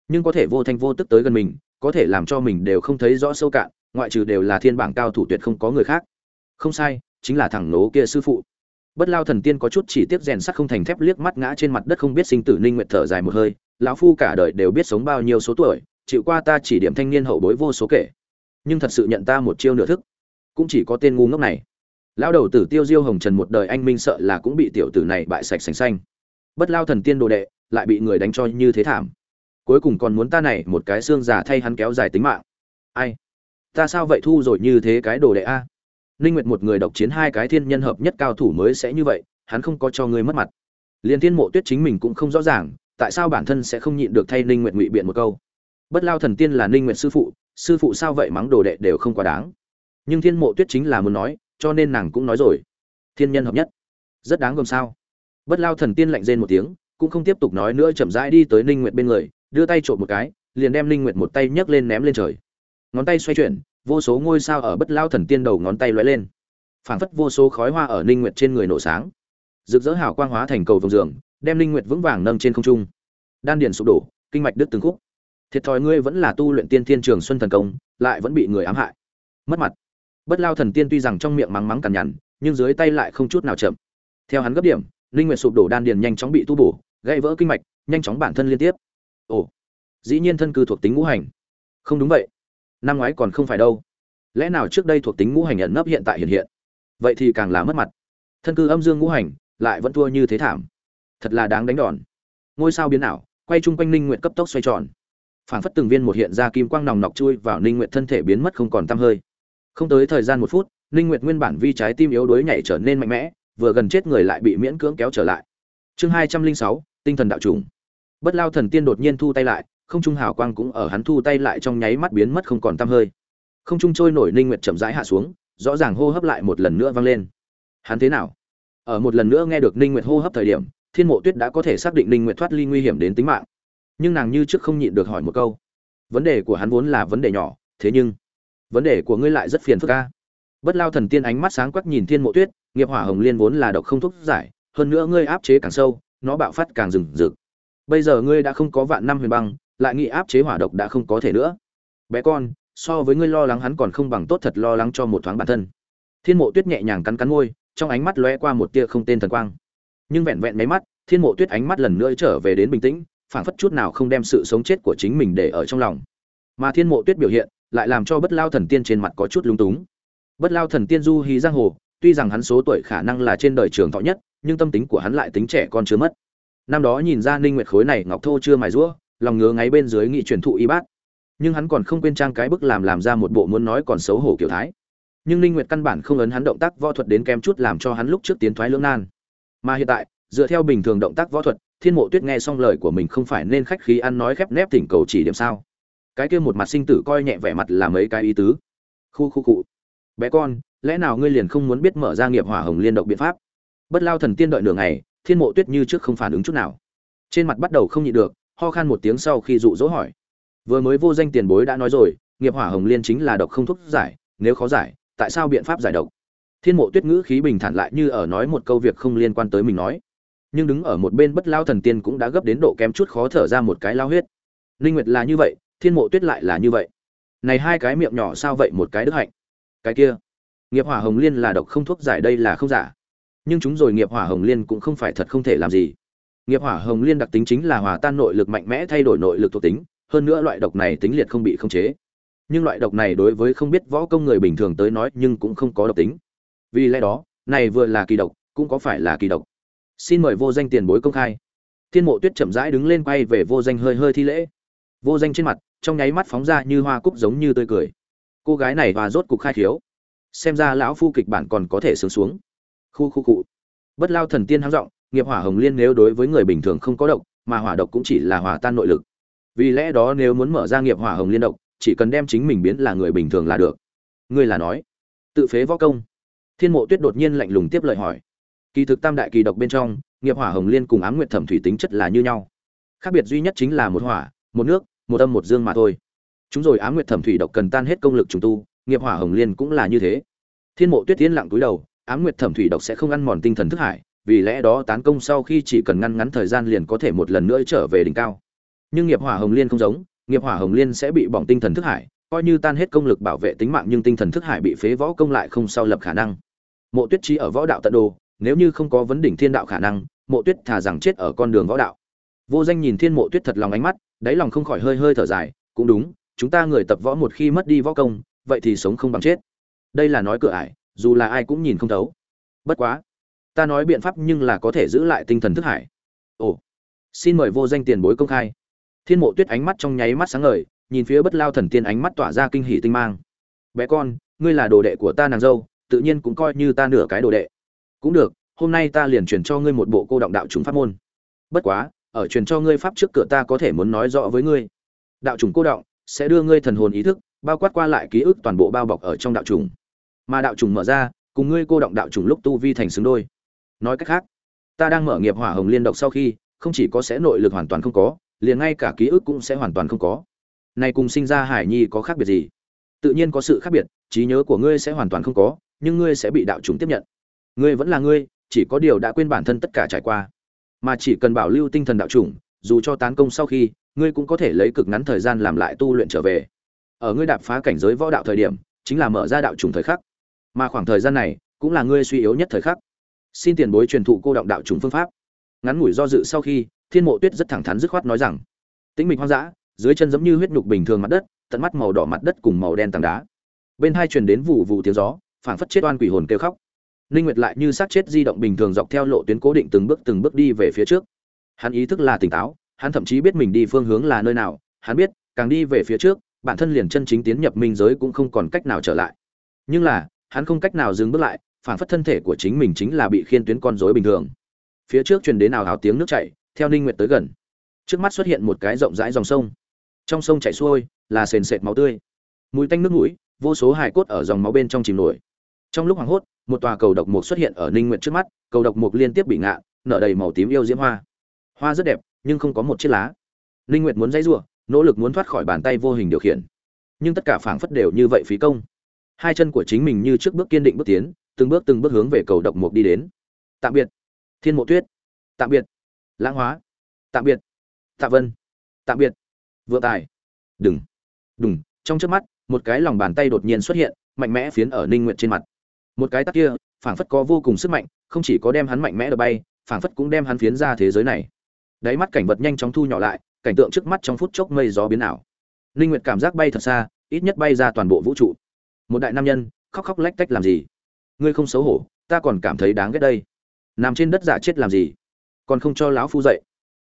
Nhưng có thể vô thanh vô tức tới gần mình, có thể làm cho mình đều không thấy rõ sâu cạn, ngoại trừ đều là thiên bảng cao thủ tuyệt không có người khác. Không sai, chính là thằng nố kia sư phụ. Bất lao thần tiên có chút chỉ tiếp rèn sắt không thành thép liếc mắt ngã trên mặt đất không biết sinh tử ninh nguyệt thở dài một hơi, lão phu cả đời đều biết sống bao nhiêu số tuổi, chịu qua ta chỉ điểm thanh niên hậu bối vô số kể. Nhưng thật sự nhận ta một chiêu nửa thức, cũng chỉ có tên ngu ngốc này lão đầu tử tiêu diêu hồng trần một đời anh minh sợ là cũng bị tiểu tử này bại sạch sành xanh. Bất lao thần tiên đồ đệ, lại bị người đánh cho như thế thảm. Cuối cùng còn muốn ta này một cái xương giả thay hắn kéo dài tính mạng. Ai? Ta sao vậy thu rồi như thế cái đồ đệ a? Ninh nguyệt một người độc chiến hai cái thiên nhân hợp nhất cao thủ mới sẽ như vậy, hắn không có cho ngươi mất mặt. Liên thiên mộ tuyết chính mình cũng không rõ ràng, tại sao bản thân sẽ không nhịn được thay ninh nguyệt ngụy biện một câu? Bất lao thần tiên là ninh nguyệt sư phụ sư phụ sao vậy mắng đồ đệ đều không quá đáng. Nhưng thiên mộ tuyết chính là muốn nói cho nên nàng cũng nói rồi. Thiên nhân hợp nhất. Rất đáng gồm sao? Bất lao thần tiên lạnh rên một tiếng, cũng không tiếp tục nói nữa, chậm rãi đi tới ninh nguyệt bên người, đưa tay trộm một cái, liền đem ninh nguyệt một tay nhấc lên ném lên trời. Ngón tay xoay chuyển, vô số ngôi sao ở bất lao thần tiên đầu ngón tay lóe lên. Phảng phất vô số khói hoa ở ninh nguyệt trên người nổ sáng. Rực rỡ hào quang hóa thành cầu vồng giường đem ninh nguyệt vững vàng nâng trên không trung. Đan điền sụp đổ, kinh mạch đứt từng khúc. Thiệt thòi ngươi vẫn là tu luyện tiên thiên trường xuân thần công, lại vẫn bị người ám hại. Mất mặt bất lao thần tiên tuy rằng trong miệng mắng mắng cằn nhằn, nhưng dưới tay lại không chút nào chậm. Theo hắn gấp điểm, linh nguyệt sụp đổ đan điền nhanh chóng bị tu bổ, gãy vỡ kinh mạch, nhanh chóng bản thân liên tiếp. Ồ, dĩ nhiên thân cư thuộc tính ngũ hành. Không đúng vậy. Năm ngoái còn không phải đâu. Lẽ nào trước đây thuộc tính ngũ hành ẩn nấp hiện tại hiện hiện? Vậy thì càng là mất mặt. Thân cư âm dương ngũ hành, lại vẫn thua như thế thảm. Thật là đáng đánh đòn. Ngôi sao biến ảo, quay chung quanh ninh nguyện cấp tốc xoay tròn. Phảng phất từng viên một hiện ra kim quang nòng nọc chui vào ninh nguyện thân thể biến mất không còn tăm hơi không tới thời gian một phút, ninh nguyệt nguyên bản vi trái tim yếu đuối nhảy trở nên mạnh mẽ, vừa gần chết người lại bị miễn cưỡng kéo trở lại. Chương hai trăm linh sáu, tinh thần đạo trùng. Bất lao thần tiên đột nhiên thu tay lại, không trung hào quang cũng ở hắn thu tay lại trong nháy mắt biến mất không còn tăm hơi. Không trung trôi nổi ninh nguyệt chậm rãi hạ xuống, rõ ràng hô hấp lại một lần nữa vang lên. Hắn thế nào? Ở một lần nữa nghe được ninh nguyệt hô hấp thời điểm, thiên mộ tuyết đã có thể xác định ninh nguyệt thoát ly nguy hiểm đến tính mạng. Nhưng nàng như trước không nhịn được hỏi một câu. Vấn đề của hắn vốn là vấn đề nhỏ, thế nhưng vấn đề của ngươi lại rất phiền phức ca bất lao thần tiên ánh mắt sáng quắc nhìn thiên mộ tuyết, nghiệp hỏa hồng liên vốn là độc không thuốc giải, hơn nữa ngươi áp chế càng sâu, nó bạo phát càng rừng rực. Bây giờ ngươi đã không có vạn năm huyền băng, lại nghĩ áp chế hỏa độc đã không có thể nữa. Bé con, so với ngươi lo lắng hắn còn không bằng tốt thật lo lắng cho một thoáng bản thân. Thiên mộ tuyết nhẹ nhàng cắn cắn môi, trong ánh mắt lóe qua một tia không tên thần quang. Nhưng vẹn vẹn mấy mắt, thiên mộ tuyết ánh mắt lần nữa trở về đến bình tĩnh, phảng phất chút nào không đem sự sống chết của chính mình để ở trong lòng. Mà thiên mộ tuyết biểu hiện lại làm cho bất lao thần tiên trên mặt có chút lung túng. Bất lao thần tiên du hí giang hồ, tuy rằng hắn số tuổi khả năng là trên đời trường thọ nhất, nhưng tâm tính của hắn lại tính trẻ con chưa mất. Năm đó nhìn ra ninh nguyệt khối này ngọc thô chưa mài rũa lòng ngứa ngáy bên dưới nghị truyền thụ y bát. Nhưng hắn còn không quên trang cái bức làm làm ra một bộ muốn nói còn xấu hổ kiểu thái. Nhưng ninh nguyệt căn bản không ấn hắn động tác võ thuật đến kém chút làm cho hắn lúc trước tiến thoái lưỡng nan. Mà hiện tại, dựa theo bình thường động tác võ thuật, thiên mộ tuyết nghe xong lời của mình không phải nên khách khí ăn nói khép nép thỉnh cầu chỉ điểm sao cái kia một mặt sinh tử coi nhẹ vẻ mặt là mấy cái ý tứ. Khu khu cụ bé con, lẽ nào ngươi liền không muốn biết mở ra nghiệp hỏa hồng liên độc biện pháp? Bất lao thần tiên đợi nửa ngày, thiên mộ tuyết như trước không phản ứng chút nào. Trên mặt bắt đầu không nhịn được, ho khan một tiếng sau khi dụ dỗ hỏi. Vừa mới vô danh tiền bối đã nói rồi, nghiệp hỏa hồng liên chính là độc không thuốc giải, nếu khó giải, tại sao biện pháp giải độc? Thiên mộ tuyết ngữ khí bình thản lại như ở nói một câu việc không liên quan tới mình nói. Nhưng đứng ở một bên bất lao thần tiên cũng đã gấp đến độ kém chút khó thở ra một cái lao huyết. Linh nguyệt là như vậy thiên mộ tuyết lại là như vậy. Này hai cái miệng nhỏ sao vậy một cái đức hạnh? Cái kia, nghiệp hỏa hồng liên là độc không thuốc giải đây là không giả. Nhưng chúng rồi nghiệp hỏa hồng liên cũng không phải thật không thể làm gì. Nghiệp hỏa hồng liên đặc tính chính là hòa tan nội lực mạnh mẽ thay đổi nội lực thuộc tính, hơn nữa loại độc này tính liệt không bị khống chế. Nhưng loại độc này đối với không biết võ công người bình thường tới nói nhưng cũng không có độc tính. Vì lẽ đó, này vừa là kỳ độc, cũng có phải là kỳ độc. Xin mời vô danh tiền bối công khai. Thiên mộ tuyết chậm rãi đứng lên quay về vô danh hơi hơi thi lễ vô danh trên mặt, trong nháy mắt phóng ra như hoa cúc giống như tươi cười. Cô gái này và rốt cục khai khiếu. Xem ra lão phu kịch bản còn có thể sướng xuống. Khu khu cụ bất lao thần tiên háng giọng, nghiệp hỏa hồng liên nếu đối với người bình thường không có độc, mà hỏa độc cũng chỉ là hỏa tan nội lực. Vì lẽ đó nếu muốn mở ra nghiệp hỏa hồng liên độc, chỉ cần đem chính mình biến là người bình thường là được. Ngươi là nói. Tự phế võ công. Thiên mộ tuyết đột nhiên lạnh lùng tiếp lời hỏi. Kỳ thực tam đại kỳ độc bên trong, nghiệp hỏa hồng liên cùng ám nguyệt thẩm thủy tính chất là như nhau. Khác biệt duy nhất chính là một hỏa một nước, một âm một dương mà thôi. Chúng rồi ám nguyệt thẩm thủy độc cần tan hết công lực trùng tu, nghiệp hỏa hồng liên cũng là như thế. Thiên mộ tuyết tiến lặng túi đầu ám nguyệt thẩm thủy độc sẽ không ăn mòn tinh thần thức hải, vì lẽ đó tán công sau khi chỉ cần ngăn ngắn thời gian liền có thể một lần nữa trở về đỉnh cao. Nhưng nghiệp hỏa hồng liên không giống, nghiệp hỏa hồng liên sẽ bị bỏng tinh thần thức hải, coi như tan hết công lực bảo vệ tính mạng nhưng tinh thần thức hải bị phế võ công lại không sau lập khả năng. Mộ tuyết trí ở võ đạo tận đồ, nếu như không có vấn đỉnh thiên đạo khả năng, mộ tuyết thà rằng chết ở con đường võ đạo vô danh nhìn thiên mộ tuyết thật lòng ánh mắt, đáy lòng không khỏi hơi hơi thở dài, cũng đúng, chúng ta người tập võ một khi mất đi võ công, vậy thì sống không bằng chết. Đây là nói cửa ải, dù là ai cũng nhìn không thấu. Bất quá, ta nói biện pháp nhưng là có thể giữ lại tinh thần thức hải. Ồ, xin mời vô danh tiền bối công khai. Thiên mộ tuyết ánh mắt trong nháy mắt sáng ngời, nhìn phía bất lao thần tiên ánh mắt tỏa ra kinh hỉ tinh mang. Bé con, ngươi là đồ đệ của ta nàng dâu, tự nhiên cũng coi như ta nửa cái đồ đệ. Cũng được, hôm nay ta liền truyền cho ngươi một bộ cô động đạo chúng pháp môn. Bất quá ở truyền cho ngươi pháp trước cửa ta có thể muốn nói rõ với ngươi. Đạo trùng cô động sẽ đưa ngươi thần hồn ý thức bao quát qua lại ký ức toàn bộ bao bọc ở trong đạo trùng. Mà đạo trùng mở ra, cùng ngươi cô động đạo trùng lúc tu vi thành xứng đôi. Nói cách khác, ta đang mở nghiệp hỏa hồng liên độc sau khi, không chỉ có sẽ nội lực hoàn toàn không có, liền ngay cả ký ức cũng sẽ hoàn toàn không có. Này cùng sinh ra hải nhi có khác biệt gì? Tự nhiên có sự khác biệt, trí nhớ của ngươi sẽ hoàn toàn không có, nhưng ngươi sẽ bị đạo trùng tiếp nhận. Ngươi vẫn là ngươi, chỉ có điều đã quên bản thân tất cả trải qua mà chỉ cần bảo lưu tinh thần đạo chủng, dù cho tán công sau khi, ngươi cũng có thể lấy cực ngắn thời gian làm lại tu luyện trở về. Ở ngươi đạp phá cảnh giới võ đạo thời điểm, chính là mở ra đạo chủng thời khắc. Mà khoảng thời gian này, cũng là ngươi suy yếu nhất thời khắc. Xin tiền bối truyền thụ cô động đạo chủng phương pháp. Ngắn ngủi do dự sau khi, thiên mộ tuyết rất thẳng thắn dứt khoát nói rằng, tĩnh mịch hoang dã, dưới chân giống như huyết nhục bình thường mặt đất, tận mắt màu đỏ mặt đất cùng màu đen tảng đá. Bên hai truyền đến vụ vụ tiếng gió, phảng phất chết oan quỷ hồn kêu khóc ninh nguyệt lại như xác chết di động bình thường dọc theo lộ tuyến cố định từng bước từng bước đi về phía trước. Hắn ý thức là tỉnh táo, hắn thậm chí biết mình đi phương hướng là nơi nào, hắn biết, càng đi về phía trước, bản thân liền chân chính tiến nhập minh giới cũng không còn cách nào trở lại. Nhưng là, hắn không cách nào dừng bước lại, phản phất thân thể của chính mình chính là bị khiên tuyến con rối bình thường. Phía trước truyền đến nào ào tiếng nước chảy, theo ninh nguyệt tới gần. Trước mắt xuất hiện một cái rộng rãi dòng sông. Trong sông chảy xuôi, là sền sệt máu tươi. Mùi tanh nước mũi, vô số hài cốt ở dòng máu bên trong chìm nổi. Trong lúc hoảng hốt một tòa cầu độc mục xuất hiện ở ninh nguyệt trước mắt, cầu độc mục liên tiếp bị ngạ, nở đầy màu tím yêu diễm hoa. Hoa rất đẹp, nhưng không có một chiếc lá. Ninh nguyệt muốn dãy rủa, nỗ lực muốn thoát khỏi bàn tay vô hình điều khiển. Nhưng tất cả phảng phất đều như vậy phí công. Hai chân của chính mình như trước bước kiên định bước tiến, từng bước từng bước hướng về cầu độc mục đi đến. Tạm biệt. Thiên mộ tuyết. Tạm biệt. Lãng hóa. Tạm biệt. Tạ vân. Tạm biệt. Vượng tài. Đừng. Đừng. Trong trước mắt, một cái lòng bàn tay đột nhiên xuất hiện, mạnh mẽ phiến ở ninh nguyệt trên mặt một cái tắc kia, phảng phất có vô cùng sức mạnh, không chỉ có đem hắn mạnh mẽ đập bay, phảng phất cũng đem hắn phiến ra thế giới này. Đáy mắt cảnh vật nhanh chóng thu nhỏ lại, cảnh tượng trước mắt trong phút chốc mây gió biến ảo. Linh nguyệt cảm giác bay thật xa, ít nhất bay ra toàn bộ vũ trụ. Một đại nam nhân, khóc khóc lách tách làm gì? Ngươi không xấu hổ, ta còn cảm thấy đáng ghét đây. Nằm trên đất giả chết làm gì? Còn không cho lão phu dậy.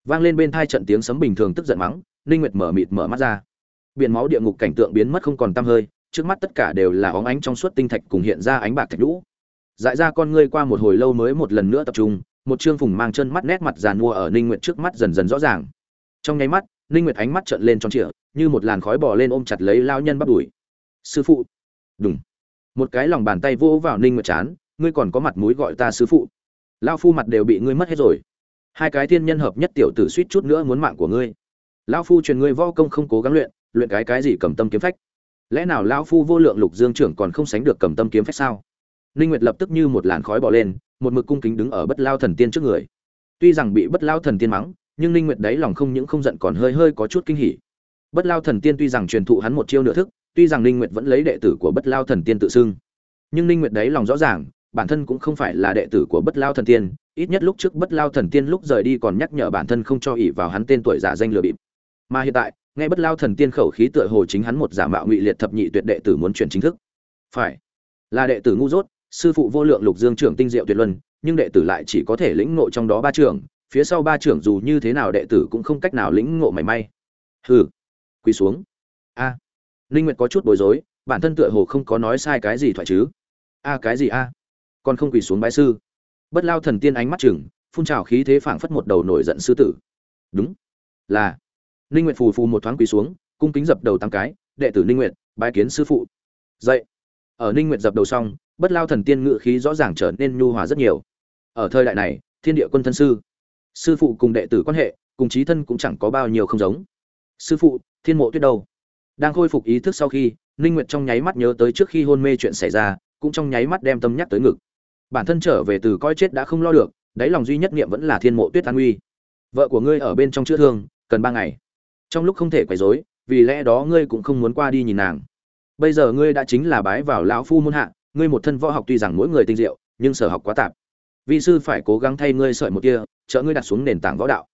Vang lên bên thai trận tiếng sấm bình thường tức giận mắng, Linh nguyệt mở mịt mở mắt ra. Biển máu địa ngục cảnh tượng biến mất không còn tăm hơi trước mắt tất cả đều là óng ánh trong suốt tinh thạch cùng hiện ra ánh bạc thạch lũ dại ra con ngươi qua một hồi lâu mới một lần nữa tập trung, một trương phùng mang chân mắt nét mặt giàn mua ở ninh nguyệt trước mắt dần dần rõ ràng. Trong nháy mắt, ninh nguyệt ánh mắt trợn lên trong trịa, như một làn khói bò lên ôm chặt lấy lao nhân bắt đuổi sư phụ. Đúng một cái lòng bàn tay vô vào ninh nguyệt chán, ngươi còn có mặt mũi gọi ta sư phụ. Lao phu mặt đều bị ngươi mất hết rồi. Hai cái thiên nhân hợp nhất tiểu tử suýt chút nữa muốn mạng của ngươi. Lão phu truyền ngươi võ công không cố gắng luyện luyện cái cái gì cầm tâm kiếm phách lẽ nào lão phu vô lượng lục dương trưởng còn không sánh được cầm tâm kiếm phách sao? Ninh nguyệt lập tức như một làn khói bỏ lên, một mực cung kính đứng ở bất lao thần tiên trước người. Tuy rằng bị bất lao thần tiên mắng, nhưng ninh nguyệt đấy lòng không những không giận còn hơi hơi có chút kinh hỉ. Bất lao thần tiên tuy rằng truyền thụ hắn một chiêu nửa thức, tuy rằng ninh nguyệt vẫn lấy đệ tử của bất lao thần tiên tự xưng. Nhưng ninh nguyệt đấy lòng rõ ràng, bản thân cũng không phải là đệ tử của bất lao thần tiên, ít nhất lúc trước bất lao thần tiên lúc rời đi còn nhắc nhở bản thân không cho ỷ vào hắn tên tuổi giả danh lừa bịp. Mà hiện tại nghe bất lao thần tiên khẩu khí tựa hồ chính hắn một giả mạo ngụy liệt thập nhị tuyệt đệ tử muốn chuyển chính thức. Phải. Là đệ tử ngu dốt, sư phụ vô lượng lục dương trưởng tinh diệu tuyệt luân, nhưng đệ tử lại chỉ có thể lĩnh ngộ trong đó ba trưởng, phía sau ba trưởng dù như thế nào đệ tử cũng không cách nào lĩnh ngộ mảy may. Hừ. Quỳ xuống. A. Linh nguyệt có chút bối rối, bản thân tựa hồ không có nói sai cái gì thoại chứ. A, cái gì a? Còn không quỳ xuống bái sư. Bất lao thần tiên ánh mắt chừng, phun trào khí thế phảng phất một đầu nổi giận sư tử. Đúng. Là ninh nguyệt phù phù một thoáng quỳ xuống, cung kính dập đầu tám cái, đệ tử ninh nguyệt, bái kiến sư phụ. Dậy. Ở ninh nguyệt dập đầu xong, bất lao thần tiên ngự khí rõ ràng trở nên nhu hòa rất nhiều. Ở thời đại này, thiên địa quân thân sư sư phụ cùng đệ tử quan hệ, cùng chí thân cũng chẳng có bao nhiêu không giống. Sư phụ, thiên mộ tuyết đâu? Đang khôi phục ý thức sau khi, ninh nguyệt trong nháy mắt nhớ tới trước khi hôn mê chuyện xảy ra, cũng trong nháy mắt đem tâm nhắc tới ngực. Bản thân trở về từ coi chết đã không lo được, đáy lòng duy nhất niệm vẫn là thiên mộ tuyết an uy vợ của ngươi ở bên trong chữa thương, cần ba ngày trong lúc không thể quấy rối, vì lẽ đó ngươi cũng không muốn qua đi nhìn nàng. Bây giờ ngươi đã chính là bái vào lão phu môn hạ, ngươi một thân võ học tuy rằng mỗi người tinh diệu, nhưng sở học quá tạp. Vị sư phải cố gắng thay ngươi sợi một kia trợ ngươi đặt xuống nền tảng võ đạo.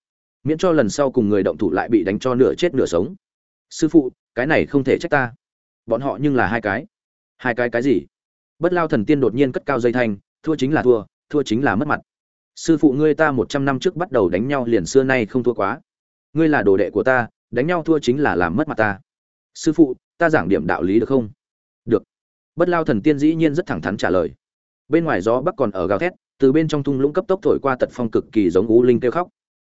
Miễn cho lần sau cùng người động thủ lại bị đánh cho nửa chết nửa sống. Sư phụ, cái này không thể trách ta. Bọn họ nhưng là hai cái. Hai cái cái gì? Bất lao thần tiên đột nhiên cất cao dây thanh, thua chính là thua thua chính là mất mặt. Sư phụ ngươi ta một trăm năm trước bắt đầu đánh nhau liền xưa nay không thua quá. Ngươi là đồ đệ của ta đánh nhau thua chính là làm mất mặt ta. Sư phụ, ta giảng điểm đạo lý được không? Được. Bất lao thần tiên dĩ nhiên rất thẳng thắn trả lời. Bên ngoài gió bắc còn ở gào thét, từ bên trong thung lũng cấp tốc thổi qua tật phong cực kỳ giống ú linh kêu khóc.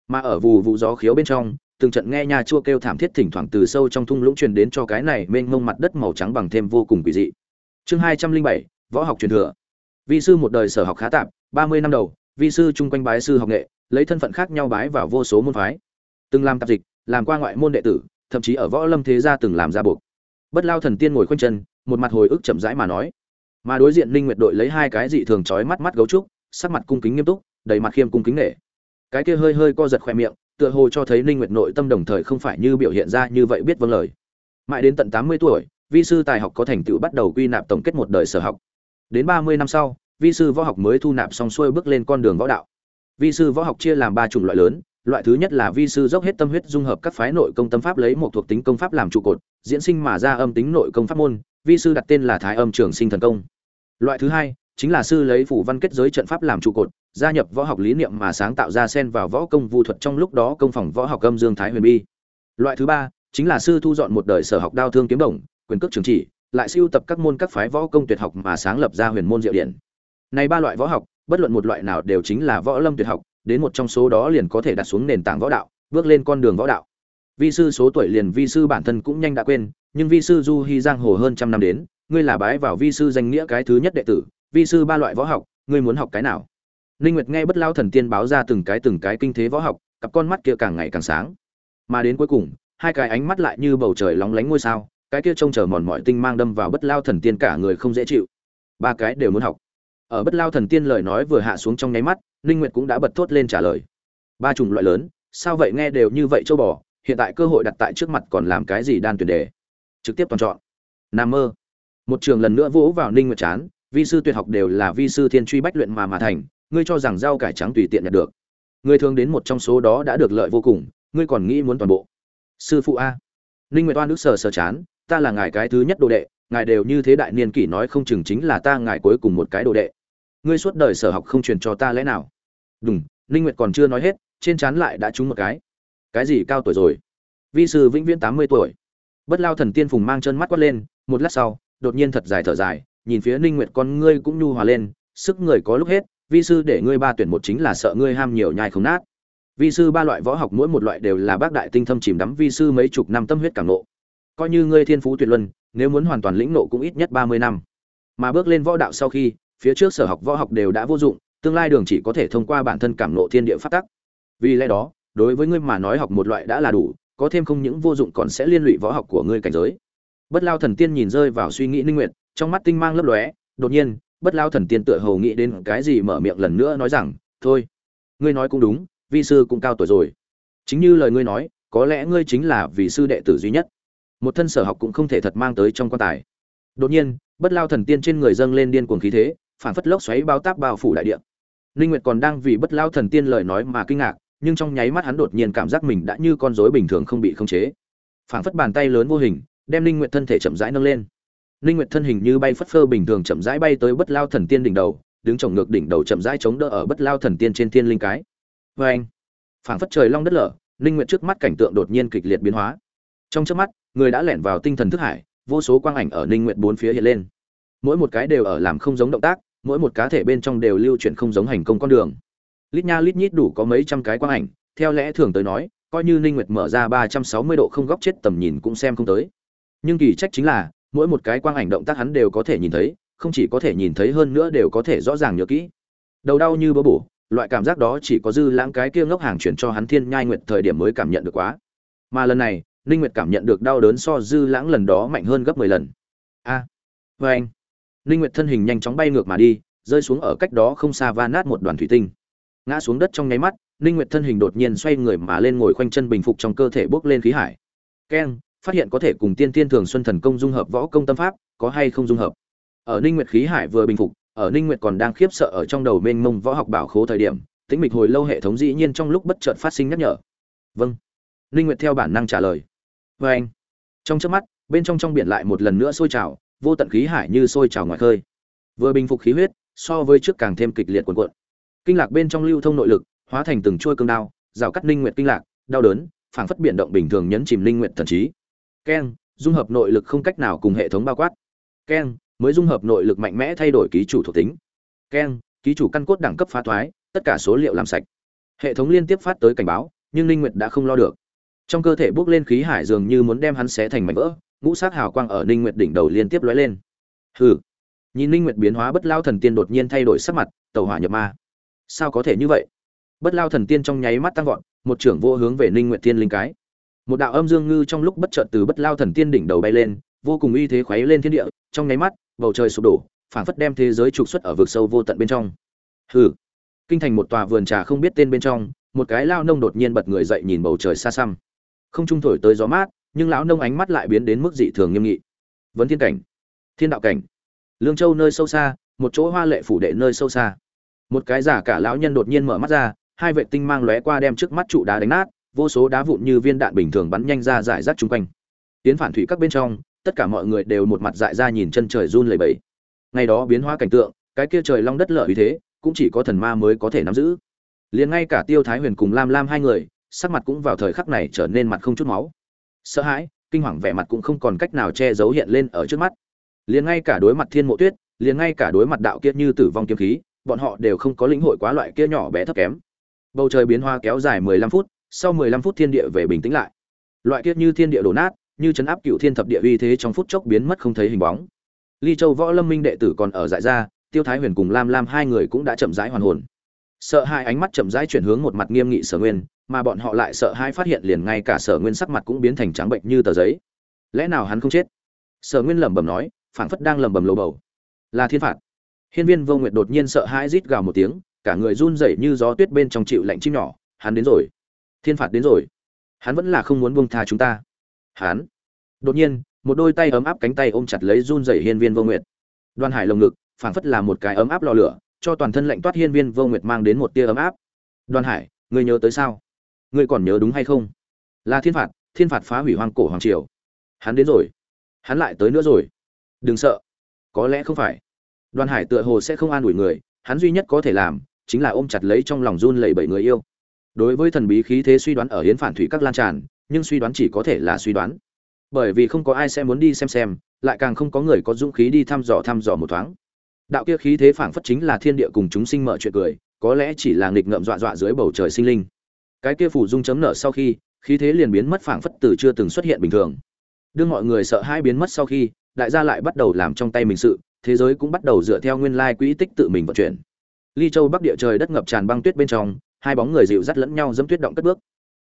Mà ở vù vụ gió khiếu bên trong, từng trận nghe nhà chua kêu thảm thiết thỉnh thoảng từ sâu trong thung lũng truyền đến cho cái này mênh mông mặt đất màu trắng bằng thêm vô cùng quỷ dị. Chương hai trăm linh bảy, võ học truyền thừa. Vi sư một đời sở học khá tạp, ba mươi năm đầu, vi sư chung quanh bái sư học nghệ, lấy thân phận khác nhau bái vào vô số môn phái. Từng làm tạp dịch làm qua ngoại môn đệ tử, thậm chí ở võ lâm thế gia từng làm gia buộc. Bất lao thần tiên ngồi khoanh chân, một mặt hồi ức chậm rãi mà nói. Mà đối diện linh nguyệt đội lấy hai cái dị thường chói mắt mắt gấu trúc, sắc mặt cung kính nghiêm túc, đầy mặt khiêm cung kính nể. Cái kia hơi hơi co giật khoe miệng, tựa hồ cho thấy linh nguyệt nội tâm đồng thời không phải như biểu hiện ra như vậy biết vâng lời. Mãi đến tận 80 tuổi, vi sư tài học có thành tựu bắt đầu quy nạp tổng kết một đời sở học. Đến 30 năm sau, vi sư võ học mới thu nạp xong xuôi bước lên con đường võ đạo. Vi sư võ học chia làm ba chủng loại lớn loại thứ nhất là vi sư dốc hết tâm huyết dung hợp các phái nội công tâm pháp lấy một thuộc tính công pháp làm trụ cột, diễn sinh mà ra âm tính nội công pháp môn, vi sư đặt tên là thái âm trường sinh thần công. Loại thứ hai, chính là sư lấy phủ văn kết giới trận pháp làm trụ cột, gia nhập võ học lý niệm mà sáng tạo ra sen vào võ công vu thuật trong lúc đó công phòng võ học âm dương thái huyền bi. Loại thứ ba, chính là sư thu dọn một đời sở học đao thương kiếm đồng, quyền cước trường chỉ, lại siêu tập các môn các phái võ công tuyệt học mà sáng lập ra huyền môn diệu điển. Này ba loại võ học, bất luận một loại nào đều chính là võ lâm tuyệt học đến một trong số đó liền có thể đặt xuống nền tảng võ đạo, bước lên con đường võ đạo. Vi sư số tuổi liền vi sư bản thân cũng nhanh đã quên, nhưng vi sư du hy giang hồ hơn trăm năm đến, ngươi là bái vào vi sư danh nghĩa cái thứ nhất đệ tử, vi sư ba loại võ học, ngươi muốn học cái nào? Ninh nguyệt nghe bất lao thần tiên báo ra từng cái từng cái kinh thế võ học, cặp con mắt kia càng ngày càng sáng. Mà đến cuối cùng, hai cái ánh mắt lại như bầu trời lóng lánh ngôi sao, cái kia trông chờ mòn mỏi tinh mang đâm vào bất lao thần tiên cả người không dễ chịu. Ba cái đều muốn học ở bất lao thần tiên lời nói vừa hạ xuống trong nháy mắt, ninh nguyệt cũng đã bật thốt lên trả lời. Ba chủng loại lớn, sao vậy nghe đều như vậy châu bò, hiện tại cơ hội đặt tại trước mặt còn làm cái gì đan tuyển đề? Trực tiếp toàn chọn. Nam mơ. Một trường lần nữa vỗ vào ninh nguyệt chán, vi sư tuyệt học đều là vi sư thiên truy bách luyện mà mà thành, ngươi cho rằng rau cải trắng tùy tiện nhận được. Ngươi thường đến một trong số đó đã được lợi vô cùng, ngươi còn nghĩ muốn toàn bộ. Sư phụ a. Ninh nguyệt oan nước sờ sờ chán, ta là ngài cái thứ nhất đồ đệ, ngài đều như thế đại niên kỷ nói không chừng chính là ta ngài cuối cùng một cái đồ đệ ngươi suốt đời sở học không truyền cho ta lẽ nào? Đúng, ninh nguyệt còn chưa nói hết, trên chán lại đã trúng một cái. Cái gì cao tuổi rồi? Vi sư vĩnh viễn 80 tuổi. Bất lao thần tiên phùng mang chân mắt quát lên, một lát sau, đột nhiên thật dài thở dài, nhìn phía ninh nguyệt con ngươi cũng nhu hòa lên, sức người có lúc hết, vi sư để ngươi ba tuyển một chính là sợ ngươi ham nhiều nhai không nát. Vi sư ba loại võ học mỗi một loại đều là bác đại tinh thâm chìm đắm vi sư mấy chục năm tâm huyết cảm nộ coi như ngươi thiên phú tuyệt luân, nếu muốn hoàn toàn lĩnh nộ cũng ít nhất 30 năm. Mà bước lên võ đạo sau khi phía trước sở học võ học đều đã vô dụng, tương lai đường chỉ có thể thông qua bản thân cảm nộ thiên địa phát tắc. Vì lẽ đó, đối với ngươi mà nói học một loại đã là đủ, có thêm không những vô dụng còn sẽ liên lụy võ học của ngươi cảnh giới. Bất lao thần tiên nhìn rơi vào suy nghĩ ninh nguyện trong mắt tinh mang lấp lóe, đột nhiên, bất lao thần tiên tựa hồ nghĩ đến cái gì mở miệng lần nữa nói rằng, thôi, ngươi nói cũng đúng, vi sư cũng cao tuổi rồi. Chính như lời ngươi nói, có lẽ ngươi chính là vị sư đệ tử duy nhất. Một thân sở học cũng không thể thật mang tới trong quan tài. Đột nhiên, bất lao thần tiên trên người dâng lên điên cuồng khí thế phản phất lốc xoáy bao táp bao phủ đại địa. Ninh nguyệt còn đang vì bất lao thần tiên lời nói mà kinh ngạc, nhưng trong nháy mắt hắn đột nhiên cảm giác mình đã như con rối bình thường không bị khống chế. Phản phất bàn tay lớn vô hình, đem ninh nguyệt thân thể chậm rãi nâng lên. Ninh nguyệt thân hình như bay phất phơ bình thường chậm rãi bay tới bất lao thần tiên đỉnh đầu, đứng chồng ngược đỉnh đầu chậm rãi chống đỡ ở bất lao thần tiên trên thiên linh cái. Với anh, phảng phất trời long đất lở ninh nguyệt trước mắt cảnh tượng đột nhiên kịch liệt biến hóa. Trong chớp mắt, người đã lẻn vào tinh thần thức hải, vô số quang ảnh ở ninh nguyệt bốn phía hiện lên. Mỗi một cái đều ở làm không giống động tác mỗi một cá thể bên trong đều lưu chuyển không giống hành công con đường. Lít nha lít nhít đủ có mấy trăm cái quang ảnh theo lẽ thường tới nói coi như ninh nguyệt mở ra 360 độ không góc chết tầm nhìn cũng xem không tới. Nhưng kỳ trách chính là mỗi một cái quang ảnh động tác hắn đều có thể nhìn thấy không chỉ có thể nhìn thấy hơn nữa đều có thể rõ ràng nhớ kỹ. Đầu đau như bơ bổ loại cảm giác đó chỉ có dư lãng cái kia ngốc hàng chuyển cho hắn thiên nhai nguyệt thời điểm mới cảm nhận được quá. Mà lần này ninh nguyệt cảm nhận được đau đớn so dư lãng lần đó mạnh hơn gấp 10 lần. A à, với anh ninh nguyệt thân hình nhanh chóng bay ngược mà đi, rơi xuống ở cách đó không xa va nát một đoàn thủy tinh. Ngã xuống đất trong nháy mắt ninh nguyệt thân hình đột nhiên xoay người mà lên ngồi khoanh chân bình phục trong cơ thể bước lên khí hải. Keng, phát hiện có thể cùng tiên tiên thường xuân thần công dung hợp võ công tâm pháp, có hay không dung hợp? Ở ninh nguyệt khí hải vừa bình phục, ở ninh nguyệt còn đang khiếp sợ ở trong đầu mênh mông võ học bảo khố thời điểm, tĩnh mịch hồi lâu hệ thống dĩ nhiên trong lúc bất chợt phát sinh nhắc nhở. Vâng. Ninh nguyệt theo bản năng trả lời. Với anh trong chớp mắt, bên trong trong biển lại một lần nữa sôi trào vô tận khí hải như sôi trào ngoài khơi. Vừa bình phục khí huyết, so với trước càng thêm kịch liệt cuộn cuộn. Kinh lạc bên trong lưu thông nội lực, hóa thành từng chuôi cương đao, rào cắt linh nguyệt kinh lạc, đau đớn, phảng phất biển động bình thường nhấn chìm linh nguyệt thần trí. Keng, dung hợp nội lực không cách nào cùng hệ thống bao quát. Keng, mới dung hợp nội lực mạnh mẽ thay đổi ký chủ thuộc tính. Keng, ký chủ căn cốt đẳng cấp phá thoái, tất cả số liệu làm sạch. Hệ thống liên tiếp phát tới cảnh báo, nhưng linh nguyệt đã không lo được. Trong cơ thể bốc lên khí hải dường như muốn đem hắn xé thành mảnh vỡ ngũ sát hào quang ở ninh nguyệt đỉnh đầu liên tiếp lóe lên. Hừ. Nhìn ninh nguyệt biến hóa, bất lao thần tiên đột nhiên thay đổi sắc mặt, tẩu hỏa nhập ma. Sao có thể như vậy? Bất lao thần tiên trong nháy mắt tăng vọt, một trưởng vô hướng về ninh nguyệt tiên linh cái. Một đạo âm dương ngư trong lúc bất chợt từ bất lao thần tiên đỉnh đầu bay lên, vô cùng uy thế khuấy lên thiên địa, trong nháy mắt, bầu trời sụp đổ, phảng phất đem thế giới trục xuất ở vực sâu vô tận bên trong. Hừ. Kinh thành một tòa vườn trà không biết tên bên trong, một cái lao nông đột nhiên bật người dậy nhìn bầu trời xa xăm. Không trung thổi tới gió mát nhưng lão nông ánh mắt lại biến đến mức dị thường nghiêm nghị. Vấn thiên cảnh, thiên đạo cảnh. Lương châu nơi sâu xa, một chỗ hoa lệ phủ đệ nơi sâu xa. Một cái giả cả lão nhân đột nhiên mở mắt ra, hai vệ tinh mang lóe qua đem trước mắt trụ đá đánh nát, vô số đá vụn như viên đạn bình thường bắn nhanh ra giải rác chung quanh. Tiến phản thủy các bên trong, tất cả mọi người đều một mặt dại ra nhìn chân trời run lẩy bẩy. Ngày đó biến hóa cảnh tượng, cái kia trời long đất lở như thế, cũng chỉ có thần ma mới có thể nắm giữ. Liền ngay cả tiêu thái huyền cùng lam lam hai người, sắc mặt cũng vào thời khắc này trở nên mặt không chút máu sợ hãi, kinh hoàng vẻ mặt cũng không còn cách nào che giấu hiện lên ở trước mắt. Liền ngay cả đối mặt thiên mộ tuyết, liền ngay cả đối mặt đạo kia như tử vong kiếm khí, bọn họ đều không có lĩnh hội quá loại kia nhỏ bé thấp kém. Bầu trời biến hoa kéo dài mười lăm phút, sau mười lăm phút thiên địa về bình tĩnh lại. Loại kia như thiên địa đổ nát, như chấn áp cựu thiên thập địa uy thế trong phút chốc biến mất không thấy hình bóng. Ly châu võ lâm minh đệ tử còn ở dại ra, tiêu thái huyền cùng lam lam hai người cũng đã chậm rãi hoàn hồn sợ hai ánh mắt chậm rãi chuyển hướng một mặt nghiêm nghị sở nguyên, mà bọn họ lại sợ hai phát hiện liền ngay cả sở nguyên sắc mặt cũng biến thành trắng bệnh như tờ giấy. Lẽ nào hắn không chết? Sở nguyên lẩm bẩm nói, phảng phất đang lẩm bẩm lầu bầu. Là thiên phạt. Hiên viên vô nguyệt đột nhiên sợ hãi rít gào một tiếng, cả người run rẩy như gió tuyết bên trong chịu lạnh chim nhỏ, hắn đến rồi. Thiên phạt đến rồi. Hắn vẫn là không muốn buông tha chúng ta. Hắn. Đột nhiên, một đôi tay ấm áp cánh tay ôm chặt lấy run rẩy hiên viên vô nguyệt. Đoan hải lồng ngực, phảng phất là một cái ấm áp lò lửa cho toàn thân lạnh toát hiên viên vô nguyệt mang đến một tia ấm áp. Đoan hải, ngươi nhớ tới sao? Ngươi còn nhớ đúng hay không? Là thiên phạt thiên phạt phá hủy hoang cổ hoàng triều. Hắn đến rồi. Hắn lại tới nữa rồi. Đừng sợ. Có lẽ không phải. Đoàn hải tựa hồ sẽ không an ủi người, hắn duy nhất có thể làm chính là ôm chặt lấy trong lòng run lẩy bẩy người yêu. Đối với thần bí khí thế suy đoán ở hiến phản thủy các lan tràn, nhưng suy đoán chỉ có thể là suy đoán. Bởi vì không có ai sẽ muốn đi xem xem, lại càng không có người có dũng khí đi thăm dò thăm dò một thoáng đạo kia khí thế phảng phất chính là thiên địa cùng chúng sinh mở chuyện cười, có lẽ chỉ là nghịch ngợm dọa dọa dưới bầu trời sinh linh. Cái kia phủ dung chấm nở sau khi, khí thế liền biến mất phảng phất từ chưa từng xuất hiện bình thường. Đương mọi người sợ hai biến mất sau khi, đại gia lại bắt đầu làm trong tay mình sự, thế giới cũng bắt đầu dựa theo nguyên lai quỹ tích tự mình vận chuyển. Ly châu bắc địa trời đất ngập tràn băng tuyết bên trong, hai bóng người dịu dắt lẫn nhau dẫm tuyết động cất bước.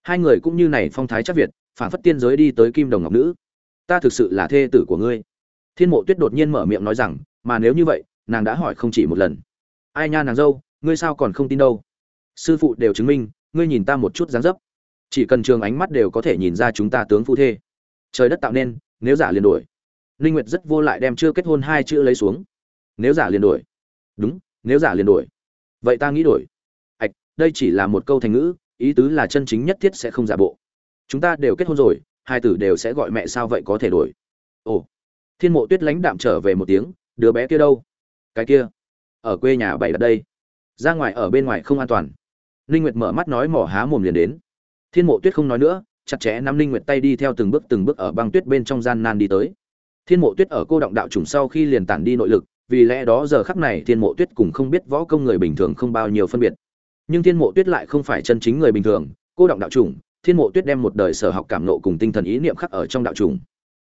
Hai người cũng như này phong thái chắc việt phản phất tiên giới đi tới kim đồng ngọc nữ. Ta thực sự là thê tử của ngươi. Thiên mộ tuyết đột nhiên mở miệng nói rằng, mà nếu như vậy nàng đã hỏi không chỉ một lần ai nha nàng dâu ngươi sao còn không tin đâu sư phụ đều chứng minh ngươi nhìn ta một chút dáng dấp chỉ cần trường ánh mắt đều có thể nhìn ra chúng ta tướng phu thê trời đất tạo nên nếu giả liền đổi Linh Nguyệt rất vô lại đem chưa kết hôn hai chữ lấy xuống. Nếu giả liền đổi. Đúng, nếu giả liền đổi. Vậy ta nghĩ đổi. ạch, đây chỉ là một câu thành ngữ, ý tứ là chân chính nhất thiết sẽ không giả bộ. Chúng ta đều kết hôn rồi, hai tử đều sẽ gọi mẹ sao vậy có thể đổi. Ồ. Thiên Mộ Tuyết lãnh đạm trở về một tiếng, đứa bé kia đâu? Cái kia, ở quê nhà bảy đặt đây. Ra ngoài ở bên ngoài không an toàn. Linh Nguyệt mở mắt nói mỏ há mồm liền đến. Thiên Mộ Tuyết không nói nữa, chặt chẽ nắm Linh Nguyệt tay đi theo từng bước từng bước ở băng tuyết bên trong gian nan đi tới. Thiên Mộ Tuyết ở cô động đạo trùng sau khi liền tản đi nội lực, vì lẽ đó giờ khắc này Thiên Mộ Tuyết cũng không biết võ công người bình thường không bao nhiêu phân biệt. Nhưng Thiên Mộ Tuyết lại không phải chân chính người bình thường, cô động đạo trùng, Thiên Mộ Tuyết đem một đời sở học cảm nộ cùng tinh thần ý niệm khắc ở trong đạo trùng.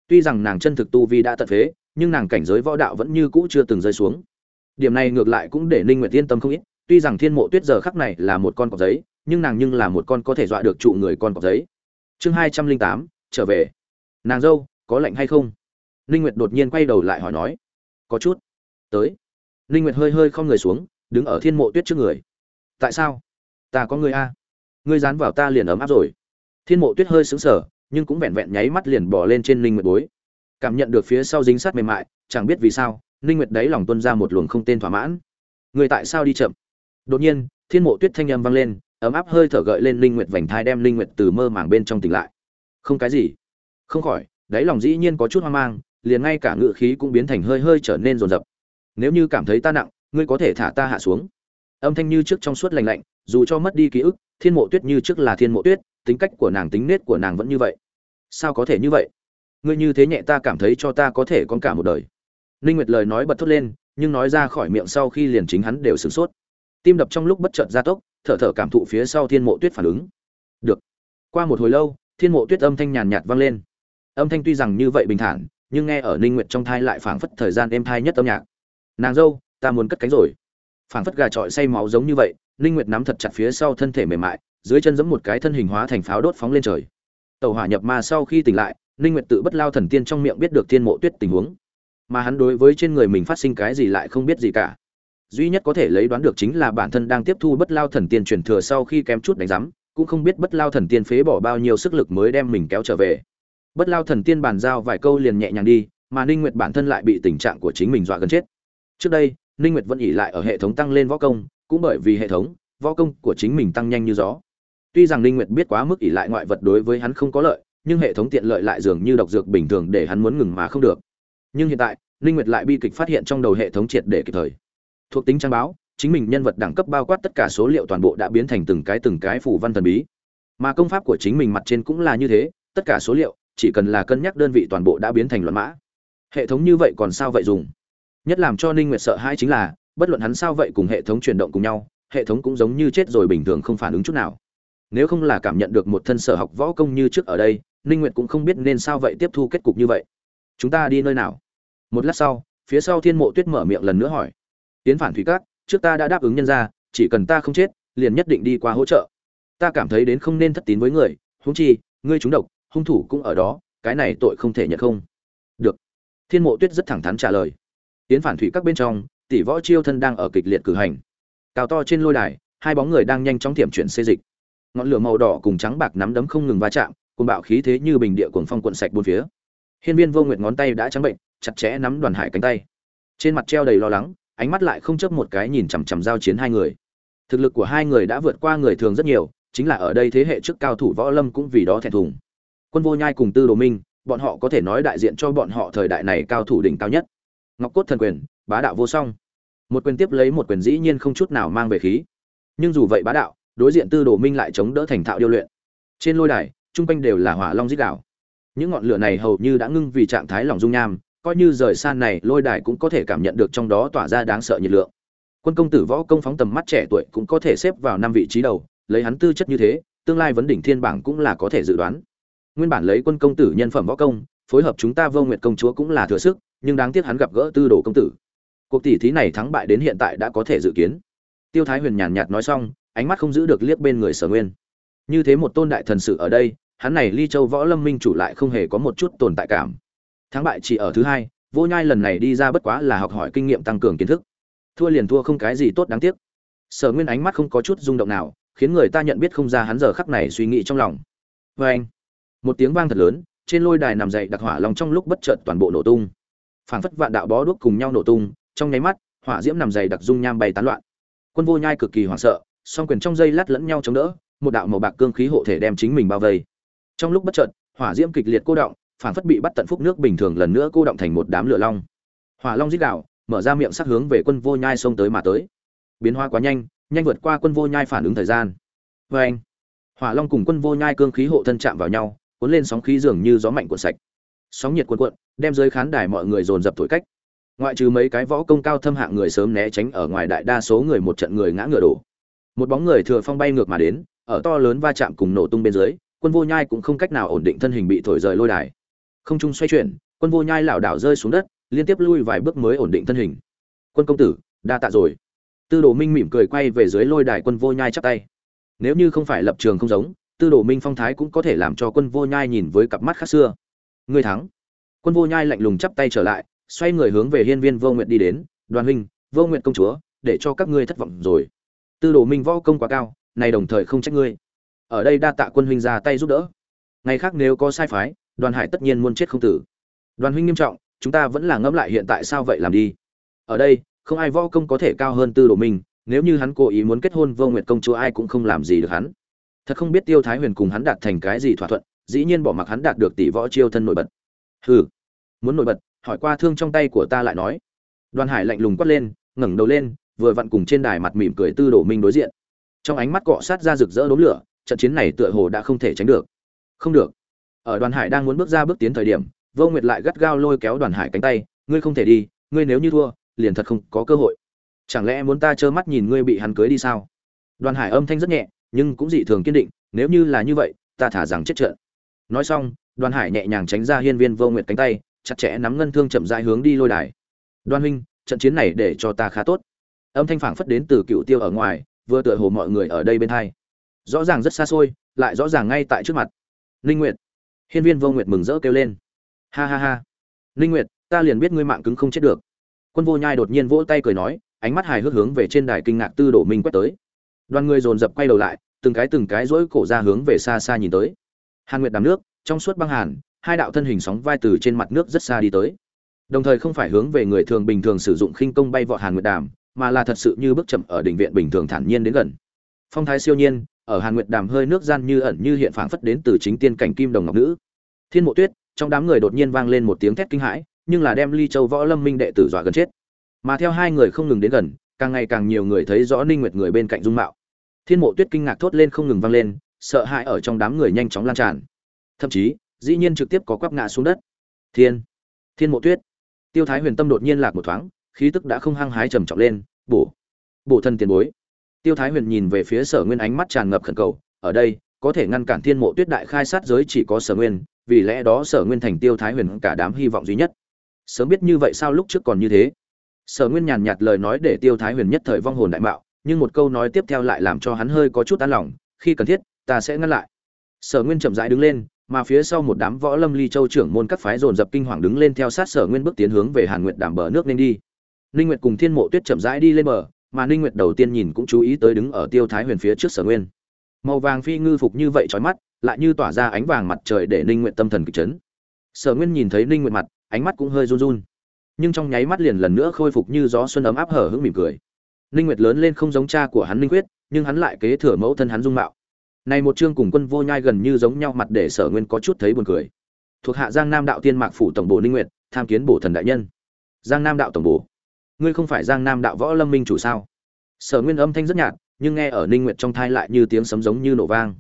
Tuy rằng nàng chân thực tu vi đã tận phế, nhưng nàng cảnh giới võ đạo vẫn như cũ chưa từng rơi xuống. Điểm này ngược lại cũng để Ninh Nguyệt yên tâm không ít, tuy rằng Thiên Mộ Tuyết giờ khắc này là một con cọp giấy, nhưng nàng nhưng là một con có thể dọa được trụ người con cọp giấy. Chương 208, trở về. Nàng dâu, có lạnh hay không? Ninh Nguyệt đột nhiên quay đầu lại hỏi nói, có chút. Tới. Ninh Nguyệt hơi hơi không người xuống, đứng ở Thiên Mộ Tuyết trước người. Tại sao? Ta có người a. Ngươi dán vào ta liền ấm áp rồi. Thiên Mộ Tuyết hơi sững sờ, nhưng cũng vẹn vẹn nháy mắt liền bỏ lên trên Ninh Nguyệt bối. Cảm nhận được phía sau dính sát mềm mại, chẳng biết vì sao, Ninh Nguyệt đấy lòng tuôn ra một luồng không tên thỏa mãn. Người tại sao đi chậm? Đột nhiên, Thiên Mộ Tuyết thanh âm vang lên, ấm áp hơi thở gợi lên Ninh Nguyệt vành thai đem Ninh Nguyệt từ mơ màng bên trong tỉnh lại. Không cái gì. Không khỏi, đáy lòng dĩ nhiên có chút hoang mang, liền ngay cả ngự khí cũng biến thành hơi hơi trở nên rồn rập nếu như cảm thấy ta nặng ngươi có thể thả ta hạ xuống âm thanh như trước trong suốt lành lạnh dù cho mất đi ký ức thiên mộ tuyết như trước là thiên mộ tuyết tính cách của nàng tính nết của nàng vẫn như vậy sao có thể như vậy ngươi như thế nhẹ ta cảm thấy cho ta có thể con cả một đời. Ninh nguyệt lời nói bật thốt lên, nhưng nói ra khỏi miệng sau khi liền chính hắn đều sửng sốt. Tim đập trong lúc bất chợt gia tốc, thở thở cảm thụ phía sau thiên mộ tuyết phản ứng. Được. Qua một hồi lâu, thiên mộ tuyết âm thanh nhàn nhạt vang lên. Âm thanh tuy rằng như vậy bình thản, nhưng nghe ở ninh nguyệt trong thai lại phảng phất thời gian êm thai nhất âm nhạc. Nàng dâu, ta muốn cất cánh rồi. Phảng phất gà trọi say máu giống như vậy, ninh nguyệt nắm thật chặt phía sau thân thể mềm mại, dưới chân giẫm một cái thân hình hóa thành pháo đốt phóng lên trời. Tàu hỏa nhập ma sau khi tỉnh lại ninh nguyệt tự bất lao thần tiên trong miệng biết được thiên mộ tuyết tình huống. Mà hắn đối với trên người mình phát sinh cái gì lại không biết gì cả. Duy nhất có thể lấy đoán được chính là bản thân đang tiếp thu bất lao thần tiên truyền thừa sau khi kém chút đánh giám, cũng không biết bất lao thần tiên phế bỏ bao nhiêu sức lực mới đem mình kéo trở về. Bất lao thần tiên bàn giao vài câu liền nhẹ nhàng đi, mà ninh nguyệt bản thân lại bị tình trạng của chính mình dọa gần chết. Trước đây, ninh nguyệt vẫn ỉ lại ở hệ thống tăng lên võ công, cũng bởi vì hệ thống, võ công của chính mình tăng nhanh như gió. Tuy rằng ninh nguyệt biết quá mức ỉ lại ngoại vật đối với hắn không có lợi nhưng hệ thống tiện lợi lại dường như độc dược bình thường để hắn muốn ngừng mà không được. Nhưng hiện tại, ninh nguyệt lại bi kịch phát hiện trong đầu hệ thống triệt để kịp thời. Thuộc tính trang báo, chính mình nhân vật đẳng cấp bao quát tất cả số liệu toàn bộ đã biến thành từng cái từng cái phủ văn thần bí. Mà công pháp của chính mình mặt trên cũng là như thế, tất cả số liệu, chỉ cần là cân nhắc đơn vị toàn bộ đã biến thành luận mã. Hệ thống như vậy còn sao vậy dùng? Nhất làm cho ninh nguyệt sợ hãi chính là, bất luận hắn sao vậy cùng hệ thống chuyển động cùng nhau, hệ thống cũng giống như chết rồi bình thường không phản ứng chút nào. Nếu không là cảm nhận được một thân sở học võ công như trước ở đây ninh nguyệt cũng không biết nên sao vậy tiếp thu kết cục như vậy. Chúng ta đi nơi nào? Một lát sau, phía sau thiên mộ tuyết mở miệng lần nữa hỏi. Tiến phản thủy cát trước ta đã đáp ứng nhân ra chỉ cần ta không chết, liền nhất định đi qua hỗ trợ. Ta cảm thấy đến không nên thất tín với người, huống chi, ngươi trúng độc, hung thủ cũng ở đó, cái này tội không thể nhận không. Được. Thiên mộ tuyết rất thẳng thắn trả lời. Tiến phản thủy các bên trong, tỷ võ chiêu thân đang ở kịch liệt cử hành. Cao to trên lôi đài, hai bóng người đang nhanh chóng tiệm chuyển xê dịch. Ngọn lửa màu đỏ cùng trắng bạc nắm đấm không ngừng va chạm cùng bạo khí thế như bình địa cuồng phong cuộn sạch bốn phía. Hiên viên vô nguyệt ngón tay đã trắng bệnh, chặt chẽ nắm đoàn hải cánh tay. Trên mặt treo đầy lo lắng, ánh mắt lại không chớp một cái nhìn chằm chằm giao chiến hai người. Thực lực của hai người đã vượt qua người thường rất nhiều, chính là ở đây thế hệ trước cao thủ võ lâm cũng vì đó thẹn thùng. Quân vô nhai cùng tư đồ minh, bọn họ có thể nói đại diện cho bọn họ thời đại này cao thủ đỉnh cao nhất. Ngọc cốt thần quyền, bá đạo vô song. Một quyền tiếp lấy một quyền dĩ nhiên không chút nào mang về khí. Nhưng dù vậy bá đạo, đối diện tư đồ minh lại chống đỡ thành thạo điêu luyện. Trên lôi đài trung quanh đều là hỏa long dít đảo những ngọn lửa này hầu như đã ngưng vì trạng thái lỏng dung nham, coi như rời xa này, lôi đài cũng có thể cảm nhận được trong đó tỏa ra đáng sợ nhiệt lượng. Quân công tử võ công phóng tầm mắt trẻ tuổi cũng có thể xếp vào năm vị trí đầu, lấy hắn tư chất như thế, tương lai vấn đỉnh thiên bảng cũng là có thể dự đoán. Nguyên bản lấy quân công tử nhân phẩm võ công, phối hợp chúng ta vô nguyệt công chúa cũng là thừa sức, nhưng đáng tiếc hắn gặp gỡ tư đồ công tử. Cuộc tỷ thí này thắng bại đến hiện tại đã có thể dự kiến. Tiêu thái huyền nhàn nhạt nói xong, ánh mắt không giữ được liếc bên người sở nguyên như thế một tôn đại thần sự ở đây, hắn này ly châu võ lâm minh chủ lại không hề có một chút tồn tại cảm. Thắng bại chỉ ở thứ hai, vô nhai lần này đi ra bất quá là học hỏi kinh nghiệm tăng cường kiến thức. Thua liền thua không cái gì tốt đáng tiếc. Sở nguyên ánh mắt không có chút rung động nào, khiến người ta nhận biết không ra hắn giờ khắc này suy nghĩ trong lòng. Vê anh. Một tiếng vang thật lớn, trên lôi đài nằm dậy đặc hỏa lòng trong lúc bất chợt toàn bộ nổ tung. Phảng phất vạn đạo bó đuốc cùng nhau nổ tung, trong nháy mắt, hỏa diễm nằm dày đặc dung nham bay tán loạn. Quân vô nhai cực kỳ hoảng sợ, song quyền trong dây lát lẫn nhau chống đỡ một đạo màu bạc cương khí hộ thể đem chính mình bao vây. Trong lúc bất chợt, hỏa diễm kịch liệt cô động phảng phất bị bắt tận phúc nước bình thường lần nữa cô động thành một đám lửa long. Hỏa long rít gào, mở ra miệng sắc hướng về quân vô nhai xông tới mà tới. Biến hóa quá nhanh nhanh vượt qua quân vô nhai phản ứng thời gian. Vê anh, hỏa long cùng quân vô nhai cương khí hộ thân chạm vào nhau, cuốn lên sóng khí dường như gió mạnh cuộn sạch. Sóng nhiệt cuộn cuộn, đem dưới khán đài mọi người dồn dập thổi cách. Ngoại trừ mấy cái võ công cao thâm hạng người sớm né tránh ở ngoài đại đa số người một trận người ngã ngựa đổ. Một bóng người thừa phong bay ngược mà đến ở to lớn va chạm cùng nổ tung bên dưới, quân vô nhai cũng không cách nào ổn định thân hình bị thổi rời lôi đài. Không trung xoay chuyển, quân vô nhai lảo đảo rơi xuống đất, liên tiếp lui vài bước mới ổn định thân hình. Quân công tử, đa tạ rồi. Tư đồ minh mỉm cười quay về dưới lôi đài quân vô nhai chắp tay. Nếu như không phải lập trường không giống, tư đồ minh phong thái cũng có thể làm cho quân vô nhai nhìn với cặp mắt khác xưa. Ngươi thắng. Quân vô nhai lạnh lùng chắp tay trở lại, xoay người hướng về hiên viên vô nguyện đi đến, đoàn huynh, vô nguyện công chúa, để cho các ngươi thất vọng rồi. Tư đồ minh võ công quá cao này đồng thời không trách ngươi. Ở đây đa tạ quân huynh ra tay giúp đỡ. Ngày khác nếu có sai phái, đoàn hải tất nhiên muốn chết không tử. Đoàn huynh nghiêm trọng, chúng ta vẫn là ngẫm lại hiện tại sao vậy làm đi. Ở đây, không ai võ công có thể cao hơn tư đồ minh nếu như hắn cố ý muốn kết hôn vô nguyệt công chúa ai cũng không làm gì được hắn. Thật không biết tiêu thái huyền cùng hắn đạt thành cái gì thỏa thuận, dĩ nhiên bỏ mặc hắn đạt được tỷ võ chiêu thân nổi bật. Hừ, muốn nổi bật, hỏi qua thương trong tay của ta lại nói. Đoàn hải lạnh lùng quát lên, ngẩng đầu lên, vừa vặn cùng trên đài mặt mỉm cười tư đồ minh đối diện trong ánh mắt cọ sát ra rực rỡ đốm lửa, trận chiến này tựa hồ đã không thể tránh được. Không được. Ở đoàn hải đang muốn bước ra bước tiến thời điểm, vô nguyệt lại gắt gao lôi kéo đoàn hải cánh tay, ngươi không thể đi, ngươi nếu như thua, liền thật không có cơ hội. Chẳng lẽ muốn ta trơ mắt nhìn ngươi bị hắn cưới đi sao? Đoàn hải âm thanh rất nhẹ, nhưng cũng dị thường kiên định, nếu như là như vậy, ta thả rằng chết trận nói xong, đoàn hải nhẹ nhàng tránh ra hiên viên vô nguyệt cánh tay, chặt chẽ nắm ngân thương chậm rãi hướng đi lôi đài. Đoan huynh, trận chiến này để cho ta khá tốt. Âm thanh phảng phất đến từ cựu tiêu ở ngoài vừa tựa hồ mọi người ở đây bên hai. Rõ ràng rất xa xôi, lại rõ ràng ngay tại trước mặt. Ninh nguyệt. Hiên viên vô nguyệt mừng rỡ kêu lên. Ha ha ha. Ninh nguyệt, ta liền biết ngươi mạng cứng không chết được. Quân vô nhai đột nhiên vỗ tay cười nói, ánh mắt hài hước hướng về trên đài kinh ngạc tư đổ minh quét tới. Đoàn người dồn dập quay đầu lại, từng cái từng cái rỗi cổ ra hướng về xa xa nhìn tới. Hàn nguyệt đàm nước, trong suốt băng hàn, hai đạo thân hình sóng vai từ trên mặt nước rất xa đi tới. Đồng thời không phải hướng về người thường bình thường sử dụng khinh công bay vọt hàn nguyệt đàm mà là thật sự như bước chậm ở đỉnh viện bình thường thản nhiên đến gần. Phong thái siêu nhiên, ở hàn nguyệt đàm hơi nước gian như ẩn như hiện phảng phất đến từ chính tiên cảnh kim đồng ngọc nữ. Thiên mộ tuyết, trong đám người đột nhiên vang lên một tiếng thét kinh hãi, nhưng là đem ly châu võ lâm minh đệ tử dọa gần chết. Mà theo hai người không ngừng đến gần, càng ngày càng nhiều người thấy rõ ninh nguyệt người bên cạnh dung mạo. Thiên mộ tuyết kinh ngạc thốt lên không ngừng vang lên, sợ hãi ở trong đám người nhanh chóng lan tràn. Thậm chí, dĩ nhiên trực tiếp có quắp ngã xuống đất. Thiên thiên mộ tuyết. Tiêu thái huyền tâm đột nhiên lạc một thoáng khí tức đã không hăng hái trầm trọng lên, bổ bổ thân tiền bối. Tiêu thái huyền nhìn về phía sở nguyên ánh mắt tràn ngập khẩn cầu, ở đây, có thể ngăn cản thiên mộ tuyết đại khai sát giới chỉ có sở nguyên, vì lẽ đó sở nguyên thành tiêu thái huyền cả đám hy vọng duy nhất. Sớm biết như vậy sao lúc trước còn như thế? Sở nguyên nhàn nhạt lời nói để tiêu thái huyền nhất thời vong hồn đại mạo, nhưng một câu nói tiếp theo lại làm cho hắn hơi có chút an lòng, khi cần thiết, ta sẽ ngăn lại. Sở nguyên chậm rãi đứng lên, mà phía sau một đám võ lâm ly châu trưởng môn các phái dồn dập kinh hoàng đứng lên theo sát sở nguyên bước tiến hướng về hàn nguyệt đảm bờ nước nên đi ninh nguyệt cùng thiên mộ tuyết chậm rãi đi lên bờ, mà ninh nguyệt đầu tiên nhìn cũng chú ý tới đứng ở tiêu thái huyền phía trước sở nguyên. Màu vàng phi ngư phục như vậy chói mắt, lại như tỏa ra ánh vàng mặt trời để ninh nguyệt tâm thần kịch chấn. Sở nguyên nhìn thấy ninh nguyệt mặt, ánh mắt cũng hơi run run. Nhưng trong nháy mắt liền lần nữa khôi phục như gió xuân ấm áp hở hững mỉm cười. Ninh nguyệt lớn lên không giống cha của hắn ninh quyết, nhưng hắn lại kế thừa mẫu thân hắn dung mạo. Này một chương cùng quân vô nhai gần như giống nhau mặt để sở nguyên có chút thấy buồn cười. Thuộc hạ giang nam đạo tiên mạc phủ tổng bộ ninh nguyệt, tham kiến bổ thần đại nhân. Giang nam đạo tổng bộ ngươi không phải giang nam đạo võ lâm minh chủ sao? Sở nguyên âm thanh rất nhạt, nhưng nghe ở ninh nguyệt trong thai lại như tiếng sấm giống như nổ vang.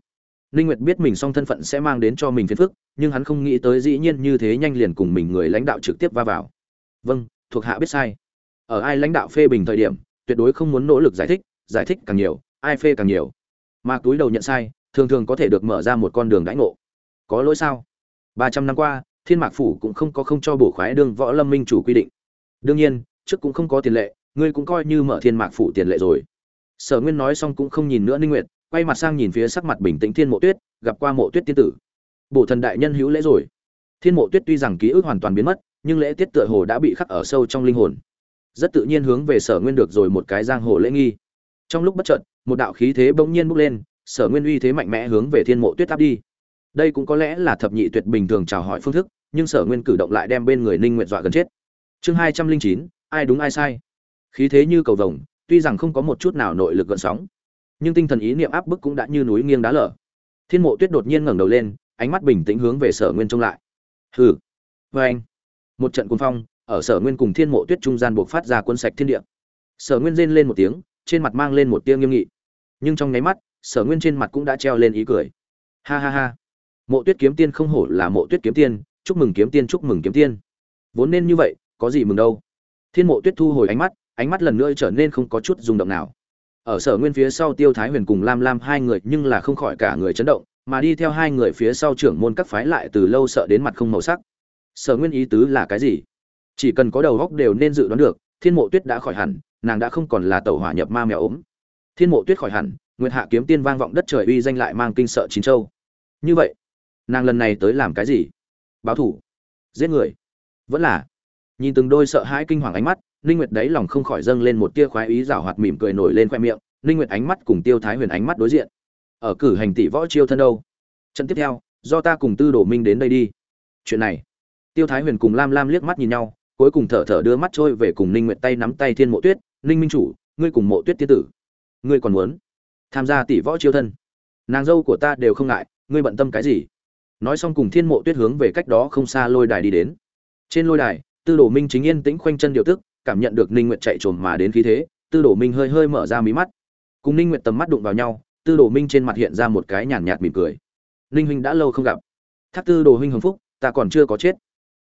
Ninh nguyệt biết mình song thân phận sẽ mang đến cho mình phiền phức, nhưng hắn không nghĩ tới dĩ nhiên như thế nhanh liền cùng mình người lãnh đạo trực tiếp va vào. Vâng thuộc hạ biết sai. Ở ai lãnh đạo phê bình thời điểm, tuyệt đối không muốn nỗ lực giải thích giải thích càng nhiều, ai phê càng nhiều. Mà túi đầu nhận sai, thường thường có thể được mở ra một con đường đãi ngộ. Có lỗi sao? Ba trăm năm qua, thiên mạc phủ cũng không có không cho bổ khoái đương võ lâm minh chủ quy định. Đương nhiên trước cũng không có tiền lệ, ngươi cũng coi như mở thiên mạc phủ tiền lệ rồi. Sở nguyên nói xong cũng không nhìn nữa ninh nguyệt, quay mặt sang nhìn phía sắc mặt bình tĩnh thiên mộ tuyết, gặp qua mộ tuyết tiên tử. Bổ thần đại nhân hữu lễ rồi. Thiên mộ tuyết tuy rằng ký ức hoàn toàn biến mất, nhưng lễ tiết tựa hồ đã bị khắc ở sâu trong linh hồn. Rất tự nhiên hướng về sở nguyên được rồi một cái giang hồ lễ nghi. Trong lúc bất chợt, một đạo khí thế bỗng nhiên bốc lên, sở nguyên uy thế mạnh mẽ hướng về thiên mộ tuyết áp đi. Đây cũng có lẽ là thập nhị tuyệt bình thường chào hỏi phương thức, nhưng sở nguyên cử động lại đem bên người ninh nguyện dọa gần chết. Chương hai trăm linh chín ai đúng ai sai. Khí thế như cầu vồng, tuy rằng không có một chút nào nội lực gợn sóng, nhưng tinh thần ý niệm áp bức cũng đã như núi nghiêng đá lở. Thiên mộ tuyết đột nhiên ngẩng đầu lên, ánh mắt bình tĩnh hướng về sở nguyên trông lại. Hừ. Vê anh. Một trận cuồng phong, ở sở nguyên cùng thiên mộ tuyết trung gian buộc phát ra quân sạch thiên địa. Sở nguyên rên lên một tiếng, trên mặt mang lên một tia nghiêm nghị. Nhưng trong nháy mắt, sở nguyên trên mặt cũng đã treo lên ý cười. Ha ha ha. Mộ tuyết kiếm tiên không hổ là mộ tuyết kiếm tiên, chúc mừng kiếm tiên, chúc mừng kiếm tiên. Vốn nên như vậy, có gì mừng đâu? Thiên mộ tuyết thu hồi ánh mắt ánh mắt lần nữa trở nên không có chút rung động nào. Ở sở nguyên phía sau tiêu thái huyền cùng lam lam hai người nhưng là không khỏi cả người chấn động, mà đi theo hai người phía sau trưởng môn các phái lại từ lâu sợ đến mặt không màu sắc. Sở nguyên ý tứ là cái gì? Chỉ cần có đầu góc đều nên dự đoán được, thiên mộ tuyết đã khỏi hẳn, nàng đã không còn là tàu hỏa nhập ma mèo ốm. Thiên mộ tuyết khỏi hẳn, nguyệt hạ kiếm tiên vang vọng đất trời uy danh lại mang kinh sợ chín châu. Như vậy, nàng lần này tới làm cái gì? Báo thủ. Giết người. Vẫn là nhìn từng đôi sợ hãi kinh hoàng ánh mắt, ninh nguyệt đấy lòng không khỏi dâng lên một tia khoái ý rảo hoạt mỉm cười nổi lên khoe miệng, ninh nguyệt ánh mắt cùng tiêu thái huyền ánh mắt đối diện. Ở cử hành tỷ võ chiêu thân đâu? Trận tiếp theo, do ta cùng tư đồ minh đến đây đi. Chuyện này, tiêu thái huyền cùng lam lam liếc mắt nhìn nhau, cuối cùng thở thở đưa mắt trôi về cùng ninh nguyệt tay nắm tay thiên mộ tuyết, ninh minh chủ, ngươi cùng mộ tuyết tiên tử, ngươi còn muốn tham gia tỷ võ chiêu thân? Nàng dâu của ta đều không ngại, ngươi bận tâm cái gì? Nói xong cùng thiên mộ tuyết hướng về cách đó không xa lôi đài đi đến. Trên lôi đài tư đồ minh chính yên tĩnh khoanh chân điều tức, cảm nhận được ninh nguyệt chạy trồm mà đến khí thế, tư đồ minh hơi hơi mở ra mí mắt. Cùng ninh nguyệt tầm mắt đụng vào nhau, tư đồ minh trên mặt hiện ra một cái nhàn nhạt mỉm cười. Ninh huynh đã lâu không gặp. Thác tư đồ huynh hồng phúc, ta còn chưa có chết.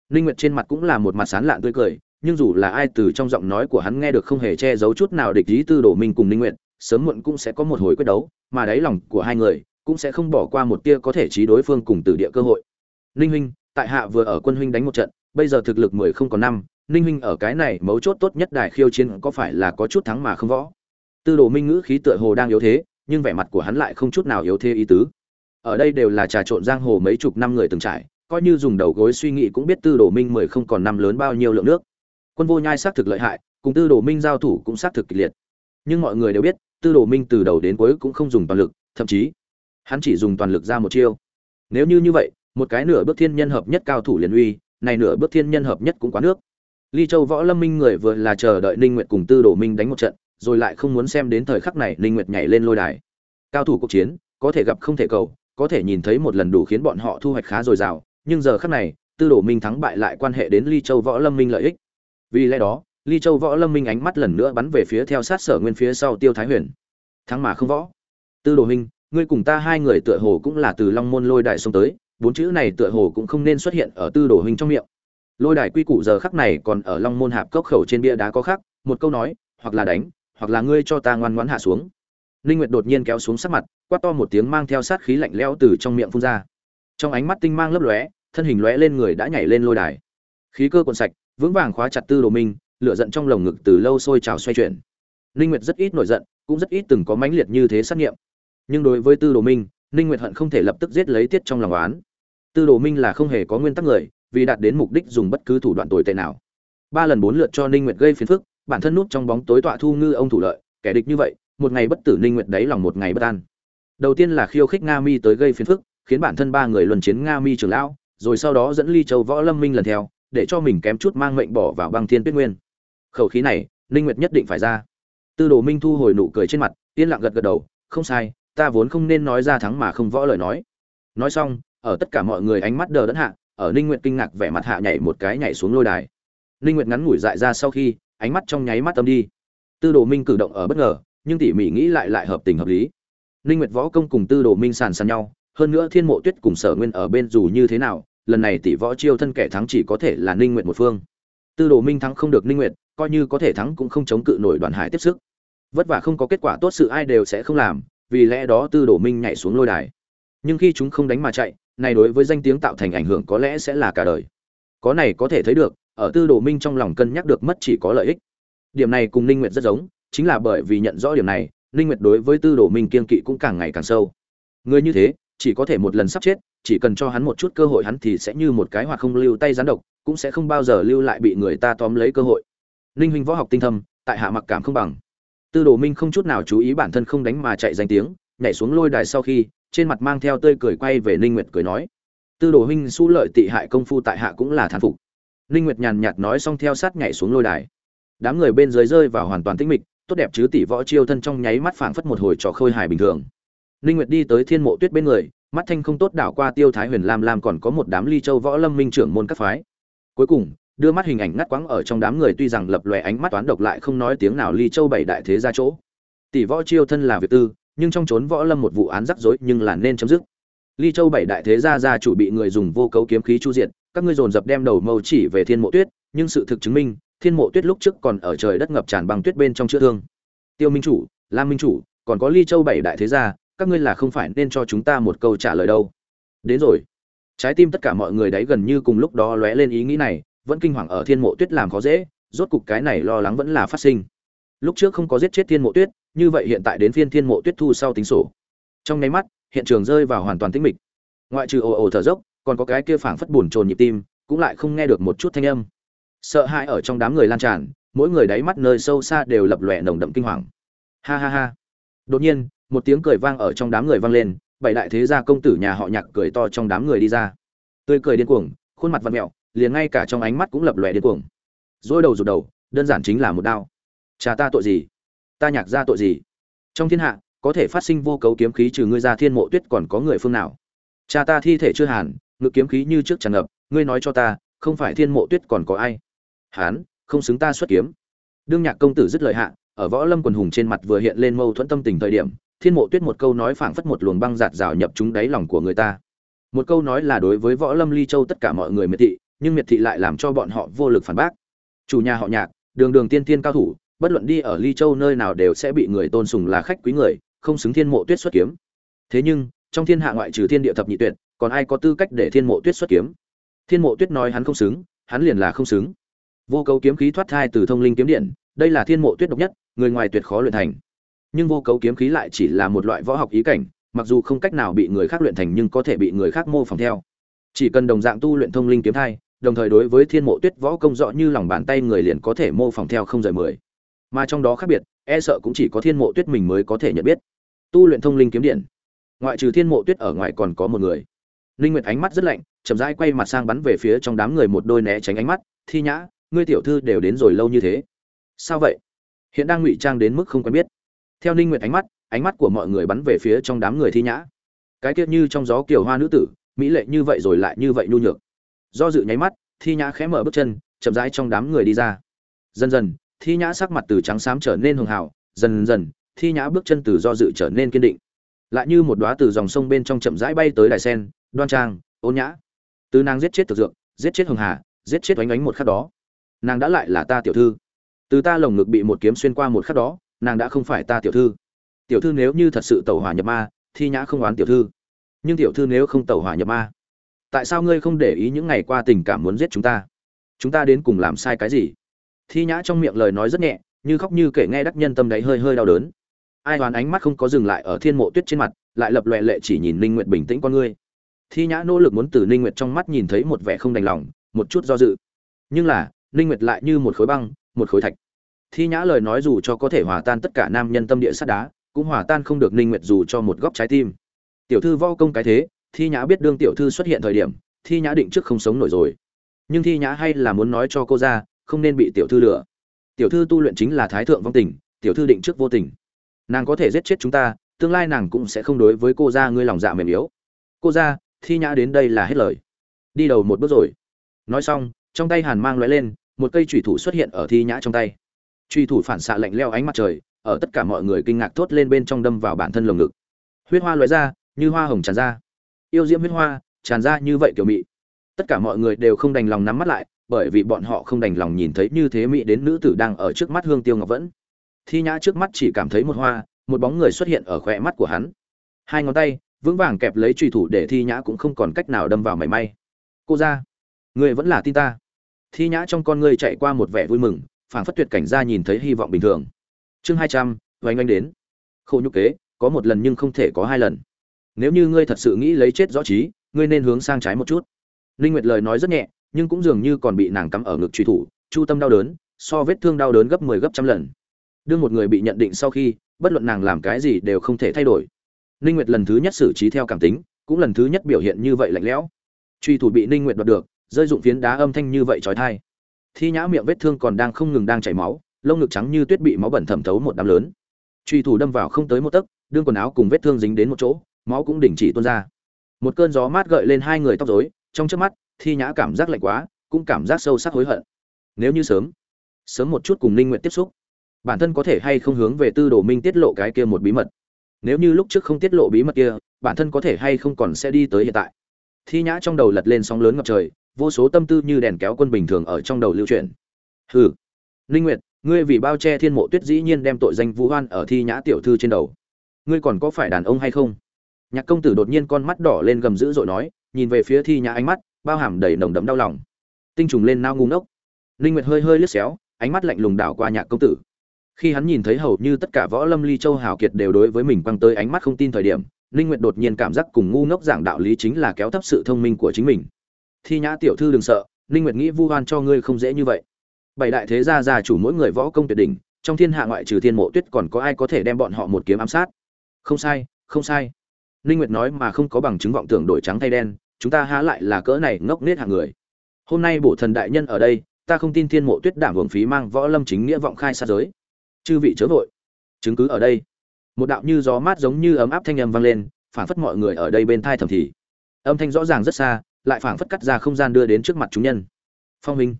Ninh nguyệt trên mặt cũng là một mặt sán lạn tươi cười, nhưng dù là ai từ trong giọng nói của hắn nghe được không hề che giấu chút nào địch ý tư đồ minh cùng ninh nguyệt, sớm muộn cũng sẽ có một hồi quyết đấu, mà đáy lòng của hai người cũng sẽ không bỏ qua một tia có thể trí đối phương cùng tử địa cơ hội. Ninh huynh, tại hạ vừa ở quân huynh đánh một trận bây giờ thực lực mười không còn năm, ninh huynh ở cái này mấu chốt tốt nhất đài khiêu chiến có phải là có chút thắng mà không võ? Tư đồ minh ngữ khí tựa hồ đang yếu thế, nhưng vẻ mặt của hắn lại không chút nào yếu thế ý tứ. Ở đây đều là trà trộn giang hồ mấy chục năm người từng trải, coi như dùng đầu gối suy nghĩ cũng biết tư đồ minh mười không còn năm lớn bao nhiêu lượng nước. Quân vô nhai xác thực lợi hại, cùng tư đồ minh giao thủ cũng xác thực kịch liệt. Nhưng mọi người đều biết, tư đồ minh từ đầu đến cuối cũng không dùng toàn lực, thậm chí, hắn chỉ dùng toàn lực ra một chiêu. Nếu như như vậy, một cái nửa bước thiên nhân hợp nhất cao thủ liền uy này nửa bước thiên nhân hợp nhất cũng quá nước. Ly châu võ lâm minh người vừa là chờ đợi ninh nguyệt cùng tư đồ minh đánh một trận, rồi lại không muốn xem đến thời khắc này ninh nguyệt nhảy lên lôi đài. Cao thủ cuộc chiến, có thể gặp không thể cầu, có thể nhìn thấy một lần đủ khiến bọn họ thu hoạch khá dồi dào, nhưng giờ khắc này, tư đồ minh thắng bại lại quan hệ đến ly châu võ lâm minh lợi ích. Vì lẽ đó, ly châu võ lâm minh ánh mắt lần nữa bắn về phía theo sát sở nguyên phía sau tiêu thái huyền. Thắng mà không võ. Tư đồ minh, ngươi cùng ta hai người tựa hồ cũng là từ long môn lôi đài xông tới bốn chữ này tựa hồ cũng không nên xuất hiện ở tư đồ huynh trong miệng. Lôi đài quy củ giờ khắc này còn ở long môn hạp cốc khẩu trên bia đá có khắc, một câu nói, hoặc là đánh, hoặc là ngươi cho ta ngoan ngoãn hạ xuống. Linh nguyệt đột nhiên kéo xuống sắc mặt, quát to một tiếng mang theo sát khí lạnh lẽo từ trong miệng phun ra. Trong ánh mắt tinh mang lấp lóe, thân hình lóe lên người đã nhảy lên lôi đài. Khí cơ cuộn sạch, vững vàng khóa chặt tư đồ minh lửa giận trong lồng ngực từ lâu sôi trào xoay chuyển. Linh nguyệt rất ít nổi giận, cũng rất ít từng có mãnh liệt như thế sát nghiệm. Nhưng đối với tư đồ minh linh nguyệt hận không thể lập tức giết lấy tiết trong lòng oán tư đồ minh là không hề có nguyên tắc người, vì đạt đến mục đích dùng bất cứ thủ đoạn tồi tệ nào. Ba lần bốn lượt cho ninh nguyệt gây phiền phức, bản thân nút trong bóng tối tọa thu ngư ông thủ lợi, kẻ địch như vậy, một ngày bất tử ninh nguyệt đấy lòng một ngày bất an. Đầu tiên là khiêu khích nga mi tới gây phiền phức, khiến bản thân ba người luân chiến nga mi trưởng lão, rồi sau đó dẫn ly châu võ lâm minh lần theo, để cho mình kém chút mang mệnh bỏ vào băng thiên tuyết nguyên. Khẩu khí này, ninh nguyệt nhất định phải ra. Tư đồ minh thu hồi nụ cười trên mặt, yên lặng gật gật đầu, không sai, ta vốn không nên nói ra thắng mà không võ lời nói. Nói xong ở tất cả mọi người ánh mắt đờ đẫn hạ, ở ninh nguyệt kinh ngạc vẻ mặt hạ nhảy một cái nhảy xuống lôi đài. Ninh nguyệt ngắn ngủi dại ra sau khi, ánh mắt trong nháy mắt tâm đi. Tư đồ minh cử động ở bất ngờ, nhưng tỉ mỉ nghĩ lại lại hợp tình hợp lý. Ninh nguyệt võ công cùng tư đồ minh sàn sàn nhau, hơn nữa thiên mộ tuyết cùng sở nguyên ở bên dù như thế nào, lần này tỷ võ chiêu thân kẻ thắng chỉ có thể là ninh nguyệt một phương. Tư đồ minh thắng không được ninh nguyệt, coi như có thể thắng cũng không chống cự nổi đoàn hải tiếp sức. Vất vả không có kết quả tốt sự ai đều sẽ không làm, vì lẽ đó tư đồ minh nhảy xuống lôi đài. Nhưng khi chúng không đánh mà chạy này đối với danh tiếng tạo thành ảnh hưởng có lẽ sẽ là cả đời. Có này có thể thấy được ở tư đồ minh trong lòng cân nhắc được mất chỉ có lợi ích. Điểm này cùng ninh nguyệt rất giống chính là bởi vì nhận rõ điểm này ninh nguyệt đối với tư đồ minh kiên kỵ cũng càng ngày càng sâu. Người như thế chỉ có thể một lần sắp chết chỉ cần cho hắn một chút cơ hội hắn thì sẽ như một cái hoặc không lưu tay gián độc cũng sẽ không bao giờ lưu lại bị người ta tóm lấy cơ hội. Ninh huynh võ học tinh thâm tại hạ mặc cảm không bằng. Tư Đồ Minh không chút nào chú ý bản thân không đánh mà chạy danh tiếng, nhảy xuống lôi đài sau khi, trên mặt mang theo tươi cười quay về Ninh Nguyệt cười nói: "Tư Đồ huynh su lợi tị hại công phu tại hạ cũng là thán phục." Ninh Nguyệt nhàn nhạt nói xong theo sát nhảy xuống lôi đài. Đám người bên dưới rơi vào hoàn toàn tĩnh mịch, tốt đẹp chứ tỷ võ chiêu thân trong nháy mắt phảng phất một hồi trò khôi hài bình thường. Ninh Nguyệt đi tới Thiên Mộ Tuyết bên người, mắt thanh không tốt đảo qua Tiêu Thái Huyền Lam Lam còn có một đám ly châu võ lâm minh trưởng môn các phái. Cuối cùng, đưa mắt hình ảnh ngắt quãng ở trong đám người tuy rằng lập lòe ánh mắt toán độc lại không nói tiếng nào ly châu bảy đại thế ra chỗ tỷ võ chiêu thân là việc tư nhưng trong trốn võ lâm một vụ án rắc rối nhưng là nên chấm dứt. Ly châu bảy đại thế gia gia chủ bị người dùng vô cấu kiếm khí chu diệt, các ngươi dồn dập đem đầu mâu chỉ về thiên mộ tuyết, nhưng sự thực chứng minh, thiên mộ tuyết lúc trước còn ở trời đất ngập tràn bằng tuyết bên trong chữa thương. Tiêu minh chủ, lam minh chủ, còn có ly châu bảy đại thế gia, các ngươi là không phải nên cho chúng ta một câu trả lời đâu. Đến rồi. Trái tim tất cả mọi người đấy gần như cùng lúc đó lóe lên ý nghĩ này, vẫn kinh hoàng ở thiên mộ tuyết làm khó dễ, rốt cục cái này lo lắng vẫn là phát sinh. Lúc trước không có giết chết thiên mộ tuyết như vậy hiện tại đến phiên thiên mộ tuyết thu sau tính sổ. Trong nháy mắt, hiện trường rơi vào hoàn toàn tĩnh mịch. Ngoại trừ ồ ồ thở dốc, còn có cái kia phảng phất buồn trồn nhịp tim, cũng lại không nghe được một chút thanh âm. Sợ hãi ở trong đám người lan tràn, mỗi người đáy mắt nơi sâu xa đều lập lòe nồng đậm kinh hoàng. Ha ha ha. Đột nhiên, một tiếng cười vang ở trong đám người vang lên, bảy đại thế gia công tử nhà họ nhạc cười to trong đám người đi ra. Tươi cười điên cuồng, khuôn mặt vặn mẹo, liền ngay cả trong ánh mắt cũng lập lòe điên cuồng. Dỗi đầu rụt đầu, đơn giản chính là một đao. Cha ta tội gì? Ta nhạc ra tội gì? Trong thiên hạ, có thể phát sinh vô cấu kiếm khí trừ ngươi ra thiên mộ tuyết còn có người phương nào? Cha ta thi thể chưa hàn, ngự kiếm khí như trước tràn ngập, ngươi nói cho ta, không phải thiên mộ tuyết còn có ai? Hán, không xứng ta xuất kiếm. Đương nhạc công tử dứt lời hạ, ở võ lâm quần hùng trên mặt vừa hiện lên mâu thuẫn tâm tình thời điểm, thiên mộ tuyết một câu nói phảng phất một luồng băng giạt rào nhập trúng đáy lòng của người ta. Một câu nói là đối với võ lâm ly châu tất cả mọi người miệt thị, nhưng miệt thị lại làm cho bọn họ vô lực phản bác. Chủ nhà họ nhạc, đường đường tiên tiên cao thủ bất luận đi ở ly châu nơi nào đều sẽ bị người tôn sùng là khách quý người, không xứng thiên mộ tuyết xuất kiếm. Thế nhưng, trong thiên hạ ngoại trừ thiên địa thập nhị tuyệt, còn ai có tư cách để thiên mộ tuyết xuất kiếm? Thiên mộ tuyết nói hắn không xứng, hắn liền là không xứng. Vô cấu kiếm khí thoát thai từ thông linh kiếm điện, đây là thiên mộ tuyết độc nhất, người ngoài tuyệt khó luyện thành. Nhưng vô cấu kiếm khí lại chỉ là một loại võ học ý cảnh, mặc dù không cách nào bị người khác luyện thành nhưng có thể bị người khác mô phỏng theo. Chỉ cần đồng dạng tu luyện thông linh kiếm thai, đồng thời đối với thiên mộ tuyết võ công rõ như lòng bàn tay người liền có thể mô phỏng theo không rời mười mà trong đó khác biệt e sợ cũng chỉ có thiên mộ tuyết mình mới có thể nhận biết. Tu luyện thông linh kiếm điện, ngoại trừ thiên mộ tuyết ở ngoài còn có một người. Linh nguyệt ánh mắt rất lạnh, chậm rãi quay mặt sang bắn về phía trong đám người một đôi né tránh ánh mắt, thi nhã, ngươi tiểu thư đều đến rồi lâu như thế. Sao vậy? Hiện đang ngụy trang đến mức không quen biết. Theo ninh nguyệt ánh mắt ánh mắt của mọi người bắn về phía trong đám người thi nhã. Cái tiết như trong gió kiều hoa nữ tử, mỹ lệ như vậy rồi lại như vậy nhu nhược. Do dự nháy mắt, thi nhã khẽ mở bước chân, chậm rãi trong đám người đi ra. Dần dần thi nhã sắc mặt từ trắng xám trở nên hường hào, dần dần, thi nhã bước chân từ do dự trở nên kiên định. Lại như một đóa từ dòng sông bên trong chậm rãi bay tới đài sen, đoan trang, ôn nhã. Từ nàng giết chết thực dược, giết chết hường hà, giết chết oánh oánh một khắc đó. Nàng đã lại là ta tiểu thư. Từ ta lồng ngực bị một kiếm xuyên qua một khắc đó, nàng đã không phải ta tiểu thư. Tiểu thư nếu như thật sự tẩu hỏa nhập ma, thi nhã không oán tiểu thư. Nhưng tiểu thư nếu không tẩu hỏa nhập ma, tại sao ngươi không để ý những ngày qua tình cảm muốn giết chúng ta? Chúng ta đến cùng làm sai cái gì? Thi nhã trong miệng lời nói rất nhẹ, như khóc như kể nghe đắc nhân tâm đáy hơi hơi đau đớn. Ai đoán ánh mắt không có dừng lại ở thiên mộ tuyết trên mặt, lại lập loẹ lệ chỉ nhìn ninh nguyệt bình tĩnh con ngươi. Thi nhã nỗ lực muốn từ ninh nguyệt trong mắt nhìn thấy một vẻ không đành lòng, một chút do dự. Nhưng là, ninh nguyệt lại như một khối băng, một khối thạch. Thi nhã lời nói dù cho có thể hòa tan tất cả nam nhân tâm địa sắt đá, cũng hòa tan không được ninh nguyệt dù cho một góc trái tim. Tiểu thư vo công cái thế, thi nhã biết đương tiểu thư xuất hiện thời điểm, thi nhã định trước không sống nổi rồi. Nhưng thi nhã hay là muốn nói cho cô ra không nên bị tiểu thư lừa. Tiểu thư tu luyện chính là thái thượng vong tình, tiểu thư định trước vô tình. Nàng có thể giết chết chúng ta, tương lai nàng cũng sẽ không đối với cô ra ngươi lòng dạ mềm yếu. Cô ra thi nhã đến đây là hết lời. Đi đầu một bước rồi. Nói xong, trong tay hàn mang lóe lên, một cây trùy thủ xuất hiện ở thi nhã trong tay. Truy thủ phản xạ lạnh leo ánh mặt trời, ở tất cả mọi người kinh ngạc thốt lên bên trong đâm vào bản thân lồng ngực. Huyết hoa lóe ra, như hoa hồng tràn ra. Yêu diễm huyết hoa, tràn ra như vậy kiểu mị. Tất cả mọi người đều không đành lòng nắm mắt lại bởi vì bọn họ không đành lòng nhìn thấy như thế mỹ đến nữ tử đang ở trước mắt hương tiêu ngọc vẫn. Thi nhã trước mắt chỉ cảm thấy một hoa, một bóng người xuất hiện ở khóe mắt của hắn. Hai ngón tay, vững vàng kẹp lấy truy thủ để thi nhã cũng không còn cách nào đâm vào mảy may. Cô ra người vẫn là tin ta. Thi nhã trong con ngươi chạy qua một vẻ vui mừng, phảng phất tuyệt cảnh ra nhìn thấy hy vọng bình thường. Chương hai trăm anh anh đến. Khổ nhục kế, có một lần nhưng không thể có hai lần. Nếu như ngươi thật sự nghĩ lấy chết rõ trí ngươi nên hướng sang trái một chút. Linh nguyệt lời nói rất nhẹ nhưng cũng dường như còn bị nàng cắm ở ngực truy thủ, chu tâm đau đớn, so vết thương đau đớn gấp 10 gấp trăm lần. Đương một người bị nhận định sau khi, bất luận nàng làm cái gì đều không thể thay đổi. Ninh nguyệt lần thứ nhất xử trí theo cảm tính, cũng lần thứ nhất biểu hiện như vậy lạnh lẽo. Truy thủ bị ninh nguyệt đoạt được, rơi dụng phiến đá âm thanh như vậy chói tai thi nhã miệng vết thương còn đang không ngừng đang chảy máu, lông ngực trắng như tuyết bị máu bẩn thẩm thấu một đám lớn. Truy thủ đâm vào không tới một tấc, đương quần áo cùng vết thương dính đến một chỗ, máu cũng đình chỉ tuôn ra. Một cơn gió mát gợi lên hai người tóc rối, trong trước mắt thi nhã cảm giác lạnh quá, cũng cảm giác sâu sắc hối hận. Nếu như sớm sớm một chút cùng ninh nguyện tiếp xúc, bản thân có thể hay không hướng về tư đồ minh tiết lộ cái kia một bí mật? Nếu như lúc trước không tiết lộ bí mật kia, bản thân có thể hay không còn sẽ đi tới hiện tại? Thi nhã trong đầu lật lên sóng lớn ngập trời, vô số tâm tư như đèn kéo quân bình thường ở trong đầu lưu truyền hừ linh nguyệt, ngươi vì bao che thiên mộ tuyết dĩ nhiên đem tội danh Vũ hoan ở thi nhã tiểu thư trên đầu. Ngươi còn có phải đàn ông hay không? Nhạc công tử đột nhiên con mắt đỏ lên gầm dữ dội nói, nhìn về phía thi nhã ánh mắt bao hàm đầy nồng đậm đau lòng. Tinh trùng lên nao ngu ngốc. Linh nguyệt hơi hơi liếc xéo, ánh mắt lạnh lùng đảo qua nhạc công tử. Khi hắn nhìn thấy hầu như tất cả võ lâm ly châu hào kiệt đều đối với mình quăng tới ánh mắt không tin thời điểm linh nguyệt đột nhiên cảm giác cùng ngu ngốc giảng đạo lý chính là kéo thấp sự thông minh của chính mình. Thi nhã tiểu thư đừng sợ linh nguyệt nghĩ vu oan cho ngươi không dễ như vậy. Bảy đại thế gia gia chủ mỗi người võ công tuyệt đỉnh, trong thiên hạ ngoại trừ thiên mộ tuyết còn có ai có thể đem bọn họ một kiếm ám sát? Không sai không sai. Linh nguyệt nói mà không có bằng chứng vọng tưởng đổi trắng thay đen chúng ta há lại là cỡ này ngốc nết hàng người. Hôm nay bổ thần đại nhân ở đây, ta không tin thiên mộ tuyết đảm hưởng phí mang võ lâm chính nghĩa vọng khai xa giới. Chư vị chớ vội. Chứng cứ ở đây. Một đạo như gió mát giống như ấm áp thanh âm vang lên phản phất mọi người ở đây bên thai thầm thì. Âm thanh rõ ràng rất xa, lại phản phất cắt ra không gian đưa đến trước mặt chúng nhân. Phong huynh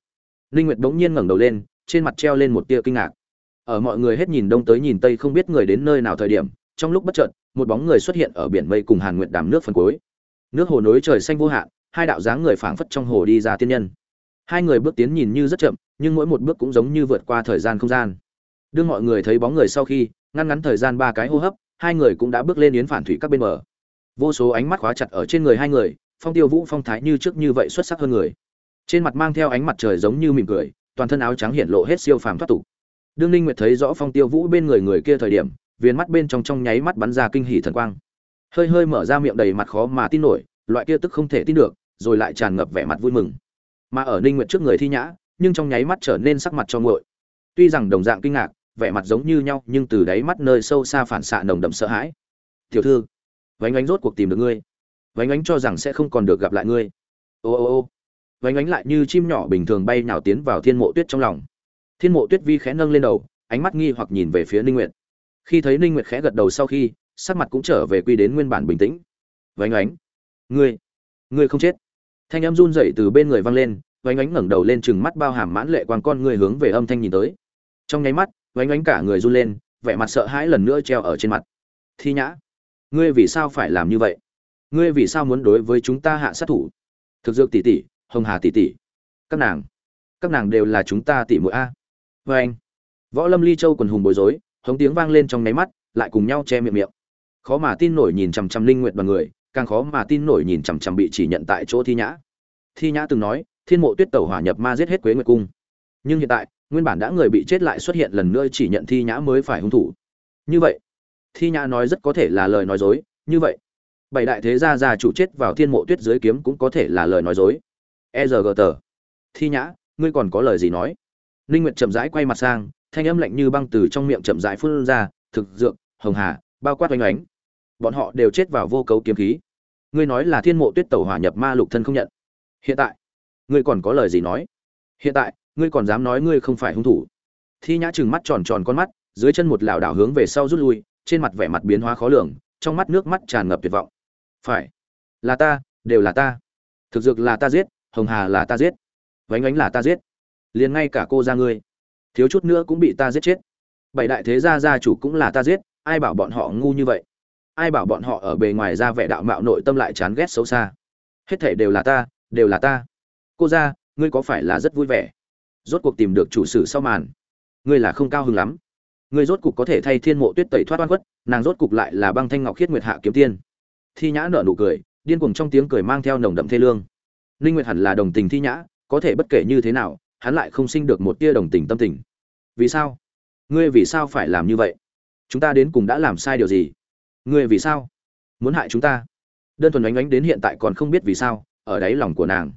linh nguyệt bỗng nhiên ngẩng đầu lên, trên mặt treo lên một tia kinh ngạc. Ở mọi người hết nhìn đông tới nhìn tây không biết người đến nơi nào thời điểm, trong lúc bất chợt, một bóng người xuất hiện ở biển mây cùng hàn nguyệt đàm nước phần cuối nước hồ nối trời xanh vô hạn, hai đạo dáng người phảng phất trong hồ đi ra tiên nhân. Hai người bước tiến nhìn như rất chậm, nhưng mỗi một bước cũng giống như vượt qua thời gian không gian. Đương mọi người thấy bóng người sau khi, ngăn ngắn thời gian ba cái hô hấp, hai người cũng đã bước lên yến phản thủy các bên bờ. Vô số ánh mắt khóa chặt ở trên người hai người, phong tiêu vũ phong thái như trước như vậy xuất sắc hơn người. Trên mặt mang theo ánh mặt trời giống như mỉm cười, toàn thân áo trắng hiện lộ hết siêu phàm thoát tục. Đương linh nguyệt thấy rõ phong tiêu vũ bên người người kia thời điểm, viền mắt bên trong trong nháy mắt bắn ra kinh hỉ thần quang hơi hơi mở ra miệng đầy mặt khó mà tin nổi, loại kia tức không thể tin được, rồi lại tràn ngập vẻ mặt vui mừng. Mà ở ninh nguyệt trước người thi nhã, nhưng trong nháy mắt trở nên sắc mặt cho nguội. Tuy rằng đồng dạng kinh ngạc, vẻ mặt giống như nhau, nhưng từ đáy mắt nơi sâu xa phản xạ nồng đậm sợ hãi. Tiểu thư, vánh ánh rốt cuộc tìm được ngươi. Vánh ánh cho rằng sẽ không còn được gặp lại ngươi. Ô ô ô. Vánh ánh lại như chim nhỏ bình thường bay nhào tiến vào thiên mộ tuyết trong lòng. Thiên mộ tuyết vi khẽ nâng lên đầu, ánh mắt nghi hoặc nhìn về phía ninh nguyệt. Khi thấy ninh nguyệt khẽ gật đầu sau khi sắc mặt cũng trở về quy đến nguyên bản bình tĩnh. Vánh ánh, ngươi ngươi không chết. Thanh âm run rẩy từ bên người vang lên, vánh ánh ngẩng đầu lên chừng mắt bao hàm mãn lệ quang con người hướng về âm thanh nhìn tới. Trong nháy mắt, vánh ánh cả người run lên, vẻ mặt sợ hãi lần nữa treo ở trên mặt. Thi nhã, ngươi vì sao phải làm như vậy? Ngươi vì sao muốn đối với chúng ta hạ sát thủ? Thực dược tỷ tỷ, hồng hà tỷ tỷ, các nàng các nàng đều là chúng ta tỷ muội a. Vê anh võ lâm ly châu quần hùng bối rối, hống tiếng vang lên trong nháy mắt, lại cùng nhau che miệng miệng khó mà tin nổi nhìn chằm chằm linh nguyệt đoàn người, càng khó mà tin nổi nhìn chằm chằm bị chỉ nhận tại chỗ thi nhã. Thi nhã từng nói, thiên mộ tuyết tẩu hỏa nhập ma giết hết quế nguyệt cung. Nhưng hiện tại, nguyên bản đã người bị chết lại xuất hiện lần nữa chỉ nhận thi nhã mới phải hung thủ. Như vậy, thi nhã nói rất có thể là lời nói dối, như vậy, bảy đại thế gia gia chủ chết vào thiên mộ tuyết dưới kiếm cũng có thể là lời nói dối. E giờ gờ tờ thi nhã, ngươi còn có lời gì nói? Ninh nguyệt chậm rãi quay mặt sang, thanh âm lạnh như băng từ trong miệng chậm rãi phun ra, thực dược, hồng hà, bao quát oanh oánh bọn họ đều chết vào vô cấu kiếm khí. Ngươi nói là thiên mộ tuyết tẩu hỏa nhập ma lục thân không nhận. Hiện tại, ngươi còn có lời gì nói? Hiện tại, ngươi còn dám nói ngươi không phải hung thủ? Thi nhã trừng mắt tròn tròn con mắt, dưới chân một lảo đảo hướng về sau rút lui, trên mặt vẻ mặt biến hóa khó lường, trong mắt nước mắt tràn ngập tuyệt vọng. Phải, là ta, đều là ta. Thực dược là ta giết, hồng hà là ta giết, vánh ánh là ta giết. Liền ngay cả cô ra ngươi, thiếu chút nữa cũng bị ta giết chết. Bảy đại thế gia gia chủ cũng là ta giết, ai bảo bọn họ ngu như vậy? Ai bảo bọn họ ở bề ngoài ra vẻ đạo mạo nội tâm lại chán ghét xấu xa. Hết thể đều là ta, đều là ta. Cô ra ngươi có phải là rất vui vẻ? Rốt cuộc tìm được chủ sử sau màn. Ngươi là không cao hứng lắm. Ngươi rốt cục có thể thay thiên mộ tuyết tẩy thoát oan khuất, nàng rốt cục lại là băng thanh ngọc khiết nguyệt hạ kiếm tiên. Thi nhã nở nụ cười, điên cuồng trong tiếng cười mang theo nồng đậm thê lương. Ninh nguyệt hẳn là đồng tình thi nhã, có thể bất kể như thế nào, hắn lại không sinh được một tia đồng tình tâm tình. Vì sao? Ngươi vì sao phải làm như vậy? Chúng ta đến cùng đã làm sai điều gì? Ngươi vì sao? Muốn hại chúng ta? Đơn thuần đánh ánh đến hiện tại còn không biết vì sao, ở đáy lòng của nàng.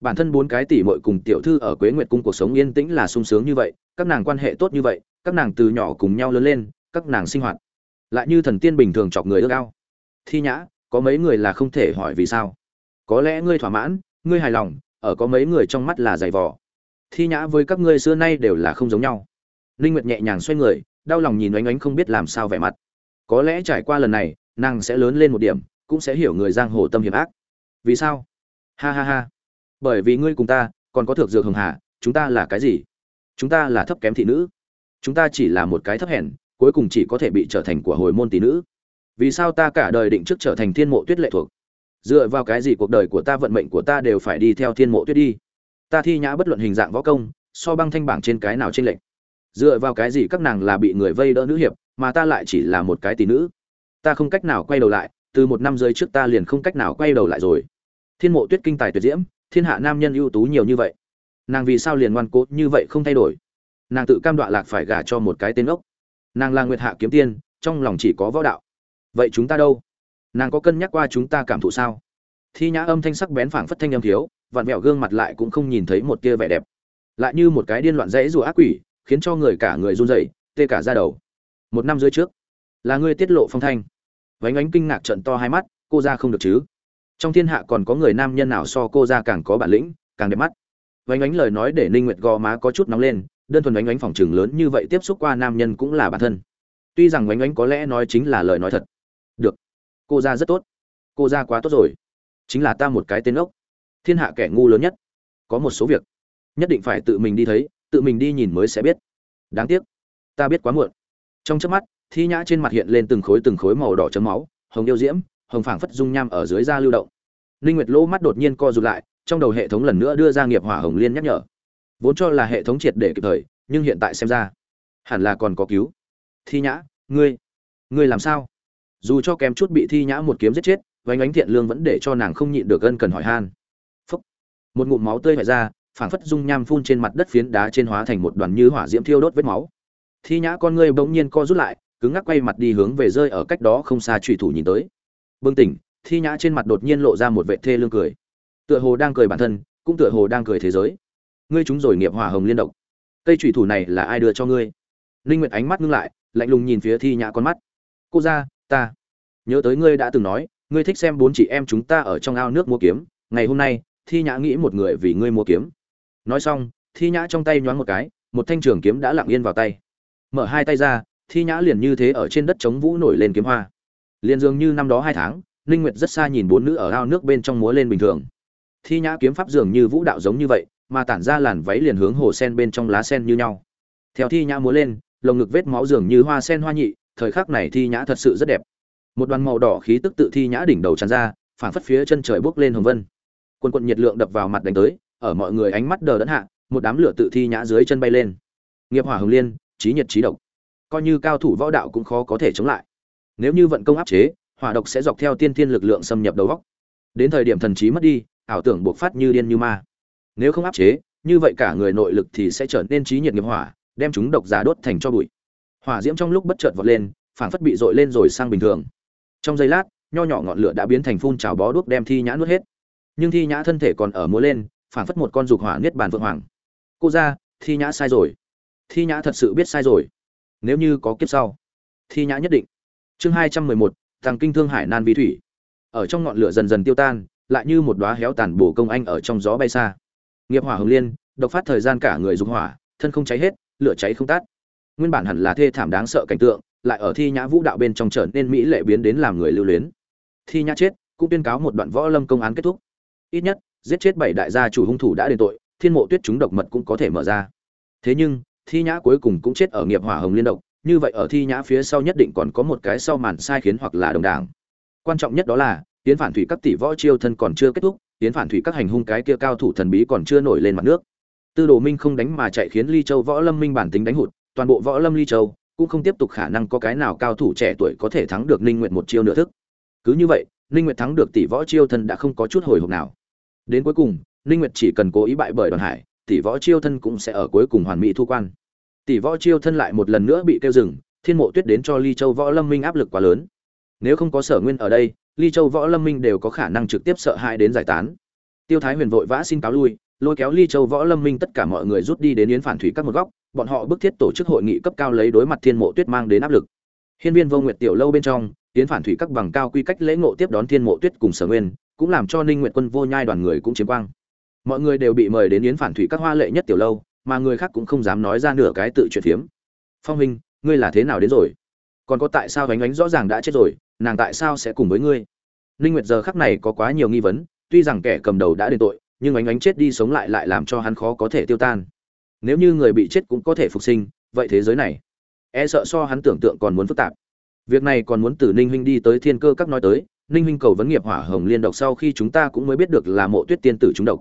Bản thân bốn cái tỷ muội cùng tiểu thư ở quế nguyệt cung cuộc sống yên tĩnh là sung sướng như vậy, các nàng quan hệ tốt như vậy, các nàng từ nhỏ cùng nhau lớn lên, các nàng sinh hoạt lại như thần tiên bình thường chọc người ước ao. Thi nhã, có mấy người là không thể hỏi vì sao? Có lẽ ngươi thỏa mãn, ngươi hài lòng, ở có mấy người trong mắt là dày vò. Thi nhã với các ngươi xưa nay đều là không giống nhau. Linh nguyệt nhẹ nhàng xoay người, đau lòng nhìn oánh oánh không biết làm sao vẻ mặt có lẽ trải qua lần này, nàng sẽ lớn lên một điểm, cũng sẽ hiểu người giang hồ tâm hiểm ác. Vì sao? Ha ha ha. Bởi vì ngươi cùng ta, còn có thược dược hường hà, chúng ta là cái gì? Chúng ta là thấp kém thị nữ. Chúng ta chỉ là một cái thấp hèn, cuối cùng chỉ có thể bị trở thành của hồi môn tỷ nữ. Vì sao ta cả đời định trước trở thành thiên mộ tuyết lệ thuộc? Dựa vào cái gì cuộc đời của ta vận mệnh của ta đều phải đi theo thiên mộ tuyết đi? Ta thi nhã bất luận hình dạng võ công, so băng thanh bảng trên cái nào trên lệnh dựa vào cái gì các nàng là bị người vây đỡ nữ hiệp mà ta lại chỉ là một cái tỷ nữ. Ta không cách nào quay đầu lại, từ một năm rưỡi trước ta liền không cách nào quay đầu lại rồi. Thiên mộ tuyết kinh tài tuyệt diễm, thiên hạ nam nhân ưu tú nhiều như vậy. Nàng vì sao liền ngoan cố như vậy không thay đổi? Nàng tự cam đoạ lạc phải gả cho một cái tên ốc. Nàng là nguyệt hạ kiếm tiên, trong lòng chỉ có võ đạo. Vậy chúng ta đâu? Nàng có cân nhắc qua chúng ta cảm thụ sao? Thi nhã âm thanh sắc bén phảng phất thanh âm thiếu, vặn vẹo gương mặt lại cũng không nhìn thấy một tia vẻ đẹp. Lại như một cái điên loạn rẫy rùa ác quỷ, khiến cho người cả người run rẩy, tê cả ra đầu một năm rưỡi trước. Là ngươi tiết lộ phong thanh. Vánh ánh kinh ngạc trận to hai mắt, cô ra không được chứ? Trong thiên hạ còn có người nam nhân nào so cô ra càng có bản lĩnh, càng đẹp mắt? Vánh ánh lời nói để ninh nguyệt gò má có chút nóng lên, đơn thuần vánh ánh phòng trường lớn như vậy tiếp xúc qua nam nhân cũng là bản thân. Tuy rằng vánh ánh có lẽ nói chính là lời nói thật. Được. Cô ra rất tốt. Cô ra quá tốt rồi. Chính là ta một cái tên ốc. Thiên hạ kẻ ngu lớn nhất. Có một số việc. Nhất định phải tự mình đi thấy, tự mình đi nhìn mới sẽ biết. Đáng tiếc. Ta biết quá muộn trong chớp mắt, thi nhã trên mặt hiện lên từng khối từng khối màu đỏ chấm máu, hồng yêu diễm, hồng phảng phất dung nham ở dưới da lưu động. Linh nguyệt lỗ mắt đột nhiên co rụt lại, trong đầu hệ thống lần nữa đưa ra nghiệp hỏa hồng liên nhắc nhở. Vốn cho là hệ thống triệt để kịp thời, nhưng hiện tại xem ra, hẳn là còn có cứu. Thi nhã, ngươi ngươi làm sao? Dù cho kém chút bị thi nhã một kiếm giết chết vánh ánh thiện lương vẫn để cho nàng không nhịn được ân cần hỏi han. Phúc. một ngụm máu tươi hoại ra, phảng phất dung nham phun trên mặt đất phiến đá trên hóa thành một đoàn như hỏa diễm thiêu đốt vết máu thi nhã con ngươi bỗng nhiên co rút lại, cứng ngắc quay mặt đi hướng về rơi ở cách đó không xa trùy thủ nhìn tới. Bưng tỉnh, thi nhã trên mặt đột nhiên lộ ra một vệ thê lương cười. Tựa hồ đang cười bản thân, cũng tựa hồ đang cười thế giới. Ngươi chúng rồi nghiệp hỏa hồng liên độc. Cây Trùy thủ này là ai đưa cho ngươi? Linh nguyệt ánh mắt ngưng lại, lạnh lùng nhìn phía thi nhã con mắt. Cô ra ta. Nhớ tới ngươi đã từng nói, ngươi thích xem bốn chị em chúng ta ở trong ao nước mua kiếm. Ngày hôm nay, thi nhã nghĩ một người vì ngươi mua kiếm. Nói xong, thi nhã trong tay nhoáng một cái, một thanh trường kiếm đã lặng yên vào tay mở hai tay ra, thi nhã liền như thế ở trên đất chống vũ nổi lên kiếm hoa. Liền dường như năm đó hai tháng, ninh nguyệt rất xa nhìn bốn nữ ở ao nước bên trong múa lên bình thường. Thi nhã kiếm pháp dường như vũ đạo giống như vậy, mà tản ra làn váy liền hướng hồ sen bên trong lá sen như nhau. Theo thi nhã múa lên, lồng ngực vết máu dường như hoa sen hoa nhị, thời khắc này thi nhã thật sự rất đẹp. Một đoàn màu đỏ khí tức tự thi nhã đỉnh đầu tràn ra, phảng phất phía chân trời bước lên hồng vân. Quân quận nhiệt lượng đập vào mặt đánh tới, ở mọi người ánh mắt đờ đẫn hạ, một đám lửa tự thi nhã dưới chân bay lên. Nghiệp hỏa hồng liên trí nhiệt trí độc. Coi như cao thủ võ đạo cũng khó có thể chống lại. Nếu như vận công áp chế, hỏa độc sẽ dọc theo tiên thiên lực lượng xâm nhập đầu góc. Đến thời điểm thần trí mất đi, ảo tưởng buộc phát như điên như ma. Nếu không áp chế, như vậy cả người nội lực thì sẽ trở nên trí nhiệt nghiệp hỏa, đem chúng độc giả đốt thành cho bụi. Hỏa diễm trong lúc bất chợt vọt lên, phảng phất bị dội lên rồi sang bình thường. Trong giây lát, nho nhỏ ngọn lửa đã biến thành phun trào bó đuốc đem thi nhã nuốt hết. Nhưng thi nhã thân thể còn ở múa lên, phảng phất một con dục hỏa niết bàn vượng hoàng. Cô ra thi nhã sai rồi thi nhã thật sự biết sai rồi. Nếu như có kiếp sau, thi nhã nhất định. Chương hai trăm mười một thằng kinh thương hải nan vi thủy. Ở trong ngọn lửa dần dần tiêu tan, lại như một đóa héo tàn bổ công anh ở trong gió bay xa. Nghiệp hỏa hồng liên, độc phát thời gian cả người dục hỏa, thân không cháy hết, lửa cháy không tắt. Nguyên bản hẳn là thê thảm đáng sợ cảnh tượng, lại ở thi nhã vũ đạo bên trong trở nên mỹ lệ biến đến làm người lưu luyến. Thi nhã chết, cũng tuyên cáo một đoạn võ lâm công án kết thúc. Ít nhất, giết chết bảy đại gia chủ hung thủ đã đền tội, thiên mộ tuyết chúng độc mật cũng có thể mở ra. Thế nhưng thi nhã cuối cùng cũng chết ở nghiệp hỏa hồng liên độc, như vậy ở thi nhã phía sau nhất định còn có một cái sau màn sai khiến hoặc là đồng đảng. Quan trọng nhất đó là tiến phản thủy các tỷ võ chiêu thân còn chưa kết thúc tiến phản thủy các hành hung cái kia cao thủ thần bí còn chưa nổi lên mặt nước. Tư đồ minh không đánh mà chạy khiến ly châu võ lâm minh bản tính đánh hụt, toàn bộ võ lâm ly châu cũng không tiếp tục khả năng có cái nào cao thủ trẻ tuổi có thể thắng được ninh nguyện một chiêu nửa thức. Cứ như vậy, ninh nguyện thắng được tỷ võ chiêu thân đã không có chút hồi hộp nào. Đến cuối cùng, ninh nguyệt chỉ cần cố ý bại bởi đoàn hải, tỷ võ chiêu thân cũng sẽ ở cuối cùng hoàn mỹ thu quan tỷ võ chiêu thân lại một lần nữa bị tiêu dừng, thiên mộ tuyết đến cho ly châu võ lâm minh áp lực quá lớn. Nếu không có sở nguyên ở đây, ly châu võ lâm minh đều có khả năng trực tiếp sợ hãi đến giải tán. Tiêu thái huyền vội vã xin cáo lui, lôi kéo ly châu võ lâm minh tất cả mọi người rút đi đến yến phản thủy các một góc, bọn họ bức thiết tổ chức hội nghị cấp cao lấy đối mặt thiên mộ tuyết mang đến áp lực. Hiên viên vô nguyệt tiểu lâu bên trong, yến phản thủy các bằng cao quy cách lễ ngộ tiếp đón thiên mộ tuyết cùng sở nguyên, cũng làm cho ninh nguyện quân vô nhai đoàn người cũng chiếm quang. Mọi người đều bị mời đến yến phản thủy các hoa lệ nhất tiểu lâu mà người khác cũng không dám nói ra nửa cái tự chuyện phiếm. Phong huynh, ngươi là thế nào đến rồi? Còn có tại sao ánh ánh rõ ràng đã chết rồi, nàng tại sao sẽ cùng với ngươi? Ninh nguyệt giờ khắc này có quá nhiều nghi vấn, tuy rằng kẻ cầm đầu đã đền tội, nhưng ánh ánh chết đi sống lại lại làm cho hắn khó có thể tiêu tan. Nếu như người bị chết cũng có thể phục sinh, vậy thế giới này e sợ so hắn tưởng tượng còn muốn phức tạp. Việc này còn muốn từ ninh huynh đi tới thiên cơ các nói tới, ninh huynh cầu vấn nghiệp hỏa hồng liên độc sau khi chúng ta cũng mới biết được là mộ tuyết tiên tử chúng độc.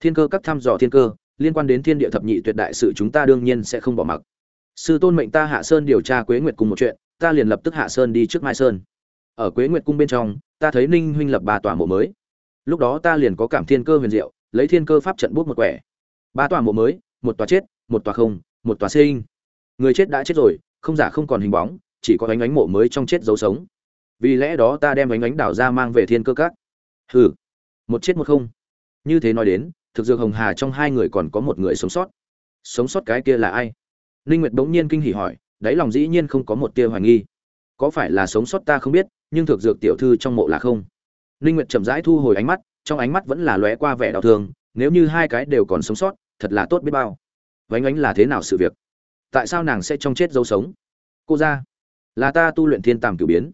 Thiên cơ các thăm dò thiên cơ liên quan đến thiên địa thập nhị tuyệt đại sự chúng ta đương nhiên sẽ không bỏ mặc. Sư tôn mệnh ta hạ sơn điều tra quế nguyệt cùng một chuyện, ta liền lập tức hạ sơn đi trước mai sơn. Ở quế nguyệt cung bên trong, ta thấy ninh huynh lập ba tòa mộ mới. Lúc đó ta liền có cảm thiên cơ huyền diệu, lấy thiên cơ pháp trận bút một quẻ. Ba tòa mộ mới, một tòa chết, một tòa không, một tòa sinh. Người chết đã chết rồi, không giả không còn hình bóng, chỉ có ánh ánh mộ mới trong chết dấu sống. Vì lẽ đó ta đem ánh ánh đảo ra mang về thiên cơ các. Hừ, một chết một không. Như thế nói đến thực dược hồng hà trong hai người còn có một người sống sót. Sống sót cái kia là ai? Ninh nguyệt bỗng nhiên kinh hỉ hỏi, đáy lòng dĩ nhiên không có một tia hoài nghi. Có phải là sống sót ta không biết, nhưng thực dược tiểu thư trong mộ là không? Ninh nguyệt chậm rãi thu hồi ánh mắt, trong ánh mắt vẫn là lóe qua vẻ đau thương, nếu như hai cái đều còn sống sót, thật là tốt biết bao. Vánh ánh là thế nào sự việc? Tại sao nàng sẽ trong chết dấu sống? Cô ra, là ta tu luyện thiên tàm cửu biến.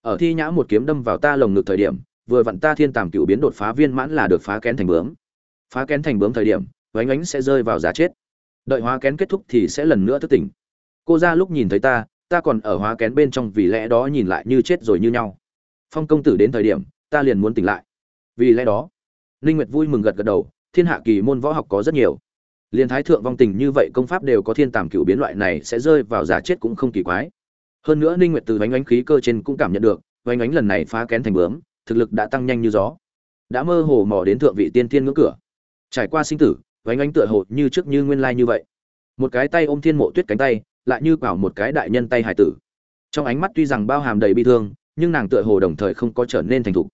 Ở thi nhã một kiếm đâm vào ta lồng ngực thời điểm, vừa vặn ta thiên tàm cửu biến đột phá viên mãn là được phá kén thành bướm phá kén thành bướm thời điểm vánh ánh sẽ rơi vào giá chết. Đợi hóa kén kết thúc thì sẽ lần nữa thức tỉnh. Cô ra lúc nhìn thấy ta ta còn ở hóa kén bên trong vì lẽ đó nhìn lại như chết rồi như nhau. Phong công tử đến thời điểm, ta liền muốn tỉnh lại. Vì lẽ đó, ninh nguyệt vui mừng gật gật đầu, thiên hạ kỳ môn võ học có rất nhiều. Liên thái thượng vong tình như vậy công pháp đều có thiên tàm cửu biến loại này sẽ rơi vào giả chết cũng không kỳ quái. Hơn nữa ninh nguyệt từ vánh ánh khí cơ trên cũng cảm nhận được vánh ánh lần này phá kén thành bướm, thực lực đã tăng nhanh như gió. Đã mơ hồ mò đến thượng vị tiên thiên ngưỡng cửa trải qua sinh tử, vánh ánh tựa hồ như trước như nguyên lai như vậy. Một cái tay ôm thiên mộ tuyết cánh tay, lại như bảo một cái đại nhân tay hải tử. Trong ánh mắt tuy rằng bao hàm đầy bi thương, nhưng nàng tựa hồ đồng thời không có trở nên thành thục.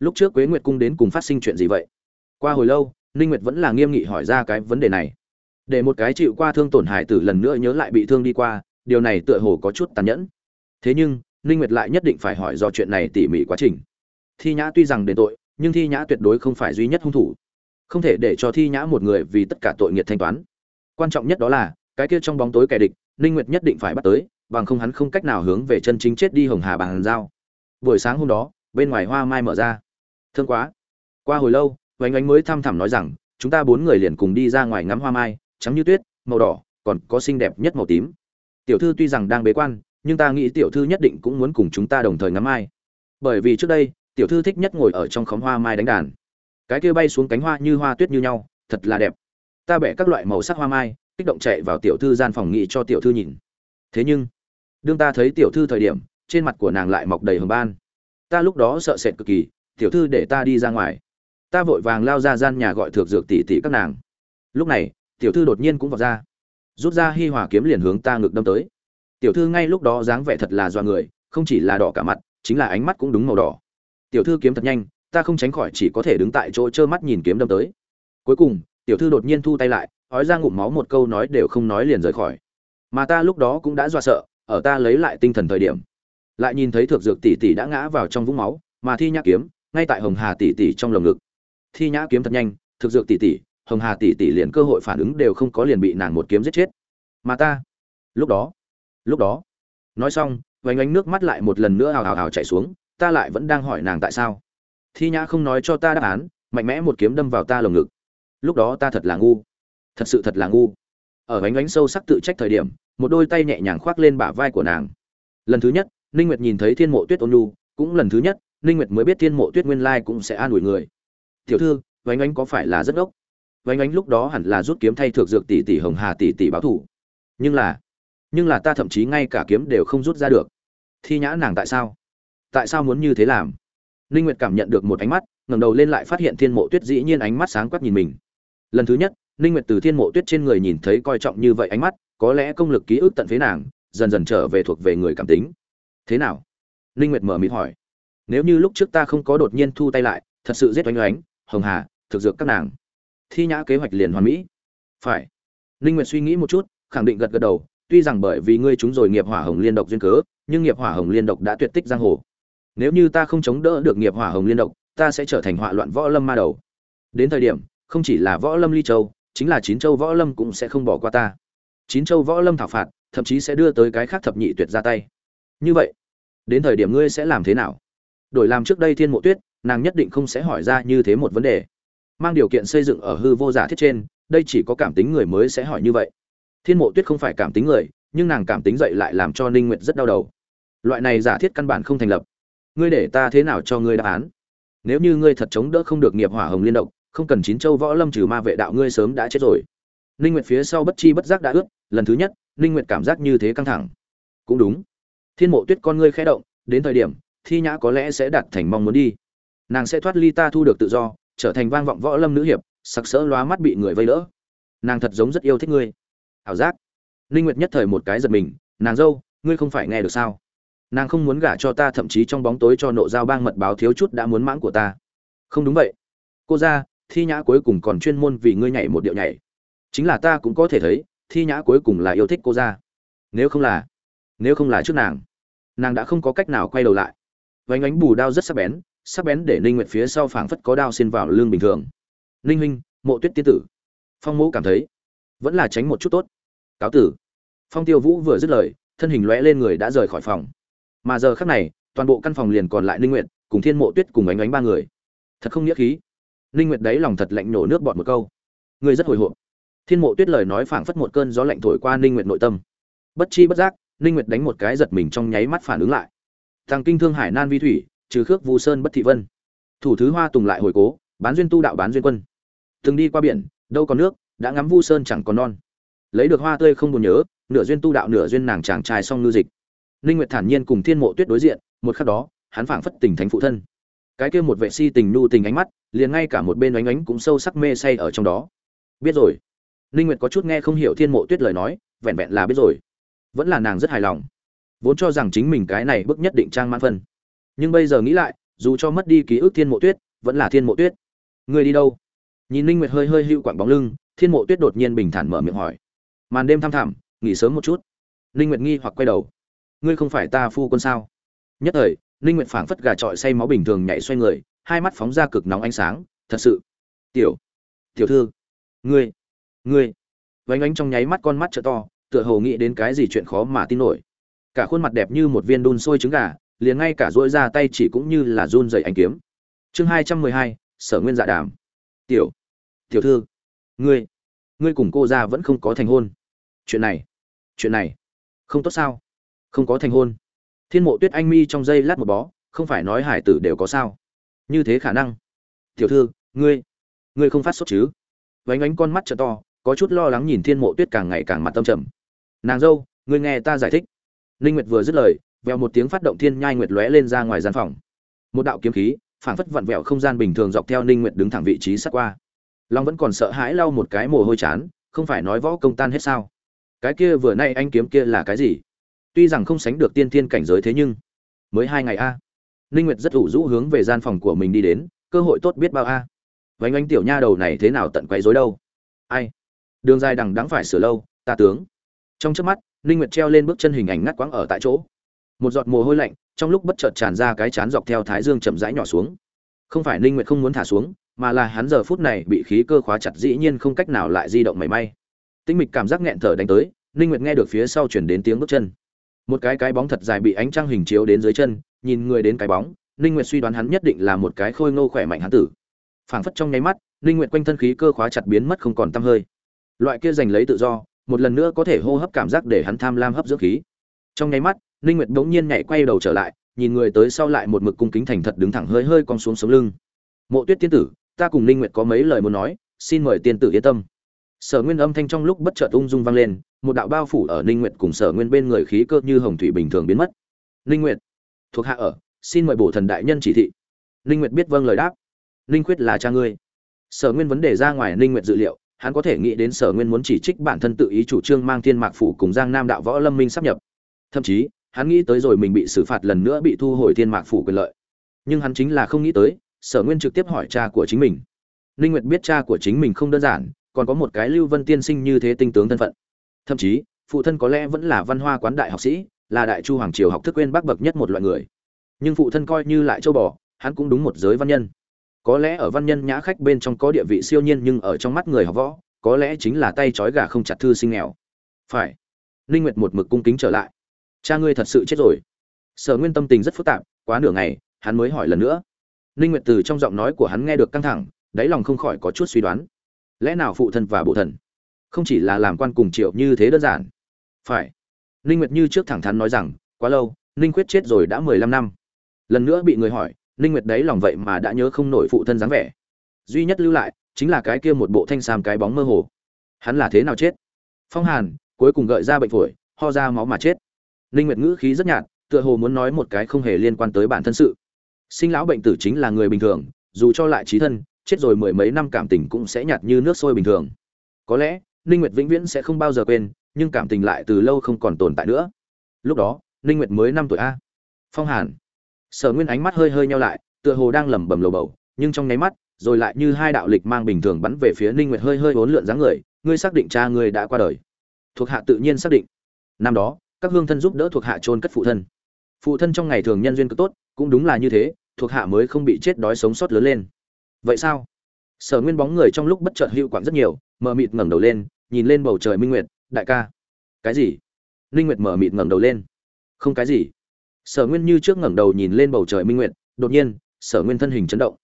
Lúc trước quế nguyệt cung đến cùng phát sinh chuyện gì vậy? Qua hồi lâu, ninh nguyệt vẫn là nghiêm nghị hỏi ra cái vấn đề này. Để một cái chịu qua thương tổn hải tử lần nữa nhớ lại bị thương đi qua, điều này tựa hồ có chút tàn nhẫn. Thế nhưng, ninh nguyệt lại nhất định phải hỏi do chuyện này tỉ mỉ quá trình. Thi nhã tuy rằng đền tội, nhưng thi nhã tuyệt đối không phải duy nhất hung thủ không thể để cho thi nhã một người vì tất cả tội nghiệt thanh toán. Quan trọng nhất đó là, cái kia trong bóng tối kẻ địch, ninh nguyệt nhất định phải bắt tới, bằng không hắn không cách nào hướng về chân chính chết đi hồng hà bàn giao. Buổi sáng hôm đó, bên ngoài hoa mai mở ra. Thương quá. Qua hồi lâu vánh ánh mới thăm thẳm nói rằng, chúng ta bốn người liền cùng đi ra ngoài ngắm hoa mai, trắng như tuyết, màu đỏ, còn có xinh đẹp nhất màu tím. Tiểu thư tuy rằng đang bế quan, nhưng ta nghĩ tiểu thư nhất định cũng muốn cùng chúng ta đồng thời ngắm mai. Bởi vì trước đây, tiểu thư thích nhất ngồi ở trong khóm hoa mai đánh đàn cái kia bay xuống cánh hoa như hoa tuyết như nhau, thật là đẹp. Ta bẻ các loại màu sắc hoa mai, kích động chạy vào tiểu thư gian phòng nghị cho tiểu thư nhìn. Thế nhưng, đương ta thấy tiểu thư thời điểm, trên mặt của nàng lại mọc đầy hồng ban. Ta lúc đó sợ sệt cực kỳ, tiểu thư để ta đi ra ngoài. Ta vội vàng lao ra gian nhà gọi thược dược tỉ tỉ các nàng. Lúc này, tiểu thư đột nhiên cũng vọt ra. Rút ra hi hòa kiếm liền hướng ta ngực đâm tới. Tiểu thư ngay lúc đó dáng vẻ thật là do người, không chỉ là đỏ cả mặt, chính là ánh mắt cũng đúng màu đỏ. Tiểu thư kiếm thật nhanh ta không tránh khỏi chỉ có thể đứng tại chỗ trơ mắt nhìn kiếm đâm tới. Cuối cùng, tiểu thư đột nhiên thu tay lại ói ra ngụm máu một câu nói đều không nói liền rời khỏi. Mà ta lúc đó cũng đã dọa sợ, ở ta lấy lại tinh thần thời điểm, lại nhìn thấy thược dược tỷ tỷ đã ngã vào trong vũng máu, mà thi nhã kiếm, ngay tại hồng hà tỷ tỷ trong lồng ngực. Thi nhã kiếm thật nhanh thực dược tỷ tỷ, hồng hà tỷ tỷ liền cơ hội phản ứng đều không có liền bị nàng một kiếm giết chết. Mà ta, lúc đó lúc đó, nói xong vánh ánh nước mắt lại một lần nữa hào hào hào chạy xuống, ta lại vẫn đang hỏi nàng tại sao thi nhã không nói cho ta đáp án, mạnh mẽ một kiếm đâm vào ta lồng ngực. Lúc đó ta thật là ngu. Thật sự thật là ngu. Ở bánh bánh sâu sắc tự trách thời điểm, một đôi tay nhẹ nhàng khoác lên bả vai của nàng. Lần thứ nhất, ninh nguyệt nhìn thấy thiên mộ tuyết ôn nhu, cũng lần thứ nhất, ninh nguyệt mới biết thiên mộ tuyết nguyên lai cũng sẽ an ủi người. Tiểu thư bánh bánh có phải là rất ngốc bánh bánh lúc đó hẳn là rút kiếm thay thược dược tỷ tỷ hồng hà tỷ tỷ báo thủ nhưng là nhưng là ta thậm chí ngay cả kiếm đều không rút ra được. Thi nhã nàng tại sao? Tại sao muốn như thế làm? Ninh nguyệt cảm nhận được một ánh mắt, ngẩng đầu lên lại phát hiện thiên mộ tuyết dĩ nhiên ánh mắt sáng quắc nhìn mình. Lần thứ nhất ninh nguyệt từ thiên mộ tuyết trên người nhìn thấy coi trọng như vậy ánh mắt, có lẽ công lực ký ức tận phế nàng, dần dần trở về thuộc về người cảm tính. Thế nào? Ninh nguyệt mở miệng hỏi. Nếu như lúc trước ta không có đột nhiên thu tay lại, thật sự giết oanh oánh, hồng hà, thực dược các nàng. Thi nhã kế hoạch liền hoàn mỹ. Phải. Ninh nguyệt suy nghĩ một chút, khẳng định gật gật đầu, tuy rằng bởi vì ngươi chúng rồi nghiệp hỏa hồng liên độc duyên cớ, nhưng nghiệp hỏa hồng liên độc đã tuyệt tích giang hồ nếu như ta không chống đỡ được nghiệp hỏa hồng liên độc, ta sẽ trở thành họa loạn võ lâm ma đầu. Đến thời điểm, không chỉ là võ lâm ly châu, chính là chín châu võ lâm cũng sẽ không bỏ qua ta. Chín châu võ lâm thảo phạt, thậm chí sẽ đưa tới cái khác thập nhị tuyệt ra tay. Như vậy, đến thời điểm ngươi sẽ làm thế nào? Đổi làm trước đây thiên mộ tuyết, nàng nhất định không sẽ hỏi ra như thế một vấn đề. Mang điều kiện xây dựng ở hư vô giả thiết trên, đây chỉ có cảm tính người mới sẽ hỏi như vậy. Thiên mộ tuyết không phải cảm tính người, nhưng nàng cảm tính dậy lại làm cho ninh nguyệt rất đau đầu. Loại này giả thiết căn bản không thành lập ngươi để ta thế nào cho ngươi đáp án? Nếu như ngươi thật chống đỡ không được nghiệp hỏa hồng liên độc, không cần chín châu võ lâm trừ ma vệ đạo ngươi sớm đã chết rồi. Ninh nguyệt phía sau bất chi bất giác đã ướt, lần thứ nhất, ninh nguyệt cảm giác như thế căng thẳng. Cũng đúng. Thiên mộ tuyết con ngươi khẽ động, đến thời điểm, thi nhã có lẽ sẽ đạt thành mong muốn đi. Nàng sẽ thoát ly ta thu được tự do, trở thành vang vọng võ lâm nữ hiệp, sặc sỡ lóa mắt bị người vây đỡ. Nàng thật giống rất yêu thích ngươi. Ảo giác. Ninh nguyệt nhất thời một cái giật mình, nàng dâu, ngươi không phải nghe được sao? Nàng không muốn gả cho ta, thậm chí trong bóng tối cho nộ giao bang mật báo thiếu chút đã muốn mãng của ta. Không đúng vậy. Cô ra thi nhã cuối cùng còn chuyên môn vì ngươi nhảy một điệu nhảy. Chính là ta cũng có thể thấy, thi nhã cuối cùng là yêu thích cô ra nếu không là, nếu không là trước nàng nàng đã không có cách nào quay đầu lại. Vánh ánh bù đao rất sắc bén sắc bén để ninh nguyệt phía sau phảng phất có đao xin vào lưng bình thường. Ninh huynh, mộ tuyết tiên tử. Phong mẫu cảm thấy, vẫn là tránh một chút tốt. Cáo tử. Phong tiêu vũ vừa dứt lời, thân hình lóe lên người đã rời khỏi phòng mà giờ khắc này, toàn bộ căn phòng liền còn lại ninh nguyệt, cùng thiên mộ tuyết cùng ánh ánh ba người. Thật không nghĩa khí. Ninh nguyệt đấy lòng thật lạnh nổ nước bọt một câu. Người rất hồi hộp. Thiên mộ tuyết lời nói phảng phất một cơn gió lạnh thổi qua ninh nguyệt nội tâm. Bất chi bất giác, ninh nguyệt đánh một cái giật mình trong nháy mắt phản ứng lại. Thằng kinh thương hải nan vi thủy, trừ khước vu sơn bất thị vân. Thủ thứ hoa tùng lại hồi cố, bán duyên tu đạo bán duyên quân. Từng đi qua biển, đâu còn nước, đã ngắm vu sơn chẳng còn non. Lấy được hoa tươi không buồn nhớ, nửa duyên tu đạo nửa duyên nàng chàng trai song ngư dịch ninh nguyệt thản nhiên cùng thiên mộ tuyết đối diện, một khắc đó, hắn phảng phất tình thánh phụ thân. Cái kia một vệ si tình nhu tình ánh mắt, liền ngay cả một bên ánh ánh cũng sâu sắc mê say ở trong đó. Biết rồi. Ninh nguyệt có chút nghe không hiểu thiên mộ tuyết lời nói, vẹn vẹn là biết rồi. Vẫn là nàng rất hài lòng. Vốn cho rằng chính mình cái này bức nhất định trang mãn phần. nhưng bây giờ nghĩ lại, dù cho mất đi ký ức thiên mộ tuyết, vẫn là thiên mộ tuyết. Người đi đâu? Nhìn ninh nguyệt hơi hơi hưu quạng bóng lưng, thiên mộ tuyết đột nhiên bình thản mở miệng hỏi. Màn đêm thăm thẳm, nghỉ sớm một chút. Ninh nguyệt nghi hoặc quay đầu ngươi không phải ta phu quân sao? Nhất thời, ninh nguyện phảng phất gà trọi say máu bình thường nhảy xoay người, hai mắt phóng ra cực nóng ánh sáng, thật sự. Tiểu tiểu thư, ngươi ngươi. Vánh ánh trong nháy mắt con mắt trợ to, tựa hồ nghĩ đến cái gì chuyện khó mà tin nổi. Cả khuôn mặt đẹp như một viên đun sôi trứng gà, liền ngay cả dỗi ra tay chỉ cũng như là run dậy anh kiếm. Chương hai trăm mười hai, sở nguyên dạ đàm. Tiểu tiểu thư, ngươi ngươi cùng cô ra vẫn không có thành hôn. Chuyện này chuyện này không tốt sao? Không có thành hôn. Thiên mộ tuyết anh mi trong giây lát một bó, không phải nói hải tử đều có sao. Như thế khả năng. Tiểu thư, ngươi ngươi không phát sốt chứ? Vánh ánh con mắt t to, có chút lo lắng nhìn thiên mộ tuyết càng ngày càng mặt tâm trầm. Nàng dâu, ngươi nghe ta giải thích. Ninh nguyệt vừa dứt lời, vèo một tiếng phát động thiên nhai nguyệt lóe lên ra ngoài gian phòng. Một đạo kiếm khí, phảng phất vặn vẹo không gian bình thường dọc theo ninh nguyệt đứng thẳng vị trí sát qua. Long vẫn còn sợ hãi lau một cái mồ hôi chán, không phải nói võ công tan hết sao? Cái kia vừa nay anh kiếm kia là cái gì? Tuy rằng không sánh được tiên thiên cảnh giới thế nhưng, mới hai ngày a. Ninh nguyệt rất ủ rũ hướng về gian phòng của mình đi đến, cơ hội tốt biết bao a. À. vánh anh tiểu nha đầu này thế nào tận quấy rối đâu? Ai? Đường dài đằng đáng phải sửa lâu, ta tướng. Trong chớp mắt ninh nguyệt treo lên bước chân hình ảnh ngắt quãng ở tại chỗ. Một giọt mồ hôi lạnh, trong lúc bất chợt tràn ra cái chán dọc theo thái dương chậm rãi nhỏ xuống. Không phải ninh nguyệt không muốn thả xuống, mà là hắn giờ phút này bị khí cơ khóa chặt dĩ nhiên không cách nào lại di động mảy may. Tinh mịch cảm giác nghẹn thở đánh tới ninh nguyệt nghe được phía sau chuyển đến tiếng bước chân một cái cái bóng thật dài bị ánh trăng hình chiếu đến dưới chân, nhìn người đến cái bóng, ninh nguyệt suy đoán hắn nhất định là một cái khôi ngô khỏe mạnh hắn tử. Phảng phất trong nháy mắt, ninh nguyệt quanh thân khí cơ khóa chặt biến mất không còn tăm hơi. Loại kia giành lấy tự do, một lần nữa có thể hô hấp cảm giác để hắn tham lam hấp dưỡng khí. Trong nháy mắt, ninh nguyệt đống nhiên nhảy quay đầu trở lại, nhìn người tới sau lại một mực cung kính thành thật đứng thẳng hơi hơi cong xuống sống lưng. Mộ tuyết tiên tử, ta cùng ninh nguyệt có mấy lời muốn nói, xin mời tiên tử yên tâm sở nguyên âm thanh trong lúc bất chợt ung dung vang lên, một đạo bao phủ ở ninh nguyệt cùng sở nguyên bên người khí cơ như hồng thủy bình thường biến mất. Ninh nguyệt, thuộc hạ ở, xin mời bổ thần đại nhân chỉ thị. Ninh nguyệt biết vâng lời đáp. Ninh quyết là cha ngươi. Sở nguyên vấn đề ra ngoài ninh nguyệt dự liệu, hắn có thể nghĩ đến sở nguyên muốn chỉ trích bản thân tự ý chủ trương mang thiên mạc phủ cùng giang nam đạo võ lâm minh sắp nhập. Thậm chí, hắn nghĩ tới rồi mình bị xử phạt lần nữa bị thu hồi thiên mạc phủ quyền lợi. Nhưng hắn chính là không nghĩ tới, sở nguyên trực tiếp hỏi cha của chính mình. Ninh nguyệt biết cha của chính mình không đơn giản còn có một cái lưu vân tiên sinh như thế tinh tướng thân phận. Thậm chí, phụ thân có lẽ vẫn là văn hoa quán đại học sĩ, là đại chu hoàng triều học thức quên bác bậc nhất một loại người. Nhưng phụ thân coi như lại châu bò, hắn cũng đúng một giới văn nhân. Có lẽ ở văn nhân nhã khách bên trong có địa vị siêu nhiên nhưng ở trong mắt người học võ, có lẽ chính là tay trói gà không chặt thư sinh nghèo. Phải. Ninh nguyệt một mực cung kính trở lại. Cha ngươi thật sự chết rồi. Sở nguyên tâm tình rất phức tạp, quá nửa ngày, hắn mới hỏi lần nữa. Ninh nguyệt từ trong giọng nói của hắn nghe được căng thẳng, đáy lòng không khỏi có chút suy đoán lẽ nào phụ thân và bộ thần không chỉ là làm quan cùng triệu như thế đơn giản? Phải. Ninh nguyệt như trước thẳng thắn nói rằng, quá lâu, ninh quyết chết rồi đã 15 năm. Lần nữa bị người hỏi, ninh nguyệt đấy lòng vậy mà đã nhớ không nổi phụ thân dáng vẻ. Duy nhất lưu lại, chính là cái kia một bộ thanh sam cái bóng mơ hồ. Hắn là thế nào chết? Phong hàn, cuối cùng gợi ra bệnh phổi, ho ra máu mà chết. Ninh nguyệt ngữ khí rất nhạt, tựa hồ muốn nói một cái không hề liên quan tới bản thân sự. Sinh lão bệnh tử chính là người bình thường, dù cho lại trí thân chết rồi mười mấy năm cảm tình cũng sẽ nhạt như nước sôi bình thường. Có lẽ, ninh nguyệt vĩnh viễn sẽ không bao giờ quên, nhưng cảm tình lại từ lâu không còn tồn tại nữa. Lúc đó, ninh nguyệt mới năm tuổi a. Phong hàn. Sở nguyên ánh mắt hơi hơi nhau lại, tựa hồ đang lẩm bẩm lầu bầu, nhưng trong nháy mắt, rồi lại như hai đạo lịch mang bình thường bắn về phía ninh nguyệt hơi hơi uốn lượn dáng người, ngươi xác định cha ngươi đã qua đời. Thuộc hạ tự nhiên xác định. Năm đó, các hương thân giúp đỡ thuộc hạ chôn cất phụ thân. Phụ thân trong ngày thường nhân duyên cực tốt, cũng đúng là như thế, thuộc hạ mới không bị chết đói sống sót lớn lên vậy sao? Sở nguyên bóng người trong lúc bất chợt hữu quạng rất nhiều, mờ mịt ngẩng đầu lên, nhìn lên bầu trời minh nguyệt, đại ca. Cái gì? Linh nguyệt mờ mịt ngẩng đầu lên. Không cái gì. Sở nguyên như trước ngẩng đầu nhìn lên bầu trời minh nguyệt, đột nhiên, sở nguyên thân hình chấn động.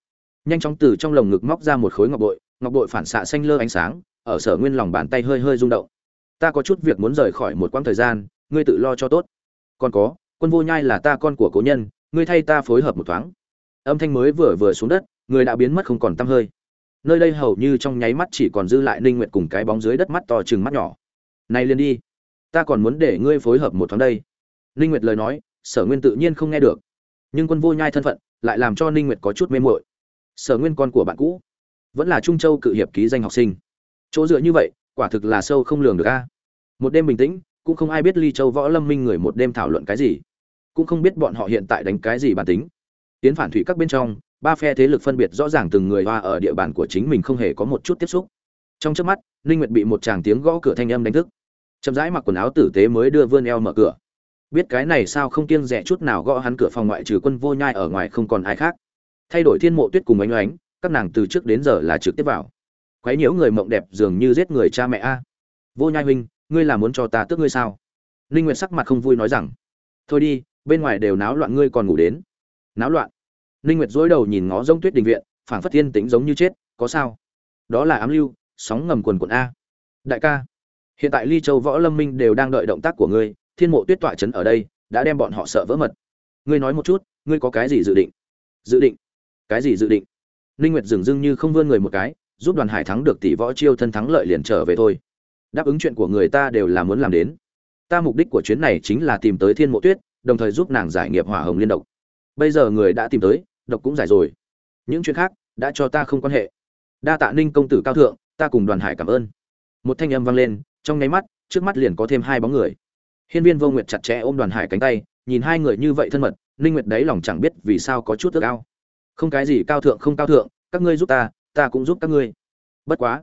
Nhanh chóng từ trong lồng ngực móc ra một khối ngọc bội ngọc bội phản xạ xanh lơ ánh sáng, ở sở nguyên lòng bàn tay hơi hơi rung động. Ta có chút việc muốn rời khỏi một quãng thời gian, ngươi tự lo cho tốt. Còn có, quân vô nhai là ta con của cố nhân, ngươi thay ta phối hợp một thoáng. Âm thanh mới vừa vừa xuống đất người đã biến mất không còn tăm hơi. Nơi đây hầu như trong nháy mắt chỉ còn dư lại ninh nguyệt cùng cái bóng dưới đất mắt to chừng mắt nhỏ. Này liền đi, ta còn muốn để ngươi phối hợp một thoáng đây. Ninh nguyệt lời nói, sở nguyên tự nhiên không nghe được. Nhưng quân vô nhai thân phận, lại làm cho ninh nguyệt có chút mê muội. Sở nguyên con của bạn cũ, vẫn là trung châu cự hiệp ký danh học sinh. Chỗ dựa như vậy, quả thực là sâu không lường được a. Một đêm bình tĩnh, cũng không ai biết ly châu võ lâm minh người một đêm thảo luận cái gì. Cũng không biết bọn họ hiện tại đánh cái gì bản tính. Tiến phản thủy các bên trong ba phe thế lực phân biệt rõ ràng từng người hoa ở địa bàn của chính mình không hề có một chút tiếp xúc. Trong trước mắt, ninh nguyệt bị một chàng tiếng gõ cửa thanh âm đánh thức. Chậm rãi mặc quần áo tử tế mới đưa vươn eo mở cửa. Biết cái này sao không kiêng rẻ chút nào gõ hắn cửa phòng ngoại trừ quân vô nhai ở ngoài không còn ai khác. Thay đổi thiên mộ tuyết cùng ánh ánh, các nàng từ trước đến giờ là trực tiếp vào. Quấy nhiễu người mộng đẹp dường như giết người cha mẹ a. Vô nhai huynh, ngươi là muốn cho ta tước ngươi sao? Ninh nguyệt sắc mặt không vui nói rằng. Thôi đi, bên ngoài đều náo loạn ngươi còn ngủ đến. Náo loạn? Ninh nguyệt dối đầu nhìn ngó rông tuyết đình viện, phảng phất thiên tĩnh giống như chết, có sao? Đó là ám lưu, sóng ngầm quần quần a. Đại ca, hiện tại ly châu võ lâm minh đều đang đợi động tác của ngươi, thiên mộ tuyết tọa chấn ở đây, đã đem bọn họ sợ vỡ mật. Ngươi nói một chút, ngươi có cái gì dự định? Dự định? Cái gì dự định? Ninh nguyệt dừng dưng như không vươn người một cái, giúp đoàn hải thắng được tỷ võ chiêu thân thắng lợi liền trở về thôi. Đáp ứng chuyện của người ta đều là muốn làm đến. Ta mục đích của chuyến này chính là tìm tới thiên mộ tuyết, đồng thời giúp nàng giải nghiệp hỏa hồng liên độc bây giờ người đã tìm tới, độc cũng giải rồi. Những chuyện khác đã cho ta không quan hệ. Đa tạ ninh công tử cao thượng, ta cùng đoàn hải cảm ơn. Một thanh âm vang lên, trong nháy mắt, trước mắt liền có thêm hai bóng người. Hiên viên vô nguyệt chặt chẽ ôm đoàn hải cánh tay, nhìn hai người như vậy thân mật, ninh nguyệt đấy lòng chẳng biết vì sao có chút ước ao. Không cái gì cao thượng không cao thượng, các ngươi giúp ta ta cũng giúp các ngươi. Bất quá,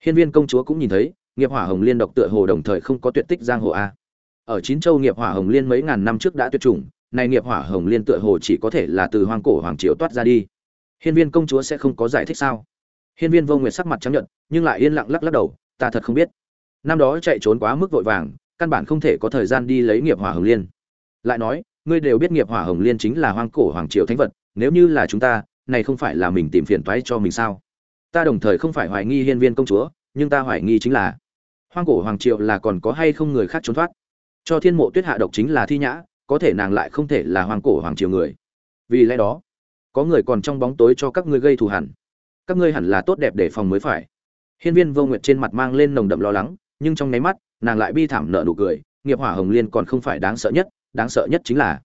hiên viên công chúa cũng nhìn thấy, nghiệp hỏa hồng liên độc tựa hồ đồng thời không có tuyệt tích giang hồ a. Ở chín châu nghiệp hỏa hồng liên mấy ngàn năm trước đã tuyệt chủng này nghiệp hỏa hồng liên tựa hồ chỉ có thể là từ hoang cổ hoàng triều toát ra đi. Hiên viên công chúa sẽ không có giải thích sao? Hiên viên vô nguyệt sắc mặt trắng nhận nhưng lại yên lặng lắc lắc đầu, ta thật không biết. Năm đó chạy trốn quá mức vội vàng, căn bản không thể có thời gian đi lấy nghiệp hỏa hồng liên. Lại nói, ngươi đều biết nghiệp hỏa hồng liên chính là hoang cổ hoàng triều thánh vật, nếu như là chúng ta, này không phải là mình tìm phiền toái cho mình sao? Ta đồng thời không phải hoài nghi hiên viên công chúa, nhưng ta hoài nghi chính là, hoang cổ hoàng triều là còn có hay không người khác trốn thoát? Cho thiên mộ tuyết hạ độc chính là thi nhã có thể nàng lại không thể là hoang cổ hoàng triều người. Vì lẽ đó, có người còn trong bóng tối cho các ngươi gây thù hẳn. Các ngươi hẳn là tốt đẹp để phòng mới phải. Hiên viên vô nguyệt trên mặt mang lên nồng đậm lo lắng, nhưng trong nháy mắt, nàng lại bi thảm nợ nụ cười, nghiệp hỏa hồng liên còn không phải đáng sợ nhất, đáng sợ nhất chính là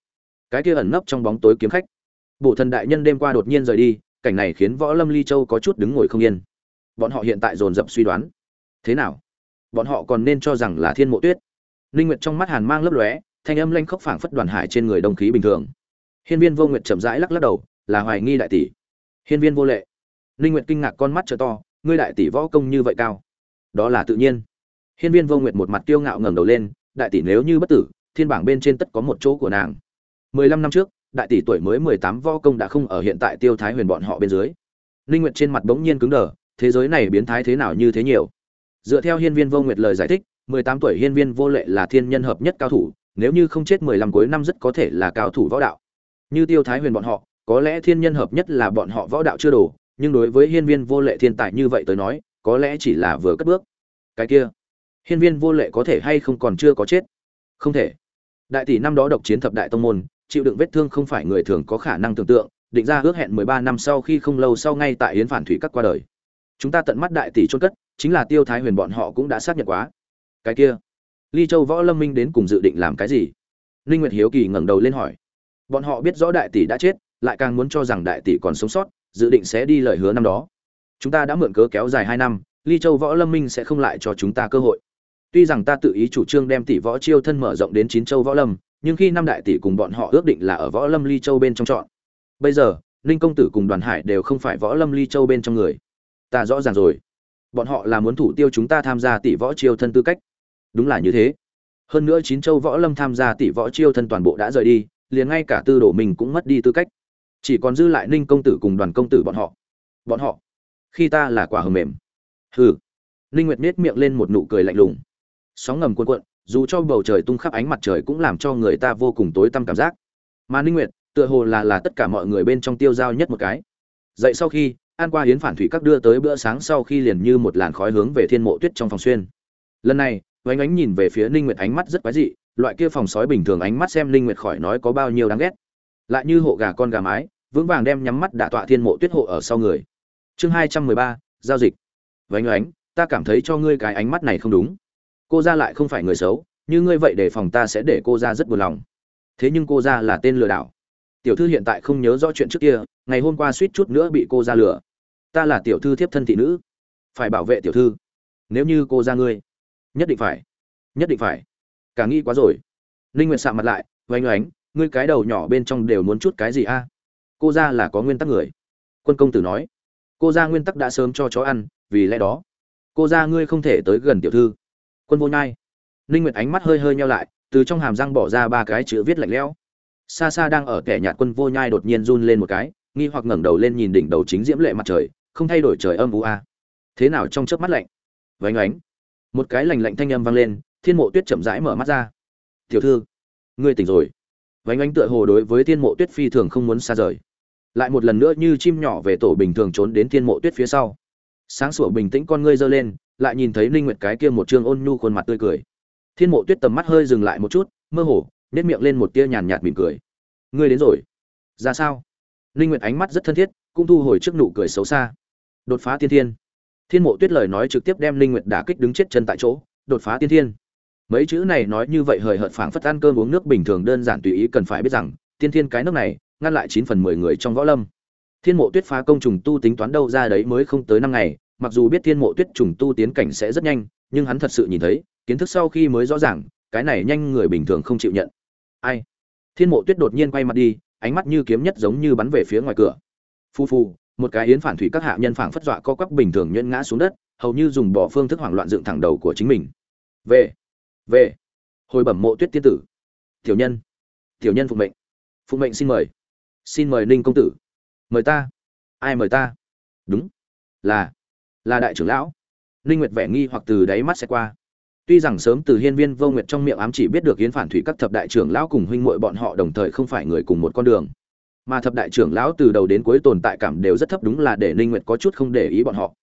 cái kia ẩn nấp trong bóng tối kiếm khách. Bộ thần đại nhân đêm qua đột nhiên rời đi, cảnh này khiến võ lâm ly châu có chút đứng ngồi không yên. Bọn họ hiện tại dồn dập suy đoán. Thế nào? Bọn họ còn nên cho rằng là thiên mộ tuyết. Linh nguyệt trong mắt hàn mang lấp lóe thanh âm lanh khốc phảng phất đoàn hải trên người đông khí bình thường. Hiên viên vô nguyệt chậm rãi lắc lắc đầu, là hoài nghi đại tỷ. Hiên viên vô lệ Linh nguyệt kinh ngạc con mắt trợ to, ngươi đại tỷ võ công như vậy cao, đó là tự nhiên. Hiên viên vô nguyệt một mặt tiêu ngạo ngẩng đầu lên, đại tỷ nếu như bất tử, thiên bảng bên trên tất có một chỗ của nàng. 15 năm trước, đại tỷ tuổi mới 18 võ công đã không ở hiện tại tiêu thái huyền bọn họ bên dưới. Linh nguyệt trên mặt bỗng nhiên cứng đờ, thế giới này biến thái thế nào như thế nhiều? Dựa theo hiên viên vô nguyệt lời giải thích 18 tuổi hiên viên vô lệ là thiên nhân hợp nhất cao thủ nếu như không chết 15 cuối năm rất có thể là cao thủ võ đạo. Như tiêu thái huyền bọn họ, có lẽ thiên nhân hợp nhất là bọn họ võ đạo chưa đủ, nhưng đối với hiên viên vô lệ thiên tài như vậy tới nói, có lẽ chỉ là vừa cất bước. Cái kia, hiên viên vô lệ có thể hay không còn chưa có chết? Không thể. Đại tỷ năm đó độc chiến thập đại tông môn, chịu đựng vết thương không phải người thường có khả năng tưởng tượng, định ra ước hẹn 13 năm sau khi không lâu sau ngay tại yến phản thủy các qua đời. Chúng ta tận mắt đại tỷ chôn cất, chính là tiêu thái huyền bọn họ cũng đã xác nhận quá. Cái kia ly châu võ lâm minh đến cùng dự định làm cái gì? Ninh nguyệt hiếu kỳ ngẩng đầu lên hỏi. Bọn họ biết rõ đại tỷ đã chết, lại càng muốn cho rằng đại tỷ còn sống sót, dự định sẽ đi lời hứa năm đó. Chúng ta đã mượn cớ kéo dài hai năm, ly châu võ lâm minh sẽ không lại cho chúng ta cơ hội. Tuy rằng ta tự ý chủ trương đem tỷ võ chiêu thân mở rộng đến chín châu võ lâm, nhưng khi năm đại tỷ cùng bọn họ ước định là ở võ lâm ly châu bên trong chọn. Bây giờ, ninh công tử cùng đoàn hải đều không phải võ lâm ly châu bên trong người. Ta rõ ràng rồi. Bọn họ là muốn thủ tiêu chúng ta tham gia tỷ võ chiêu thân tư cách đúng là như thế. Hơn nữa chín châu võ lâm tham gia tỷ võ chiêu thân toàn bộ đã rời đi, liền ngay cả tư đồ mình cũng mất đi tư cách. Chỉ còn dư lại ninh công tử cùng đoàn công tử bọn họ. Bọn họ, khi ta là quả hầm mềm. Hừ. Ninh nguyệt nết miệng lên một nụ cười lạnh lùng. Sóng ngầm cuộn cuộn, dù cho bầu trời tung khắp ánh mặt trời cũng làm cho người ta vô cùng tối tăm cảm giác. Mà ninh nguyệt, tựa hồ là là tất cả mọi người bên trong tiêu giao nhất một cái. Dậy sau khi, an qua hiến phản thủy các đưa tới bữa sáng sau khi liền như một làn khói hướng về thiên mộ tuyết trong phòng xuyên. Lần này vánh ánh nhìn về phía ninh nguyệt ánh mắt rất quái dị, loại kia phòng sói bình thường ánh mắt xem ninh nguyệt khỏi nói có bao nhiêu đáng ghét. Lại như hộ gà con gà mái, vững vàng đem nhắm mắt đả tọa thiên mộ tuyết hộ ở sau người. Chương hai trăm mười ba, giao dịch. Vánh ánh, ta cảm thấy cho ngươi cái ánh mắt này không đúng. Cô ra lại không phải người xấu, như ngươi vậy để phòng ta sẽ để cô ra rất buồn lòng. Thế nhưng cô ra là tên lừa đảo. Tiểu thư hiện tại không nhớ rõ chuyện trước kia, ngày hôm qua suýt chút nữa bị cô ra lừa. Ta là tiểu thư thiếp thân thị nữ. Phải bảo vệ tiểu thư. Nếu như cô ra ngươi nhất định phải. Nhất định phải. Cả nghĩ quá rồi. Ninh nguyện sạ mặt lại, oanh oánh, ngươi cái đầu nhỏ bên trong đều muốn chút cái gì a? Cô ra là có nguyên tắc người. Quân công tử nói, cô gia nguyên tắc đã sớm cho chó ăn, vì lẽ đó, cô gia ngươi không thể tới gần tiểu thư. Quân vô nhai. Ninh nguyệt ánh mắt hơi hơi nheo lại, từ trong hàm răng bỏ ra ba cái chữ viết lạnh lẽo. Xa xa đang ở kẻ nhạt quân vô nhai đột nhiên run lên một cái, nghi hoặc ngẩng đầu lên nhìn đỉnh đầu chính diễm lệ mặt trời, không thay đổi trời âm u a. Thế nào trong chớp mắt lạnh? Vánh ánh một cái lành lạnh thanh âm vang lên, thiên mộ tuyết chậm rãi mở mắt ra. Tiểu thư, ngươi tỉnh rồi. Vánh ánh tựa hồ đối với thiên mộ tuyết phi thường không muốn xa rời. Lại một lần nữa như chim nhỏ về tổ bình thường trốn đến thiên mộ tuyết phía sau. Sáng sủa bình tĩnh con ngươi giơ lên, lại nhìn thấy ninh nguyệt cái kia một trương ôn nhu khuôn mặt tươi cười. Thiên mộ tuyết tầm mắt hơi dừng lại một chút, mơ hồ nét miệng lên một tia nhàn nhạt mỉm cười. Ngươi đến rồi. Ra sao? Ninh nguyệt ánh mắt rất thân thiết, cũng thu hồi trước nụ cười xấu xa. Đột phá tiên thiên thiên mộ tuyết lời nói trực tiếp đem Linh nguyệt đả kích đứng chết chân tại chỗ, đột phá tiên thiên. Mấy chữ này nói như vậy hời hợt phảng phất ăn cơm uống nước bình thường đơn giản tùy ý cần phải biết rằng, tiên thiên cái nước này, ngăn lại 9 phần 10 người trong võ lâm. Thiên mộ tuyết phá công trùng tu tính toán đâu ra đấy mới không tới năm ngày, mặc dù biết thiên mộ tuyết trùng tu tiến cảnh sẽ rất nhanh, nhưng hắn thật sự nhìn thấy, kiến thức sau khi mới rõ ràng, cái này nhanh người bình thường không chịu nhận. Ai? Thiên mộ tuyết đột nhiên quay mặt đi, ánh mắt như kiếm nhất giống như bắn về phía ngoài cửa. Phu phu một cái yến phản thủy các hạ nhân phảng phất dọa co quắp bình thường nhuyễn ngã xuống đất, hầu như dùng bỏ phương thức hoảng loạn dựng thẳng đầu của chính mình. Về về. Hồi bẩm mộ tuyết tiên tử. Tiểu nhân tiểu nhân phụng mệnh. Phụng mệnh xin mời. Xin mời ninh công tử. Mời ta. Ai mời ta? Đúng. Là là đại trưởng lão. Ninh nguyệt vẻ nghi hoặc từ đáy mắt sẽ qua. Tuy rằng sớm từ hiên viên vô nguyệt trong miệng ám chỉ biết được yến phản thủy các thập đại trưởng lão cùng huynh muội bọn họ đồng thời không phải người cùng một con đường mà thập đại trưởng lão từ đầu đến cuối tồn tại cảm đều rất thấp đúng là để ninh nguyệt có chút không để ý bọn họ.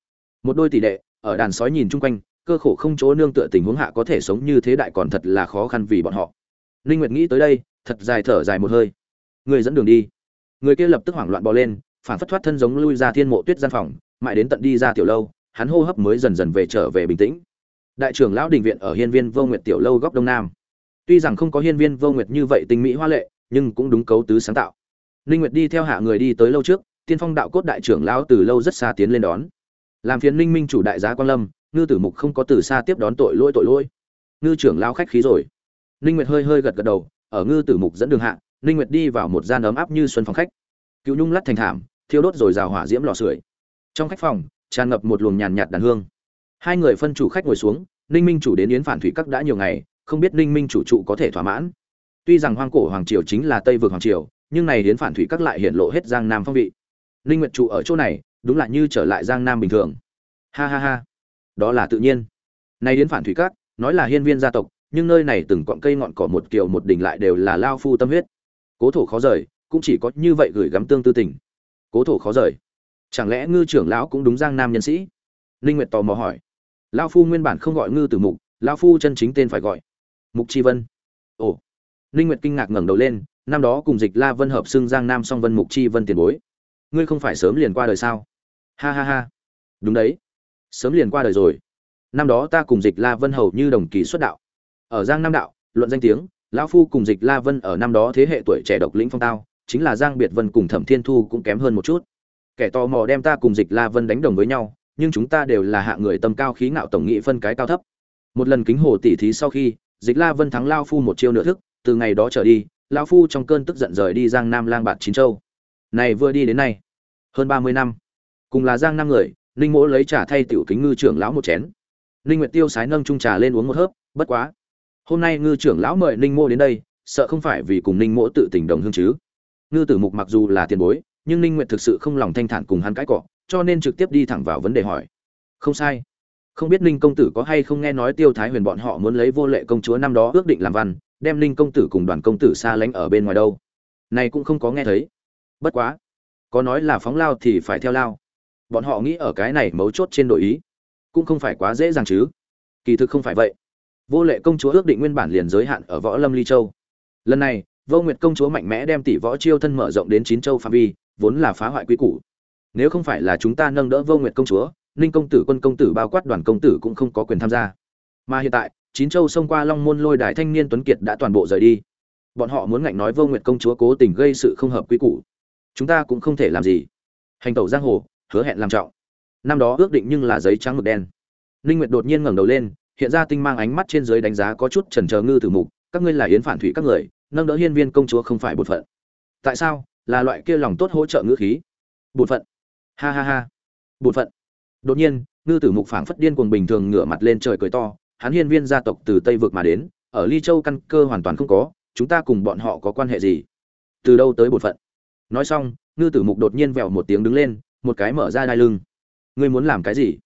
Một đôi tỷ đệ, ở đàn sói nhìn chung quanh, cơ khổ không chỗ nương tựa tình huống hạ có thể sống như thế đại còn thật là khó khăn vì bọn họ. Ninh nguyệt nghĩ tới đây, thật dài thở dài một hơi. Người dẫn đường đi. Người kia lập tức hoảng loạn bò lên, phản phất thoát thân giống lui ra thiên mộ tuyết gian phòng, mãi đến tận đi ra tiểu lâu, hắn hô hấp mới dần dần về trở về bình tĩnh. Đại trưởng lão đình viện ở hiên viên vô nguyệt tiểu lâu góc đông nam. Tuy rằng không có hiên viên vô nguyệt như vậy tinh mỹ hoa lệ, nhưng cũng đúng cấu tứ sáng tạo. Linh Nguyệt đi theo hạ người đi tới lâu trước, Tiên Phong đạo cốt đại trưởng lão từ lâu rất xa tiến lên đón. Làm phiền Linh Minh chủ đại giá quan lâm, ngư tử mục không có từ xa tiếp đón tội lỗi tội lỗi. Ngư trưởng lão khách khí rồi. Linh Nguyệt hơi hơi gật gật đầu, ở ngư tử mục dẫn đường hạ, Linh Nguyệt đi vào một gian ấm áp như xuân phòng khách. Cựu nhung lát thành thảm, thiêu đốt rồi rào hỏa diễm lò sưởi. Trong khách phòng, tràn ngập một luồng nhàn nhạt đàn hương. Hai người phân chủ khách ngồi xuống, Ninh Minh chủ đến yến phản thủy các đã nhiều ngày, không biết Ninh Minh chủ trụ có thể thỏa mãn. Tuy rằng hoang cổ hoàng triều chính là Tây vực hoàng triều, nhưng này hiến phản thủy các lại hiện lộ hết giang nam phong vị. Linh nguyệt trụ ở chỗ này, đúng là như trở lại giang nam bình thường. Ha ha ha. Đó là tự nhiên. Này hiến phản thủy các, nói là hiên viên gia tộc, nhưng nơi này từng cọng cây ngọn cỏ một kiều một đỉnh lại đều là lao phu tâm huyết. Cố thổ khó rời, cũng chỉ có như vậy gửi gắm tương tư tình. Cố thổ khó rời. Chẳng lẽ ngư trưởng lão cũng đúng giang nam nhân sĩ? Linh nguyệt tò mò hỏi. Lao phu nguyên bản không gọi ngư tử mục, lao phu chân chính tên phải gọi. Mục chi vân. Ồ. Linh nguyệt kinh ngạc ngẩng đầu lên năm đó cùng dịch la vân hợp xưng giang nam song vân mục chi vân tiền bối. Ngươi không phải sớm liền qua đời sao? Ha ha ha. Đúng đấy. Sớm liền qua đời rồi. Năm đó ta cùng dịch la vân hầu như đồng kỳ xuất đạo. Ở giang nam đạo, luận danh tiếng, lão phu cùng dịch la vân ở năm đó thế hệ tuổi trẻ độc lĩnh phong tao, chính là giang biệt vân cùng thẩm thiên thu cũng kém hơn một chút. Kẻ tò mò đem ta cùng dịch la vân đánh đồng với nhau, nhưng chúng ta đều là hạ người tâm cao khí ngạo tổng nghị phân cái cao thấp. Một lần kính hồ tỉ thí sau khi, dịch la vân thắng lao phu một chiêu nửa thức, từ ngày đó trở đi lão phu trong cơn tức giận rời đi giang nam lang bạt chín châu. Này vừa đi đến nay, hơn ba mươi năm, cùng là giang nam người, ninh mỗ lấy trà thay tiểu kính ngư trưởng lão một chén. Ninh nguyệt tiêu sái nâng chung trà lên uống một hớp, bất quá. Hôm nay ngư trưởng lão mời ninh mỗ đến đây, sợ không phải vì cùng ninh mỗ tự tình đồng hương chứ. Ngư tử mục mặc dù là tiền bối, nhưng ninh nguyệt thực sự không lòng thanh thản cùng hắn cãi cọ, cho nên trực tiếp đi thẳng vào vấn đề hỏi. Không sai. Không biết ninh công tử có hay không nghe nói tiêu thái huyền bọn họ muốn lấy vô lệ công chúa năm đó ước định làm văn đem ninh công tử cùng đoàn công tử xa lánh ở bên ngoài đâu. Này cũng không có nghe thấy. Bất quá, có nói là phóng lao thì phải theo lao. Bọn họ nghĩ ở cái này mấu chốt trên đội ý, cũng không phải quá dễ dàng chứ. Kỳ thực không phải vậy. Vô lệ công chúa ước định nguyên bản liền giới hạn ở võ lâm ly châu. Lần này, vô nguyệt công chúa mạnh mẽ đem tỷ võ chiêu thân mở rộng đến chín châu phạm vi, vốn là phá hoại quy củ. Nếu không phải là chúng ta nâng đỡ vô nguyệt công chúa ninh công tử, quân công tử, bao quát đoàn công tử cũng không có quyền tham gia. Mà hiện tại chín châu xông qua long môn lôi đài thanh niên tuấn kiệt đã toàn bộ rời đi. Bọn họ muốn ngạnh nói vô nguyệt công chúa cố tình gây sự không hợp quy củ. Chúng ta cũng không thể làm gì. Hành tẩu giang hồ, hứa hẹn làm trọng. Năm đó ước định nhưng là giấy trắng mực đen. Ninh nguyệt đột nhiên ngẩng đầu lên, hiện ra tinh mang ánh mắt trên dưới đánh giá có chút chần chờ ngư tử mục, các ngươi là yến phản thủy các người, nâng đỡ hiên viên công chúa không phải bột phận. Tại sao? Là loại kia lòng tốt hỗ trợ ngữ khí. Bột phận. Ha ha ha. Bột phận. Đột nhiên, ngư tử mục phảng phất điên cuồng bình thường ngửa mặt lên trời cười to hắn hiên viên gia tộc từ tây vực mà đến, ở ly châu căn cơ hoàn toàn không có, chúng ta cùng bọn họ có quan hệ gì? Từ đâu tới bổn phận? Nói xong, ngư tử mục đột nhiên vẹo một tiếng đứng lên, một cái mở ra đai lưng. Ngươi muốn làm cái gì?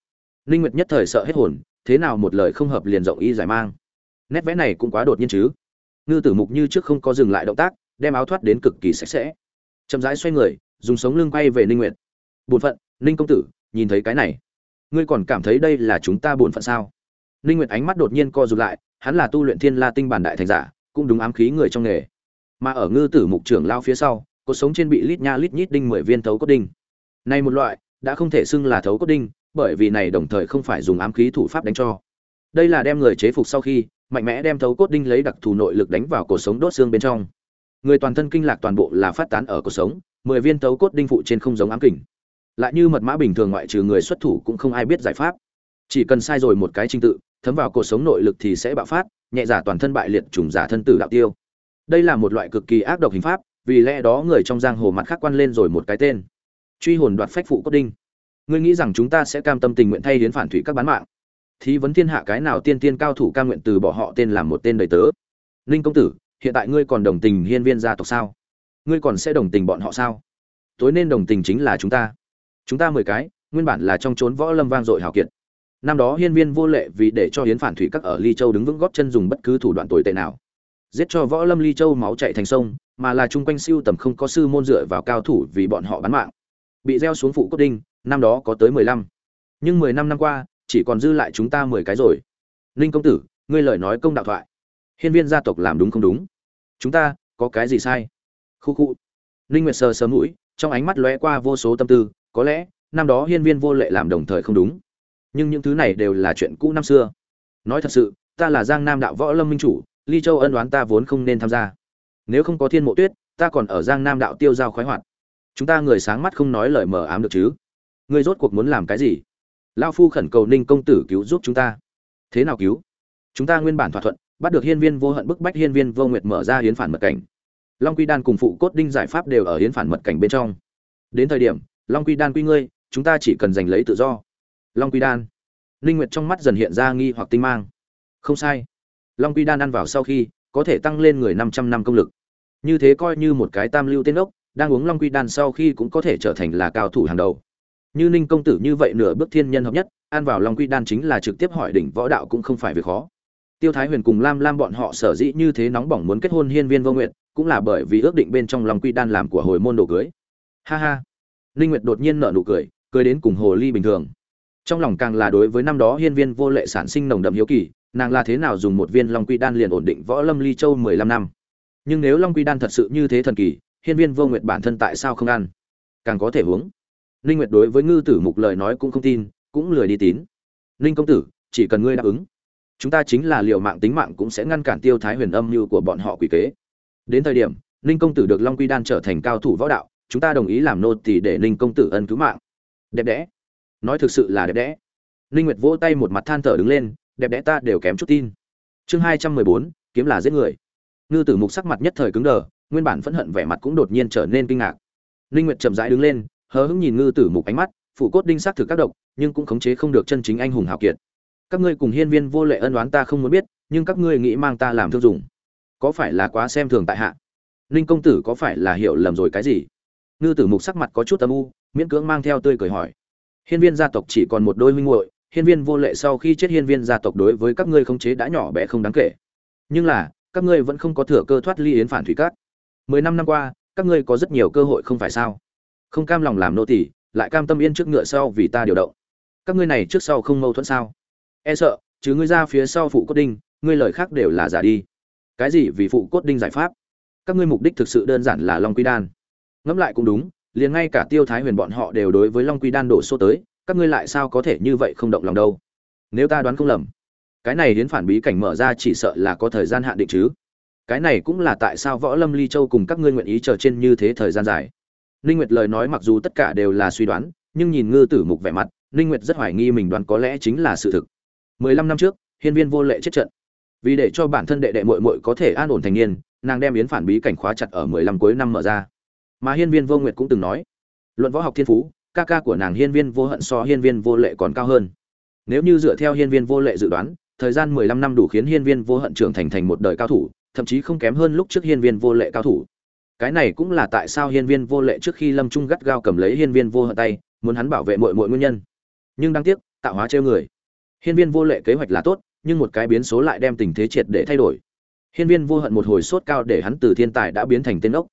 Ninh nguyệt nhất thời sợ hết hồn, thế nào một lời không hợp liền rộng y giải mang. Nét vẽ này cũng quá đột nhiên chứ. Ngư tử mục như trước không có dừng lại động tác, đem áo thoát đến cực kỳ sạch sẽ. Chậm rãi xoay người, dùng sống lưng quay về ninh nguyệt. Bổn phận ninh công tử, nhìn thấy cái này. Ngươi còn cảm thấy đây là chúng ta bổn phận sao? Ninh nguyệt ánh mắt đột nhiên co rụt lại, hắn là tu luyện thiên la tinh bản đại thành giả, cũng đúng ám khí người trong nghề. Mà ở ngư tử mục trưởng lao phía sau, cột sống trên bị lít nha lít nhít đinh mười viên thấu cốt đinh. Này một loại, đã không thể xưng là thấu cốt đinh, bởi vì này đồng thời không phải dùng ám khí thủ pháp đánh cho. Đây là đem người chế phục sau khi, mạnh mẽ đem thấu cốt đinh lấy đặc thù nội lực đánh vào cột sống đốt xương bên trong. Người toàn thân kinh lạc toàn bộ là phát tán ở cột sống, mười viên thấu cốt đinh phụ trên không giống ám kình. Lại như mật mã bình thường ngoại trừ người xuất thủ cũng không ai biết giải pháp. Chỉ cần sai rồi một cái trình tự thấm vào cuộc sống nội lực thì sẽ bạo phát, nhẹ giả toàn thân bại liệt trùng giả thân tử đạo tiêu. Đây là một loại cực kỳ ác độc hình pháp, vì lẽ đó người trong giang hồ mặt khác quan lên rồi một cái tên. Truy hồn đoạt phách phụ cốt đinh. Ngươi nghĩ rằng chúng ta sẽ cam tâm tình nguyện thay hiến phản thủy các bán mạng? Thì vấn thiên hạ cái nào tiên tiên cao thủ cam nguyện từ bỏ họ tên làm một tên đầy tớ? Ninh công tử, hiện tại ngươi còn đồng tình hiên viên gia tộc sao? Ngươi còn sẽ đồng tình bọn họ sao? Tối nên đồng tình chính là chúng ta. Chúng ta mười cái, nguyên bản là trong trốn võ lâm vang dội hào kiệt năm đó hiên viên vô lệ vì để cho hiến phản thủy các ở ly châu đứng vững góp chân dùng bất cứ thủ đoạn tồi tệ nào. Giết cho võ lâm ly châu máu chạy thành sông, mà là chung quanh siêu tầm không có sư môn dựa vào cao thủ vì bọn họ bán mạng. Bị gieo xuống phụ cốt đinh, năm đó có tới mười lăm. Nhưng mười năm năm qua, chỉ còn dư lại chúng ta mười cái rồi. Ninh công tử, ngươi lời nói công đạo thoại. Hiên viên gia tộc làm đúng không đúng? Chúng ta, có cái gì sai? Khu khu. Ninh nguyệt sờ sớm mũi, trong ánh mắt lóe qua vô số tâm tư, có lẽ, năm đó hiên viên vô lệ làm đồng thời không đúng nhưng những thứ này đều là chuyện cũ năm xưa. Nói thật sự, ta là giang nam đạo võ lâm minh chủ, ly châu ân đoán ta vốn không nên tham gia. Nếu không có thiên mộ tuyết, ta còn ở giang nam đạo tiêu giao khoái hoạt. Chúng ta người sáng mắt không nói lời mờ ám được chứ? Ngươi rốt cuộc muốn làm cái gì? Lao phu khẩn cầu ninh công tử cứu giúp chúng ta. Thế nào cứu? Chúng ta nguyên bản thỏa thuận, bắt được hiên viên vô hận bức bách hiên viên vô nguyệt mở ra hiến phản mật cảnh. Long quy đan cùng phụ cốt đinh giải pháp đều ở hiến phản mật cảnh bên trong. Đến thời điểm, long quy đan quy ngươi, chúng ta chỉ cần giành lấy tự do long quy đan. Linh nguyệt trong mắt dần hiện ra nghi hoặc tinh mang. Không sai. Long quy đan ăn vào sau khi, có thể tăng lên người 500 năm công lực. Như thế coi như một cái tam lưu tên ốc đang uống long quy đan sau khi cũng có thể trở thành là cao thủ hàng đầu. Như ninh công tử như vậy nửa bước thiên nhân hợp nhất, ăn vào long quy đan chính là trực tiếp hỏi đỉnh võ đạo cũng không phải việc khó. Tiêu thái huyền cùng lam lam bọn họ sở dĩ như thế nóng bỏng muốn kết hôn hiên viên vô nguyện cũng là bởi vì ước định bên trong long quy đan làm của hồi môn đồ cưới. Ha ha. Ninh nguyệt đột nhiên nở nụ cười cười đến cùng hồ ly bình thường trong lòng càng là đối với năm đó hiên viên vô lệ sản sinh nồng đậm hiếu kỳ, nàng là thế nào dùng một viên long quy đan liền ổn định võ lâm ly châu 15 năm? Nhưng nếu long quy đan thật sự như thế thần kỳ, hiên viên vô nguyệt bản thân tại sao không ăn? Càng có thể uống ninh nguyệt đối với ngư tử mục lời nói cũng không tin, cũng lười đi tín. Ninh công tử, chỉ cần ngươi đáp ứng, chúng ta chính là liều mạng tính mạng cũng sẽ ngăn cản tiêu thái huyền âm như của bọn họ quỷ kế. Đến thời điểm, ninh công tử được long quy đan trở thành cao thủ võ đạo, chúng ta đồng ý làm nô tỳ để ninh công tử ân cứu mạng. Đẹp đẽ nói thực sự là đẹp đẽ. Ninh nguyệt vỗ tay một mặt than thở đứng lên, đẹp đẽ ta đều kém chút tin. Chương hai trăm mười bốn, kiếm là giết người. Ngư tử mục sắc mặt nhất thời cứng đờ, nguyên bản phẫn hận vẻ mặt cũng đột nhiên trở nên kinh ngạc. Ninh nguyệt chậm rãi đứng lên, hờ hững nhìn ngư tử mục ánh mắt phụ cốt đinh sắc thử các độc, nhưng cũng khống chế không được chân chính anh hùng hào kiệt. Các ngươi cùng hiên viên vô lệ ân oán ta không muốn biết, nhưng các ngươi nghĩ mang ta làm thương dùng có phải là quá xem thường tại hạ? Ninh công tử có phải là hiểu lầm rồi cái gì? Ngư tử mục sắc mặt có chút âm u, miễn cưỡng mang theo tươi cười hỏi hiên viên gia tộc chỉ còn một đôi huynh muội, hiên viên vô lệ sau khi chết hiên viên gia tộc đối với các ngươi khống chế đã nhỏ bé không đáng kể. Nhưng là, các ngươi vẫn không có thừa cơ thoát ly yến phản thủy cát. Mười năm năm qua, các ngươi có rất nhiều cơ hội không phải sao? Không cam lòng làm nô tỳ, lại cam tâm yên trước ngựa sau vì ta điều động. Các ngươi này trước sau không mâu thuẫn sao? E sợ, chứ ngươi ra phía sau phụ cốt đinh, ngươi lời khác đều là giả đi. Cái gì vì phụ cốt đinh giải pháp? Các ngươi mục đích thực sự đơn giản là long quy đan. Ngẫm lại cũng đúng liền ngay cả tiêu thái huyền bọn họ đều đối với long quy đan đổ số tới, các ngươi lại sao có thể như vậy không động lòng đâu? Nếu ta đoán không lầm, cái này đến phản bí cảnh mở ra chỉ sợ là có thời gian hạn định chứ. Cái này cũng là tại sao võ lâm ly châu cùng các ngươi nguyện ý chờ trên như thế thời gian dài. Ninh nguyệt lời nói mặc dù tất cả đều là suy đoán, nhưng nhìn ngư tử mục vẻ mặt, ninh nguyệt rất hoài nghi mình đoán có lẽ chính là sự thực. 15 năm trước, hiên viên vô lệ chết trận. Vì để cho bản thân đệ đệ muội muội có thể an ổn thành niên, nàng đem yến phản bí cảnh khóa chặt ở 15 cuối năm mở ra mà hiên viên vô nguyệt cũng từng nói luận võ học thiên phú ca ca của nàng hiên viên vô hận so hiên viên vô lệ còn cao hơn nếu như dựa theo hiên viên vô lệ dự đoán thời gian mười lăm năm đủ khiến hiên viên vô hận trưởng thành thành một đời cao thủ thậm chí không kém hơn lúc trước hiên viên vô lệ cao thủ cái này cũng là tại sao hiên viên vô lệ trước khi lâm trung gắt gao cầm lấy hiên viên vô hận tay muốn hắn bảo vệ mọi mọi nguyên nhân nhưng đáng tiếc tạo hóa trêu người hiên viên vô lệ kế hoạch là tốt nhưng một cái biến số lại đem tình thế triệt để thay đổi hiên viên vô hận một hồi sốt cao để hắn từ thiên tài đã biến thành tên ốc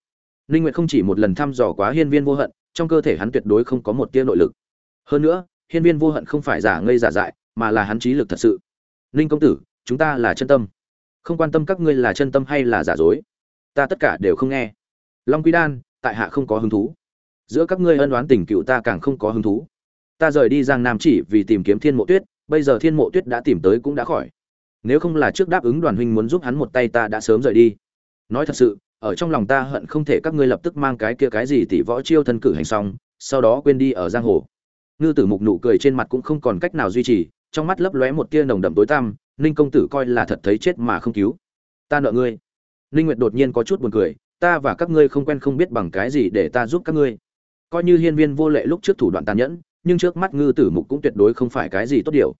ninh nguyệt không chỉ một lần thăm dò quá hiên viên vô hận, trong cơ thể hắn tuyệt đối không có một tia nội lực. Hơn nữa, hiên viên vô hận không phải giả ngây giả dại, mà là hắn trí lực thật sự. Ninh công tử, chúng ta là chân tâm. Không quan tâm các ngươi là chân tâm hay là giả dối. Ta tất cả đều không nghe. Long quý đan, tại hạ không có hứng thú. Giữa các ngươi ân oán tình cựu ta càng không có hứng thú. Ta rời đi giang nam chỉ vì tìm kiếm thiên mộ tuyết, bây giờ thiên mộ tuyết đã tìm tới cũng đã khỏi. Nếu không là trước đáp ứng đoàn huynh muốn giúp hắn một tay ta đã sớm rời đi. Nói thật sự ở trong lòng ta hận không thể các ngươi lập tức mang cái kia cái gì tỷ võ chiêu thân cử hành xong, sau đó quên đi ở giang hồ. Ngư tử mục nụ cười trên mặt cũng không còn cách nào duy trì, trong mắt lấp lóe một tia nồng đậm tối tăm, ninh công tử coi là thật thấy chết mà không cứu. Ta nợ ngươi. Ninh nguyệt đột nhiên có chút buồn cười, ta và các ngươi không quen không biết bằng cái gì để ta giúp các ngươi. Coi như hiên viên vô lệ lúc trước thủ đoạn tàn nhẫn, nhưng trước mắt ngư tử mục cũng tuyệt đối không phải cái gì tốt điều.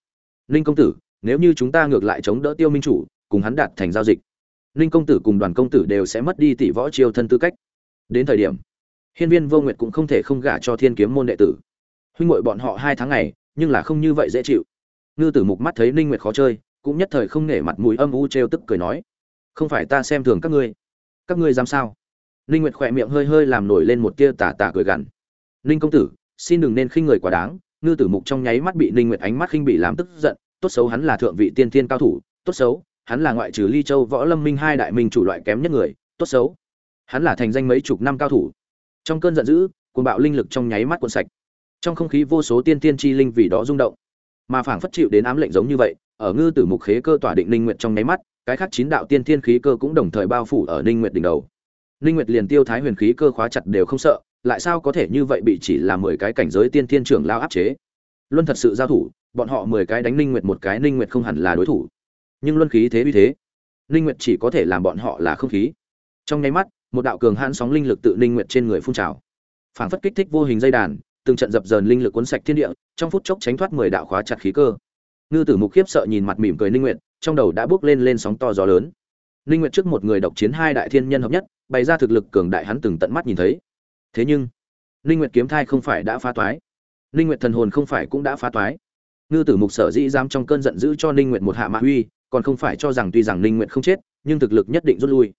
Ninh công tử, nếu như chúng ta ngược lại chống đỡ tiêu minh chủ, cùng hắn đạt thành giao dịch ninh công tử cùng đoàn công tử đều sẽ mất đi tỷ võ chiêu thân tư cách. Đến thời điểm, hiên viên vô nguyệt cũng không thể không gả cho thiên kiếm môn đệ tử. Huynh ngội bọn họ hai tháng ngày, nhưng là không như vậy dễ chịu. Ngư tử mục mắt thấy ninh nguyệt khó chơi, cũng nhất thời không nể mặt mũi âm u trêu tức cười nói, không phải ta xem thường các ngươi. Các ngươi dám sao? Ninh nguyệt khỏe miệng hơi hơi làm nổi lên một tia tà tà cười gằn. Ninh công tử, xin đừng nên khinh người quá đáng. Ngư tử mục trong nháy mắt bị ninh nguyệt ánh mắt khinh bị làm tức giận, tốt xấu hắn là thượng vị tiên thiên cao thủ, tốt xấu hắn là ngoại trừ ly châu võ lâm minh hai đại minh chủ loại kém nhất người, tốt xấu. Hắn là thành danh mấy chục năm cao thủ. Trong cơn giận dữ, cuồng bạo linh lực trong nháy mắt cuộn sạch. Trong không khí vô số tiên tiên chi linh vì đó rung động. Mà phảng phất chịu đến ám lệnh giống như vậy, ở ngư tử mục khế cơ tỏa định linh nguyệt trong nháy mắt, cái khác chín đạo tiên thiên khí cơ cũng đồng thời bao phủ ở ninh nguyệt đỉnh đầu. Ninh nguyệt liền tiêu thái huyền khí cơ khóa chặt đều không sợ, lại sao có thể như vậy bị chỉ là mười cái cảnh giới tiên thiên trưởng lao áp chế? Luân thật sự giao thủ, bọn họ mười cái đánh ninh nguyệt một cái, ninh nguyệt không hẳn là đối thủ nhưng luân khí thế uy thế. Ninh nguyệt chỉ có thể làm bọn họ là không khí. Trong nháy mắt, một đạo cường hãn sóng linh lực tự ninh nguyệt trên người phun trào. Phảng phất kích thích vô hình dây đàn, từng trận dập dờn linh lực cuốn sạch thiên địa, trong phút chốc tránh thoát mười đạo khóa chặt khí cơ. Ngư tử mục khiếp sợ nhìn mặt mỉm cười ninh nguyệt, trong đầu đã bước lên lên sóng to gió lớn. Ninh nguyệt trước một người độc chiến hai đại thiên nhân hợp nhất, bày ra thực lực cường đại hắn từng tận mắt nhìn thấy. Thế nhưng, ninh nguyệt kiếm thai không phải đã phá toái. Ninh nguyệt thần hồn không phải cũng đã phá toái. Ngư tử mục sở dĩ dám trong cơn giận giữ cho ninh nguyệt một hạ mã huy còn không phải cho rằng tuy rằng ninh nguyệt không chết, nhưng thực lực nhất định rút lui.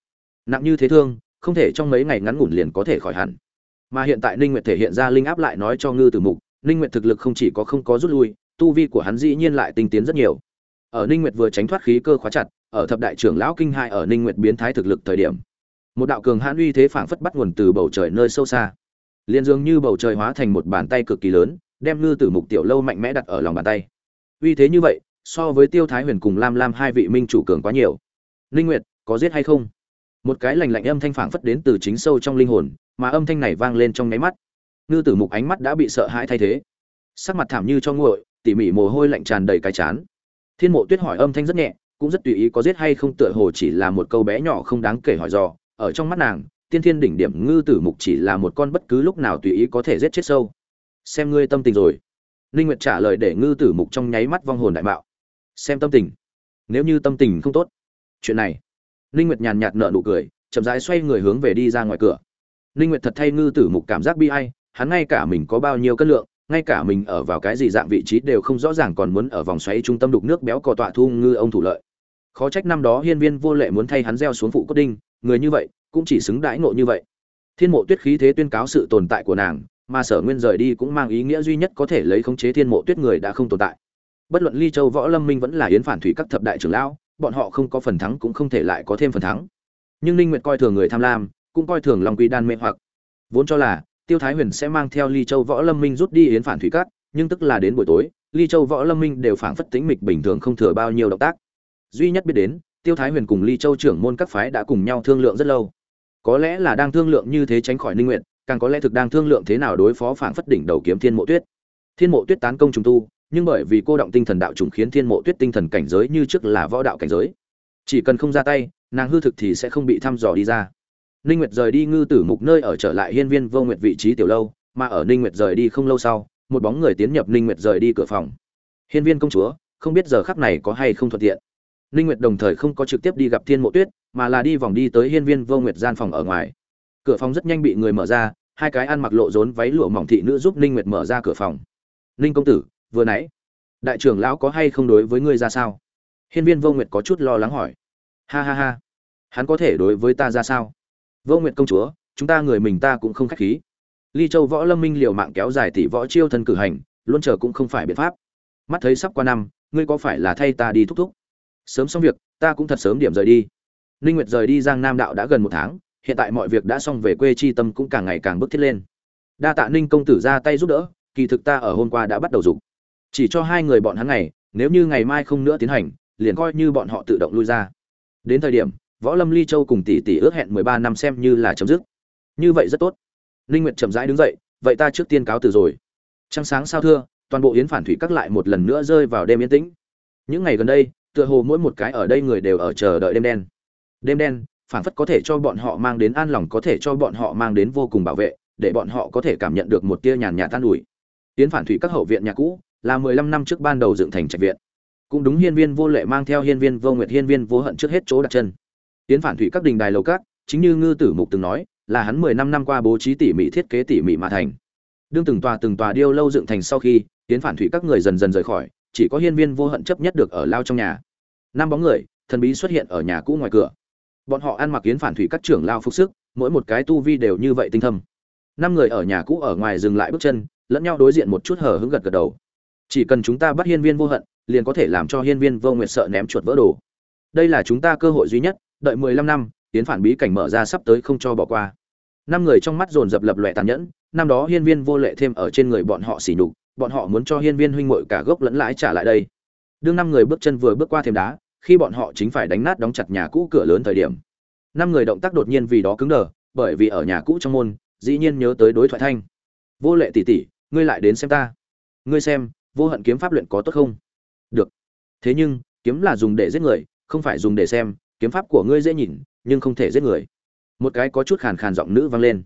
Nặng như thế thương, không thể trong mấy ngày ngắn ngủn liền có thể khỏi hẳn. Mà hiện tại ninh nguyệt thể hiện ra linh áp lại nói cho ngư tử mục, ninh nguyệt thực lực không chỉ có không có rút lui, tu vi của hắn dĩ nhiên lại tinh tiến rất nhiều. Ở ninh nguyệt vừa tránh thoát khí cơ khóa chặt, ở thập đại trưởng lão kinh hai ở ninh nguyệt biến thái thực lực thời điểm, một đạo cường hãn uy thế phảng phất bắt nguồn từ bầu trời nơi sâu xa. Liền dường như bầu trời hóa thành một bàn tay cực kỳ lớn, đem ngư tử mục tiểu lâu mạnh mẽ đặt ở lòng bàn tay. Uy thế như vậy so với tiêu thái huyền cùng lam lam hai vị minh chủ cường quá nhiều. Linh nguyệt, có giết hay không? Một cái lành lạnh âm thanh phảng phất đến từ chính sâu trong linh hồn, mà âm thanh này vang lên trong nháy mắt. Ngư tử mục ánh mắt đã bị sợ hãi thay thế. Sắc mặt thảm như cho nguội, tỉ mỉ mồ hôi lạnh tràn đầy cái chán. Thiên mộ tuyết hỏi âm thanh rất nhẹ, cũng rất tùy ý có giết hay không tựa hồ chỉ là một câu bé nhỏ không đáng kể hỏi dò. Ở trong mắt nàng, tiên thiên đỉnh điểm ngư tử mục chỉ là một con bất cứ lúc nào tùy ý có thể giết chết sâu. Xem ngươi tâm tình rồi. Linh nguyệt trả lời để ngư tử mục trong nháy mắt vong hồn đại mạo xem tâm tình. Nếu như tâm tình không tốt, chuyện này. Linh nguyệt nhàn nhạt nở nụ cười, chậm rãi xoay người hướng về đi ra ngoài cửa. Linh nguyệt thật thay ngư tử mục cảm giác bi ai, hắn ngay cả mình có bao nhiêu cân lượng, ngay cả mình ở vào cái gì dạng vị trí đều không rõ ràng còn muốn ở vòng xoáy trung tâm đục nước béo cò tọa thu ngư ông thủ lợi. Khó trách năm đó hiên viên vô lệ muốn thay hắn gieo xuống phụ cốt đinh, người như vậy cũng chỉ xứng đãi ngộ như vậy. Thiên mộ tuyết khí thế tuyên cáo sự tồn tại của nàng, mà sở nguyên rời đi cũng mang ý nghĩa duy nhất có thể lấy khống chế thiên mộ tuyết người đã không tồn tại bất luận ly châu võ lâm minh vẫn là yến phản thủy các thập đại trưởng lão, bọn họ không có phần thắng cũng không thể lại có thêm phần thắng. Nhưng ninh nguyệt coi thường người tham lam, cũng coi thường long quy đan mê hoặc. Vốn cho là, tiêu thái huyền sẽ mang theo ly châu võ lâm minh rút đi yến phản thủy các, nhưng tức là đến buổi tối, ly châu võ lâm minh đều phảng phất tính mịch bình thường không thừa bao nhiêu động tác. Duy nhất biết đến, tiêu thái huyền cùng ly châu trưởng môn các phái đã cùng nhau thương lượng rất lâu. Có lẽ là đang thương lượng như thế tránh khỏi ninh nguyện càng có lẽ thực đang thương lượng thế nào đối phó phảng phất đỉnh đầu kiếm thiên mộ tuyết. Thiên mộ tuyết tán công trùng tu nhưng bởi vì cô động tinh thần đạo trùng khiến thiên mộ tuyết tinh thần cảnh giới như trước là võ đạo cảnh giới. Chỉ cần không ra tay, nàng hư thực thì sẽ không bị thăm dò đi ra. Ninh nguyệt rời đi ngư tử mục nơi ở trở lại hiên viên vô nguyệt vị trí tiểu lâu, mà ở ninh nguyệt rời đi không lâu sau, một bóng người tiến nhập ninh nguyệt rời đi cửa phòng. Hiên viên công chúa, không biết giờ khắc này có hay không thuận tiện. Ninh nguyệt đồng thời không có trực tiếp đi gặp thiên mộ tuyết, mà là đi vòng đi tới hiên viên vô nguyệt gian phòng ở ngoài. Cửa phòng rất nhanh bị người mở ra, hai cái ăn mặc lộ rốn váy lụa mỏng thị nữ giúp ninh nguyệt mở ra cửa phòng. Ninh công tử vừa nãy, đại trưởng lão có hay không đối với ngươi ra sao? Hiên viên vô nguyệt có chút lo lắng hỏi. Ha ha ha, hắn có thể đối với ta ra sao? Vô nguyệt công chúa, chúng ta người mình ta cũng không khách khí. Ly châu võ lâm minh liều mạng kéo dài tỷ võ chiêu thân cử hành, luôn chờ cũng không phải biện pháp. Mắt thấy sắp qua năm, ngươi có phải là thay ta đi thúc thúc? Sớm xong việc, ta cũng thật sớm điểm rời đi. Ninh nguyệt rời đi giang nam đạo đã gần một tháng, hiện tại mọi việc đã xong về quê chi tâm cũng càng ngày càng bức thiết lên. Đa tạ ninh công tử ra tay giúp đỡ, kỳ thực ta ở hôm qua đã bắt đầu dục chỉ cho hai người bọn hắn ngày, nếu như ngày mai không nữa tiến hành, liền coi như bọn họ tự động lui ra. Đến thời điểm, võ lâm ly châu cùng tỷ tỷ ước hẹn 13 năm xem như là chấm dứt. Như vậy rất tốt. Linh nguyệt chậm rãi đứng dậy, vậy ta trước tiên cáo từ rồi. Trăng sáng sao thưa, toàn bộ yến phản thủy các lại một lần nữa rơi vào đêm yên tĩnh. Những ngày gần đây, tựa hồ mỗi một cái ở đây người đều ở chờ đợi đêm đen. Đêm đen phản phất có thể cho bọn họ mang đến an lòng, có thể cho bọn họ mang đến vô cùng bảo vệ, để bọn họ có thể cảm nhận được một tia nhàn nhạt tan ủi. Yến phản thủy các hậu viện nhà cũ là 15 năm trước ban đầu dựng thành trạch viện. Cũng đúng hiên viên vô lệ mang theo hiên viên vô nguyệt, hiên viên vô hận trước hết chỗ đặt chân. Tiến phản thủy các đình đài lầu các, chính như ngư tử mục từng nói, là hắn 15 năm qua bố trí tỉ mỉ, thiết kế tỉ mỉ mà thành. Đương từng tòa từng tòa điêu lâu dựng thành sau khi, tiến phản thủy các người dần dần rời khỏi, chỉ có hiên viên vô hận chấp nhất được ở lao trong nhà. Năm bóng người, thần bí xuất hiện ở nhà cũ ngoài cửa. Bọn họ ăn mặc yến phản thủy các trưởng lao phục sức, mỗi một cái tu vi đều như vậy tinh thâm. Năm người ở nhà cũ ở ngoài dừng lại bước chân, lẫn nhau đối diện một chút hờ hững gật gật đầu chỉ cần chúng ta bắt hiên viên vô hận, liền có thể làm cho hiên viên vô nguyệt sợ ném chuột vỡ đồ. Đây là chúng ta cơ hội duy nhất, đợi mười lăm năm, tiến phản bí cảnh mở ra sắp tới không cho bỏ qua. Năm người trong mắt dồn dập lập loẹ tàn nhẫn, năm đó hiên viên vô lệ thêm ở trên người bọn họ xỉ nhục, bọn họ muốn cho hiên viên huynh muội cả gốc lẫn lãi trả lại đây. Đương năm người bước chân vừa bước qua thềm đá, khi bọn họ chính phải đánh nát đóng chặt nhà cũ cửa lớn thời điểm, năm người động tác đột nhiên vì đó cứng đờ, bởi vì ở nhà cũ trong môn, dĩ nhiên nhớ tới đối thoại thanh. Vô lệ tỷ tỷ, ngươi lại đến xem ta. Ngươi xem vô hận kiếm pháp luyện có tốt không? Được. Thế nhưng, kiếm là dùng để giết người, không phải dùng để xem, kiếm pháp của ngươi dễ nhìn, nhưng không thể giết người. Một cái có chút khàn khàn giọng nữ vang lên.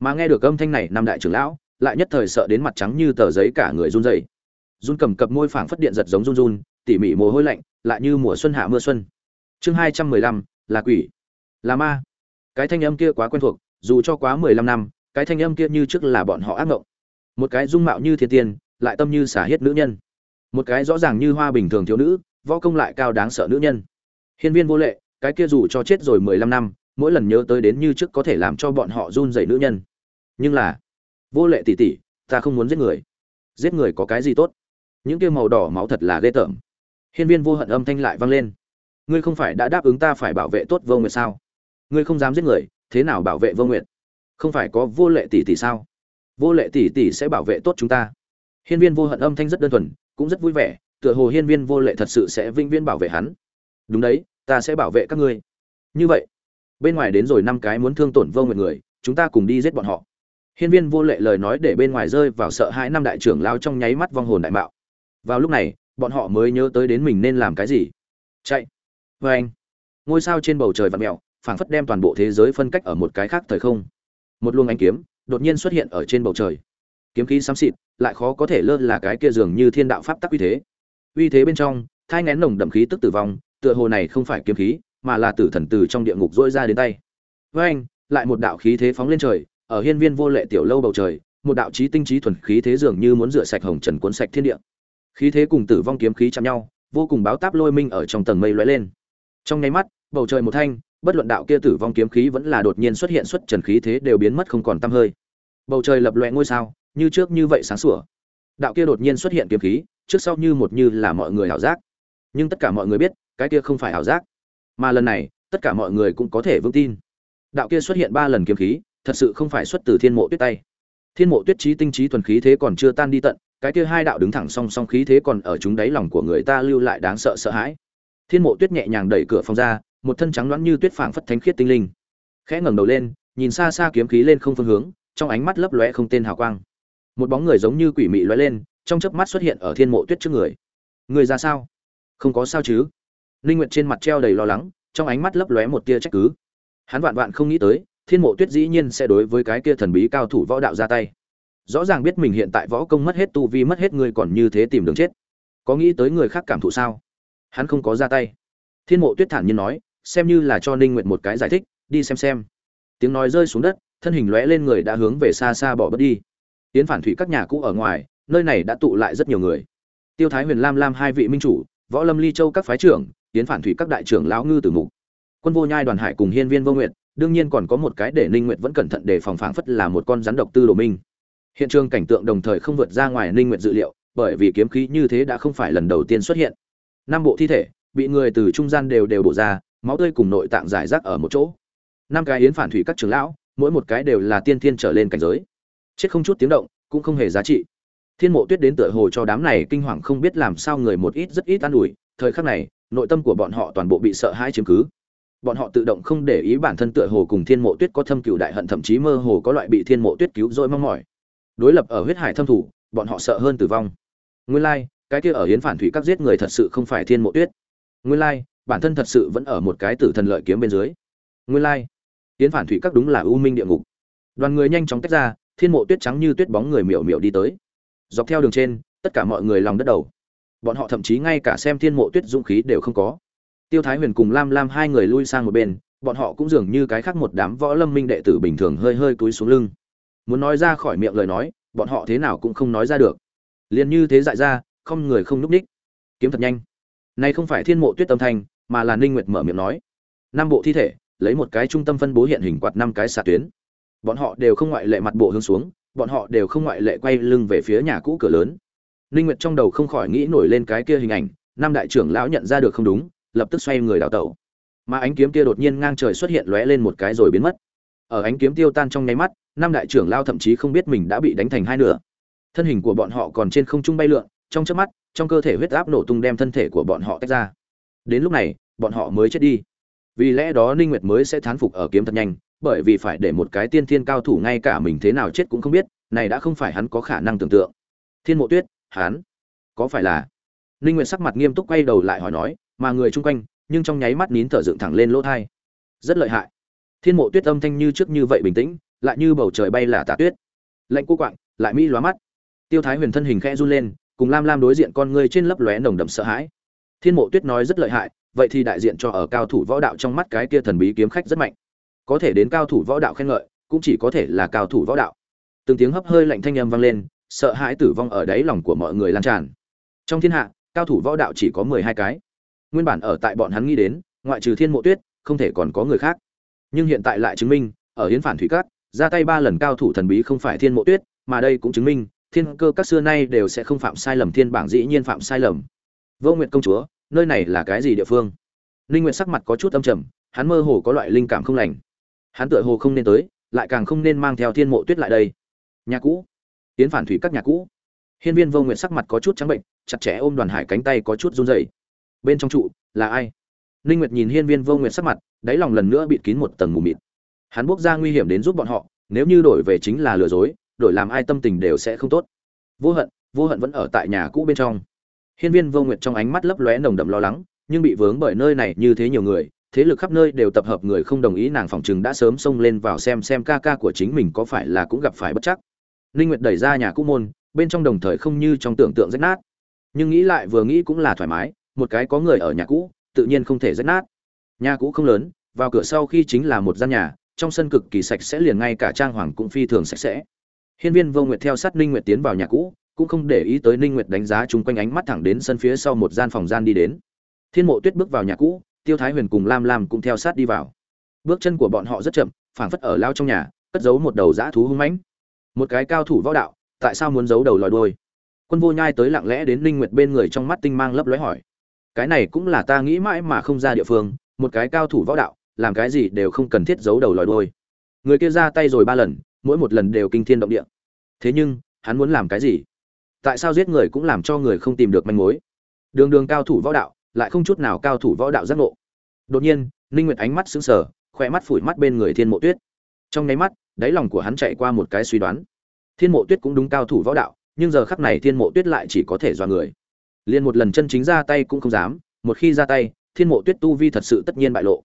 Mà nghe được âm thanh này, năm đại trưởng lão, lại nhất thời sợ đến mặt trắng như tờ giấy cả người run rẩy. Run cầm cập môi phảng phất điện giật giống run run, tỉ mỉ mồ hôi lạnh, lại như mùa xuân hạ mưa xuân. Chương hai trăm mười lăm, là quỷ. Là ma. Cái thanh âm kia quá quen thuộc, dù cho quá mười lăm năm, cái thanh âm kia như trước là bọn họ ác mộng một cái dung mạo như thiên tiên lại tâm như xả hết nữ nhân. Một cái rõ ràng như hoa bình thường thiếu nữ, võ công lại cao đáng sợ nữ nhân. Hiên viên vô lệ, cái kia dù cho chết rồi mười lăm năm, mỗi lần nhớ tới đến như trước có thể làm cho bọn họ run rẩy nữ nhân. Nhưng là, vô lệ tỷ tỷ, ta không muốn giết người. Giết người có cái gì tốt? Những kia màu đỏ máu thật là ghê tởm. Hiên viên vô hận âm thanh lại vang lên. Ngươi không phải đã đáp ứng ta phải bảo vệ tốt vô nguyệt sao? Ngươi không dám giết người, thế nào bảo vệ vô nguyệt? Không phải có vô lệ tỷ tỷ sao? Vô lệ tỷ tỷ sẽ bảo vệ tốt chúng ta hiên viên vô hận âm thanh rất đơn thuần, cũng rất vui vẻ, tựa hồ hiên viên vô lệ thật sự sẽ vinh viên bảo vệ hắn. Đúng đấy, ta sẽ bảo vệ các ngươi. Như vậy, bên ngoài đến rồi năm cái muốn thương tổn vô nguyệt người, chúng ta cùng đi giết bọn họ. Hiên viên vô lệ lời nói để bên ngoài rơi vào sợ hãi năm đại trưởng lao trong nháy mắt vong hồn đại mạo. Vào lúc này, bọn họ mới nhớ tới đến mình nên làm cái gì. Chạy. Vê anh, ngôi sao trên bầu trời vặn mẹo phảng phất đem toàn bộ thế giới phân cách ở một cái khác thời không. Một luồng ánh kiếm đột nhiên xuất hiện ở trên bầu trời kiếm khí xám xịt, lại khó có thể lơ là cái kia dường như thiên đạo pháp tắc uy thế. Uy thế bên trong, thai nén nồng đậm khí tức tử vong, tựa hồ này không phải kiếm khí, mà là tử thần từ trong địa ngục rỗi ra đến tay. Với anh, lại một đạo khí thế phóng lên trời, ở hiên viên vô lệ tiểu lâu bầu trời, một đạo chí tinh chí thuần khí thế dường như muốn rửa sạch hồng trần cuốn sạch thiên địa. Khí thế cùng tử vong kiếm khí chạm nhau, vô cùng báo táp lôi minh ở trong tầng mây lóe lên. Trong nháy mắt, bầu trời một thanh, bất luận đạo kia tử vong kiếm khí vẫn là đột nhiên xuất hiện xuất trần khí thế đều biến mất không còn tăm hơi. Bầu trời lập loè ngôi sao như trước như vậy sáng sủa. Đạo kia đột nhiên xuất hiện kiếm khí, trước sau như một như là mọi người ảo giác. Nhưng tất cả mọi người biết, cái kia không phải ảo giác. Mà lần này, tất cả mọi người cũng có thể vững tin. Đạo kia xuất hiện ba lần kiếm khí, thật sự không phải xuất từ thiên mộ tuyết tay. Thiên mộ tuyết trí tinh trí thuần khí thế còn chưa tan đi tận, cái kia hai đạo đứng thẳng song song khí thế còn ở chúng đáy lòng của người ta lưu lại đáng sợ sợ hãi. Thiên mộ tuyết nhẹ nhàng đẩy cửa phòng ra, một thân trắng loãng như tuyết phảng phất thánh khiết tinh linh. Khẽ ngẩng đầu lên, nhìn xa xa kiếm khí lên không phương hướng, trong ánh mắt lấp lóe không tên hào quang một bóng người giống như quỷ mị lóe lên, trong chớp mắt xuất hiện ở thiên mộ tuyết trước người. Người ra sao? Không có sao chứ? Linh nguyệt trên mặt treo đầy lo lắng, trong ánh mắt lấp lóe một tia trách cứ. Hắn vạn vạn không nghĩ tới, thiên mộ tuyết dĩ nhiên sẽ đối với cái kia thần bí cao thủ võ đạo ra tay. Rõ ràng biết mình hiện tại võ công mất hết tu vi mất hết người còn như thế tìm đường chết. Có nghĩ tới người khác cảm thụ sao? Hắn không có ra tay. Thiên mộ tuyết thản nhiên nói, xem như là cho ninh nguyệt một cái giải thích, đi xem xem. Tiếng nói rơi xuống đất, thân hình lóe lên người đã hướng về xa xa bỏ bớt đi tiến phản thủy các nhà cũ ở ngoài, nơi này đã tụ lại rất nhiều người. Tiêu thái huyền lam lam hai vị minh chủ, võ lâm ly châu các phái trưởng tiến phản thủy các đại trưởng lão ngư tử mục. Quân vô nhai đoàn hải cùng hiên viên vô nguyện đương nhiên còn có một cái để ninh nguyệt vẫn cẩn thận để phòng phảng phất là một con rắn độc tư đồ minh. Hiện trường cảnh tượng đồng thời không vượt ra ngoài ninh nguyệt dự liệu, bởi vì kiếm khí như thế đã không phải lần đầu tiên xuất hiện. Năm bộ thi thể, bị người từ trung gian đều đều bổ ra, máu tươi cùng nội tạng giải rác ở một chỗ. Năm cái yến phản thủy các trưởng lão, mỗi một cái đều là tiên thiên trở lên cảnh giới chết không chút tiếng động cũng không hề giá trị. Thiên mộ tuyết đến tựa hồ cho đám này kinh hoàng không biết làm sao người một ít rất ít an ủi thời khắc này nội tâm của bọn họ toàn bộ bị sợ hãi chiếm cứ. Bọn họ tự động không để ý bản thân tựa hồ cùng thiên mộ tuyết có thâm cựu đại hận thậm chí mơ hồ có loại bị thiên mộ tuyết cứu rỗi mong mỏi. Đối lập ở huyết hải thâm thủ bọn họ sợ hơn tử vong. Nguyên lai、like, cái kia ở hiến phản thủy các giết người thật sự không phải thiên mộ tuyết. Nguyên lai、like, bản thân thật sự vẫn ở một cái tử thần lợi kiếm bên dưới. Nguyên lai、like, hiến phản thủy các đúng là u minh địa ngục. Đoàn người nhanh chóng tách ra thiên mộ tuyết trắng như tuyết bóng người miểu miểu đi tới. Dọc theo đường trên, tất cả mọi người lòng đất đầu. Bọn họ thậm chí ngay cả xem thiên mộ tuyết dũng khí đều không có. Tiêu thái huyền cùng lam lam hai người lui sang một bên, bọn họ cũng dường như cái khác một đám võ lâm minh đệ tử bình thường hơi hơi cúi xuống lưng. Muốn nói ra khỏi miệng lời nói, bọn họ thế nào cũng không nói ra được. Liền như thế dại ra, không người không núp ních. Kiếm thật nhanh. Này không phải thiên mộ tuyết tâm thanh, mà là ninh nguyệt mở miệng nói. Năm bộ thi thể, lấy một cái trung tâm phân bố hiện hình quạt năm cái xạ tuyến bọn họ đều không ngoại lệ mặt bộ hướng xuống, bọn họ đều không ngoại lệ quay lưng về phía nhà cũ cửa lớn. Ninh nguyệt trong đầu không khỏi nghĩ nổi lên cái kia hình ảnh, năm đại trưởng lão nhận ra được không đúng, lập tức xoay người đào tẩu. Mà ánh kiếm kia đột nhiên ngang trời xuất hiện lóe lên một cái rồi biến mất. Ở ánh kiếm tiêu tan trong nháy mắt, năm đại trưởng lao thậm chí không biết mình đã bị đánh thành hai nửa. Thân hình của bọn họ còn trên không trung bay lượn, trong chớp mắt, trong cơ thể huyết áp nổ tung đem thân thể của bọn họ tách ra. Đến lúc này, bọn họ mới chết đi. Vì lẽ đó ninh nguyệt mới sẽ thán phục ở kiếm thật nhanh bởi vì phải để một cái tiên thiên cao thủ ngay cả mình thế nào chết cũng không biết, này đã không phải hắn có khả năng tưởng tượng. Thiên mộ tuyết, hắn có phải là? Ninh nguyệt sắc mặt nghiêm túc quay đầu lại hỏi nói, mà người chung quanh, nhưng trong nháy mắt nín thở dựng thẳng lên lỗ thai. Rất lợi hại. Thiên mộ tuyết âm thanh như trước như vậy bình tĩnh, lại như bầu trời bay là tạ tuyết. Lạnh cô quạng, lại mỹ lóa mắt. Tiêu thái huyền thân hình khẽ run lên, cùng lam lam đối diện con ngươi trên lấp lóe nồng đậm sợ hãi. Thiên mộ tuyết nói rất lợi hại, vậy thì đại diện cho ở cao thủ võ đạo trong mắt cái kia thần bí kiếm khách rất mạnh có thể đến cao thủ võ đạo khen ngợi, cũng chỉ có thể là cao thủ võ đạo. Từng tiếng hấp hơi lạnh thanh âm vang lên, sợ hãi tử vong ở đáy lòng của mọi người lan tràn. Trong thiên hạ, cao thủ võ đạo chỉ có mười hai cái. Nguyên bản ở tại bọn hắn nghĩ đến, ngoại trừ thiên mộ tuyết, không thể còn có người khác. Nhưng hiện tại lại chứng minh, ở hiến phản thủy cát ra tay ba lần cao thủ thần bí không phải thiên mộ tuyết, mà đây cũng chứng minh, thiên cơ các xưa nay đều sẽ không phạm sai lầm, thiên bảng dĩ nhiên phạm sai lầm. Vô nguyện công chúa, nơi này là cái gì địa phương? Linh nguyện sắc mặt có chút âm trầm, hắn mơ hồ có loại linh cảm không lành hắn tựa hồ không nên tới, lại càng không nên mang theo thiên mộ tuyết lại đây. Nhà cũ. Tiến phản thủy các nhà cũ. Hiên viên vô nguyện sắc mặt có chút trắng bệnh, chặt chẽ ôm đoàn hải cánh tay có chút run rẩy. Bên trong trụ, là ai? Linh nguyệt nhìn hiên viên vô nguyện sắc mặt, đáy lòng lần nữa bịt kín một tầng mù mịt. Hắn bước ra nguy hiểm đến giúp bọn họ, nếu như đổi về chính là lừa dối, đổi làm ai tâm tình đều sẽ không tốt. Vô hận vô hận vẫn ở tại nhà cũ bên trong. Hiên viên vô nguyện trong ánh mắt lấp lóe nồng đậm lo lắng, nhưng bị vướng bởi nơi này như thế nhiều người thế lực khắp nơi đều tập hợp người không đồng ý nàng phòng chừng đã sớm xông lên vào xem xem ca ca của chính mình có phải là cũng gặp phải bất chắc. Ninh nguyệt đẩy ra nhà cũ môn, bên trong đồng thời không như trong tưởng tượng rách nát. Nhưng nghĩ lại vừa nghĩ cũng là thoải mái, một cái có người ở nhà cũ, tự nhiên không thể rách nát. Nhà cũ không lớn, vào cửa sau khi chính là một gian nhà, trong sân cực kỳ sạch sẽ liền ngay cả trang hoàng cũng phi thường sạch sẽ. Hiên viên vô nguyệt theo sát ninh nguyệt tiến vào nhà cũ, cũng không để ý tới ninh nguyệt đánh giá chung quanh ánh mắt thẳng đến sân phía sau một gian phòng gian đi đến. Thiên mộ tuyết bước vào nhà cũ tiêu thái huyền cùng lam lam cũng theo sát đi vào. Bước chân của bọn họ rất chậm, phảng phất ở lao trong nhà, cất giấu một đầu dã thú hung mãnh. Một cái cao thủ võ đạo, tại sao muốn giấu đầu lòi đuôi? Quân vô nhai tới lặng lẽ đến ninh nguyệt bên người trong mắt tinh mang lấp lóe hỏi. Cái này cũng là ta nghĩ mãi mà không ra địa phương, một cái cao thủ võ đạo, làm cái gì đều không cần thiết giấu đầu lòi đuôi. Người kia ra tay rồi ba lần, mỗi một lần đều kinh thiên động địa. Thế nhưng, hắn muốn làm cái gì? Tại sao giết người cũng làm cho người không tìm được manh mối? Đường đường cao thủ võ đạo lại không chút nào cao thủ võ đạo giác ngộ. Đột nhiên, ninh nguyệt ánh mắt sững sờ khỏe mắt phủi mắt bên người thiên mộ tuyết. Trong nháy mắt, đáy lòng của hắn chạy qua một cái suy đoán. Thiên mộ tuyết cũng đúng cao thủ võ đạo, nhưng giờ khắc này thiên mộ tuyết lại chỉ có thể do người. Liền một lần chân chính ra tay cũng không dám, một khi ra tay, thiên mộ tuyết tu vi thật sự tất nhiên bại lộ.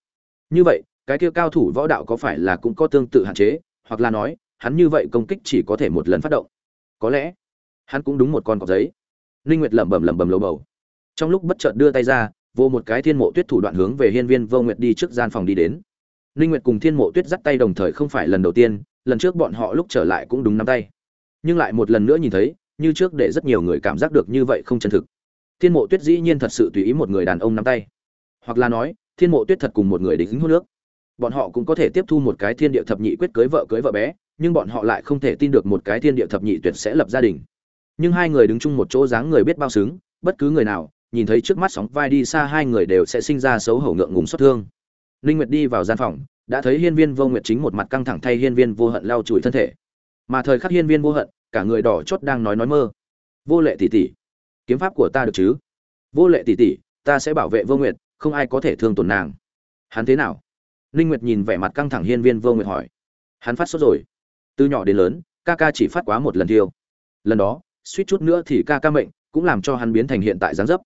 Như vậy, cái kia cao thủ võ đạo có phải là cũng có tương tự hạn chế, hoặc là nói, hắn như vậy công kích chỉ có thể một lần phát động? Có lẽ, hắn cũng đúng một con cọc giấy. Linh nguyệt lẩm bẩm lẩm bẩm lầu bầu trong lúc bất chợt đưa tay ra, vô một cái thiên mộ tuyết thủ đoạn hướng về hiên viên vô nguyệt đi trước gian phòng đi đến. Ninh nguyệt cùng thiên mộ tuyết dắt tay đồng thời không phải lần đầu tiên, lần trước bọn họ lúc trở lại cũng đúng nắm tay. Nhưng lại một lần nữa nhìn thấy, như trước để rất nhiều người cảm giác được như vậy không chân thực. Thiên mộ tuyết dĩ nhiên thật sự tùy ý một người đàn ông nắm tay. Hoặc là nói, thiên mộ tuyết thật cùng một người đính hút nước. Bọn họ cũng có thể tiếp thu một cái thiên địa thập nhị quyết cưới vợ cưới vợ bé, nhưng bọn họ lại không thể tin được một cái thiên địa thập nhị tuyệt sẽ lập gia đình. Nhưng hai người đứng chung một chỗ dáng người biết bao xứng, bất cứ người nào nhìn thấy trước mắt sóng vai đi xa hai người đều sẽ sinh ra xấu hổ ngượng ngùng xót thương. Linh nguyệt đi vào gian phòng, đã thấy hiên viên vô nguyệt chính một mặt căng thẳng thay hiên viên vô hận lau chùi thân thể. Mà thời khắc hiên viên vô hận, cả người đỏ chót đang nói nói mơ. Vô lệ tỷ tỷ, kiếm pháp của ta được chứ? Vô lệ tỷ tỷ, ta sẽ bảo vệ vô nguyệt, không ai có thể thương tổn nàng. Hắn thế nào? Linh nguyệt nhìn vẻ mặt căng thẳng hiên viên vô nguyệt hỏi. Hắn phát sốt rồi. Từ nhỏ đến lớn, ca ca chỉ phát quá một lần thiêu. Lần đó, suýt chút nữa thì ca ca mệnh, cũng làm cho hắn biến thành hiện tại dáng dấp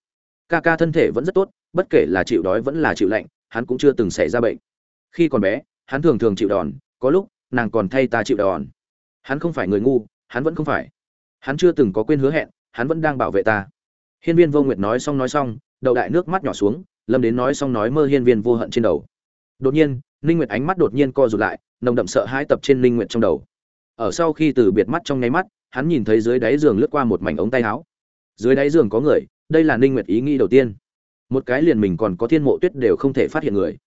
ca ca thân thể vẫn rất tốt, bất kể là chịu đói vẫn là chịu lạnh, hắn cũng chưa từng xảy ra bệnh. Khi còn bé, hắn thường thường chịu đòn, có lúc, nàng còn thay ta chịu đòn. Hắn không phải người ngu, hắn vẫn không phải. Hắn chưa từng có quên hứa hẹn, hắn vẫn đang bảo vệ ta. Hiên viên vô nguyệt nói xong nói xong đậu đại nước mắt nhỏ xuống, lâm đến nói xong nói mơ hiên viên vô hận trên đầu. Đột nhiên, ninh nguyệt ánh mắt đột nhiên co rụt lại, nồng đậm sợ hãi tập trên ninh nguyệt trong đầu. Ở sau khi từ biệt mắt trong nháy mắt, hắn nhìn thấy dưới đáy giường lướt qua một mảnh ống tay áo. Dưới đáy giường có người đây là ninh nguyệt ý nghĩ đầu tiên. Một cái liền mình còn có thiên mộ tuyết đều không thể phát hiện người.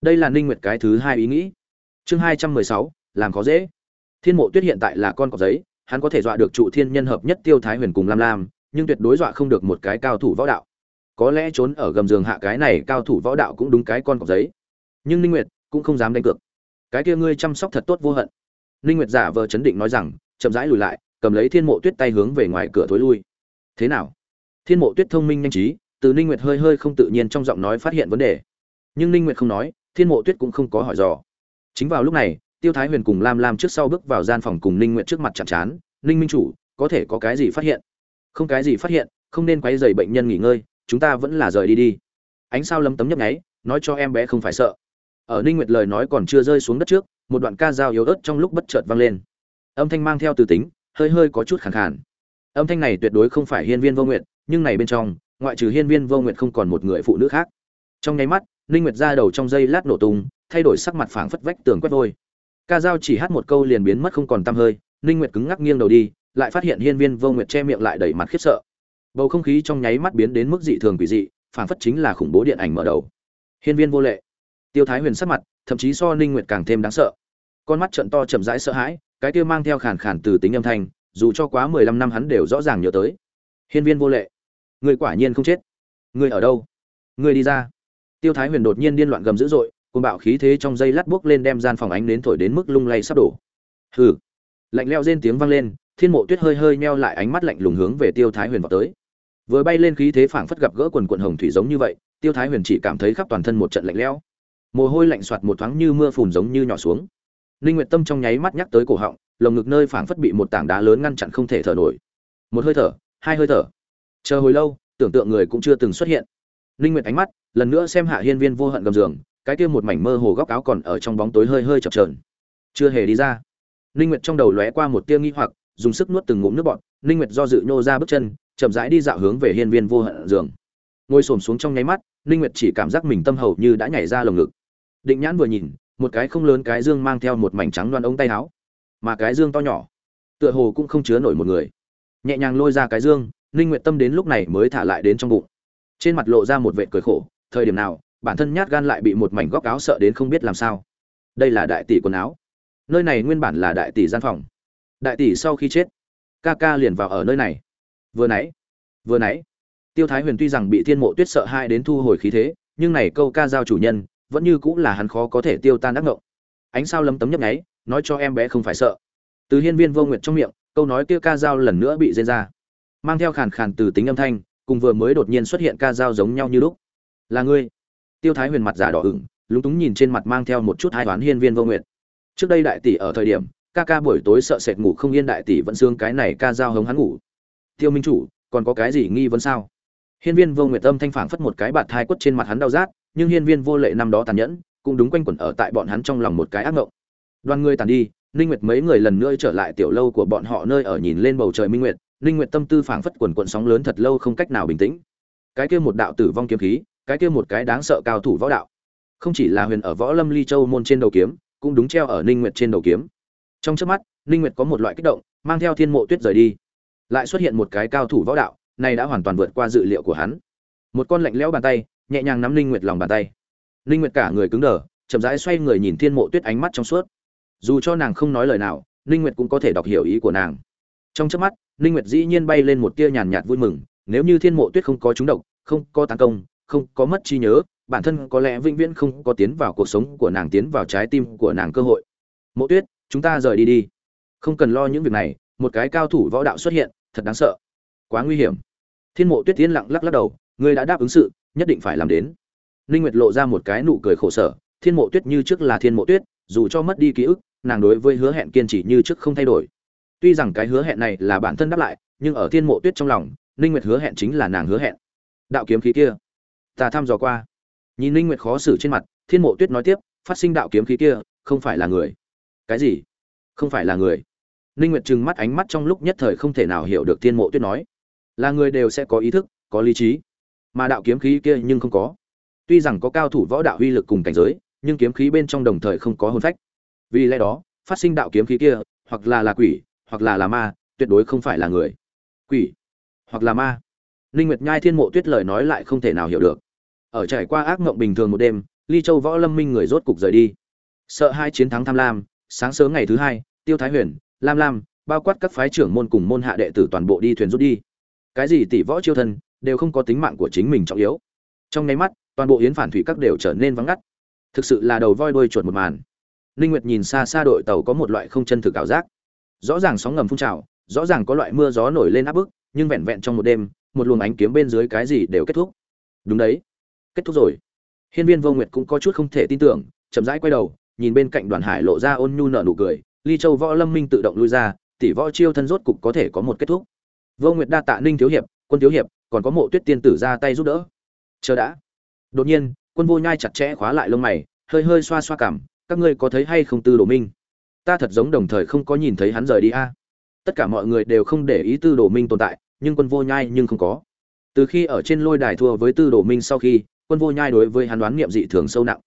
Đây là ninh nguyệt cái thứ hai ý nghĩ. Chương 216, làm khó dễ. Thiên mộ tuyết hiện tại là con cọp giấy hắn có thể dọa được trụ thiên nhân hợp nhất tiêu thái huyền cùng lam lam nhưng tuyệt đối dọa không được một cái cao thủ võ đạo. Có lẽ trốn ở gầm giường hạ cái này cao thủ võ đạo cũng đúng cái con cọp giấy. Nhưng ninh nguyệt cũng không dám đánh cược. Cái kia ngươi chăm sóc thật tốt vô hận. Ninh nguyệt giả vờ chấn định nói rằng chậm rãi lùi lại cầm lấy thiên mộ tuyết tay hướng về ngoài cửa thối lui. Thế nào? Thiên mộ tuyết thông minh nhanh trí, từ ninh nguyệt hơi hơi không tự nhiên trong giọng nói phát hiện vấn đề. Nhưng ninh nguyệt không nói, thiên mộ tuyết cũng không có hỏi dò. Chính vào lúc này, tiêu thái huyền cùng lam lam trước sau bước vào gian phòng cùng ninh nguyệt trước mặt chạm chán ninh minh chủ, có thể có cái gì phát hiện? Không cái gì phát hiện, không nên quấy rầy bệnh nhân nghỉ ngơi, chúng ta vẫn là rời đi đi. Ánh sao lấm tấm nhấp nháy, nói cho em bé không phải sợ. Ở ninh nguyệt lời nói còn chưa rơi xuống đất trước, một đoạn ca dao yếu ớt trong lúc bất chợt vang lên. Âm thanh mang theo từ tính, hơi hơi có chút khàn khàn. Âm thanh này tuyệt đối không phải hiên viên vô nguyện nhưng này bên trong, ngoại trừ hiên viên vô Nguyệt không còn một người phụ nữ khác. Trong nháy mắt, ninh nguyệt ra đầu trong dây lát nổ tung, thay đổi sắc mặt phảng phất vách tường quét vôi. Ca dao chỉ hát một câu liền biến mất không còn tăm hơi, ninh nguyệt cứng ngắc nghiêng đầu đi, lại phát hiện hiên viên vô nguyệt che miệng lại đẩy mặt khiếp sợ. Bầu không khí trong nháy mắt biến đến mức dị thường quỷ dị, phảng phất chính là khủng bố điện ảnh mở đầu. Hiên viên vô lệ. Tiêu thái huyền sắc mặt, thậm chí so ninh nguyệt càng thêm đáng sợ. Con mắt trợn to chậm rãi sợ hãi, cái kia mang theo khàn khàn từ tính âm thanh, dù cho quá mười lăm năm hắn đều rõ ràng nhớ tới. Hiên viên vô lệ người quả nhiên không chết. Người ở đâu? Người đi ra. Tiêu thái huyền đột nhiên điên loạn gầm dữ dội côn bạo khí thế trong dây lát buốc lên đem gian phòng ánh đến thổi đến mức lung lay sắp đổ. Hừ. Lạnh leo rên tiếng vang lên thiên mộ tuyết hơi hơi meo lại ánh mắt lạnh lùng hướng về tiêu thái huyền vào tới. Vừa bay lên khí thế phảng phất gặp gỡ quần quần hồng thủy giống như vậy tiêu thái huyền chỉ cảm thấy khắp toàn thân một trận lạnh lẽo. Mồ hôi lạnh soạt một thoáng như mưa phùn giống như nhỏ xuống. Linh Nguyệt Tâm trong nháy mắt nhắc tới cổ họng, lồng ngực nơi phảng phất bị một tảng đá lớn ngăn chặn không thể thở nổi. Một hơi thở, hai hơi thở. Chờ hồi lâu, tưởng tượng người cũng chưa từng xuất hiện. Linh Nguyệt ánh mắt, lần nữa xem Hạ Hiên Viên vô hận gầm giường, cái kia một mảnh mơ hồ góc áo còn ở trong bóng tối hơi hơi chập chờn. Chưa hề đi ra. Linh Nguyệt trong đầu lóe qua một tia nghi hoặc, dùng sức nuốt từng ngụm nước bọt, Linh Nguyệt do dự nhô ra bước chân, chậm rãi đi dạo hướng về Hiên Viên vô hận giường. Ngồi xổm xuống trong nháy mắt, Linh Nguyệt chỉ cảm giác mình tâm hầu như đã nhảy ra lồng ngực. Định Nhãn vừa nhìn, một cái không lớn cái dương mang theo một mảnh trắng đoan ống tay áo mà cái dương to nhỏ tựa hồ cũng không chứa nổi một người nhẹ nhàng lôi ra cái dương ninh nguyện tâm đến lúc này mới thả lại đến trong bụng. Trên mặt lộ ra một vệ cười khổ, thời điểm nào, bản thân nhát gan lại bị một mảnh góc áo sợ đến không biết làm sao. Đây là đại tỷ quần áo. Nơi này nguyên bản là đại tỷ gian phòng. Đại tỷ sau khi chết, ca ca liền vào ở nơi này. Vừa nãy vừa nãy, tiêu thái huyền tuy rằng bị thiên mộ tuyết sợ hai đến thu hồi khí thế, nhưng này câu ca giao chủ nhân, vẫn như cũng là hắn khó có thể tiêu tan đắc ngộng. Ánh sao lấm tấm nhấp nháy, nói cho em bé không phải sợ. Từ hiên viên vô nguyệt trong miệng, câu nói kia ca giao lần nữa bị dây ra mang theo khàn khàn từ tính âm thanh, cùng vừa mới đột nhiên xuất hiện ca dao giống nhau như lúc. Là ngươi? Tiêu thái huyền mặt giả đỏ ửng, lúng túng nhìn trên mặt mang theo một chút hai toán hiên viên vô nguyệt. Trước đây đại tỷ ở thời điểm, ca ca buổi tối sợ sệt ngủ không yên đại tỷ vẫn xương cái này ca dao hống hắn ngủ. Tiêu minh chủ, còn có cái gì nghi vấn sao? Hiên viên vô nguyệt tâm thanh phảng phất một cái bạt thai quất trên mặt hắn đau rát, nhưng hiên viên vô lệ năm đó tàn nhẫn, cũng đúng quanh quẩn ở tại bọn hắn trong lòng một cái ác ngộng. Đoàn người tàn đi, ninh nguyệt mấy người lần nữa trở lại tiểu lâu của bọn họ nơi ở nhìn lên bầu trời minh nguyệt ninh nguyệt tâm tư phảng phất quần quần sóng lớn thật lâu không cách nào bình tĩnh. Cái kia một đạo tử vong kiếm khí, cái kia một cái đáng sợ cao thủ võ đạo. Không chỉ là huyền ở võ lâm ly châu môn trên đầu kiếm, cũng đúng treo ở ninh nguyệt trên đầu kiếm. Trong chớp mắt, ninh nguyệt có một loại kích động, mang theo thiên mộ tuyết rời đi. Lại xuất hiện một cái cao thủ võ đạo, này đã hoàn toàn vượt qua dự liệu của hắn. Một con lạnh lẽo bàn tay, nhẹ nhàng nắm ninh nguyệt lòng bàn tay. Ninh nguyệt cả người cứng đờ, chậm rãi xoay người nhìn thiên mộ tuyết ánh mắt trong suốt. Dù cho nàng không nói lời nào, ninh nguyệt cũng có thể đọc hiểu ý của nàng trong chớp mắt, ninh nguyệt dĩ nhiên bay lên một tia nhàn nhạt vui mừng, nếu như thiên mộ tuyết không có trúng độc, không có tấn công, không có mất trí nhớ, bản thân có lẽ vĩnh viễn không có tiến vào cuộc sống của nàng, tiến vào trái tim của nàng cơ hội. Mộ tuyết, chúng ta rời đi đi. Không cần lo những việc này, một cái cao thủ võ đạo xuất hiện, thật đáng sợ. Quá nguy hiểm. Thiên mộ tuyết tiến lặng lắc lắc đầu ngươi đã đáp ứng sự, nhất định phải làm đến. Ninh nguyệt lộ ra một cái nụ cười khổ sở, thiên mộ tuyết như trước là thiên mộ tuyết, dù cho mất đi ký ức, nàng đối với hứa hẹn kiên trì như trước không thay đổi tuy rằng cái hứa hẹn này là bản thân đáp lại, nhưng ở thiên mộ tuyết trong lòng, ninh nguyệt hứa hẹn chính là nàng hứa hẹn. Đạo kiếm khí kia, ta thăm dò qua. Nhìn ninh nguyệt khó xử trên mặt, thiên mộ tuyết nói tiếp, phát sinh đạo kiếm khí kia, không phải là người. Cái gì? Không phải là người. Ninh nguyệt trừng mắt ánh mắt trong lúc nhất thời không thể nào hiểu được thiên mộ tuyết nói. Là người đều sẽ có ý thức, có lý trí. Mà đạo kiếm khí kia nhưng không có. Tuy rằng có cao thủ võ đạo uy lực cùng cảnh giới, nhưng kiếm khí bên trong đồng thời không có hồn phách. Vì lẽ đó, phát sinh đạo kiếm khí kia, hoặc là là quỷ hoặc là là ma, tuyệt đối không phải là người. Quỷ, hoặc là ma. Ninh nguyệt nhai thiên mộ tuyết lời nói lại không thể nào hiểu được. Ở trải qua ác mộng bình thường một đêm, ly châu võ lâm minh người rốt cục rời đi. Sợ hai chiến thắng tham lam, sáng sớm ngày thứ hai, tiêu thái huyền, lam lam, bao quát các phái trưởng môn cùng môn hạ đệ tử toàn bộ đi thuyền rút đi. Cái gì tỷ võ chiêu thân, đều không có tính mạng của chính mình trọng yếu. Trong nháy mắt, toàn bộ yến phản thủy các đều trở nên vắng ngắt. Thực sự là đầu voi đuôi chuột một màn. Ninh nguyệt nhìn xa xa đội tàu có một loại không chân thực ảo giác rõ ràng sóng ngầm phun trào, rõ ràng có loại mưa gió nổi lên áp bức, nhưng vẹn vẹn trong một đêm, một luồng ánh kiếm bên dưới cái gì đều kết thúc. Đúng đấy, kết thúc rồi. Hiên viên vô nguyệt cũng có chút không thể tin tưởng, chậm rãi quay đầu, nhìn bên cạnh đoàn hải lộ ra ôn nhu nở nụ cười, ly châu võ lâm minh tự động lui ra, tỷ võ chiêu thân rốt cục có thể có một kết thúc. Vô nguyệt đa tạ ninh thiếu hiệp, quân thiếu hiệp, còn có mộ tuyết tiên tử ra tay giúp đỡ. Chờ đã. Đột nhiên, quân vô nhai chặt chẽ khóa lại lông mày, hơi hơi xoa xoa cảm, các ngươi có thấy hay không tư đồ minh? Ta thật giống đồng thời không có nhìn thấy hắn rời đi a. Tất cả mọi người đều không để ý tư đồ minh tồn tại, nhưng quân vô nhai nhưng không có. Từ khi ở trên lôi đài thua với tư đồ minh sau khi, quân vô nhai đối với hắn đoán nghiệm dị thường sâu nặng.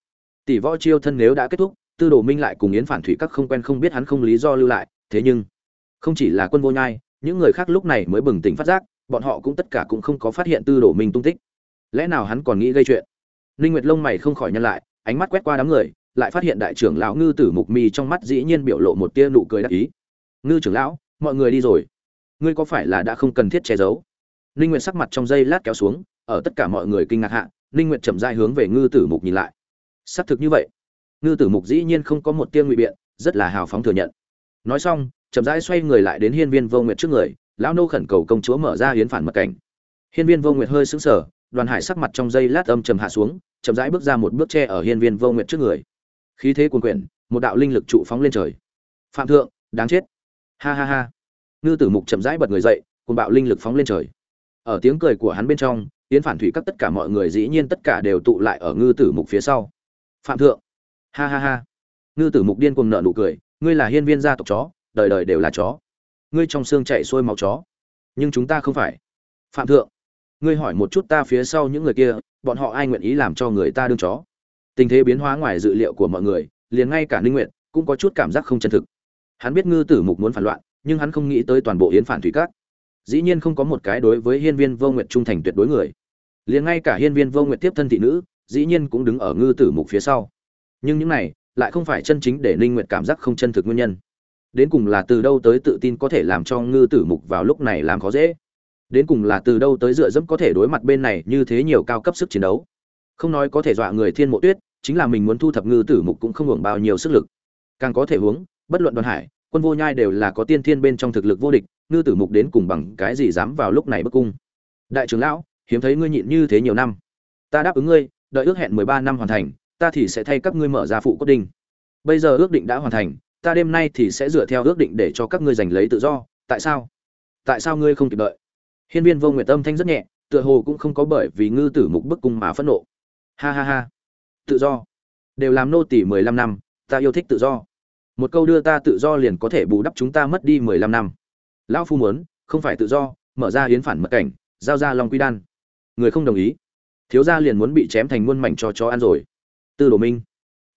Tỷ võ chiêu thân nếu đã kết thúc, tư đồ minh lại cùng yến phản thủy các không quen không biết hắn không lý do lưu lại, thế nhưng, không chỉ là quân vô nhai, những người khác lúc này mới bừng tỉnh phát giác, bọn họ cũng tất cả cũng không có phát hiện tư đồ minh tung tích. Lẽ nào hắn còn nghĩ gây chuyện? Ninh nguyệt lông mày không khỏi nhăn lại, ánh mắt quét qua đám người lại phát hiện đại trưởng lão ngư tử mục mi trong mắt dĩ nhiên biểu lộ một tia nụ cười đắc ý. Ngư trưởng lão, mọi người đi rồi. Ngươi có phải là đã không cần thiết che giấu? Ninh nguyệt sắc mặt trong giây lát kéo xuống, ở tất cả mọi người kinh ngạc hạ, ninh nguyệt chậm rãi hướng về ngư tử mục nhìn lại. Xác thực như vậy. Ngư tử mục dĩ nhiên không có một tia ngụy biện, rất là hào phóng thừa nhận. Nói xong, chậm rãi xoay người lại đến hiên viên vô nguyệt trước người, lão nô khẩn cầu công chúa mở ra hiến phản mật cảnh. Hiên viên vô nguyệt hơi sững sờ, đoàn hải sắc mặt trong giây lát âm trầm hạ xuống, chậm rãi bước ra một bước che ở hiên viên vô nguyệt trước người khí thế cuồn quyển, một đạo linh lực trụ phóng lên trời. Phạm thượng, đáng chết. Ha ha ha. Ngư tử mục chậm rãi bật người dậy cùng bạo linh lực phóng lên trời. Ở tiếng cười của hắn bên trong, yến phản thủy các tất cả mọi người dĩ nhiên tất cả đều tụ lại ở ngư tử mục phía sau. Phạm thượng. Ha ha ha. Ngư tử mục điên cuồng nợ nụ cười, ngươi là hiên viên gia tộc chó, đời đời đều là chó. Ngươi trong xương chạy xuôi máu chó. Nhưng chúng ta không phải. Phạm thượng. Ngươi hỏi một chút ta phía sau những người kia, bọn họ ai nguyện ý làm cho người ta đương chó? Tình thế biến hóa ngoài dự liệu của mọi người, liền ngay cả ninh nguyện cũng có chút cảm giác không chân thực. Hắn biết ngư tử mục muốn phản loạn, nhưng hắn không nghĩ tới toàn bộ yến phản thủy các. Dĩ nhiên không có một cái đối với hiên viên vô nguyệt trung thành tuyệt đối người. Liền ngay cả hiên viên vô nguyệt tiếp thân thị nữ, dĩ nhiên cũng đứng ở ngư tử mục phía sau. Nhưng những này lại không phải chân chính để ninh nguyệt cảm giác không chân thực nguyên nhân. Đến cùng là từ đâu tới tự tin có thể làm cho ngư tử mục vào lúc này làm khó dễ? Đến cùng là từ đâu tới dựa dẫm có thể đối mặt bên này như thế nhiều cao cấp sức chiến đấu? Không nói có thể dọa người thiên mộ tuyết chính là mình muốn thu thập ngư tử mục cũng không hưởng bao nhiêu sức lực. Càng có thể hướng bất luận đoàn hải, quân vô nhai đều là có tiên thiên bên trong thực lực vô địch, ngư tử mục đến cùng bằng cái gì dám vào lúc này bức cung. Đại trưởng lão, hiếm thấy ngươi nhịn như thế nhiều năm. Ta đáp ứng ngươi, đợi ước hẹn mười ba năm hoàn thành, ta thì sẽ thay các ngươi mở ra phụ cốt đinh. Bây giờ ước định đã hoàn thành, ta đêm nay thì sẽ dựa theo ước định để cho các ngươi giành lấy tự do. Tại sao? Tại sao ngươi không kịp đợi? Hiên viên vô nguyệt tâm thanh rất nhẹ, tựa hồ cũng không có bởi vì ngư tử mục bức cung mà phẫn nộ. Ha ha ha tự do. Đều làm nô tỳ mười lăm năm, ta yêu thích tự do. Một câu đưa ta tự do liền có thể bù đắp chúng ta mất đi mười lăm năm. Lão phu muốn, không phải tự do, mở ra hiến phản mật cảnh, giao ra long quy đan. Người không đồng ý. Thiếu gia liền muốn bị chém thành muôn mảnh cho chó ăn rồi. Tư đồ minh,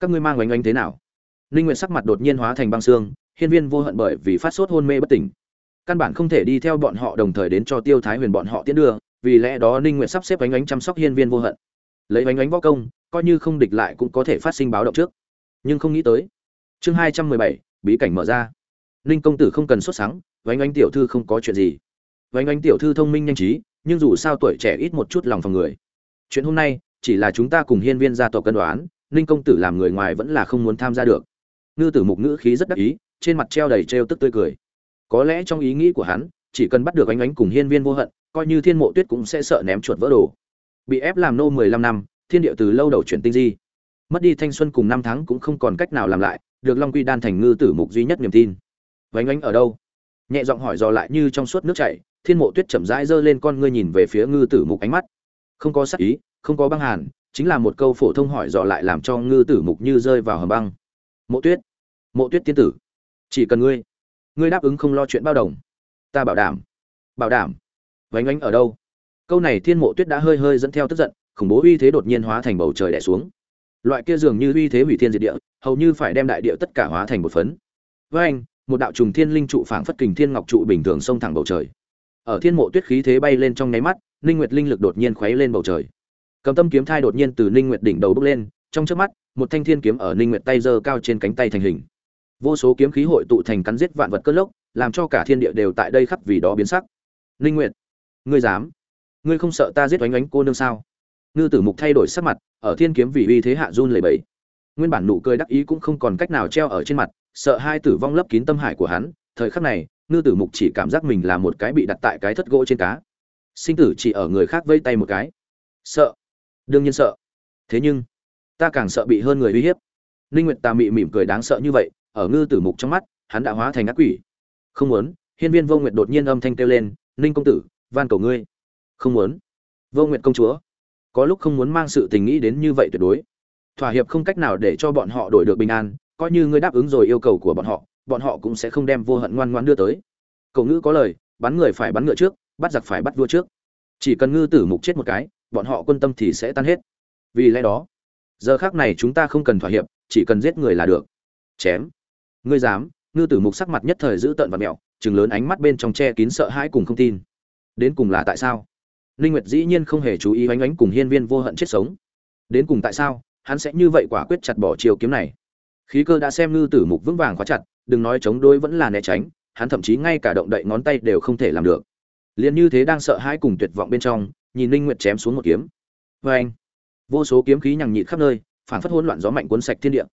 các ngươi mang oanh oanh thế nào? Ninh nguyện sắc mặt đột nhiên hóa thành băng xương, hiên viên vô hận bởi vì phát sốt hôn mê bất tỉnh. Căn bản không thể đi theo bọn họ đồng thời đến cho tiêu thái huyền bọn họ tiến đưa, vì lẽ đó ninh nguyện sắp xếp oanh oanh chăm sóc hiên viên vô hận. Lấy oanh oanh võ công coi như không địch lại cũng có thể phát sinh báo động trước. Nhưng không nghĩ tới. Chương hai trăm mười bảy, bí cảnh mở ra. Ninh công tử không cần xuất sáng vánh ánh tiểu thư không có chuyện gì. Vánh ánh tiểu thư thông minh nhanh trí, nhưng dù sao tuổi trẻ ít một chút lòng phòng người. Chuyện hôm nay, chỉ là chúng ta cùng hiên viên gia tộc cân đoán, ninh công tử làm người ngoài vẫn là không muốn tham gia được. Ngư tử mục ngữ khí rất đắc ý, trên mặt treo đầy trêu tức tươi cười. Có lẽ trong ý nghĩ của hắn, chỉ cần bắt được ánh ánh cùng hiên viên vô hận, coi như thiên mộ tuyết cũng sẽ sợ ném chuột vỡ đồ. Bị ép làm nô mười lăm năm thiên địa từ lâu đầu chuyển tinh di. Mất đi thanh xuân cùng năm tháng cũng không còn cách nào làm lại, được long quy đan thành ngư tử mục duy nhất niềm tin. Vánh ánh ở đâu? Nhẹ giọng hỏi dò lại như trong suốt nước chảy, thiên mộ tuyết chậm rãi giơ lên con ngươi nhìn về phía ngư tử mục ánh mắt. Không có sắc ý, không có băng hàn, chính là một câu phổ thông hỏi dò lại làm cho ngư tử mục như rơi vào hầm băng. Mộ tuyết mộ tuyết tiên tử, chỉ cần ngươi ngươi đáp ứng không lo chuyện bao đồng. Ta bảo đảm bảo đảm. Vánh ánh ở đâu? Câu này thiên mộ tuyết đã hơi hơi dẫn theo tức giận khủng bố uy thế đột nhiên hóa thành bầu trời đè xuống. Loại kia dường như uy thế hủy thiên diệt địa, hầu như phải đem đại địa tất cả hóa thành một phấn. Với anh, một đạo trùng thiên linh trụ phảng phất kình thiên ngọc trụ bình thường xông thẳng bầu trời. Ở thiên mộ tuyết khí thế bay lên trong nháy mắt, linh nguyệt linh lực đột nhiên khuấy lên bầu trời. Cầm tâm kiếm thai đột nhiên từ linh nguyệt đỉnh đầu bốc lên, trong chớp mắt, một thanh thiên kiếm ở linh nguyệt tay giơ cao trên cánh tay thành hình. Vô số kiếm khí hội tụ thành cắn giết vạn vật cơn lốc, làm cho cả thiên địa đều tại đây khắp vì đó biến sắc. Linh nguyệt, ngươi dám? Ngươi không sợ ta giết oánh oánh cô nương sao? Ngư tử mục thay đổi sắc mặt, ở thiên kiếm vì uy thế hạ run lẩy bẩy. Nguyên bản nụ cười đắc ý cũng không còn cách nào treo ở trên mặt, sợ hai tử vong lấp kín tâm hải của hắn. Thời khắc này, ngư tử mục chỉ cảm giác mình là một cái bị đặt tại cái thất gỗ trên cá. Sinh tử chỉ ở người khác vây tay một cái. Sợ. Đương nhiên sợ. Thế nhưng, ta càng sợ bị hơn người uy hiếp. Ninh nguyệt ta mị mỉm cười đáng sợ như vậy, ở ngư tử mục trong mắt, hắn đã hóa thành ác quỷ. Không muốn, hiên viên vô nguyệt đột nhiên âm thanh kêu lên ninh công tử, van cầu ngươi. Không muốn. Vô nguyệt công chúa có lúc không muốn mang sự tình nghĩ đến như vậy tuyệt đối. Thỏa hiệp không cách nào để cho bọn họ đổi được bình an, coi như ngươi đáp ứng rồi yêu cầu của bọn họ bọn họ cũng sẽ không đem vô hận ngoan ngoan đưa tới. Cậu ngữ có lời, bắn người phải bắn ngựa trước, bắt giặc phải bắt vua trước. Chỉ cần ngư tử mục chết một cái, bọn họ quân tâm thì sẽ tan hết. Vì lẽ đó, giờ khác này chúng ta không cần thỏa hiệp, chỉ cần giết người là được. Chém. Ngươi dám, ngư tử mục sắc mặt nhất thời giữ tợn và mẹo chừng lớn ánh mắt bên trong che kín sợ hãi cùng không tin. Đến cùng là tại sao? Linh Nguyệt dĩ nhiên không hề chú ý ánh ánh cùng hiên viên vô hận chết sống. Đến cùng tại sao, hắn sẽ như vậy quả quyết chặt bỏ chiều kiếm này. Khí cơ đã xem ngư tử mục vững vàng khóa chặt, đừng nói chống đối vẫn là né tránh, hắn thậm chí ngay cả động đậy ngón tay đều không thể làm được. Liên như thế đang sợ hãi cùng tuyệt vọng bên trong, nhìn Linh Nguyệt chém xuống một kiếm. Oeng! Vô số kiếm khí nhằng nhịt khắp nơi, phản phất hỗn loạn gió mạnh cuốn sạch thiên địa.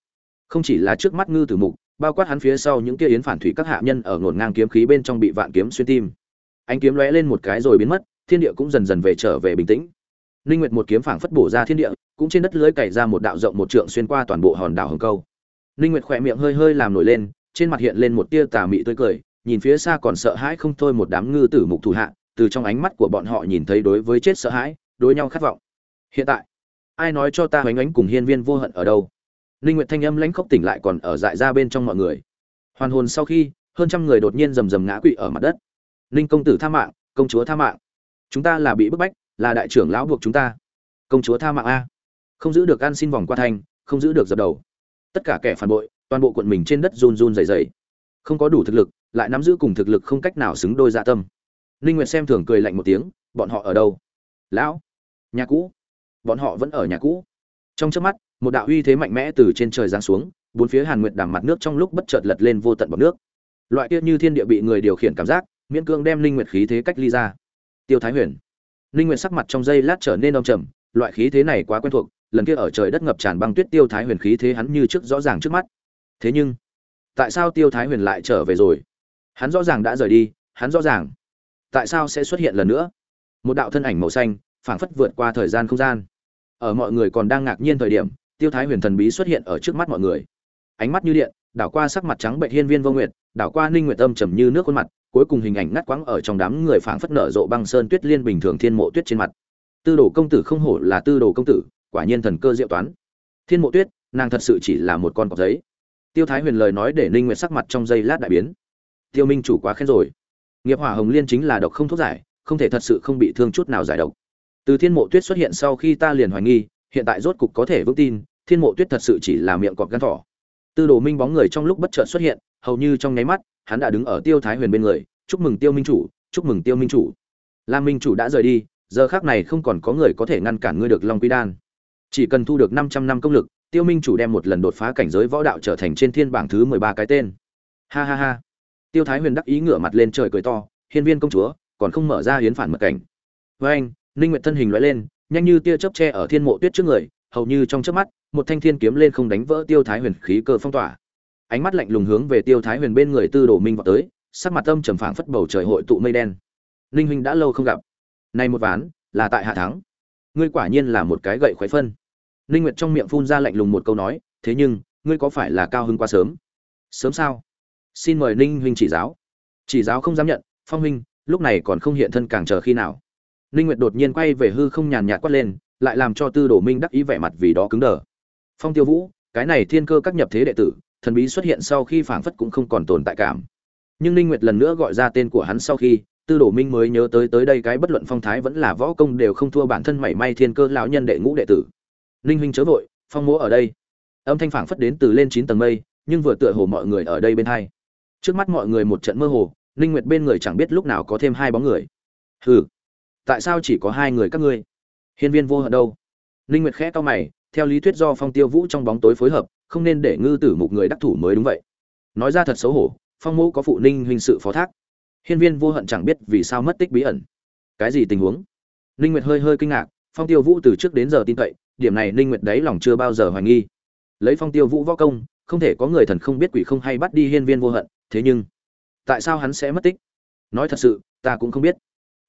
Không chỉ là trước mắt ngư tử mục, bao quát hắn phía sau những kia yến phản thủy các hạ nhân ở ngổn ngang kiếm khí bên trong bị vạn kiếm xuyên tim. Ánh kiếm lóe lên một cái rồi biến mất, thiên địa cũng dần dần về trở về bình tĩnh. Linh nguyệt một kiếm phảng phất bổ ra thiên địa, cũng trên đất lưới cày ra một đạo rộng một trượng xuyên qua toàn bộ hòn đảo hồng câu. Linh nguyệt khỏe miệng hơi hơi làm nổi lên, trên mặt hiện lên một tia tà mị tươi cười, nhìn phía xa còn sợ hãi không thôi một đám ngư tử mục thủ hạ, từ trong ánh mắt của bọn họ nhìn thấy đối với chết sợ hãi, đối nhau khát vọng. Hiện tại, ai nói cho ta hoánh ánh cùng hiên viên vô hận ở đâu? Linh nguyệt thanh âm lãnh khốc tỉnh lại còn ở dại ra bên trong mọi người. Hoàn hồn sau khi, hơn trăm người đột nhiên rầm rầm ngã quỵ ở mặt đất. Linh công tử tha mạng, công chúa tha mạng chúng ta là bị bức bách là đại trưởng lão buộc chúng ta. Công chúa tha mạng a. Không giữ được ăn xin vòng qua thành, không giữ được dập đầu. Tất cả kẻ phản bội toàn bộ quận mình trên đất run run dày dày không có đủ thực lực lại nắm giữ cùng thực lực không cách nào xứng đôi dạ tâm. Ninh nguyệt xem thường cười lạnh một tiếng bọn họ ở đâu? Lão nhà cũ. Bọn họ vẫn ở nhà cũ. Trong chớp mắt một đạo uy thế mạnh mẽ từ trên trời giáng xuống bốn phía hàn nguyệt đảm mặt nước trong lúc bất chợt lật lên vô tận bọt nước. Loại kia như thiên địa bị người điều khiển cảm giác miễn cương đem linh nguyệt khí thế cách ly ra tiêu thái huyền. Ninh nguyện sắc mặt trong giây lát trở nên đông trầm, loại khí thế này quá quen thuộc, lần kia ở trời đất ngập tràn băng tuyết tiêu thái huyền khí thế hắn như trước rõ ràng trước mắt. Thế nhưng, tại sao tiêu thái huyền lại trở về rồi? Hắn rõ ràng đã rời đi, hắn rõ ràng. Tại sao sẽ xuất hiện lần nữa? Một đạo thân ảnh màu xanh, phảng phất vượt qua thời gian không gian. Ở mọi người còn đang ngạc nhiên thời điểm, tiêu thái huyền thần bí xuất hiện ở trước mắt mọi người. Ánh mắt như điện, đảo qua sắc mặt trắng bệnh hiên viên vô nguyệt, đảo qua ninh nguyệt âm trầm như nước khuôn mặt cuối cùng hình ảnh ngắt quãng ở trong đám người phảng phất nở rộ băng sơn tuyết liên bình thường thiên mộ tuyết trên mặt. Tư đồ công tử không hổ là tư đồ công tử, quả nhiên thần cơ diệu toán. Thiên mộ tuyết, nàng thật sự chỉ là một con cọc giấy. Tiêu thái huyền lời nói để ninh nguyệt sắc mặt trong giây lát đại biến. Tiêu minh chủ quá khen rồi. Nghiệp hỏa hồng liên chính là độc không thuốc giải, không thể thật sự không bị thương chút nào giải độc. Từ thiên mộ tuyết xuất hiện sau khi ta liền hoài nghi, hiện tại rốt cục có thể vững tin, thiên mộ tuyết thật sự chỉ là miệng cọp gan thỏ. Tư đồ minh bóng người trong lúc bất chợt xuất hiện, hầu như trong nháy mắt hắn đã đứng ở tiêu thái huyền bên người, chúc mừng tiêu minh chủ, chúc mừng tiêu minh chủ. Lam minh chủ đã rời đi, giờ khác này không còn có người có thể ngăn cản ngươi được long quy đan. Chỉ cần thu được 500 năm công lực, tiêu minh chủ đem một lần đột phá cảnh giới võ đạo trở thành trên thiên bảng thứ 13 cái tên. Ha ha ha. Tiêu thái huyền đắc ý ngửa mặt lên trời cười to, hiên viên công chúa, còn không mở ra hiến phản mật cảnh. Với anh, ninh nguyệt thân hình lóe lên, nhanh như tia chớp che ở thiên mộ tuyết trước người, hầu như trong chớp mắt, một thanh thiên kiếm lên không đánh vỡ tiêu thái huyền khí cơ phong tỏa ánh mắt lạnh lùng hướng về tiêu thái huyền bên người tư đồ minh vào tới, sắc mặt âm trầm phảng phất bầu trời hội tụ mây đen. Ninh huynh đã lâu không gặp. Nay một ván, là tại hạ thắng. Ngươi quả nhiên là một cái gậy khoái phân. Ninh nguyệt trong miệng phun ra lạnh lùng một câu nói, thế nhưng, ngươi có phải là cao hứng quá sớm? Sớm sao? Xin mời ninh huynh chỉ giáo. Chỉ giáo không dám nhận, phong huynh, lúc này còn không hiện thân càng chờ khi nào. Ninh nguyệt đột nhiên quay về hư không nhàn nhạt quát lên, lại làm cho tư đồ minh đắc ý vẻ mặt vì đó cứng đờ. Phong tiêu vũ, cái này thiên cơ các nhập thế đệ tử thần bí xuất hiện sau khi phảng phất cũng không còn tồn tại cảm. Nhưng ninh nguyệt lần nữa gọi ra tên của hắn sau khi, tư đồ minh mới nhớ tới tới đây cái bất luận phong thái vẫn là võ công đều không thua bản thân mảy may thiên cơ lão nhân đệ ngũ đệ tử. Ninh huynh chớ vội, phong múa ở đây. Âm thanh phảng phất đến từ lên chín tầng mây, nhưng vừa tựa hồ mọi người ở đây bên hai. Trước mắt mọi người một trận mơ hồ, ninh nguyệt bên người chẳng biết lúc nào có thêm hai bóng người. Hừ, tại sao chỉ có hai người các ngươi? Hiên viên vô hận đâu? Ninh nguyệt khẽ to mày, theo lý thuyết do phong tiêu vũ trong bóng tối phối hợp không nên để ngư tử mục người đắc thủ mới đúng vậy. Nói ra thật xấu hổ, phong mẫu có phụ ninh huynh sự phó thác. Hiên viên vô hận chẳng biết vì sao mất tích bí ẩn. Cái gì tình huống? Ninh nguyệt hơi hơi kinh ngạc, phong tiêu vũ từ trước đến giờ tin cậy, điểm này ninh nguyệt đấy lòng chưa bao giờ hoài nghi. Lấy phong tiêu vũ võ công, không thể có người thần không biết quỷ không hay bắt đi hiên viên vô hận, thế nhưng, tại sao hắn sẽ mất tích? Nói thật sự, ta cũng không biết.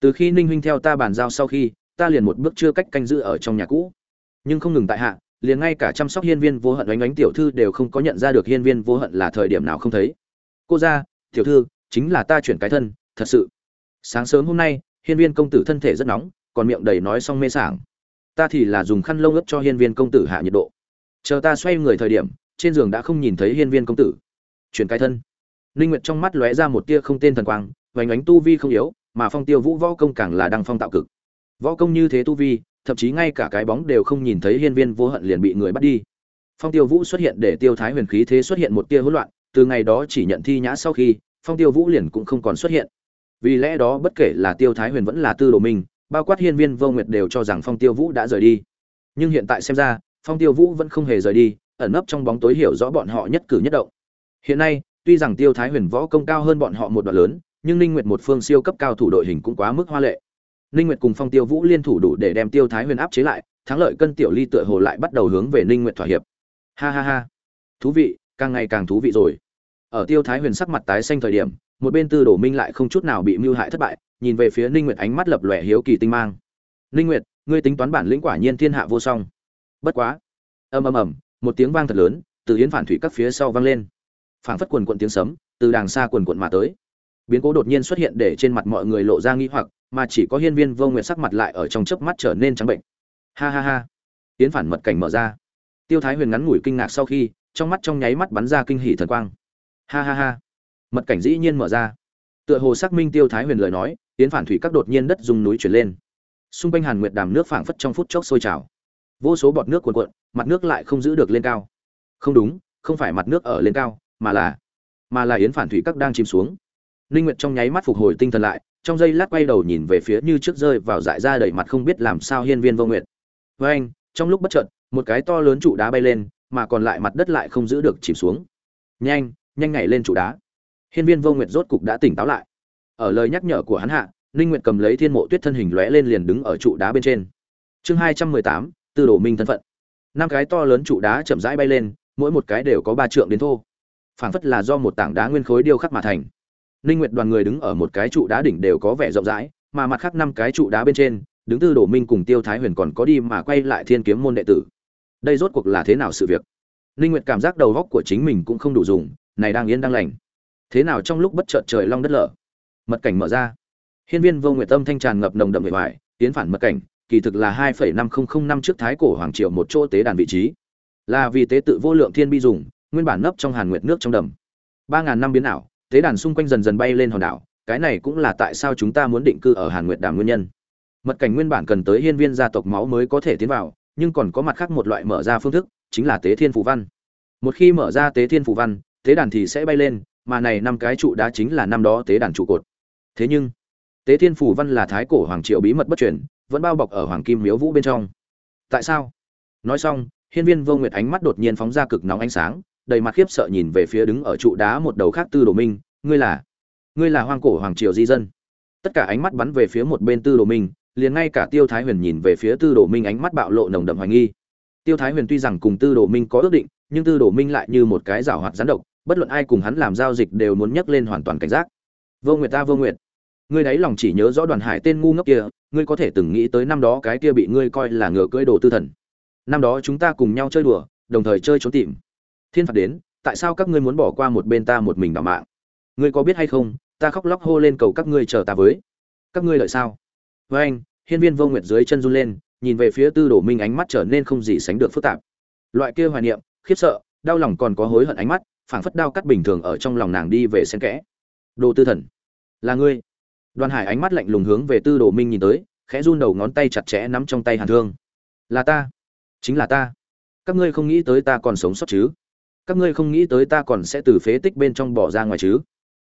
Từ khi ninh huynh theo ta bàn giao sau khi, ta liền một bước chưa cách canh giữ ở trong nhà cũ. Nhưng không ngừng tại hạ liền ngay cả chăm sóc hiên viên vô hận oánh oánh tiểu thư đều không có nhận ra được hiên viên vô hận là thời điểm nào không thấy. Cô ra, tiểu thư, chính là ta chuyển cái thân, thật sự. Sáng sớm hôm nay, hiên viên công tử thân thể rất nóng, còn miệng đầy nói xong mê sảng. Ta thì là dùng khăn lông ướp cho hiên viên công tử hạ nhiệt độ. Chờ ta xoay người thời điểm, trên giường đã không nhìn thấy hiên viên công tử. Chuyển cái thân. Ninh nguyệt trong mắt lóe ra một tia không tên thần quang vành ánh tu vi không yếu, mà phong tiêu vũ võ công càng là đăng phong tạo cực. Võ công như thế tu vi thậm chí ngay cả cái bóng đều không nhìn thấy hiên viên vô hận liền bị người bắt đi. Phong tiêu vũ xuất hiện để tiêu thái huyền khí thế xuất hiện một tia hỗn loạn, từ ngày đó chỉ nhận thi nhã sau khi, phong tiêu vũ liền cũng không còn xuất hiện. Vì lẽ đó bất kể là tiêu thái huyền vẫn là tư đồ minh bao quát hiên viên vô nguyệt đều cho rằng phong tiêu vũ đã rời đi. Nhưng hiện tại xem ra, phong tiêu vũ vẫn không hề rời đi, ẩn nấp trong bóng tối hiểu rõ bọn họ nhất cử nhất động. Hiện nay, tuy rằng tiêu thái huyền võ công cao hơn bọn họ một đoạn lớn, nhưng ninh nguyệt một phương siêu cấp cao thủ đội hình cũng quá mức hoa lệ ninh nguyệt cùng phong tiêu vũ liên thủ đủ để đem tiêu thái huyền áp chế lại, thắng lợi cân tiểu ly tựa hồ lại bắt đầu hướng về ninh nguyệt thỏa hiệp. Ha ha ha. Thú vị, càng ngày càng thú vị rồi. Ở tiêu thái huyền sắc mặt tái xanh thời điểm, một bên tư đổ minh lại không chút nào bị mưu hại thất bại, nhìn về phía ninh nguyệt ánh mắt lập lòe hiếu kỳ tinh mang. Ninh nguyệt, ngươi tính toán bản lĩnh quả nhiên thiên hạ vô song. Bất quá. Ầm ầm ầm, một tiếng vang thật lớn, từ yến phản thủy các phía sau vang lên. Phảng phất quần quận tiếng sấm, từ đàng xa quần quận mà tới biến cố đột nhiên xuất hiện để trên mặt mọi người lộ ra nghi hoặc, mà chỉ có hiên viên vô nguyệt sắc mặt lại ở trong chớp mắt trở nên trắng bệnh. Ha ha ha. Yến phản mật cảnh mở ra. Tiêu thái huyền ngắn ngủi kinh ngạc sau khi, trong mắt trong nháy mắt bắn ra kinh hỉ thần quang. Ha ha ha. Mật cảnh dĩ nhiên mở ra. Tựa hồ xác minh tiêu thái huyền lời nói, tiến phản thủy các đột nhiên đất dùng núi chuyển lên. Xung quanh hàn nguyệt đàm nước phảng phất trong phút chốc sôi trào. Vô số bọt nước cuồn cuộn, mặt nước lại không giữ được lên cao. Không đúng, không phải mặt nước ở lên cao, mà là mà là yến phản thủy các đang chìm xuống ninh nguyệt trong nháy mắt phục hồi tinh thần lại trong giây lát quay đầu nhìn về phía như trước rơi vào dại ra đầy mặt không biết làm sao hiên viên vô nguyệt. Với anh trong lúc bất chợt một cái to lớn trụ đá bay lên mà còn lại mặt đất lại không giữ được chìm xuống. Nhanh nhanh nhảy lên trụ đá. Hiên viên vô nguyệt rốt cục đã tỉnh táo lại. Ở lời nhắc nhở của hắn hạ ninh nguyệt cầm lấy thiên mộ tuyết thân hình lóe lên liền đứng ở trụ đá bên trên. Chương hai trăm mười tám, tư đồ minh thân phận. Năm cái to lớn trụ đá chậm rãi bay lên mỗi một cái đều có ba trượng đến thô. Phảng phất là do một tảng đá nguyên khối điêu khắc mà thành ninh nguyệt đoàn người đứng ở một cái trụ đá đỉnh đều có vẻ rộng rãi, mà mặt khác năm cái trụ đá bên trên, đứng tư đồ minh cùng tiêu thái huyền còn có đi mà quay lại thiên kiếm môn đệ tử. Đây rốt cuộc là thế nào sự việc? Ninh nguyệt cảm giác đầu góc của chính mình cũng không đủ dùng, này đang yên đang lành. Thế nào trong lúc bất chợt trời long đất lở? Mật cảnh mở ra. Hiên viên vô nguyệt tâm thanh tràn ngập nồng đậm vệ hoài tiến phản mật cảnh, kỳ thực là hai phẩy năm không không năm trước thái cổ hoàng triều một chỗ tế đàn vị trí. Là vì tế tự vô lượng thiên bi dùng, nguyên bản nấp trong hàn nguyệt nước trong đầm. Ba ngàn năm biến ảo tế đàn xung quanh dần dần bay lên hòn đảo, cái này cũng là tại sao chúng ta muốn định cư ở hàn nguyệt đàm nguyên nhân. Mật cảnh nguyên bản cần tới hiên viên gia tộc máu mới có thể tiến vào, nhưng còn có mặt khác một loại mở ra phương thức, chính là tế thiên phù văn. Một khi mở ra tế thiên phù văn, tế đàn thì sẽ bay lên, mà này năm cái trụ đá chính là năm đó tế đàn trụ cột. Thế nhưng, tế thiên phù văn là thái cổ hoàng triệu bí mật bất truyền, vẫn bao bọc ở hoàng kim miếu vũ bên trong. Tại sao? Nói xong, hiên viên vô nguyệt ánh mắt đột nhiên phóng ra cực nóng ánh sáng đầy mặt khiếp sợ nhìn về phía đứng ở trụ đá một đầu khác tư đồ minh, ngươi là ngươi là hoang cổ hoàng triều di dân. Tất cả ánh mắt bắn về phía một bên tư đồ minh, liền ngay cả tiêu thái huyền nhìn về phía tư đồ minh ánh mắt bạo lộ nồng đậm hoài nghi. Tiêu thái huyền tuy rằng cùng tư đồ minh có ước định, nhưng tư đồ minh lại như một cái rào hoạt gián độc, bất luận ai cùng hắn làm giao dịch đều muốn nhắc lên hoàn toàn cảnh giác. Vô nguyệt ta, vô nguyệt, ngươi đấy lòng chỉ nhớ rõ đoàn hải tên ngu ngốc kia, ngươi có thể từng nghĩ tới năm đó cái kia bị ngươi coi là ngựa cưỡi đồ tư thần. Năm đó chúng ta cùng nhau chơi đùa, đồng thời chơi trốn tìm thiên phạt đến, tại sao các ngươi muốn bỏ qua một bên ta một mình đảm mạng? Ngươi có biết hay không, ta khóc lóc hô lên cầu các ngươi chờ ta với. Các ngươi lợi sao? Với anh, hiên viên vô nguyệt dưới chân run lên, nhìn về phía tư đồ minh ánh mắt trở nên không gì sánh được phức tạp. Loại kia hoài niệm, khiếp sợ, đau lòng còn có hối hận ánh mắt, phảng phất đau cắt bình thường ở trong lòng nàng đi về xen kẽ. Đồ tư thần, là ngươi. Đoàn hải ánh mắt lạnh lùng hướng về tư đồ minh nhìn tới, khẽ run đầu ngón tay chặt chẽ nắm trong tay hàn thương. Là ta. Chính là ta. Các ngươi không nghĩ tới ta còn sống sót chứ? Các ngươi không nghĩ tới ta còn sẽ từ phế tích bên trong bỏ ra ngoài chứ?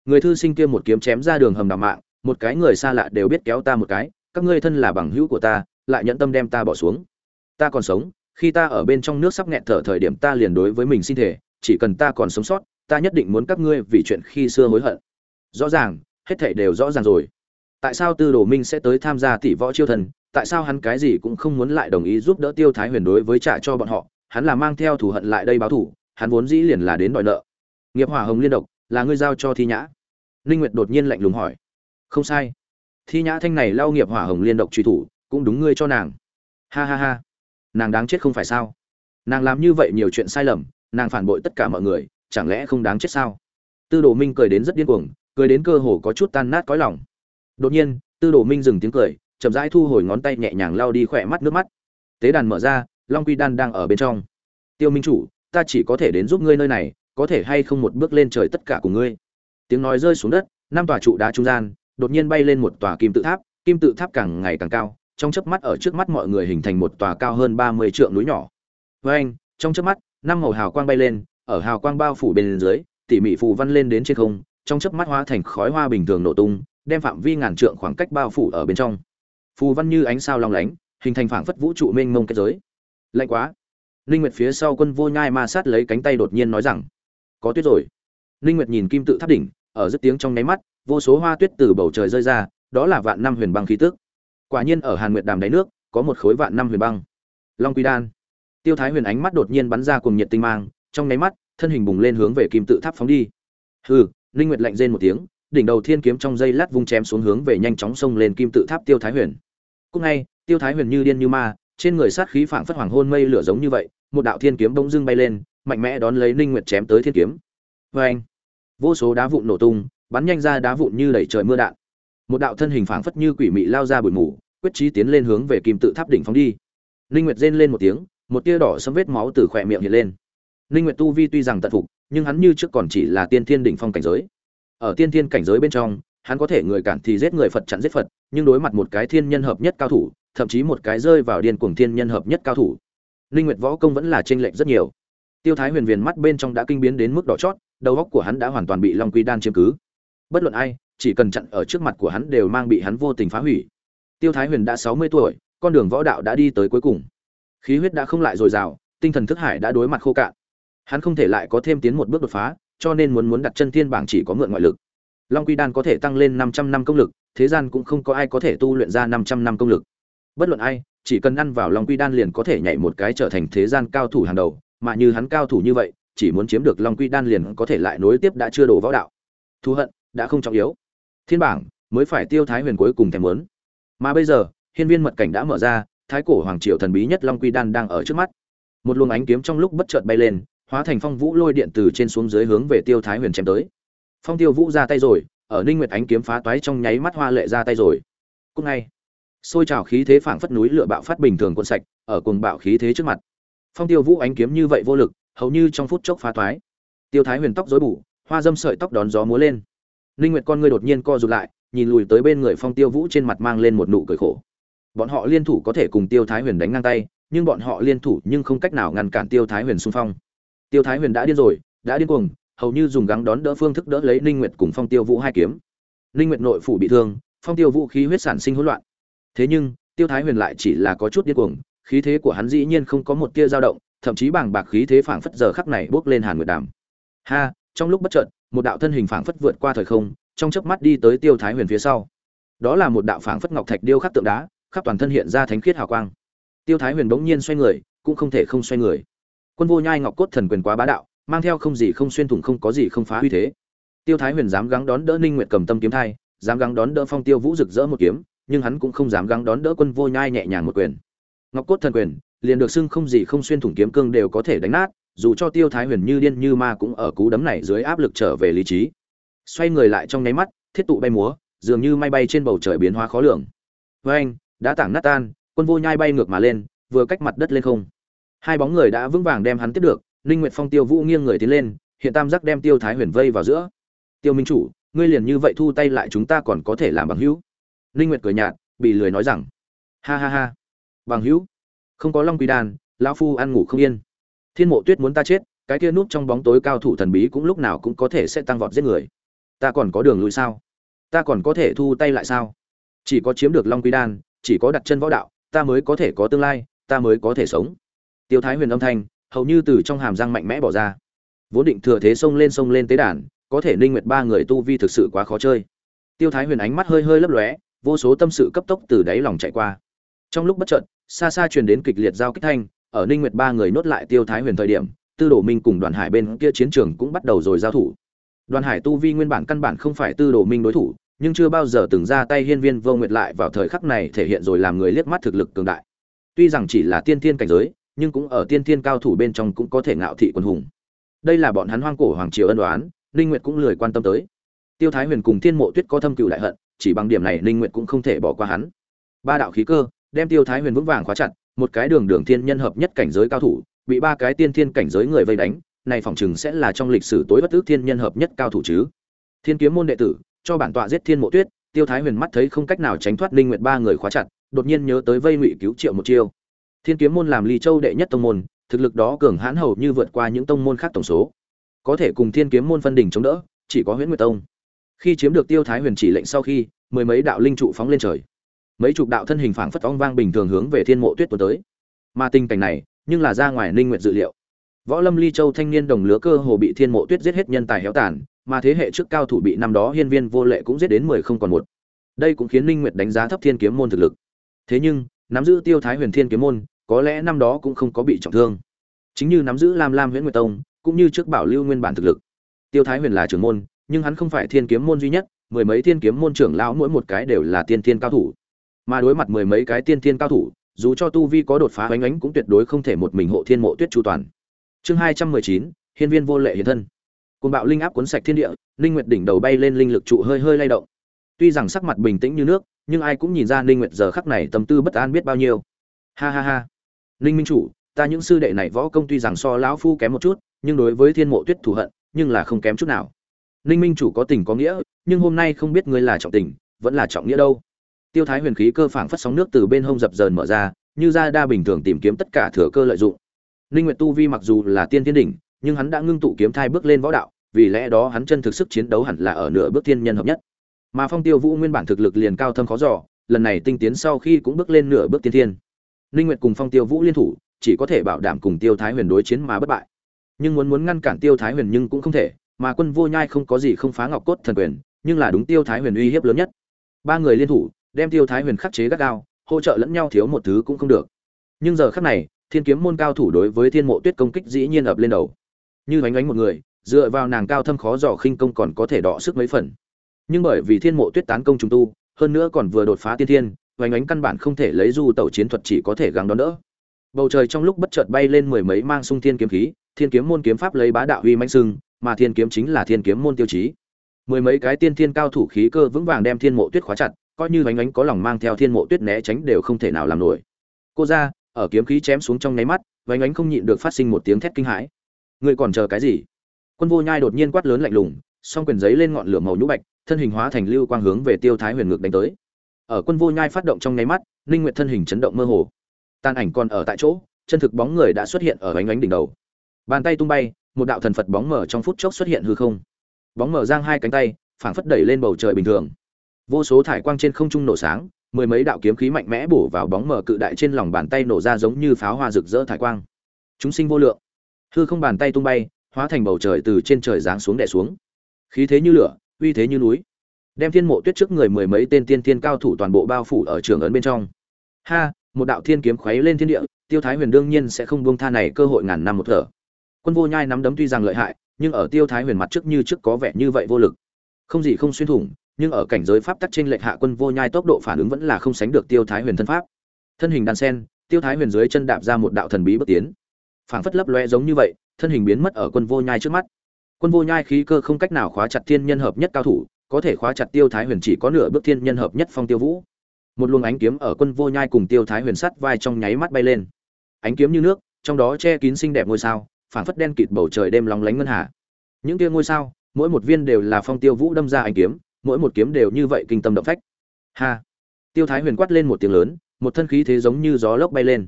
Người thư sinh kia một kiếm chém ra đường hầm đào mạng, một cái người xa lạ đều biết kéo ta một cái, các ngươi thân là bằng hữu của ta, lại nhẫn tâm đem ta bỏ xuống. Ta còn sống, khi ta ở bên trong nước sắp nghẹn thở thời điểm ta liền đối với mình xin thể chỉ cần ta còn sống sót, ta nhất định muốn các ngươi vì chuyện khi xưa hối hận. Rõ ràng, hết thảy đều rõ ràng rồi. Tại sao tư đồ minh sẽ tới tham gia tỷ võ chiêu thần? Tại sao hắn cái gì cũng không muốn lại đồng ý giúp đỡ tiêu thái huyền đối với trả cho bọn họ? Hắn là mang theo thù hận lại đây báo thù hắn vốn dĩ liền là đến đòi nợ. Nghiệp hỏa hồng liên độc, là ngươi giao cho thi nhã? Ninh nguyệt đột nhiên lạnh lùng hỏi. Không sai. Thi nhã thanh này lao nghiệp hỏa hồng liên độc truy thủ, cũng đúng ngươi cho nàng. Ha ha ha. Nàng đáng chết không phải sao? Nàng làm như vậy nhiều chuyện sai lầm, nàng phản bội tất cả mọi người, chẳng lẽ không đáng chết sao? Tư đồ minh cười đến rất điên cuồng, cười đến cơ hồ có chút tan nát cõi lòng. Đột nhiên, tư đồ minh dừng tiếng cười, chậm rãi thu hồi ngón tay nhẹ nhàng lao đi khỏe mắt nước mắt. Tế đàn mở ra, long quy đan đang ở bên trong. Tiêu minh chủ ta chỉ có thể đến giúp ngươi nơi này, có thể hay không một bước lên trời tất cả cùng ngươi. Tiếng nói rơi xuống đất, năm tòa trụ đá trung gian, đột nhiên bay lên một tòa kim tự tháp, kim tự tháp càng ngày càng cao, trong chớp mắt ở trước mắt mọi người hình thành một tòa cao hơn ba mươi trượng núi nhỏ. Với anh, trong chớp mắt, năm màu hào quang bay lên, ở hào quang bao phủ bên dưới, tỉ mỉ phù văn lên đến trên không, trong chớp mắt hóa thành khói hoa bình thường nổ tung, đem phạm vi ngàn trượng khoảng cách bao phủ ở bên trong. Phù văn như ánh sao long lánh, hình thành phảng phất vũ trụ mênh mông kết giới. Lạnh quá linh nguyệt phía sau quân vô nhai ma sát lấy cánh tay đột nhiên nói rằng, có tuyết rồi. Linh nguyệt nhìn kim tự tháp đỉnh, ở rất tiếng trong nháy mắt, vô số hoa tuyết từ bầu trời rơi ra, đó là vạn năm huyền băng khí tức. Quả nhiên ở hàn nguyệt đàm đáy nước, có một khối vạn năm huyền băng. Long quy đan. Tiêu thái huyền ánh mắt đột nhiên bắn ra cùng nhiệt tinh mang, trong nháy mắt, thân hình bùng lên hướng về kim tự tháp phóng đi. Hừ linh nguyệt lạnh rên một tiếng, đỉnh đầu thiên kiếm trong dây lát vung chém xuống hướng về nhanh chóng xông lên kim tự tháp tiêu thái huyền. Cùng ngay, tiêu thái huyền như điên như ma trên người sát khí phảng phất hoàng hôn mây lửa giống như vậy, một đạo thiên kiếm bỗng dưng bay lên, mạnh mẽ đón lấy ninh nguyệt chém tới thiên kiếm. Oeng! vô số đá vụn nổ tung, bắn nhanh ra đá vụn như đẩy trời mưa đạn. Một đạo thân hình phảng phất như quỷ mị lao ra bụi mù, quyết chí tiến lên hướng về kim tự tháp đỉnh phóng đi. Ninh nguyệt rên lên một tiếng, một tia đỏ sẫm vết máu từ khóe miệng hiện lên. Ninh nguyệt tu vi tuy rằng tận phục, nhưng hắn như trước còn chỉ là tiên thiên đỉnh phong cảnh giới. Ở tiên thiên cảnh giới bên trong, hắn có thể người cản thì giết người phật chặn giết phật, nhưng đối mặt một cái thiên nhân hợp nhất cao thủ thậm chí một cái rơi vào điên cuồng thiên nhân hợp nhất cao thủ. Linh nguyệt võ công vẫn là chênh lệch rất nhiều. Tiêu thái huyền viền mắt bên trong đã kinh biến đến mức đỏ chót, đầu óc của hắn đã hoàn toàn bị long quy đan chiếm cứ. Bất luận ai, chỉ cần chặn ở trước mặt của hắn đều mang bị hắn vô tình phá hủy. Tiêu thái huyền đã 60 tuổi, con đường võ đạo đã đi tới cuối cùng. Khí huyết đã không lại dồi dào, tinh thần thức hải đã đối mặt khô cạn. Hắn không thể lại có thêm tiến một bước đột phá, cho nên muốn muốn đặt chân thiên bảng chỉ có mượn ngoại lực. Long quy đan có thể tăng lên 500 năm công lực, thế gian cũng không có ai có thể tu luyện ra 500 năm công lực bất luận ai, chỉ cần ăn vào long quy đan liền có thể nhảy một cái trở thành thế gian cao thủ hàng đầu, mà như hắn cao thủ như vậy, chỉ muốn chiếm được long quy đan liền có thể lại nối tiếp đã chưa đổ võ đạo. Thù hận, đã không trọng yếu. Thiên bảng, mới phải tiêu thái huyền cuối cùng thèm muốn. Mà bây giờ, hiên viên mật cảnh đã mở ra, thái cổ hoàng triều thần bí nhất long quy đan đang ở trước mắt. Một luồng ánh kiếm trong lúc bất chợt bay lên, hóa thành phong vũ lôi điện từ trên xuống dưới hướng về tiêu thái huyền chém tới. Phong tiêu vũ ra tay rồi, ở ninh nguyệt ánh kiếm phá toái trong nháy mắt hoa lệ ra tay rồi. Cũng ngay xôi trào khí thế phảng phất núi lửa bạo phát bình thường cuộn sạch, ở cùng bạo khí thế trước mặt. Phong tiêu vũ ánh kiếm như vậy vô lực, hầu như trong phút chốc phá toái. Tiêu thái huyền tóc rối bù, hoa dâm sợi tóc đón gió múa lên. Ninh nguyệt con ngươi đột nhiên co rụt lại, nhìn lùi tới bên người phong tiêu vũ trên mặt mang lên một nụ cười khổ. Bọn họ liên thủ có thể cùng tiêu thái huyền đánh ngang tay, nhưng bọn họ liên thủ nhưng không cách nào ngăn cản tiêu thái huyền xung phong. Tiêu thái huyền đã điên rồi, đã điên cuồng, hầu như dùng gắng đón đỡ phương thức đỡ lấy ninh nguyệt cùng phong tiêu vũ hai kiếm. Ninh nguyệt nội phủ bị thương, phong tiêu vũ khí huyết sản sinh hỗn loạn thế nhưng, tiêu thái huyền lại chỉ là có chút điên cuồng, khí thế của hắn dĩ nhiên không có một tia dao động, thậm chí bàng bạc khí thế phảng phất giờ khắc này bước lên hàn nguyệt đàm. Ha, trong lúc bất chợt, một đạo thân hình phảng phất vượt qua thời không, trong chớp mắt đi tới tiêu thái huyền phía sau. Đó là một đạo phảng phất ngọc thạch điêu khắc tượng đá, khắp toàn thân hiện ra thánh khiết hào quang. Tiêu thái huyền bỗng nhiên xoay người, cũng không thể không xoay người. Quân vô nhai ngọc cốt thần quyền quá bá đạo, mang theo không gì không xuyên thủng không có gì không phá uy thế. Tiêu thái huyền dám gắng đón đỡ ninh nguyệt cầm tâm kiếm thai, dám gắng đón đỡ phong tiêu vũ rực rỡ một kiếm nhưng hắn cũng không dám gắng đón đỡ quân vô nhai nhẹ nhàng một quyền. Ngọc cốt thần quyền, liền được xưng không gì không xuyên thủng kiếm cương đều có thể đánh nát, dù cho tiêu thái huyền như điên như ma cũng ở cú đấm này dưới áp lực trở về lý trí. Xoay người lại trong nháy mắt, thiết tụ bay múa, dường như may bay trên bầu trời biến hóa khó lường. Với anh, đã tảng nát tan, quân vô nhai bay ngược mà lên, vừa cách mặt đất lên không. Hai bóng người đã vững vàng đem hắn tiếp được, ninh nguyệt phong, tiêu vũ nghiêng người tiến lên, hiện tam giác đem tiêu thái huyền vây vào giữa. Tiêu minh chủ, ngươi liền như vậy thu tay lại chúng ta còn có thể làm bằng hữu? Ninh nguyệt cười nhạt, bị lười nói rằng, ha ha ha, bằng hữu, không có long quy đan lão phu ăn ngủ không yên. Thiên mộ tuyết muốn ta chết, cái kia núp trong bóng tối cao thủ thần bí cũng lúc nào cũng có thể sẽ tăng vọt giết người. Ta còn có đường lui sao? Ta còn có thể thu tay lại sao? Chỉ có chiếm được long quy đan chỉ có đặt chân võ đạo, ta mới có thể có tương lai, ta mới có thể sống. Tiêu thái huyền âm thanh, hầu như từ trong hàm răng mạnh mẽ bỏ ra. Vốn định thừa thế xông lên xông lên tế đàn, có thể ninh nguyệt ba người tu vi thực sự quá khó chơi. Tiêu thái huyền ánh mắt hơi hơi lấp lóe vô số tâm sự cấp tốc từ đáy lòng chạy qua. Trong lúc bất chợt, xa xa truyền đến kịch liệt giao kích thanh, ở ninh nguyệt ba người nốt lại tiêu thái huyền thời điểm, tư đồ minh cùng đoàn hải bên kia chiến trường cũng bắt đầu rồi giao thủ. Đoàn hải tu vi nguyên bản căn bản không phải tư đồ minh đối thủ, nhưng chưa bao giờ từng ra tay hiên viên vô nguyệt lại vào thời khắc này thể hiện rồi làm người liếc mắt thực lực cường đại. Tuy rằng chỉ là tiên thiên cảnh giới, nhưng cũng ở tiên thiên cao thủ bên trong cũng có thể ngạo thị quân hùng. Đây là bọn hắn hoang cổ hoàng triều ân đoán ninh nguyệt cũng lười quan tâm tới. Tiêu thái huyền cùng thiên mộ tuyết có thâm cựu đại hận chỉ bằng điểm này ninh nguyệt cũng không thể bỏ qua hắn. Ba đạo khí cơ, đem tiêu thái huyền vững vàng khóa chặt, một cái đường đường thiên nhân hợp nhất cảnh giới cao thủ, bị ba cái tiên thiên cảnh giới người vây đánh, này phòng chừng sẽ là trong lịch sử tối bất ước thiên nhân hợp nhất cao thủ chứ. Thiên kiếm môn đệ tử, cho bản tọa giết thiên mộ tuyết, tiêu thái huyền mắt thấy không cách nào tránh thoát ninh nguyệt ba người khóa chặt, đột nhiên nhớ tới vây ngụy cứu triệu một chiêu. Thiên kiếm môn làm ly châu đệ nhất tông môn, thực lực đó cường hãn hầu như vượt qua những tông môn khác tổng số. Có thể cùng thiên kiếm môn phân đỉnh chống đỡ, chỉ có huyễn nguyệt tông khi chiếm được tiêu thái huyền chỉ lệnh sau khi, mười mấy đạo linh trụ phóng lên trời. Mấy chục đạo thân hình phảng phất ong vang bình thường hướng về thiên mộ tuyết tuần tới. Mà tình cảnh này, nhưng là ra ngoài ninh nguyện dự liệu. Võ lâm ly châu thanh niên đồng lứa cơ hồ bị thiên mộ tuyết giết hết nhân tài héo tàn, mà thế hệ trước cao thủ bị năm đó hiên viên vô lệ cũng giết đến mười không còn một. Đây cũng khiến ninh nguyệt đánh giá thấp thiên kiếm môn thực lực. Thế nhưng, nắm giữ tiêu thái huyền thiên kiếm môn, có lẽ năm đó cũng không có bị trọng thương. Chính như nắm giữ lam lam huyễn nguyệt tông, cũng như trước bảo lưu nguyên bản thực lực. Tiêu thái huyền là trưởng môn nhưng hắn không phải thiên kiếm môn duy nhất, mười mấy thiên kiếm môn trưởng lão mỗi một cái đều là tiên thiên cao thủ. Mà đối mặt mười mấy cái tiên thiên cao thủ, dù cho tu vi có đột phá oánh ánh cũng tuyệt đối không thể một mình hộ thiên mộ tuyết chu toàn. Chương hai trăm mười chín, hiên viên vô lệ hiện thân. Côn bạo linh áp cuốn sạch thiên địa linh nguyệt đỉnh đầu bay lên linh lực trụ hơi hơi lay động. Tuy rằng sắc mặt bình tĩnh như nước, nhưng ai cũng nhìn ra linh nguyệt giờ khắc này tâm tư bất an biết bao nhiêu. Ha ha ha. Linh minh chủ, ta những sư đệ này võ công tuy rằng so lão phu kém một chút, nhưng đối với thiên mộ tuyết thù hận, nhưng là không kém chút nào. Ninh minh chủ có tình có nghĩa, nhưng hôm nay không biết ngươi là trọng tình, vẫn là trọng nghĩa đâu. Tiêu thái huyền khí cơ phảng phất sóng nước từ bên hông dập dờn mở ra, như ra đa bình thường tìm kiếm tất cả thừa cơ lợi dụng. Ninh nguyệt tu vi mặc dù là tiên tiên đỉnh, nhưng hắn đã ngưng tụ kiếm thai bước lên võ đạo, vì lẽ đó hắn chân thực sức chiến đấu hẳn là ở nửa bước tiên nhân hợp nhất. Mà phong tiêu vũ nguyên bản thực lực liền cao thâm khó dò, lần này tinh tiến sau khi cũng bước lên nửa bước tiên thiên. Ninh nguyệt cùng phong tiêu vũ liên thủ, chỉ có thể bảo đảm cùng tiêu thái huyền đối chiến mà bất bại. Nhưng muốn muốn ngăn cản tiêu thái huyền nhưng cũng không thể mà quân vô nhai không có gì không phá ngọc cốt thần quyền, nhưng là đúng tiêu thái huyền uy hiếp lớn nhất. Ba người liên thủ, đem tiêu thái huyền khắc chế gắt gao, hỗ trợ lẫn nhau thiếu một thứ cũng không được. Nhưng giờ khắc này, thiên kiếm môn cao thủ đối với thiên mộ tuyết công kích dĩ nhiên ập lên đầu. Như bánh bánh một người, dựa vào nàng cao thâm khó dò khinh công còn có thể đọ sức mấy phần. Nhưng bởi vì thiên mộ tuyết tán công trùng tu, hơn nữa còn vừa đột phá tiên thiên vánh ánh căn bản không thể lấy du tẩu chiến thuật chỉ có thể gắng đón đỡ. Bầu trời trong lúc bất chợt bay lên mười mấy mang sung thiên kiếm khí, thiên kiếm môn kiếm pháp lấy bá đạo uy mãnh sưng mà thiên kiếm chính là thiên kiếm môn tiêu chí. Mười mấy cái tiên thiên cao thủ khí cơ vững vàng đem thiên mộ tuyết khóa chặt, coi như ánh ánh có lòng mang theo thiên mộ tuyết né tránh đều không thể nào làm nổi. Cô ra, ở kiếm khí chém xuống trong nháy mắt, ánh ánh không nhịn được phát sinh một tiếng thét kinh hãi. Ngươi còn chờ cái gì? Quân vô nhai đột nhiên quát lớn lạnh lùng, song quyền giấy lên ngọn lửa màu nhũ bạch, thân hình hóa thành lưu quang hướng về tiêu thái huyền ngược đánh tới. Ở quân vô nhai phát động trong nháy mắt, ninh nguyệt thân hình chấn động mơ hồ. Tàn ảnh còn ở tại chỗ, chân thực bóng người đã xuất hiện ở ánh ánh đỉnh đầu. Bàn tay tung bay một đạo thần phật bóng mở trong phút chốc xuất hiện hư không. Bóng mở giang hai cánh tay, phảng phất đẩy lên bầu trời bình thường. Vô số thải quang trên không trung nổ sáng, mười mấy đạo kiếm khí mạnh mẽ bổ vào bóng mở cự đại trên lòng bàn tay nổ ra giống như pháo hoa rực rỡ thải quang. Chúng sinh vô lượng. Hư không bàn tay tung bay, hóa thành bầu trời từ trên trời giáng xuống đè xuống. Khí thế như lửa, uy thế như núi. Đem thiên mộ tuyết trước người mười mấy tên tiên thiên cao thủ toàn bộ bao phủ ở trường ấn bên trong. Ha, một đạo thiên kiếm khuấy lên thiên địa, tiêu thái huyền đương nhiên sẽ không buông tha này cơ hội ngàn năm một thở quân vô nhai nắm đấm tuy rằng lợi hại, nhưng ở tiêu thái huyền mặt trước như trước có vẻ như vậy vô lực. Không gì không xuyên thủng, nhưng ở cảnh giới pháp tắc trên lệch hạ quân vô nhai tốc độ phản ứng vẫn là không sánh được tiêu thái huyền thân pháp. Thân hình đan sen, tiêu thái huyền dưới chân đạp ra một đạo thần bí bất tiến. Phảng phất lấp loe giống như vậy, thân hình biến mất ở quân vô nhai trước mắt. Quân vô nhai khí cơ không cách nào khóa chặt thiên nhân hợp nhất cao thủ, có thể khóa chặt tiêu thái huyền chỉ có nửa bước thiên nhân hợp nhất phong tiêu vũ. Một luồng ánh kiếm ở quân vô nhai cùng tiêu thái huyền sắt vai trong nháy mắt bay lên. Ánh kiếm như nước, trong đó che kín xinh đẹp ngôi sao phảng phất đen kịt bầu trời đêm lóng lánh ngân hà. Những tia ngôi sao, mỗi một viên đều là phong tiêu vũ đâm ra ánh kiếm, mỗi một kiếm đều như vậy kinh tâm động phách. Ha! Tiêu thái huyền quát lên một tiếng lớn, một thân khí thế giống như gió lốc bay lên.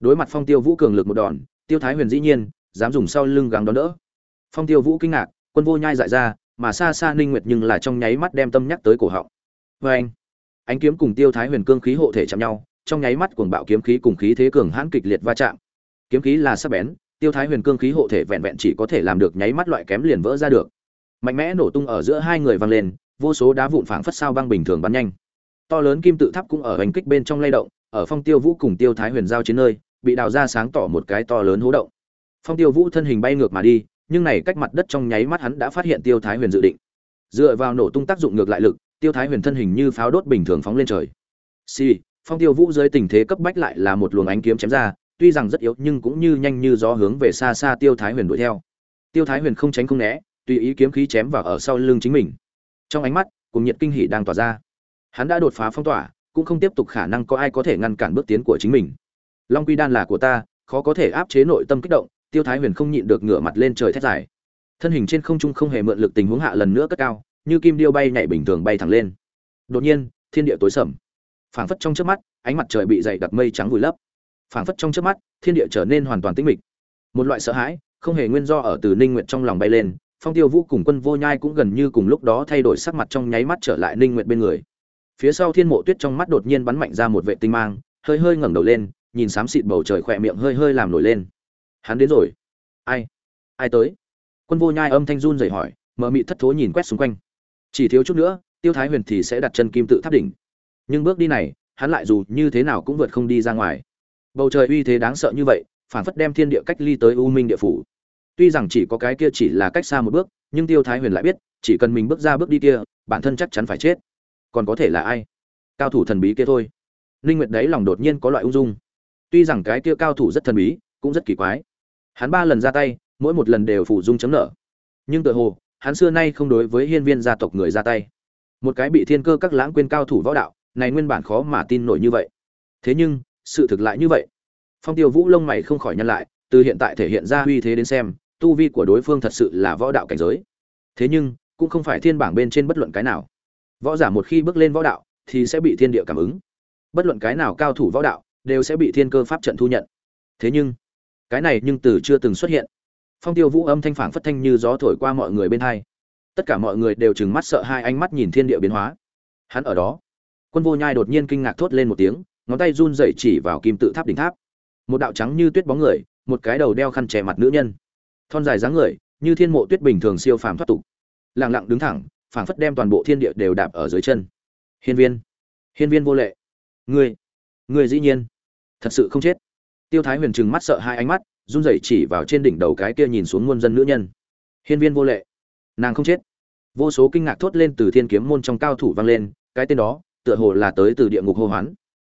Đối mặt phong tiêu vũ cường lực một đòn, tiêu thái huyền dĩ nhiên, dám dùng sau lưng gắng đón đỡ. Phong tiêu vũ kinh ngạc, quân vô nhai dại ra, mà xa xa ninh nguyệt nhưng là trong nháy mắt đem tâm nhắc tới cổ họng. Với anh, ánh kiếm cùng tiêu thái huyền cương khí hộ thể chạm nhau, trong nháy mắt cuồng bạo kiếm khí cùng khí thế cường hãn kịch liệt va chạm. Kiếm khí là sắc bén tiêu thái huyền cương khí hộ thể vẹn vẹn chỉ có thể làm được nháy mắt loại kém liền vỡ ra được. Mạnh mẽ nổ tung ở giữa hai người văng lên, vô số đá vụn phảng phất sao băng bình thường bắn nhanh. To lớn kim tự tháp cũng ở hành kích bên trong lay động, ở phong tiêu vũ cùng tiêu thái huyền giao chiến nơi, bị đào ra sáng tỏ một cái to lớn hố động. Phong tiêu vũ thân hình bay ngược mà đi, nhưng này cách mặt đất trong nháy mắt hắn đã phát hiện tiêu thái huyền dự định. Dựa vào nổ tung tác dụng ngược lại lực, tiêu thái huyền thân hình như pháo đốt bình thường phóng lên trời. Si phong tiêu vũ dưới tình thế cấp bách lại là một luồng ánh kiếm chém ra tuy rằng rất yếu nhưng cũng như nhanh như gió hướng về xa xa tiêu thái huyền đuổi theo. Tiêu thái huyền không tránh không né, tùy ý kiếm khí chém vào ở sau lưng chính mình. Trong ánh mắt cùng nhiệt kinh hỉ đang tỏa ra. Hắn đã đột phá phong tỏa, cũng không tiếp tục khả năng có ai có thể ngăn cản bước tiến của chính mình. Long quy đan là của ta, khó có thể áp chế nội tâm kích động, tiêu thái huyền không nhịn được ngửa mặt lên trời thét dài. Thân hình trên không trung không hề mượn lực tình huống hạ lần nữa cất cao, như kim điêu bay nhảy bình thường bay thẳng lên. Đột nhiên, thiên địa tối sầm. Phảng phất trong trước mắt, ánh mặt trời bị dày đặc mây trắng vùi lấp phảng phất trong trước mắt, thiên địa trở nên hoàn toàn tĩnh mịch. Một loại sợ hãi, không hề nguyên do ở từ ninh nguyện trong lòng bay lên, phong tiêu vũ cùng quân vô nhai cũng gần như cùng lúc đó thay đổi sắc mặt trong nháy mắt trở lại ninh nguyện bên người. Phía sau thiên mộ tuyết trong mắt đột nhiên bắn mạnh ra một vệ tinh mang, hơi hơi ngẩng đầu lên, nhìn xám xịt bầu trời khỏe miệng hơi hơi làm nổi lên. Hắn đến rồi. Ai? Ai tới? Quân vô nhai âm thanh run rẩy hỏi mờ mị thất thố nhìn quét xung quanh. Chỉ thiếu chút nữa, tiêu thái huyền thì sẽ đặt chân kim tự tháp đỉnh. Nhưng bước đi này, hắn lại dù như thế nào cũng vượt không đi ra ngoài bầu trời uy thế đáng sợ như vậy phản phất đem thiên địa cách ly tới u minh địa phủ. Tuy rằng chỉ có cái kia chỉ là cách xa một bước, nhưng tiêu thái huyền lại biết, chỉ cần mình bước ra bước đi kia, bản thân chắc chắn phải chết. Còn có thể là ai? Cao thủ thần bí kia thôi. Ninh nguyệt đấy lòng đột nhiên có loại ung dung. Tuy rằng cái kia cao thủ rất thần bí, cũng rất kỳ quái. Hắn ba lần ra tay, mỗi một lần đều phủ dung chấm nợ. Nhưng tự hồ, hắn xưa nay không đối với hiên viên gia tộc người ra tay. Một cái bị thiên cơ các lãng quên cao thủ võ đạo, này nguyên bản khó mà tin nổi như vậy. Thế nhưng sự thực lại như vậy. Phong tiêu vũ lông mày không khỏi nhăn lại, từ hiện tại thể hiện ra uy thế đến xem, tu vi của đối phương thật sự là võ đạo cảnh giới. Thế nhưng, cũng không phải thiên bảng bên trên bất luận cái nào. Võ giả một khi bước lên võ đạo, thì sẽ bị thiên địa cảm ứng. Bất luận cái nào cao thủ võ đạo, đều sẽ bị thiên cơ pháp trận thu nhận. Thế nhưng, cái này nhưng từ chưa từng xuất hiện. Phong tiêu vũ âm thanh phảng phất thanh như gió thổi qua mọi người bên hai. Tất cả mọi người đều trừng mắt sợ hai ánh mắt nhìn thiên địa biến hóa. Hắn ở đó. Quân vô nhai đột nhiên kinh ngạc thốt lên một tiếng ngón tay run rẩy chỉ vào kim tự tháp đỉnh tháp. Một đạo trắng như tuyết bóng người, một cái đầu đeo khăn che mặt nữ nhân. Thon dài dáng người, như thiên mộ tuyết bình thường siêu phàm thoát tục. Lặng lặng đứng thẳng, phảng phất đem toàn bộ thiên địa đều đạp ở dưới chân. Hiên viên hiên viên vô lệ. Ngươi ngươi dĩ nhiên, thật sự không chết. Tiêu thái huyền trừng mắt sợ hai ánh mắt, run rẩy chỉ vào trên đỉnh đầu cái kia nhìn xuống muôn dân nữ nhân. Hiên viên vô lệ. Nàng không chết. Vô số kinh ngạc thốt lên từ thiên kiếm môn trong cao thủ vang lên, cái tên đó, tựa hồ là tới từ địa ngục hô hoán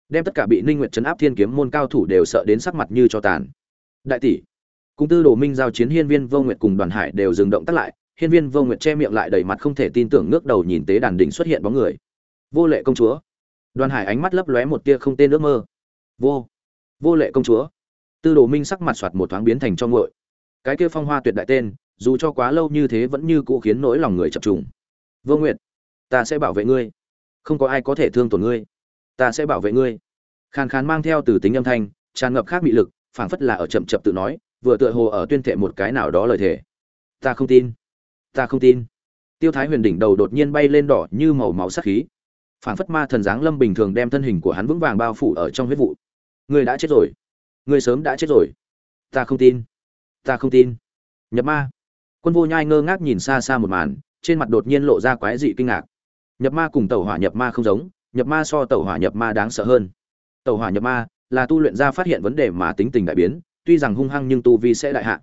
đem tất cả bị ninh nguyệt chấn áp thiên kiếm môn cao thủ đều sợ đến sắc mặt như cho tàn. Đại tỷ cung tư đồ minh giao chiến hiên viên vô nguyệt cùng đoàn hải đều dừng động tác lại, hiên viên vô nguyệt che miệng lại đầy mặt không thể tin tưởng ngước đầu nhìn tế đàn đỉnh xuất hiện bóng người. Vô lệ công chúa. Đoàn hải ánh mắt lấp lóe một tia không tên ước mơ. Vô vô lệ công chúa. Tư đồ minh sắc mặt soạt một thoáng biến thành cho ngội cái kia phong hoa tuyệt đại tên, dù cho quá lâu như thế vẫn như cũ khiến nỗi lòng người chập trùng. Vô nguyệt, ta sẽ bảo vệ ngươi. Không có ai có thể thương tổn ngươi ta sẽ bảo vệ ngươi. Khàn khàn mang theo từ tính âm thanh, tràn ngập khác bị lực, phảng phất là ở chậm chậm tự nói, vừa tựa hồ ở tuyên thệ một cái nào đó lời thề. Ta không tin. Ta không tin. Tiêu thái huyền đỉnh đầu đột nhiên bay lên đỏ như màu máu sắc khí. Phảng phất ma thần dáng lâm bình thường đem thân hình của hắn vững vàng bao phủ ở trong huyết vụ. Người đã chết rồi. Người sớm đã chết rồi. Ta không tin. Ta không tin. Nhập ma. Quân vô nhai ngơ ngác nhìn xa xa một màn, trên mặt đột nhiên lộ ra quái dị kinh ngạc. Nhập ma cùng tẩu hỏa nhập ma không giống nhập ma so tẩu hỏa nhập ma đáng sợ hơn. Tẩu hỏa nhập ma là tu luyện ra phát hiện vấn đề mà tính tình đại biến, tuy rằng hung hăng nhưng tu vi sẽ đại hạ.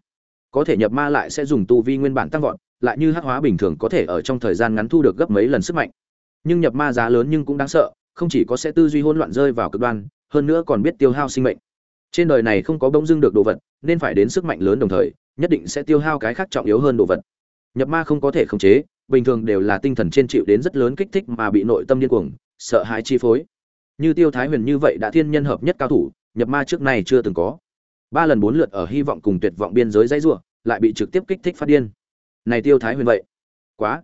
Có thể nhập ma lại sẽ dùng tu vi nguyên bản tăng vọt, lại như hắc hóa bình thường có thể ở trong thời gian ngắn thu được gấp mấy lần sức mạnh. Nhưng nhập ma giá lớn nhưng cũng đáng sợ, không chỉ có sẽ tư duy hỗn loạn rơi vào cực đoan, hơn nữa còn biết tiêu hao sinh mệnh. Trên đời này không có bỗng dưng được đồ vật, nên phải đến sức mạnh lớn đồng thời, nhất định sẽ tiêu hao cái khác trọng yếu hơn đồ vật. Nhập ma không có thể khống chế, bình thường đều là tinh thần trên chịu đến rất lớn kích thích mà bị nội tâm điên cuồng sợ hãi chi phối. Như tiêu thái huyền như vậy đã thiên nhân hợp nhất cao thủ, nhập ma trước này chưa từng có. Ba lần bốn lượt ở hy vọng cùng tuyệt vọng biên giới dãy ruộng lại bị trực tiếp kích thích phát điên. Này tiêu thái huyền vậy, quá.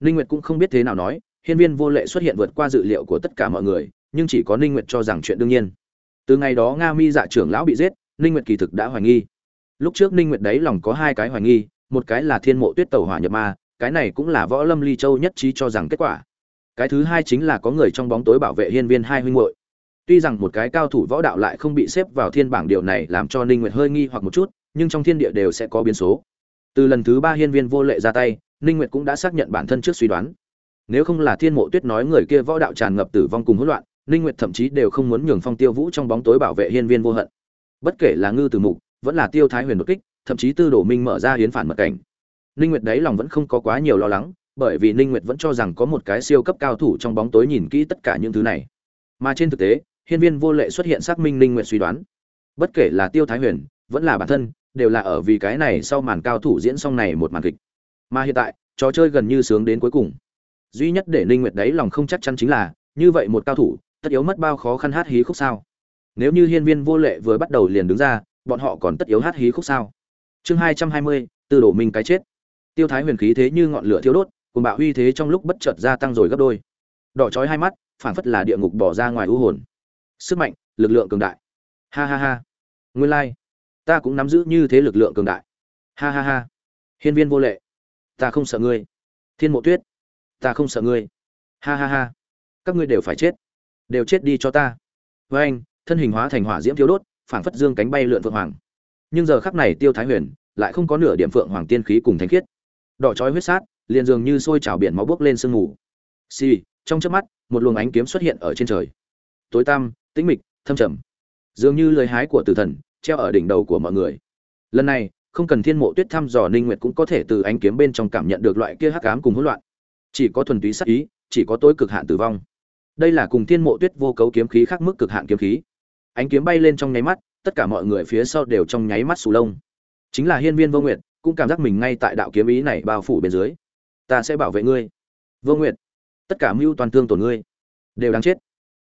Ninh nguyệt cũng không biết thế nào nói, hiên viên vô lệ xuất hiện vượt qua dự liệu của tất cả mọi người, nhưng chỉ có ninh nguyệt cho rằng chuyện đương nhiên. Từ ngày đó nga mi dạ trưởng lão bị giết, ninh nguyệt kỳ thực đã hoài nghi. Lúc trước ninh nguyệt đấy lòng có hai cái hoài nghi, một cái là thiên mộ tuyết tẩu hỏa nhập ma, cái này cũng là võ lâm ly châu nhất trí cho rằng kết quả cái thứ hai chính là có người trong bóng tối bảo vệ hiên viên hai huynh muội. Tuy rằng một cái cao thủ võ đạo lại không bị xếp vào thiên bảng điều này làm cho ninh nguyệt hơi nghi hoặc một chút, nhưng trong thiên địa đều sẽ có biến số. Từ lần thứ ba hiên viên vô lệ ra tay, ninh nguyệt cũng đã xác nhận bản thân trước suy đoán. Nếu không là thiên mộ tuyết nói người kia võ đạo tràn ngập tử vong cùng hỗn loạn, ninh nguyệt thậm chí đều không muốn nhường phong tiêu vũ trong bóng tối bảo vệ hiên viên vô hận. Bất kể là ngư tử mục, vẫn là tiêu thái huyền đột kích, thậm chí tư đổ minh mở ra hiến phản mật cảnh. Ninh nguyệt đấy lòng vẫn không có quá nhiều lo lắng bởi vì ninh nguyệt vẫn cho rằng có một cái siêu cấp cao thủ trong bóng tối nhìn kỹ tất cả những thứ này. Mà trên thực tế, hiên viên vô lệ xuất hiện xác minh ninh nguyệt suy đoán. Bất kể là tiêu thái huyền, vẫn là bản thân, đều là ở vì cái này sau màn cao thủ diễn xong này một màn kịch. Mà hiện tại, trò chơi gần như sướng đến cuối cùng. Duy nhất để ninh nguyệt đấy lòng không chắc chắn chính là, như vậy một cao thủ, tất yếu mất bao khó khăn hát hí khúc sao? Nếu như hiên viên vô lệ vừa bắt đầu liền đứng ra, bọn họ còn tất yếu hát hí khúc sao? Chương hai trăm hai mươi từ đổ minh cái chết. Tiêu thái huyền khí thế như ngọn lửa thiêu đốt cùng bạo uy thế trong lúc bất chợt gia tăng rồi gấp đôi. Đỏ chói hai mắt, phảng phất là địa ngục bỏ ra ngoài u hồn. Sức mạnh, lực lượng cường đại. Ha ha ha. Nguyên lai、like. ta cũng nắm giữ như thế lực lượng cường đại. Ha ha ha. Hiên viên vô lệ. Ta không sợ ngươi. Thiên mộ tuyết. Ta không sợ ngươi. Ha ha ha. Các ngươi đều phải chết. Đều chết đi cho ta. Với anh, thân hình hóa thành hỏa diễm thiếu đốt, phảng phất dương cánh bay lượn phượng hoàng. Nhưng giờ khắc này tiêu thái huyền lại không có nửa điểm phượng hoàng tiên khí cùng thánh khiết. Đỏ chói huyết sát liền dường như sôi trào biển máu bốc lên sương mù. Xì、sì, trong chớp mắt một luồng ánh kiếm xuất hiện ở trên trời. Tối tăm tĩnh mịch thâm trầm. Dường như lời hái của tử thần treo ở đỉnh đầu của mọi người. Lần này không cần thiên mộ tuyết thăm dò ninh nguyệt cũng có thể từ ánh kiếm bên trong cảm nhận được loại kia hắc ám cùng hỗn loạn. Chỉ có thuần túy sắc ý chỉ có tối cực hạn tử vong. Đây là cùng thiên mộ tuyết vô cấu kiếm khí khác mức cực hạn kiếm khí. Ánh kiếm bay lên trong nháy mắt tất cả mọi người phía sau đều trong nháy mắt sù lông. Chính là hiên viên vô nguyệt cũng cảm giác mình ngay tại đạo kiếm ý này bao phủ bên dưới ta sẽ bảo vệ ngươi. Vô nguyệt, tất cả mưu toàn thương tổn ngươi, đều đáng chết.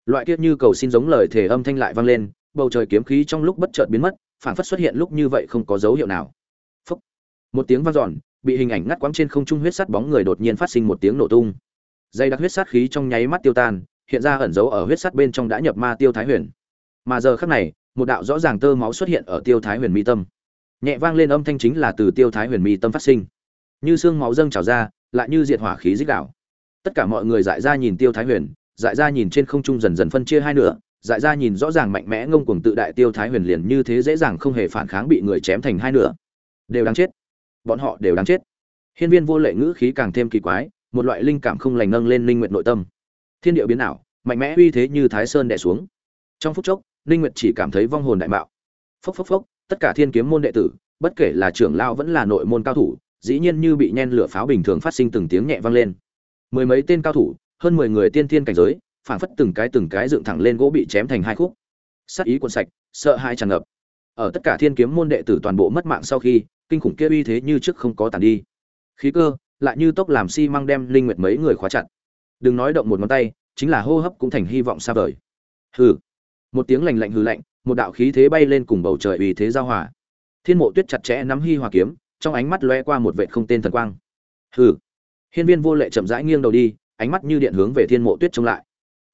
Loại kiết như cầu xin giống lời thể âm thanh lại vang lên, bầu trời kiếm khí trong lúc bất chợt biến mất phản phất xuất hiện lúc như vậy không có dấu hiệu nào. Phúc. một tiếng vang dọn, bị hình ảnh ngắt quãng trên không trung huyết sắt bóng người đột nhiên phát sinh một tiếng nổ tung. Dây đặc huyết sát khí trong nháy mắt tiêu tan, hiện ra ẩn dấu ở huyết sắt bên trong đã nhập ma tiêu thái huyền. Mà giờ khắc này, một đạo rõ ràng tơ máu xuất hiện ở tiêu thái huyền mi tâm. Nhẹ vang lên âm thanh chính là từ tiêu thái huyền mi tâm phát sinh. Như xương máu dâng trào ra lại như diệt hỏa khí dích đảo tất cả mọi người dại ra nhìn tiêu thái huyền, dại ra nhìn trên không trung dần dần phân chia hai nửa, dại ra nhìn rõ ràng mạnh mẽ ngông cuồng tự đại tiêu thái huyền liền như thế dễ dàng không hề phản kháng bị người chém thành hai nửa. Đều đáng chết. Bọn họ đều đáng chết. Hiên viên vô lệ ngữ khí càng thêm kỳ quái, một loại linh cảm không lành nâng lên linh nguyện nội tâm. Thiên địa biến ảo, mạnh mẽ uy thế như thái sơn đè xuống. Trong phút chốc linh nguyệt chỉ cảm thấy vong hồn đại mạo. Phốc phốc phốc, tất cả thiên kiếm môn đệ tử, bất kể là trưởng lao vẫn là nội môn cao thủ dĩ nhiên như bị nhen lửa pháo bình thường phát sinh từng tiếng nhẹ vang lên. Mười mấy tên cao thủ, hơn mười người tiên thiên cảnh giới, phảng phất từng cái từng cái dựng thẳng lên gỗ bị chém thành hai khúc. Sát ý cuộn sạch, sợ hãi tràn ngập. Ở tất cả thiên kiếm môn đệ tử toàn bộ mất mạng sau khi, kinh khủng kia uy thế như trước không có tàn đi. Khí cơ, lại như tốc làm xi si măng đem linh nguyệt mấy người khóa chặt. Đừng nói động một ngón tay, chính là hô hấp cũng thành hy vọng xa vời. Hừ. Một tiếng lạnh lạnh hừ lạnh, một đạo khí thế bay lên cùng bầu trời uy thế giao hòa. Thiên mộ tuyết chặt chẽ nắm hi hòa kiếm trong ánh mắt lóe qua một vệt không tên thần quang. Hừ. Hiên viên vô lệ chậm rãi nghiêng đầu đi, ánh mắt như điện hướng về thiên mộ tuyết trông lại.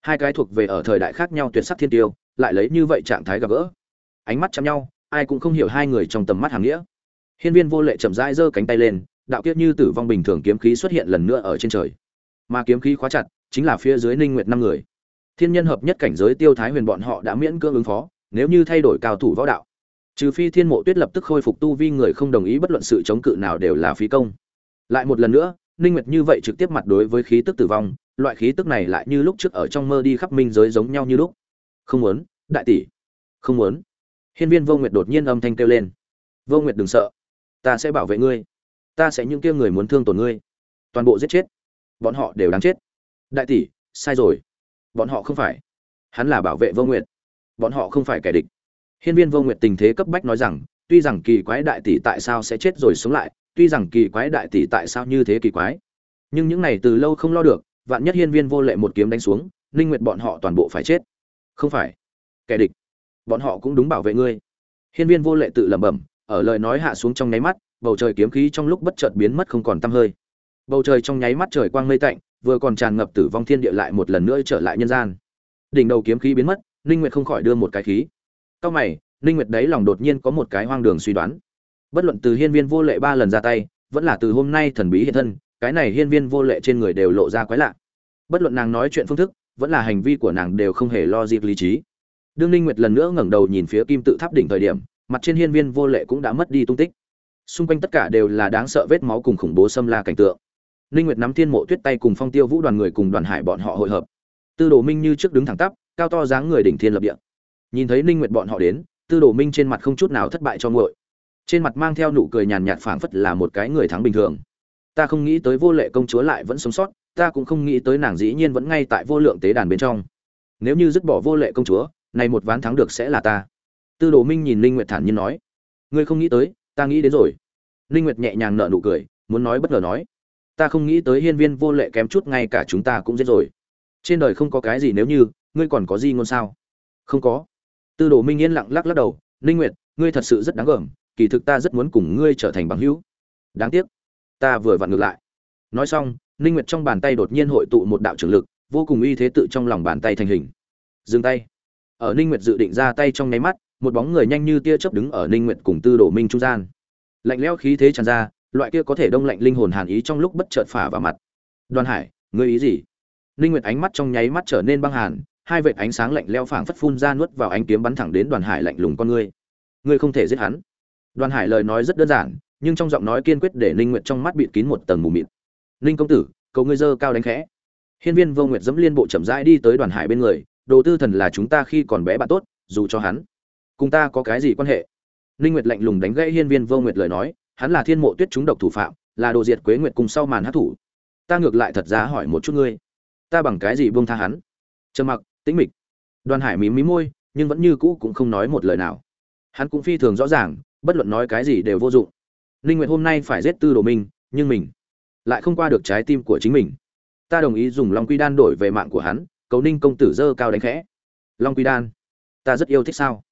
Hai cái thuộc về ở thời đại khác nhau tuyệt sắc thiên tiêu, lại lấy như vậy trạng thái gặp gỡ. Ánh mắt chạm nhau, ai cũng không hiểu hai người trong tầm mắt hàng nghĩa. Hiên viên vô lệ chậm rãi giơ cánh tay lên, đạo kiếp như tử vong bình thường kiếm khí xuất hiện lần nữa ở trên trời. Mà kiếm khí khóa chặt, chính là phía dưới ninh nguyệt năm người. Thiên nhân hợp nhất cảnh giới tiêu thái huyền bọn họ đã miễn cưỡng ứng phó, nếu như thay đổi cao thủ võ đạo trừ phi thiên mộ tuyết lập tức khôi phục tu vi người không đồng ý bất luận sự chống cự nào đều là phí công. Lại một lần nữa, ninh nguyệt như vậy trực tiếp mặt đối với khí tức tử vong, loại khí tức này lại như lúc trước ở trong mơ đi khắp minh giới giống nhau như lúc. Không muốn, đại tỷ. Không muốn. Hiên viên vô nguyệt đột nhiên âm thanh kêu lên. Vô nguyệt đừng sợ. Ta sẽ bảo vệ ngươi. Ta sẽ những kia người muốn thương tổn ngươi. Toàn bộ giết chết. Bọn họ đều đáng chết. Đại tỷ, sai rồi. Bọn họ không phải. Hắn là bảo vệ vô nguyệt. Bọn họ không phải kẻ địch hiên viên vô nguyệt tình thế cấp bách nói rằng, tuy rằng kỳ quái đại tỷ tại sao sẽ chết rồi sống lại, tuy rằng kỳ quái đại tỷ tại sao như thế kỳ quái. Nhưng những này từ lâu không lo được, vạn nhất hiên viên vô lệ một kiếm đánh xuống, ninh nguyệt bọn họ toàn bộ phải chết. Không phải. Kẻ địch. Bọn họ cũng đúng bảo vệ ngươi. Hiên viên vô lệ tự lẩm bẩm, ở lời nói hạ xuống trong nháy mắt, bầu trời kiếm khí trong lúc bất chợt biến mất không còn tăm hơi. Bầu trời trong nháy mắt trời quang mây tạnh, vừa còn tràn ngập tử vong thiên địa lại một lần nữa trở lại nhân gian. Đỉnh đầu kiếm khí biến mất, ninh nguyệt không khỏi đưa một cái khí cao mày, ninh nguyệt đấy lòng đột nhiên có một cái hoang đường suy đoán. Bất luận từ hiên viên vô lệ ba lần ra tay, vẫn là từ hôm nay thần bí hiện thân, cái này hiên viên vô lệ trên người đều lộ ra quái lạ. Bất luận nàng nói chuyện phương thức, vẫn là hành vi của nàng đều không hề lo dịp lý trí. Đương ninh nguyệt lần nữa ngẩng đầu nhìn phía kim tự tháp đỉnh thời điểm, mặt trên hiên viên vô lệ cũng đã mất đi tung tích. Xung quanh tất cả đều là đáng sợ vết máu cùng khủng bố xâm la cảnh tượng. Ninh nguyệt nắm thiên mộ tuyết tay cùng phong tiêu vũ đoàn người cùng đoàn hải bọn họ hội hợp. Tư đồ minh như trước đứng thẳng tắp, cao to dáng người đỉnh thiên lập địa nhìn thấy ninh nguyệt bọn họ đến, tư đồ minh trên mặt không chút nào thất bại cho nguội. Trên mặt mang theo nụ cười nhàn nhạt phảng phất là một cái người thắng bình thường. Ta không nghĩ tới vô lệ công chúa lại vẫn sống sót, ta cũng không nghĩ tới nàng dĩ nhiên vẫn ngay tại vô lượng tế đàn bên trong. Nếu như dứt bỏ vô lệ công chúa, này một ván thắng được sẽ là ta. Tư đồ minh nhìn linh nguyệt thản nhiên nói. Ngươi không nghĩ tới, ta nghĩ đến rồi. Linh nguyệt nhẹ nhàng nở nụ cười, muốn nói bất ngờ nói. Ta không nghĩ tới hiên viên vô lệ kém chút ngay cả chúng ta cũng giết rồi. Trên đời không có cái gì nếu như, ngươi còn có gì ngôn sao? Không có tư đồ minh yên lặng lắc lắc đầu linh nguyệt, ngươi thật sự rất đáng gờm, kỳ thực ta rất muốn cùng ngươi trở thành bằng hữu. Đáng tiếc, ta vừa vặn ngược lại. Nói xong, ninh nguyệt trong bàn tay đột nhiên hội tụ một đạo trường lực, vô cùng uy thế tự trong lòng bàn tay thành hình. Dừng tay. Ở ninh nguyệt dự định ra tay trong nháy mắt, một bóng người nhanh như tia chớp đứng ở ninh nguyệt cùng tư đồ minh trung gian. Lạnh lẽo khí thế tràn ra, loại kia có thể đông lạnh linh hồn hàn ý trong lúc bất chợt phả vào mặt. Đoàn hải, ngươi ý gì? Ninh nguyệt ánh mắt trong nháy mắt trở nên băng hàn hai vệt ánh sáng lạnh lẽo phảng phất phun ra nuốt vào ánh kiếm bắn thẳng đến đoàn hải lạnh lùng con ngươi. Ngươi không thể giết hắn. Đoàn hải lời nói rất đơn giản, nhưng trong giọng nói kiên quyết để ninh nguyệt trong mắt bịt kín một tầng mù mịt. Ninh công tử, cầu ngươi dơ cao đánh khẽ. Hiên viên vô nguyệt dẫm liên bộ chậm rãi đi tới đoàn hải bên người, đồ tư thần là chúng ta khi còn bé bạn tốt, dù cho hắn, cùng ta có cái gì quan hệ? Ninh nguyệt lạnh lùng đánh gãy hiên viên vô nguyệt lời nói, hắn là thiên mộ tuyết chúng độc thủ phạm, là đồ diệt quế nguyệt cùng sau màn hát thủ. Ta ngược lại thật ra hỏi một chút ngươi, ta bằng cái gì buông tha hắn? Trầm mặc tĩnh mịch. Đoàn hải mím mí môi, nhưng vẫn như cũ cũng không nói một lời nào. Hắn cũng phi thường rõ ràng, bất luận nói cái gì đều vô dụng. Ninh nguyệt hôm nay phải giết tư đồ minh, nhưng mình lại không qua được trái tim của chính mình. Ta đồng ý dùng long quy đan đổi về mạng của hắn, cầu ninh công tử dơ cao đánh khẽ. Long quy đan, ta rất yêu thích sao?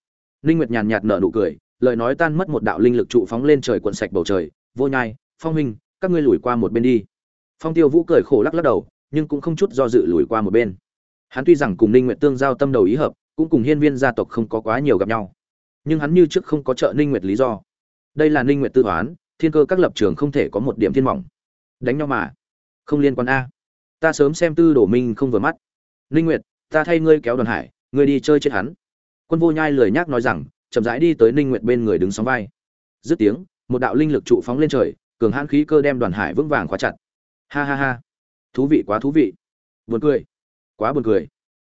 Ninh nguyệt nhàn nhạt nở nụ cười, lời nói tan mất một đạo linh lực trụ phóng lên trời cuộn sạch bầu trời. Vô nhai, phong minh các ngươi lùi qua một bên đi. Phong tiêu vũ cười khổ lắc lắc đầu, nhưng cũng không chút do dự lùi qua một bên hắn tuy rằng cùng ninh nguyệt tương giao tâm đầu ý hợp, cũng cùng hiên viên gia tộc không có quá nhiều gặp nhau. Nhưng hắn như trước không có trợ ninh nguyệt lý do. Đây là ninh nguyệt tư toán, thiên cơ các lập trường không thể có một điểm thiên mỏng. Đánh nhau mà. Không liên quan a. Ta sớm xem tư đổ minh không vừa mắt. Ninh nguyệt, ta thay ngươi kéo đoàn hải, ngươi đi chơi chết hắn. Quân vô nhai lười nhác nói rằng, chậm rãi đi tới ninh nguyệt bên người đứng sóng vai. Dứt tiếng, một đạo linh lực trụ phóng lên trời, cường hãn khí cơ đem đoàn hải vững vàng khóa chặt. Ha ha ha. Thú vị quá thú vị. Buồn cười quá buồn cười.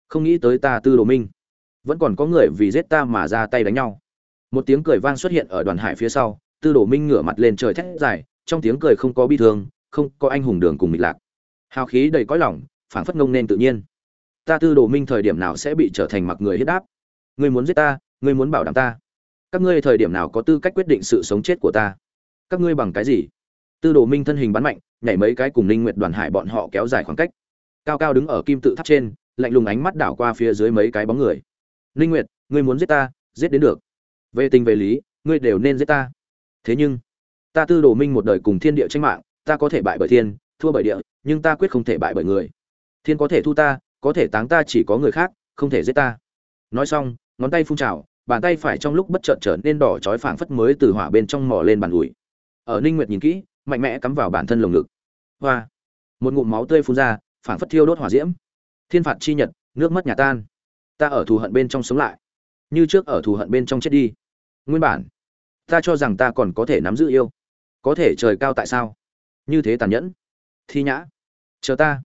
Không nghĩ tới ta tư đồ minh. Vẫn còn có người vì giết ta mà ra tay đánh nhau. Một tiếng cười vang xuất hiện ở đoàn hải phía sau, tư đồ minh ngửa mặt lên trời thét dài, trong tiếng cười không có bi thương, không có anh hùng đường cùng mịch lạc. Hào khí đầy cõi lòng, phảng phất ngông nên tự nhiên. Ta tư đồ minh thời điểm nào sẽ bị trở thành mặc người hiếp đáp? Ngươi muốn giết ta, ngươi muốn bảo đảm ta. Các ngươi thời điểm nào có tư cách quyết định sự sống chết của ta? Các ngươi bằng cái gì? Tư đồ minh thân hình bắn mạnh, nhảy mấy cái cùng ninh nguyệt đoàn hải bọn họ kéo dài khoảng cách cao cao đứng ở kim tự tháp trên, lạnh lùng ánh mắt đảo qua phía dưới mấy cái bóng người. Ninh nguyệt, ngươi muốn giết ta, giết đến được. Về tình về lý, ngươi đều nên giết ta. Thế nhưng, ta tư đồ minh một đời cùng thiên địa tranh mạng, ta có thể bại bởi thiên, thua bởi địa, nhưng ta quyết không thể bại bởi người. Thiên có thể thu ta, có thể táng ta chỉ có người khác, không thể giết ta. Nói xong, ngón tay phun trào, bàn tay phải trong lúc bất chợt trở nên đỏ chói phảng phất mới từ hỏa bên trong mò lên bàn ủi. Ở ninh nguyệt nhìn kỹ, mạnh mẽ cắm vào bản thân lồng ngực. Hoa! Một ngụm máu tươi phun ra phản phất thiêu đốt hỏa diễm. Thiên phạt chi nhật, nước mất nhà tan. Ta ở thù hận bên trong sống lại, như trước ở thù hận bên trong chết đi. Nguyên bản, ta cho rằng ta còn có thể nắm giữ yêu, có thể trời cao tại sao? Như thế tàn nhẫn. Thi nhã, chờ ta.